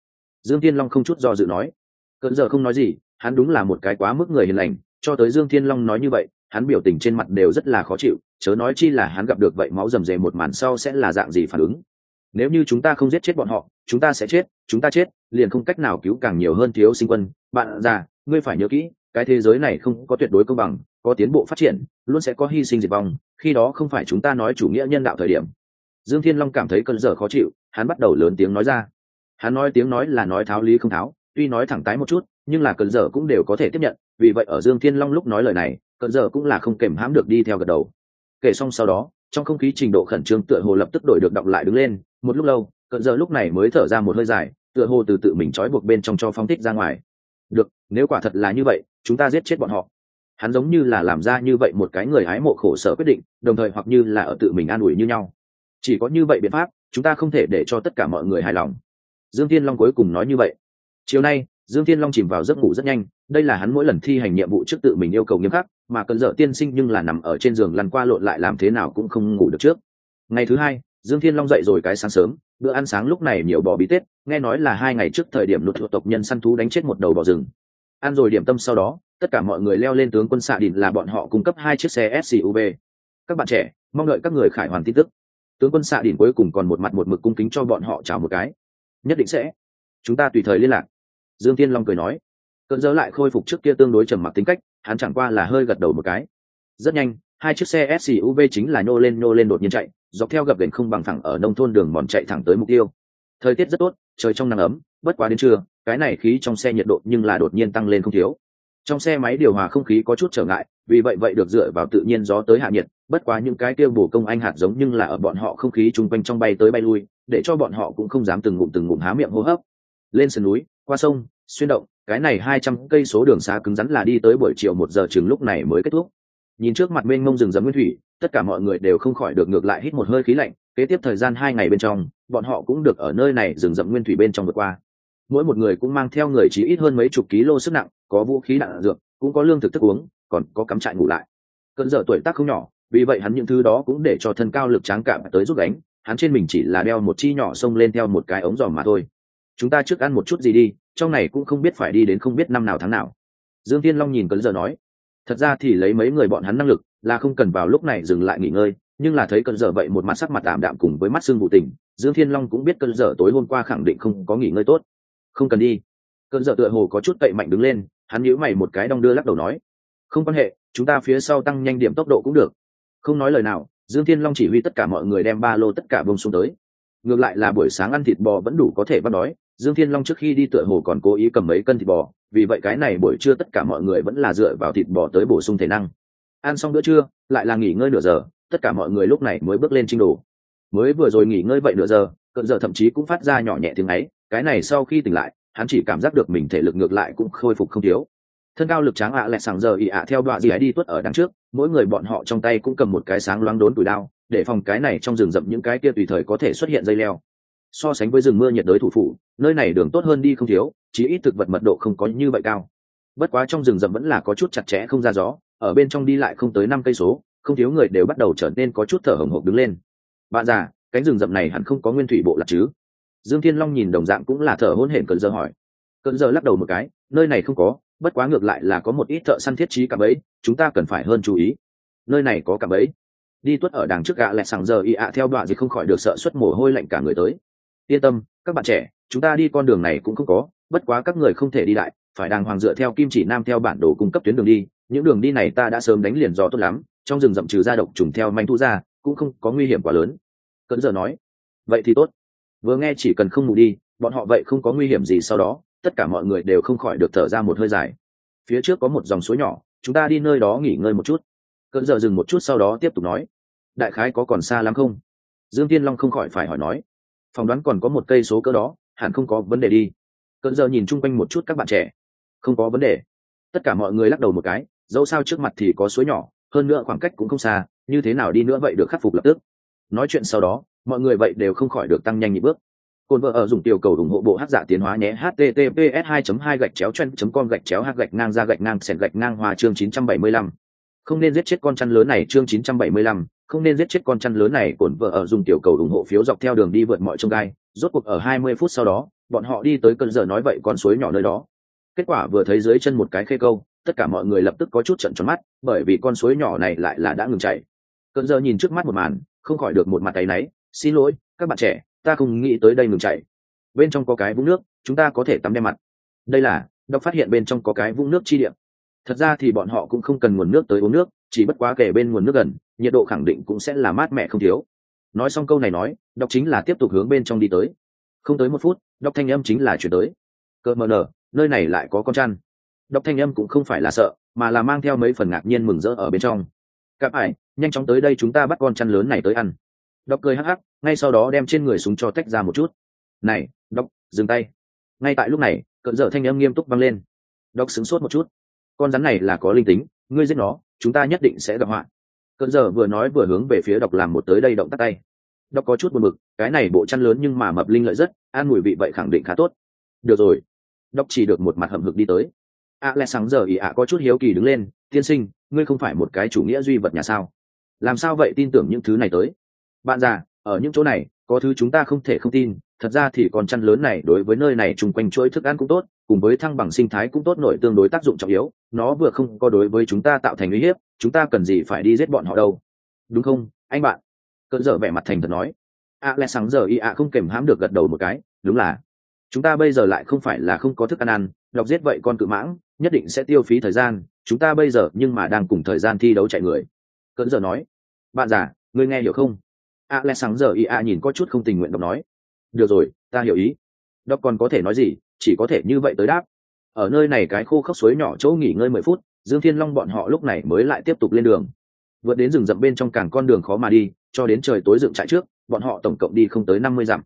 Dương thiên long không chút do dự nói. Cơn giờ không nói gì, hắn đúng là một cái quá mức người hiền lành, cho tới dương thiên long nói như vậy, hắn biểu tình trên mặt đều rất là khó chịu, chớ nói chi là hắn gặp được vậy máu rầm rề một màn sau sẽ là dạng gì phản ứng nếu như chúng ta không giết chết bọn họ, chúng ta sẽ chết, chúng ta chết, liền không cách nào cứu càng nhiều hơn thiếu sinh quân. Bạn già, ngươi phải nhớ kỹ, cái thế giới này không có tuyệt đối công bằng, có tiến bộ phát triển, luôn sẽ có hy sinh diệt vong, khi đó không phải chúng ta nói chủ nghĩa nhân đạo thời điểm. Dương thiên long cảm thấy cơn dở khó chịu, hắn bắt đầu lớn tiếng nói ra. Hắn nói tiếng nói là nói tháo lý không tháo, tuy nói thẳng tái một chút, nhưng là cơn dở cũng đều có thể tiếp nhận, vì vậy ở dương thiên long lúc nói lời này, cơn dở cũng là không kèm hãm được đi theo gật đầu. Kể xong sau đó, trong không khí trình độ khẩn trương tựa hồ lập tức đổi được đọc lại đứng lên một lúc lâu, cận giờ lúc này mới thở ra một hơi dài, tựa hồ từ tự mình trói buộc bên trong cho phong thích ra ngoài. Được, nếu quả thật là như vậy, chúng ta giết chết bọn họ. Hắn giống như là làm ra như vậy một cái người hái mộ khổ sở quyết định, đồng thời hoặc như là ở tự mình an ủi như nhau. Chỉ có như vậy biện pháp, chúng ta không thể để cho tất cả mọi người hài lòng. Dương thiên long cuối cùng nói như vậy. Chiều nay, dương thiên long chìm vào giấc ngủ rất nhanh, đây là hắn mỗi lần thi hành nhiệm vụ trước tự mình yêu cầu nghiêm khắc, mà cần dở tiên sinh nhưng là nằm ở trên giường lăn qua lộn lại làm thế nào cũng không ngủ được trước. Ngày thứ hai dương thiên long dậy rồi cái sáng sớm, bữa ăn sáng lúc này nhiều bò bí tết, nghe nói là hai ngày trước thời điểm luật thuộc tộc nhân săn thú đánh chết một đầu bò rừng. Ăn rồi điểm tâm sau đó, tất cả mọi người leo lên tướng quân xạ đình là bọn họ cung cấp hai chiếc xe suv các bạn trẻ, mong đợi các người khải hoàn tin tức. Tướng quân xạ đỉnh cuối cùng còn một mặt một mực cung kính cho bọn họ chào một cái. Nhất định sẽ. Chúng ta tùy thời liên lạc. Dương tiên long cười nói. Cơn dỡ lại khôi phục trước kia tương đối trầm mặc tính cách, hắn chẳng qua là hơi gật đầu một cái. Rất nhanh, hai chiếc xe suv chính là nhô lên nhô lên đột nhiên chạy dọc theo gập đền không bằng thẳng ở nông thôn đường mòn chạy thẳng tới mục tiêu. Thời tiết rất tốt, trời trong nắng ấm, bất quá đến trưa, cái này khí trong xe nhiệt độ nhưng là đột nhiên tăng lên không thiếu. Trong xe máy điều hòa không khí có chút trở ngại, vì vậy vậy được dựa vào tự nhiên gió tới hạ nhiệt, bất quá những cái tiêu bổ công anh hạt giống nhưng là ở bọn họ không khí chung quanh trong bay tới bay lui, để cho bọn họ cũng không dám từng ngụm từng ngụm há miệng hô hấp. Lên sườn núi, qua sông, xuyên động, cái này hai trăm cây số đường xa cứng rắn là đi tới buổi chiều một giờ chừng lúc này mới kết thúc nhìn trước mặt mênh mông rừng rậm nguyên thủy, tất cả mọi người đều không khỏi được ngược lại hít một hơi khí lạnh, kế tiếp thời gian hai ngày bên trong, bọn họ cũng được ở nơi này rừng rậm nguyên thủy bên trong vượt qua. Mỗi một người cũng mang theo người chỉ ít hơn mấy chục ký lô sức nặng, có vũ khí đạn dược, cũng có lương thực thức uống, còn có cắm trại ngủ lại. Cơn giờ tuổi tác không nhỏ, vì vậy hắn những thứ đó cũng để cho thân cao lực tráng cảm tới giúp đánh hắn trên mình chỉ là đeo một chi nhỏ xông lên theo một cái ống giòm mà thôi. Chúng ta trước ăn một chút gì đi, trong này cũng không biết phải đi đến không biết năm nào tháng nào. Dương tiên long nhìn cấn giờ nói thật ra thì lấy mấy người bọn hắn năng lực là không cần vào lúc này dừng lại nghỉ ngơi, nhưng là thấy cơn dở vậy một mặt sắc mặt tạm đạm cùng với mắt xương vụ tình, dương thiên long cũng biết cơn dở tối hôm qua khẳng định không có nghỉ ngơi tốt. Không cần đi. Cơn dở tựa hồ có chút tậy mạnh đứng lên, hắn nhíu mày một cái đong đưa lắc đầu nói, không quan hệ, chúng ta phía sau tăng nhanh điểm tốc độ cũng được. Không nói lời nào, dương thiên long chỉ huy tất cả mọi người đem ba lô tất cả bông xuống tới. Ngược lại là buổi sáng ăn thịt bò vẫn đủ có thể bắt đói dương thiên long trước khi đi tựa hồ còn cố ý cầm mấy cân thịt bò, vì vậy cái này buổi trưa tất cả mọi người vẫn là dựa vào thịt bò tới bổ sung thể năng. Ăn xong bữa trưa, lại là nghỉ ngơi nửa giờ, tất cả mọi người lúc này mới bước lên trinh đồ. Mới vừa rồi nghỉ ngơi vậy nửa giờ, cận giờ thậm chí cũng phát ra nhỏ nhẹ tiếng ấy, cái này sau khi tỉnh lại, hắn chỉ cảm giác được mình thể lực ngược lại cũng khôi phục không thiếu. Thân cao lực tráng ạ lại sàng giờ ị ạ theo đoạn gì ấy đi tuất ở đằng trước, mỗi người bọn họ trong tay cũng cầm một cái sáng loáng đốn tuổi đao, để phòng cái này trong rừng rậm những cái kia tùy thời có thể xuất hiện dây leo so sánh với rừng mưa nhiệt đới thủ phủ, nơi này đường tốt hơn đi không thiếu chỉ ít thực vật mật độ không có như vậy cao. Bất quá trong rừng rậm vẫn là có chút chặt chẽ không ra gió, ở bên trong đi lại không tới năm cây số, không thiếu người đều bắt đầu trở nên có chút thở hồng hộc đứng lên. Bạn già, cánh rừng rậm này hẳn không có nguyên thủy bộ lạc chứ? Dương thiên long nhìn đồng dạng cũng là thở hôn hển cận giờ hỏi. Cận giờ lắc đầu một cái, nơi này không có, bất quá ngược lại là có một ít thợ săn thiết trí cạm ấy chúng ta cần phải hơn chú ý. Nơi này có cạm ấy đi tuất ở đằng trước gạ lại sàng giờ y ạ theo đoạn gì không khỏi được sợ xuất mồ hôi lạnh cả người tới yên tâm, các bạn trẻ, chúng ta đi con đường này cũng không có, bất quá các người không thể đi lại, phải đàng hoàng dựa theo kim chỉ nam theo bản đồ cung cấp tuyến đường đi, những đường đi này ta đã sớm đánh liền do tốt lắm, trong rừng rậm trừ ra độc trùng theo manh thu ra, cũng không có nguy hiểm quá lớn. Cận giờ nói. Vậy thì tốt. Vừa nghe chỉ cần không mù đi, bọn họ vậy không có nguy hiểm gì sau đó, tất cả mọi người đều không khỏi được thở ra một hơi dài. Phía trước có một dòng suối nhỏ, chúng ta đi nơi đó nghỉ ngơi một chút. Cận giờ dừng một chút sau đó tiếp tục nói. Đại khái có còn xa lắm không? Dương tiên long không khỏi phải hỏi nói phỏng đoán còn có một cây số cỡ đó hẳn không có vấn đề đi. Cơn giờ nhìn chung quanh một chút các bạn trẻ. Không có vấn đề. Tất cả mọi người lắc đầu một cái dẫu sao trước mặt thì có suối nhỏ hơn nữa khoảng cách cũng không xa như thế nào đi nữa vậy được khắc phục lập tức. Nói chuyện sau đó mọi người vậy đều không khỏi được tăng nhanh nhịp bước. Cồn vợ ở dùng tiểu cầu ủng hộ bộ hát giả tiến hóa nhé https 2 2 gạch chéo chen com gạch chéo h gạch ngang ra gạch ngang sẹn gạch ngang hòa chương 975. không nên giết chết con chăn lớn này chương 975, không nên giết chết con chăn lớn này, cổn vợ ở dùng tiểu cầu ủng hộ phiếu dọc theo đường đi vượt mọi trông gai. Rốt cuộc ở 20 phút sau đó, bọn họ đi tới cơn giờ nói vậy con suối nhỏ nơi đó. Kết quả vừa thấy dưới chân một cái khê câu, tất cả mọi người lập tức có chút trận tròn mắt, bởi vì con suối nhỏ này lại là đã ngừng chảy cơn giờ nhìn trước mắt một màn, không khỏi được một mặt tay náy. Xin lỗi, các bạn trẻ, ta không nghĩ tới đây ngừng chảy bên trong có cái vũng nước, chúng ta có thể tắm đem mặt. Đây là, đọc phát hiện bên trong có cái vũng nước chi điểm thật ra thì bọn họ cũng không cần nguồn nước tới uống nước chỉ bất quá kể bên nguồn nước gần, nhiệt độ khẳng định cũng sẽ là mát mẻ không thiếu. Nói xong câu này nói, đọc chính là tiếp tục hướng bên trong đi tới. Không tới một phút, đọc thanh âm chính là chuyển tới. Cơ mờ nở, nơi này lại có con chăn. Đọc thanh âm cũng không phải là sợ, mà là mang theo mấy phần ngạc nhiên mừng rỡ ở bên trong. Cặp ải nhanh chóng tới đây chúng ta bắt con chăn lớn này tới ăn. Đọc cười hắc hắc, ngay sau đó đem trên người súng cho tách ra một chút. Này, đọc, dừng tay. Ngay tại lúc này cận dở thanh âm nghiêm túc vang lên. Đọc sửng sốt một chút. Con rắn này là có linh tính ngươi giết nó, chúng ta nhất định sẽ gặp họa. Cơn giờ vừa nói vừa hướng về phía đọc làm một tới đây động tắt tay. Đọc có chút buồn bực, cái này bộ chăn lớn nhưng mà mập linh lợi rất, an mùi vị vậy khẳng định khá tốt. Được rồi. Đọc chỉ được một mặt hậm hực đi tới. À lẽ sáng giờ ý ạ có chút hiếu kỳ đứng lên, tiên sinh, ngươi không phải một cái chủ nghĩa duy vật nhà sao? Làm sao vậy tin tưởng những thứ này tới? Bạn già, ở những chỗ này, có thứ chúng ta không thể không tin, thật ra thì còn chăn lớn này đối với nơi này chung quanh chuỗi thức ăn cũng tốt cùng với thăng bằng sinh thái cũng tốt nổi tương đối tác dụng trọng yếu, nó vừa không có đối với chúng ta tạo thành uy hiếp, chúng ta cần gì phải đi giết bọn họ đâu. Đúng không, anh bạn? Cơn dở vẻ mặt thành thật nói. A lẽ sáng giờ y ạ không kềm hãm được gật đầu một cái, đúng là. Chúng ta bây giờ lại không phải là không có thức ăn ăn, đọc giết vậy con cự mãng, nhất định sẽ tiêu phí thời gian, chúng ta bây giờ nhưng mà đang cùng thời gian thi đấu chạy người. Cơn giờ nói. Bạn già, ngươi nghe hiểu không? A lẽ sáng giờ y ạ nhìn có chút không tình nguyện đọc nói. Được rồi, ta hiểu ý. Đọc còn có thể nói gì? Chỉ có thể như vậy tới đáp. Ở nơi này cái khô khốc suối nhỏ chỗ nghỉ ngơi mười phút, dương thiên long bọn họ lúc này mới lại tiếp tục lên đường. Vượt đến rừng rậm bên trong càng con đường khó mà đi, cho đến trời tối dựng trại trước, bọn họ tổng cộng đi không tới năm mươi dặm.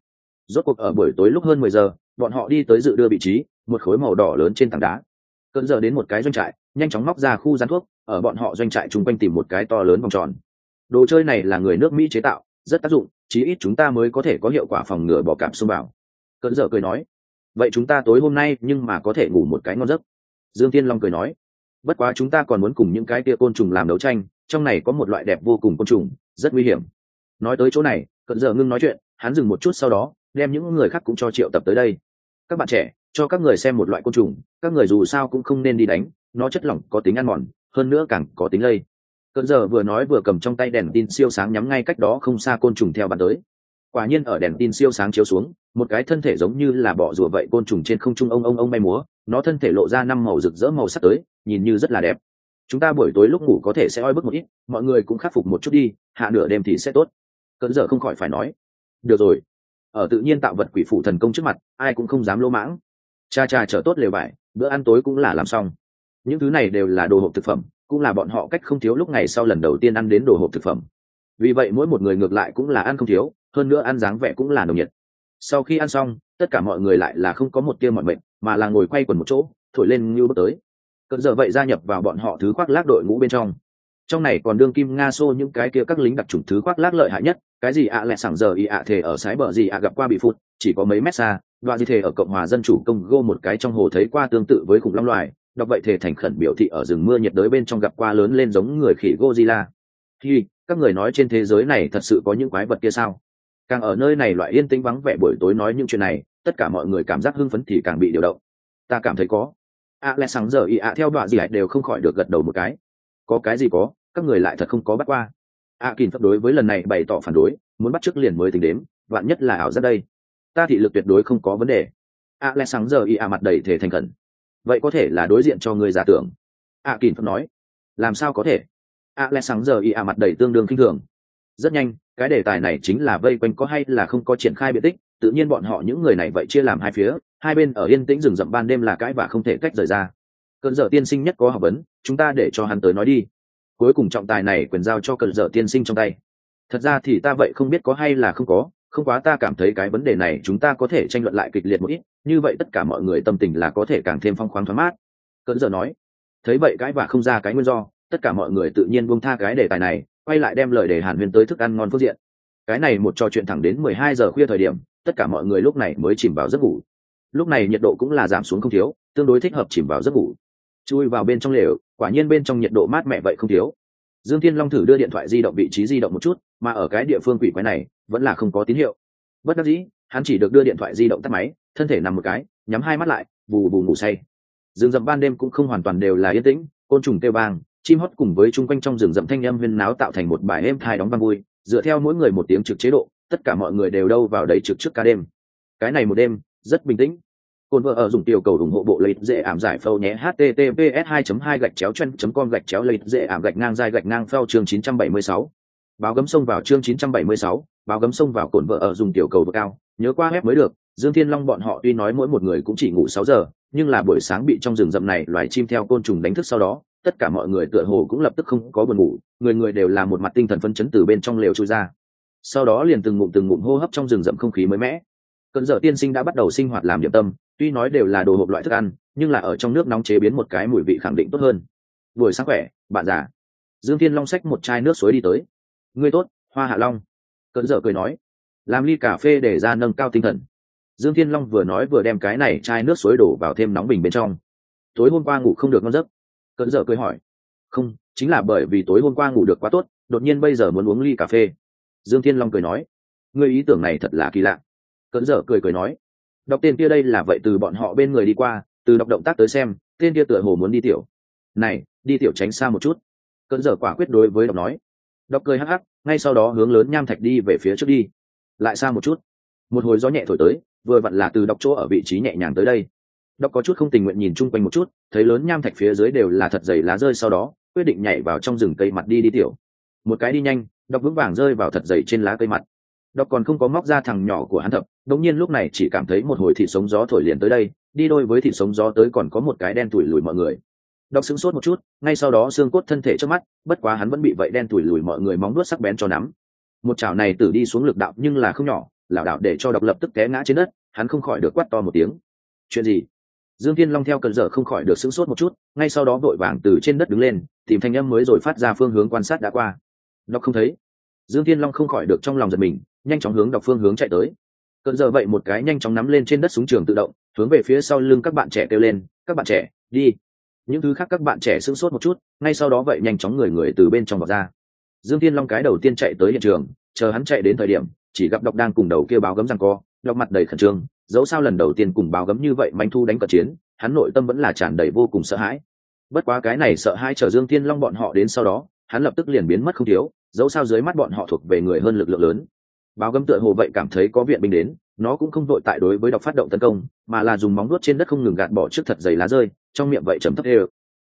Rốt cuộc ở buổi tối lúc hơn mười giờ, bọn họ đi tới dự đưa vị trí, một khối màu đỏ lớn trên tảng đá. Cơn giờ đến một cái doanh trại, nhanh chóng móc ra khu gián thuốc, ở bọn họ doanh trại chung quanh tìm một cái to lớn vòng tròn. Đồ chơi này là người nước mỹ chế tạo, rất tác dụng, chí ít chúng ta mới có thể có hiệu quả phòng ngừa bỏ cảm xông vào. Cơn giờ cười nói vậy chúng ta tối hôm nay nhưng mà có thể ngủ một cái ngon giấc. Dương tiên long cười nói. Bất quá chúng ta còn muốn cùng những cái tia côn trùng làm đấu tranh, trong này có một loại đẹp vô cùng côn trùng, rất nguy hiểm. Nói tới chỗ này, cận giờ ngưng nói chuyện, hắn dừng một chút sau đó, đem những người khác cũng cho triệu tập tới đây. Các bạn trẻ, cho các người xem một loại côn trùng, các người dù sao cũng không nên đi đánh, nó chất lỏng có tính ăn mòn, hơn nữa càng có tính lây. Cận giờ vừa nói vừa cầm trong tay đèn tin siêu sáng nhắm ngay cách đó không xa côn trùng theo bàn tới. Quả nhiên ở đèn tin siêu sáng chiếu xuống một cái thân thể giống như là bọ rùa vậy côn trùng trên không trung ông ông ông bay múa, nó thân thể lộ ra năm màu rực rỡ màu sắc tới, nhìn như rất là đẹp. Chúng ta buổi tối lúc ngủ có thể sẽ oi bức một ít, mọi người cũng khắc phục một chút đi, hạ nửa đêm thì sẽ tốt. Cơn giờ không khỏi phải nói. Được rồi. Ở tự nhiên tạo vật quỷ phủ thần công trước mặt, ai cũng không dám lỗ mãng. Cha cha chở tốt lều vải, bữa ăn tối cũng là làm xong. Những thứ này đều là đồ hộp thực phẩm, cũng là bọn họ cách không thiếu lúc ngày sau lần đầu tiên ăn đến đồ hộp thực phẩm. Vì vậy mỗi một người ngược lại cũng là ăn không thiếu, hơn nữa ăn dáng vẻ cũng là nồng nhiệt sau khi ăn xong, tất cả mọi người lại là không có một tia mọi mệnh mà là ngồi quay quần một chỗ, thổi lên như bước tới cận giờ vậy gia nhập vào bọn họ thứ khoác lác đội ngũ bên trong trong này còn đương kim nga xô những cái kia các lính đặc trùng thứ khoác lác lợi hại nhất, cái gì ạ à lẹ sảng giờ y ạ thể ở sái bờ gì ạ gặp qua bị phụt, chỉ có mấy mét xa, đoạn gì thể ở cộng hòa dân chủ công gô một cái trong hồ thấy qua tương tự với khủng long loài, đọc vậy thể thành khẩn biểu thị ở rừng mưa nhiệt đới bên trong gặp qua lớn lên giống người khỉ Godzilla. Khi các người nói trên thế giới này thật sự có những quái vật kia sao? Càng ở nơi này loại yên tĩnh vắng vẻ buổi tối nói những chuyện này, tất cả mọi người cảm giác hưng phấn thì càng bị điều động. Ta cảm thấy có. À lẽ sáng giờ ý ạ theo đoạn gì lại đều không khỏi được gật đầu một cái. Có cái gì có, các người lại thật không có bắt qua. À kìm phật đối với lần này bày tỏ phản đối, muốn bắt trước liền mới tính đến, vạn nhất là ảo rất đây. ta thị lực tuyệt đối không có vấn đề a lẽ sáng giờ y a mặt đầy thể thành khẩn vậy có thể là đối diện cho người giả tưởng a kín nói làm sao có thể a lẽ sáng giờ y a mặt đầy tương đương kinh thường rất nhanh cái đề tài này chính là vây quanh có hay là không có triển khai biện tích, tự nhiên bọn họ những người này vậy chia làm hai phía, hai bên ở yên tĩnh rừng rậm ban đêm là cãi và không thể cách rời ra. Cơn dở tiên sinh nhất có học vấn, chúng ta để cho hắn tới nói đi. Cuối cùng trọng tài này quyền giao cho cơn dở tiên sinh trong tay. Thật ra thì ta vậy không biết có hay là không có, không quá ta cảm thấy cái vấn đề này chúng ta có thể tranh luận lại kịch liệt một ít, như vậy tất cả mọi người tâm tình là có thể càng thêm phong khoáng thoáng mát. Cơn dở nói, thấy vậy cái và không ra cái nguyên do, tất cả mọi người tự nhiên buông tha cái đề tài này quay lại đem lời để hàn huyên tới thức ăn ngon phương diện. Cái này một trò chuyện thẳng đến mười hai giờ khuya thời điểm, tất cả mọi người lúc này mới chìm vào giấc ngủ. Lúc này nhiệt độ cũng là giảm xuống không thiếu, tương đối thích hợp chìm vào giấc ngủ. Chui vào bên trong lều, quả nhiên bên trong nhiệt độ mát mẻ vậy không thiếu. Dương thiên long thử đưa điện thoại di động vị trí di động một chút, mà ở cái địa phương quỷ quái này, vẫn là không có tín hiệu. Bất đắc dĩ, hắn chỉ được đưa điện thoại di động tắt máy, thân thể nằm một cái, nhắm hai mắt lại, bù bù ngủ say. Rừng rậm ban đêm cũng không hoàn toàn đều là yên tĩnh, côn trùng kêu vang chim hót cùng với chung quanh trong rừng rậm thanh âm huyên náo tạo thành một bài êm thai đóng băng vui dựa theo mỗi người một tiếng trực chế độ tất cả mọi người đều đâu vào đấy trực trước ca đêm cái này một đêm rất bình tĩnh cồn vợ ở dùng tiểu cầu ủng hộ bộ lấy dễ ảm giải phâu nhé https 2 2 gạch chéo chân com gạch chéo lấy dễ ảm gạch ngang dai gạch ngang phao chương 976. báo gấm sông vào chương 976, báo gấm sông vào cồn vợ ở dùng tiểu cầu vực cao nhớ qua web mới được dương thiên long bọn họ tuy nói mỗi một người cũng chỉ ngủ sáu giờ nhưng là buổi sáng bị trong rừng rậm này loài chim theo côn trùng đánh thức sau đó tất cả mọi người tựa hồ cũng lập tức không có buồn ngủ, người người đều là một mặt tinh thần phân chấn từ bên trong lều trôi ra. Sau đó liền từng ngụm từng ngụm hô hấp trong rừng rậm không khí mới mẻ. Cận dở tiên sinh đã bắt đầu sinh hoạt làm điểm tâm, tuy nói đều là đồ hộp loại thức ăn, nhưng là ở trong nước nóng chế biến một cái mùi vị khẳng định tốt hơn. Buổi sáng khỏe, bạn già. Dương thiên long xách một chai nước suối đi tới. Ngươi tốt, hoa hạ long. Cận dở cười nói. Làm ly cà phê để ra nâng cao tinh thần. Dương thiên long vừa nói vừa đem cái này chai nước suối đổ vào thêm nóng bình bên trong. Tối hôm qua ngủ không được ngon giấc cận dở cười hỏi. Không, chính là bởi vì tối hôm qua ngủ được quá tốt, đột nhiên bây giờ muốn uống ly cà phê. Dương thiên long cười nói. Ngươi ý tưởng này thật là kỳ lạ. Cận dở cười cười nói. Đọc tên kia đây là vậy từ bọn họ bên người đi qua, từ đọc động tác tới xem, tên kia tựa hồ muốn đi tiểu. Này, đi tiểu tránh xa một chút. Cận dở quả quyết đối với đọc nói. Đọc cười hắc hắc, ngay sau đó hướng lớn nham thạch đi về phía trước đi. Lại xa một chút. Một hồi gió nhẹ thổi tới, vừa vặn là từ đọc chỗ ở vị trí nhẹ nhàng tới đây đọc có chút không tình nguyện nhìn chung quanh một chút, thấy lớn nham thạch phía dưới đều là thật dày lá rơi sau đó, quyết định nhảy vào trong rừng cây mặt đi đi tiểu. Một cái đi nhanh đọc vững vàng rơi vào thật dày trên lá cây mặt. Đọc còn không có móc ra thằng nhỏ của hắn thập, đống nhiên lúc này chỉ cảm thấy một hồi thịt sống gió thổi liền tới đây, đi đôi với thịt sống gió tới còn có một cái đen tủi lùi mọi người. Đọc sững sốt một chút, ngay sau đó xương cốt thân thể trước mắt, bất quá hắn vẫn bị vậy đen tủi lùi mọi người móng nuốt sắc bén cho nắm. Một chảo này tử đi xuống lực đạo nhưng là không nhỏ, lảo đạo để cho đọc lập tức té ngã trên đất, hắn không khỏi được quát to một tiếng. Chuyện gì? Dương thiên long theo cần giờ không khỏi được sững sốt một chút, ngay sau đó vội vàng từ trên đất đứng lên, tìm thanh âm mới rồi phát ra phương hướng quan sát đã qua. Đọc không thấy. Dương thiên long không khỏi được trong lòng giật mình, nhanh chóng hướng đọc phương hướng chạy tới. Cận giờ vậy một cái nhanh chóng nắm lên trên đất súng trường tự động, hướng về phía sau lưng các bạn trẻ kêu lên, các bạn trẻ, đi. Những thứ khác các bạn trẻ sững sốt một chút, ngay sau đó vậy nhanh chóng người người từ bên trong vào ra. Dương thiên long cái đầu tiên chạy tới hiện trường, chờ hắn chạy đến thời điểm, chỉ gặp đọc đang cùng đầu kêu báo gấm rằng co, đọc mặt đầy khẩn trương dẫu sao lần đầu tiên cùng báo gấm như vậy manh thu đánh cận chiến, hắn nội tâm vẫn là tràn đầy vô cùng sợ hãi. Bất quá cái này sợ hãi chở dương thiên long bọn họ đến sau đó, hắn lập tức liền biến mất không thiếu, dẫu sao dưới mắt bọn họ thuộc về người hơn lực lượng lớn. Báo gấm tựa hồ vậy cảm thấy có viện binh đến, nó cũng không vội tại đối với đọc phát động tấn công, mà là dùng móng nuốt trên đất không ngừng gạt bỏ trước thật dày lá rơi, trong miệng vậy chấm thấp ê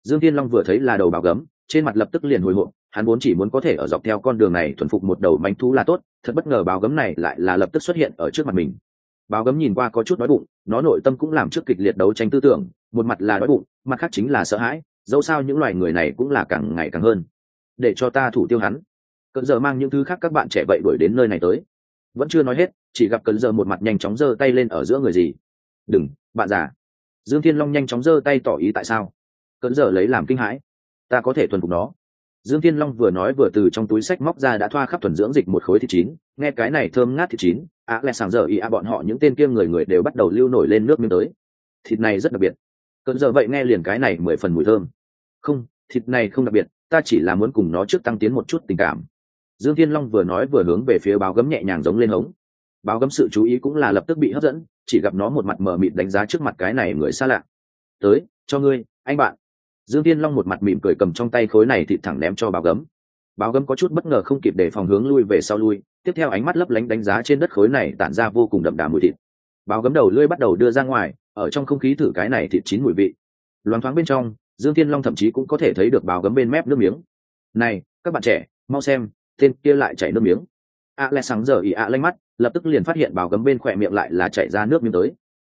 dương thiên long vừa thấy là đầu báo gấm, trên mặt lập tức liền hồi hộp, hắn vốn chỉ muốn có thể ở dọc theo con đường này thuần phục một đầu manh thú là tốt, thật bất ngờ báo gấm này lại là lập tức xuất hiện ở trước mặt mình báo gấm nhìn qua có chút đói bụng, nó nội tâm cũng làm trước kịch liệt đấu tranh tư tưởng, một mặt là đói bụng, mặt khác chính là sợ hãi, dẫu sao những loài người này cũng là càng ngày càng hơn. Để cho ta thủ tiêu hắn. Cận giờ mang những thứ khác các bạn trẻ vậy đuổi đến nơi này tới. Vẫn chưa nói hết, chỉ gặp cận giờ một mặt nhanh chóng giơ tay lên ở giữa người gì. Đừng, bạn già. Dương thiên long nhanh chóng giơ tay tỏ ý tại sao. Cận giờ lấy làm kinh hãi. Ta có thể thuần phục nó dương thiên long vừa nói vừa từ trong túi sách móc ra đã thoa khắp thuần dưỡng dịch một khối thịt chín, nghe cái này thơm ngát thịt chín á lẹ sàng giờ ý a bọn họ những tên kia người người đều bắt đầu lưu nổi lên nước miếng tới. Thịt này rất đặc biệt. Cơn giờ vậy nghe liền cái này mười phần mùi thơm. Không, thịt này không đặc biệt, ta chỉ là muốn cùng nó trước tăng tiến một chút tình cảm. Dương thiên long vừa nói vừa hướng về phía báo gấm nhẹ nhàng giống lên hống. Báo gấm sự chú ý cũng là lập tức bị hấp dẫn, chỉ gặp nó một mặt mờ mịt đánh giá trước mặt cái này người xa lạ. Tới, cho ngươi, anh bạn dương thiên long một mặt mỉm cười cầm trong tay khối này thịt thẳng ném cho báo gấm. Báo gấm có chút bất ngờ không kịp để phòng hướng lui về sau lui, tiếp theo ánh mắt lấp lánh đánh giá trên đất khối này tản ra vô cùng đậm đà mùi thịt. Báo gấm đầu lưỡi bắt đầu đưa ra ngoài, ở trong không khí thử cái này thịt chín mùi vị. Loáng thoáng bên trong, dương thiên long thậm chí cũng có thể thấy được báo gấm bên mép nước miếng. Này, các bạn trẻ, mau xem, tên kia lại chảy nước miếng. A lẽ sáng giờ ỉ ạ lanh mắt, lập tức liền phát hiện báo gấm bên khỏe miệng lại là chảy ra nước miếng tới.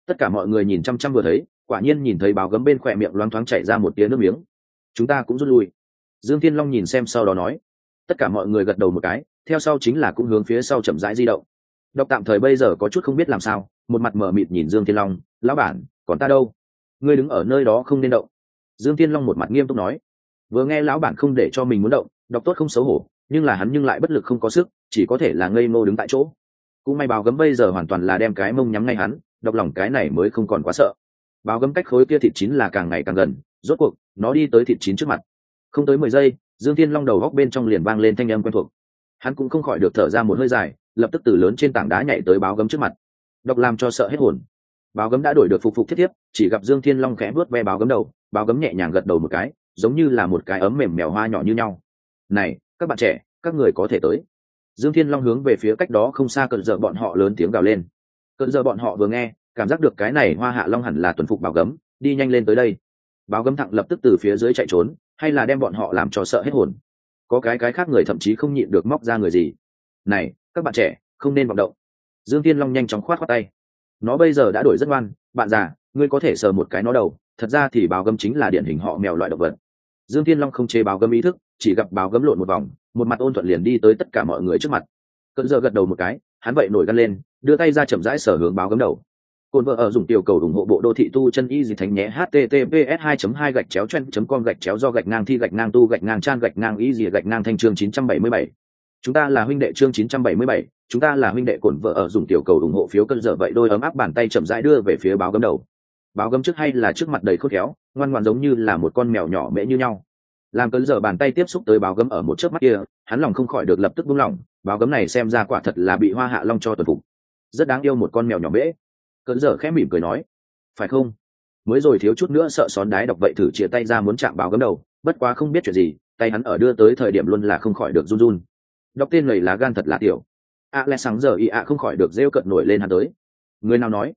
Tất cả mọi người nhìn chăm chăm vừa thấy quả nhiên nhìn thấy báo gấm bên khỏe miệng loáng thoáng chảy ra một tiếng nước miếng. Chúng ta cũng rút lui. Dương thiên long nhìn xem sau đó nói. Tất cả mọi người gật đầu một cái, theo sau chính là cũng hướng phía sau chậm rãi di động. Đọc tạm thời bây giờ có chút không biết làm sao, một mặt mở mịt nhìn dương thiên long, lão bản, còn ta đâu? Ngươi đứng ở nơi đó không nên động. Dương thiên long một mặt nghiêm túc nói. Vừa nghe lão bản không để cho mình muốn động đọc tốt không xấu hổ, nhưng là hắn nhưng lại bất lực không có sức, chỉ có thể là ngây ngô đứng tại chỗ. Cũng may báo gấm bây giờ hoàn toàn là đem cái mông nhắm ngay hắn đọc lòng cái này mới không còn quá sợ báo gấm cách khối kia thịt chín là càng ngày càng gần, rốt cuộc, nó đi tới thịt chín trước mặt. Không tới mười giây, dương thiên long đầu góc bên trong liền vang lên thanh âm quen thuộc. Hắn cũng không khỏi được thở ra một hơi dài, lập tức từ lớn trên tảng đá nhảy tới báo gấm trước mặt. Đọc làm cho sợ hết hồn. Báo gấm đã đổi được phục phục thiết thiếp, chỉ gặp dương thiên long khẽ vớt ve báo gấm đầu, báo gấm nhẹ nhàng gật đầu một cái, giống như là một cái ấm mềm mèo hoa nhỏ như nhau. Này, các bạn trẻ, các người có thể tới. Dương thiên long hướng về phía cách đó không xa cận giờ bọn họ lớn tiếng gào lên. Cận giờ bọn họ vừa nghe cảm giác được cái này hoa hạ long hẳn là tuần phục báo gấm, đi nhanh lên tới đây. Báo gấm thẳng lập tức từ phía dưới chạy trốn, hay là đem bọn họ làm cho sợ hết hồn. Có cái cái khác người thậm chí không nhịn được móc ra người gì. Này, các bạn trẻ, không nên vọng động. Dương thiên long nhanh chóng khoát khoát tay. Nó bây giờ đã đổi rất ngoan, bạn già, ngươi có thể sờ một cái nó đầu, thật ra thì báo gấm chính là điển hình họ mèo loại động vật. Dương thiên long không chế báo gấm ý thức, chỉ gặp báo gấm lộn một vòng, một mặt ôn thuận liền đi tới tất cả mọi người trước mặt. Cận giờ gật đầu một cái, hắn vậy nổi gân lên, đưa tay ra chậm rãi sở hướng báo gấm đầu. Côn vợ ở dùng tiểu cầu ủng hộ bộ đô thị tu chân y gì thánh nhé https 2 2 gạch chéo chen com gạch chéo do gạch ngang thi gạch ngang tu gạch ngang chan gạch ngang y gì gạch ngang thanh chương 977. chúng ta là huynh đệ chương 977, chúng ta là huynh đệ cổn vợ ở dùng tiểu cầu ủng hộ phiếu cân dở vậy đôi ấm áp bàn tay chậm rãi đưa về phía báo gấm đầu. Báo gấm trước hay là trước mặt đầy khốt khéo ngoan ngoan giống như là một con mèo nhỏ mễ như nhau. Làm cấn dở bàn tay tiếp xúc tới báo gấm ở một chớp mắt kia hắn lòng không khỏi được lập tức buông lỏng báo gấm này xem ra quả thật là bị hoa hạ long cho tuần phục. Rất đáng yêu một con mèo nhỏ mễ cấn giờ khẽ mỉm cười nói, phải không? Mới rồi thiếu chút nữa sợ xón đái đọc vậy thử chia tay ra muốn chạm báo gấm đầu, bất quá không biết chuyện gì, tay hắn ở đưa tới thời điểm luôn là không khỏi được run run. Đọc tên lầy là gan thật là tiểu. Ạ lẽ sáng giờ y ạ không khỏi được rêu cận nổi lên hắn tới. Người nào nói?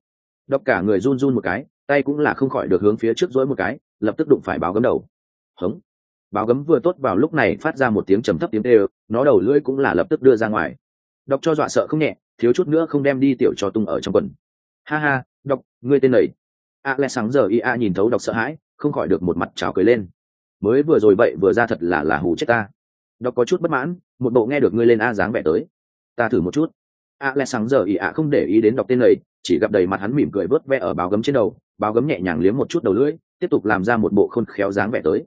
Đọc cả người run run một cái, tay cũng là không khỏi được hướng phía trước dỗi một cái, lập tức đụng phải báo gấm đầu. Hống. Báo gấm vừa tốt vào lúc này phát ra một tiếng trầm thấp tiếng tê nó đầu lưỡi cũng là lập tức đưa ra ngoài. Đọc cho dọa sợ không nhẹ, thiếu chút nữa không đem đi tiểu cho tung ở trong quần ha ha đọc ngươi tên này. A lẽ sáng giờ y a nhìn thấu đọc sợ hãi, không khỏi được một mặt trào cười lên. Mới vừa rồi vậy vừa ra thật là là hù chết ta. Đọc có chút bất mãn, một bộ nghe được ngươi lên a dáng vẻ tới. Ta thử một chút. A lẽ sáng giờ y a không để ý đến đọc tên này, chỉ gặp đầy mặt hắn mỉm cười vớt ve ở báo gấm trên đầu, báo gấm nhẹ nhàng liếm một chút đầu lưỡi, tiếp tục làm ra một bộ khôn khéo dáng vẻ tới.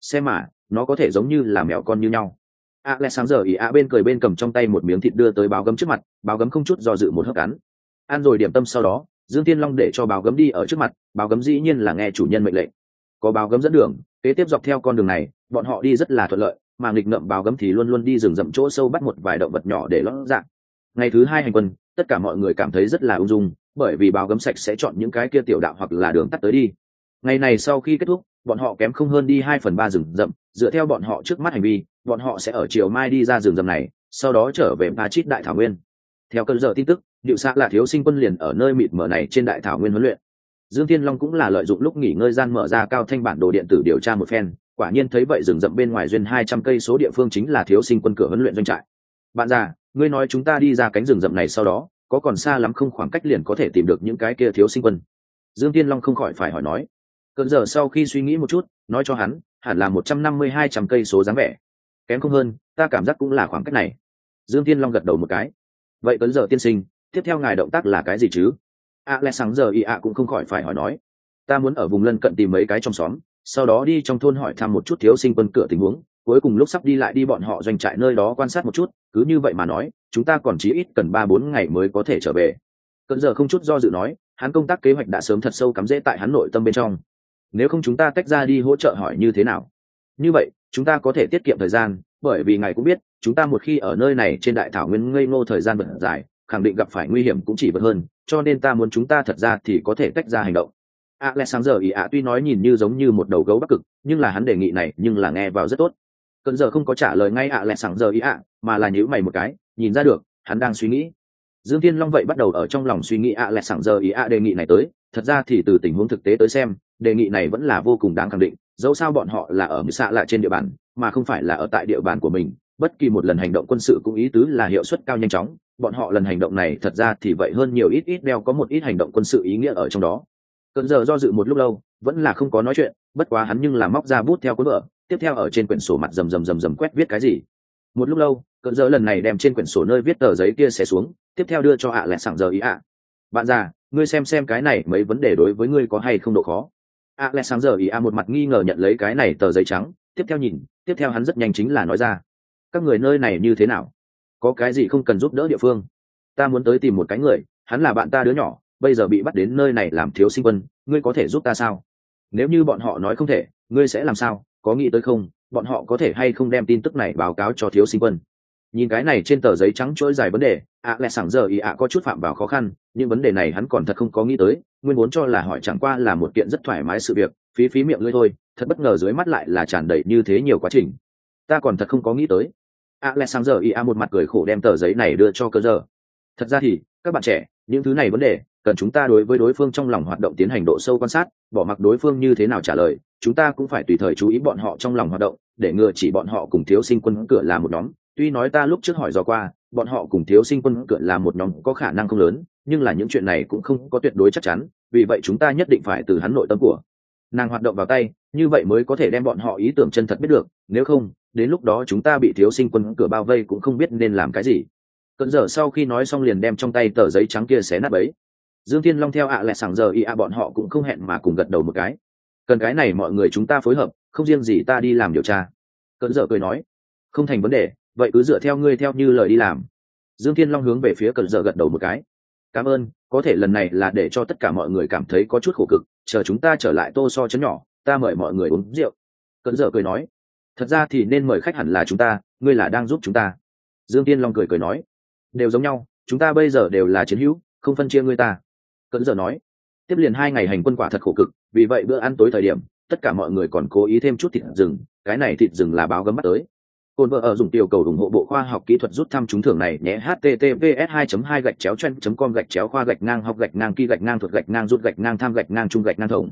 Xem mà, nó có thể giống như là mèo con như nhau. A lẽ sáng giờ ỉ a bên cười bên cầm trong tay một miếng thịt đưa tới báo gấm trước mặt, báo gấm không chút do dự một hớp cắn ăn rồi điểm tâm sau đó, dương tiên long để cho báo gấm đi ở trước mặt, báo gấm dĩ nhiên là nghe chủ nhân mệnh lệnh. Có báo gấm dẫn đường, kế tiếp dọc theo con đường này, bọn họ đi rất là thuận lợi, mà nghịch ngậm báo gấm thì luôn luôn đi rừng rậm chỗ sâu bắt một vài động vật nhỏ để lót dạng. Ngày thứ hai hành quân, tất cả mọi người cảm thấy rất là ung dung, bởi vì báo gấm sạch sẽ chọn những cái kia tiểu đạo hoặc là đường tắt tới đi. Ngày này sau khi kết thúc, bọn họ kém không hơn đi hai phần ba rừng rậm, dựa theo bọn họ trước mắt hành vi, bọn họ sẽ ở chiều mai đi ra rừng rậm này, sau đó trở về ba chít đại thảo nguyên. Theo cơn giờ tin tức điệu xạ là thiếu sinh quân liền ở nơi mịt mở này trên đại thảo nguyên huấn luyện. Dương thiên long cũng là lợi dụng lúc nghỉ ngơi gian mở ra cao thanh bản đồ điện tử điều tra một phen, quả nhiên thấy vậy rừng rậm bên ngoài duyên hai trăm cây số địa phương chính là thiếu sinh quân cửa huấn luyện doanh trại. Bạn già, ngươi nói chúng ta đi ra cánh rừng rậm này sau đó, có còn xa lắm không khoảng cách liền có thể tìm được những cái kia thiếu sinh quân? Dương tiên long không khỏi phải hỏi nói. Cơn giờ sau khi suy nghĩ một chút, nói cho hắn, hẳn là một trăm năm mươi hai trăm cây số dáng vẻ. Kém không hơn, ta cảm giác cũng là khoảng cách này. Dương tiên long gật đầu một cái. Vậy cơn giờ tiên sinh tiếp theo ngài động tác là cái gì chứ? A lẽ sáng giờ y ạ cũng không khỏi phải hỏi nói. Ta muốn ở vùng lân cận tìm mấy cái trong xóm, sau đó đi trong thôn hỏi thăm một chút thiếu sinh quân cửa tình huống, cuối cùng lúc sắp đi lại đi bọn họ doanh trại nơi đó quan sát một chút, cứ như vậy mà nói, chúng ta còn chí ít cần ba bốn ngày mới có thể trở về. Cận giờ không chút do dự nói, hắn công tác kế hoạch đã sớm thật sâu cắm rễ tại hắn nội tâm bên trong. Nếu không chúng ta tách ra đi hỗ trợ hỏi như thế nào? Như vậy, chúng ta có thể tiết kiệm thời gian, bởi vì ngài cũng biết, chúng ta một khi ở nơi này trên đại thảo nguyên ngây ngô thời gian bận dài khẳng định gặp phải nguy hiểm cũng chỉ vượt hơn, cho nên ta muốn chúng ta thật ra thì có thể tách ra hành động. A lẽ sáng giờ ý ạ, tuy nói nhìn như giống như một đầu gấu bắc cực, nhưng là hắn đề nghị này, nhưng là nghe vào rất tốt. Cận giờ không có trả lời ngay ạ lẽ sáng giờ ý ạ, mà là nhữ mày một cái, nhìn ra được, hắn đang suy nghĩ. Dương thiên long vậy bắt đầu ở trong lòng suy nghĩ ạ lê sáng giờ ý ạ đề nghị này tới, thật ra thì từ tình huống thực tế tới xem, đề nghị này vẫn là vô cùng đáng khẳng định, dẫu sao bọn họ là ở xạ lại trên địa bàn, mà không phải là ở tại địa bàn của mình bất kỳ một lần hành động quân sự cũng ý tứ là hiệu suất cao nhanh chóng. Bọn họ lần hành động này thật ra thì vậy hơn nhiều ít ít đeo có một ít hành động quân sự ý nghĩa ở trong đó. Cận giờ do dự một lúc lâu, vẫn là không có nói chuyện, bất quá hắn nhưng là móc ra bút theo cuốn vợ tiếp theo ở trên quyển sổ mặt rầm rầm rầm rầm quét viết cái gì. Một lúc lâu, cận giờ lần này đem trên quyển sổ nơi viết tờ giấy kia xé xuống, tiếp theo đưa cho ạ à lẹ sảng giờ ý ạ. Bạn già, ngươi xem xem cái này mấy vấn đề đối với ngươi có hay không độ khó. ạ lẹ sáng giờ ý ạ một mặt nghi ngờ nhận lấy cái này tờ giấy trắng, tiếp theo nhìn, tiếp theo hắn rất nhanh chính là nói ra các người nơi này như thế nào? Có cái gì không cần giúp đỡ địa phương? Ta muốn tới tìm một cái người, hắn là bạn ta đứa nhỏ, bây giờ bị bắt đến nơi này làm thiếu sinh quân, ngươi có thể giúp ta sao? Nếu như bọn họ nói không thể, ngươi sẽ làm sao? Có nghĩ tới không? Bọn họ có thể hay không đem tin tức này báo cáo cho thiếu sinh quân? Nhìn cái này trên tờ giấy trắng chuỗi dài vấn đề, ạ à lại sảng giờ ý ạ có chút phạm vào khó khăn nhưng vấn đề này hắn còn thật không có nghĩ tới, nguyên vốn cho là hỏi chẳng qua là một kiện rất thoải mái sự việc, phí phí miệng lưỡi thôi, thật bất ngờ dưới mắt lại là tràn đầy như thế nhiều quá trình ta còn thật không có nghĩ tới. Ạ à lại sảng giờ ý một mặt cười khổ đem tờ giấy này đưa cho cơ giờ. Thật ra thì, các bạn trẻ, những thứ này vấn đề, cần chúng ta đối với đối phương trong lòng hoạt động tiến hành độ sâu quan sát, bỏ mặc đối phương như thế nào trả lời, chúng ta cũng phải tùy thời chú ý bọn họ trong lòng hoạt động, để ngừa chỉ bọn họ cùng thiếu sinh quân cửa là một nhóm. Tuy nói ta lúc trước hỏi do qua, bọn họ cùng thiếu sinh quân cửa là một nhóm có khả năng không lớn, nhưng là những chuyện này cũng không có tuyệt đối chắc chắn, vì vậy chúng ta nhất định phải từ hắn nội tâm của nàng hoạt động vào tay, như vậy mới có thể đem bọn họ ý tưởng chân thật biết được, nếu không đến lúc đó chúng ta bị thiếu sinh quân cửa bao vây cũng không biết nên làm cái gì. Cận giờ sau khi nói xong liền đem trong tay tờ giấy trắng kia xé nát ấy dương thiên long theo ạ à sảng giờ ý ạ bọn họ cũng không hẹn mà cùng gật đầu một cái. Cần cái này mọi người chúng ta phối hợp, không riêng gì ta đi làm điều tra. Cận giờ cười nói, không thành vấn đề, vậy cứ dựa theo ngươi theo như lời đi làm. Dương thiên long hướng về phía cận giờ gật đầu một cái. Cảm ơn, có thể lần này là để cho tất cả mọi người cảm thấy có chút khổ cực, chờ chúng ta trở lại tô so chấn nhỏ, ta mời mọi người uống rượu. Cận giờ cười nói thật ra thì nên mời khách hẳn là chúng ta, ngươi là đang giúp chúng ta. Dương tiên long cười cười nói. Đều giống nhau, chúng ta bây giờ đều là chiến hữu, không phân chia ngươi ta. Cận giờ nói. Tiếp liền hai ngày hành quân quả thật khổ cực, vì vậy bữa ăn tối thời điểm, tất cả mọi người còn cố ý thêm chút thịt rừng, cái này thịt rừng là báo gấm bắt tới. Cồn vợ ở dùng tiểu cầu ủng hộ bộ khoa học kỹ thuật rút thăm trúng thưởng này, nhé, https 2 2 gạch chéo chen com gạch chéo khoa gạch ngang, học gạch ngang kỳ gạch ngang, thuật gạch ngang, rút gạch ngang, tham gạch ngang, trung gạch ngang, thổng.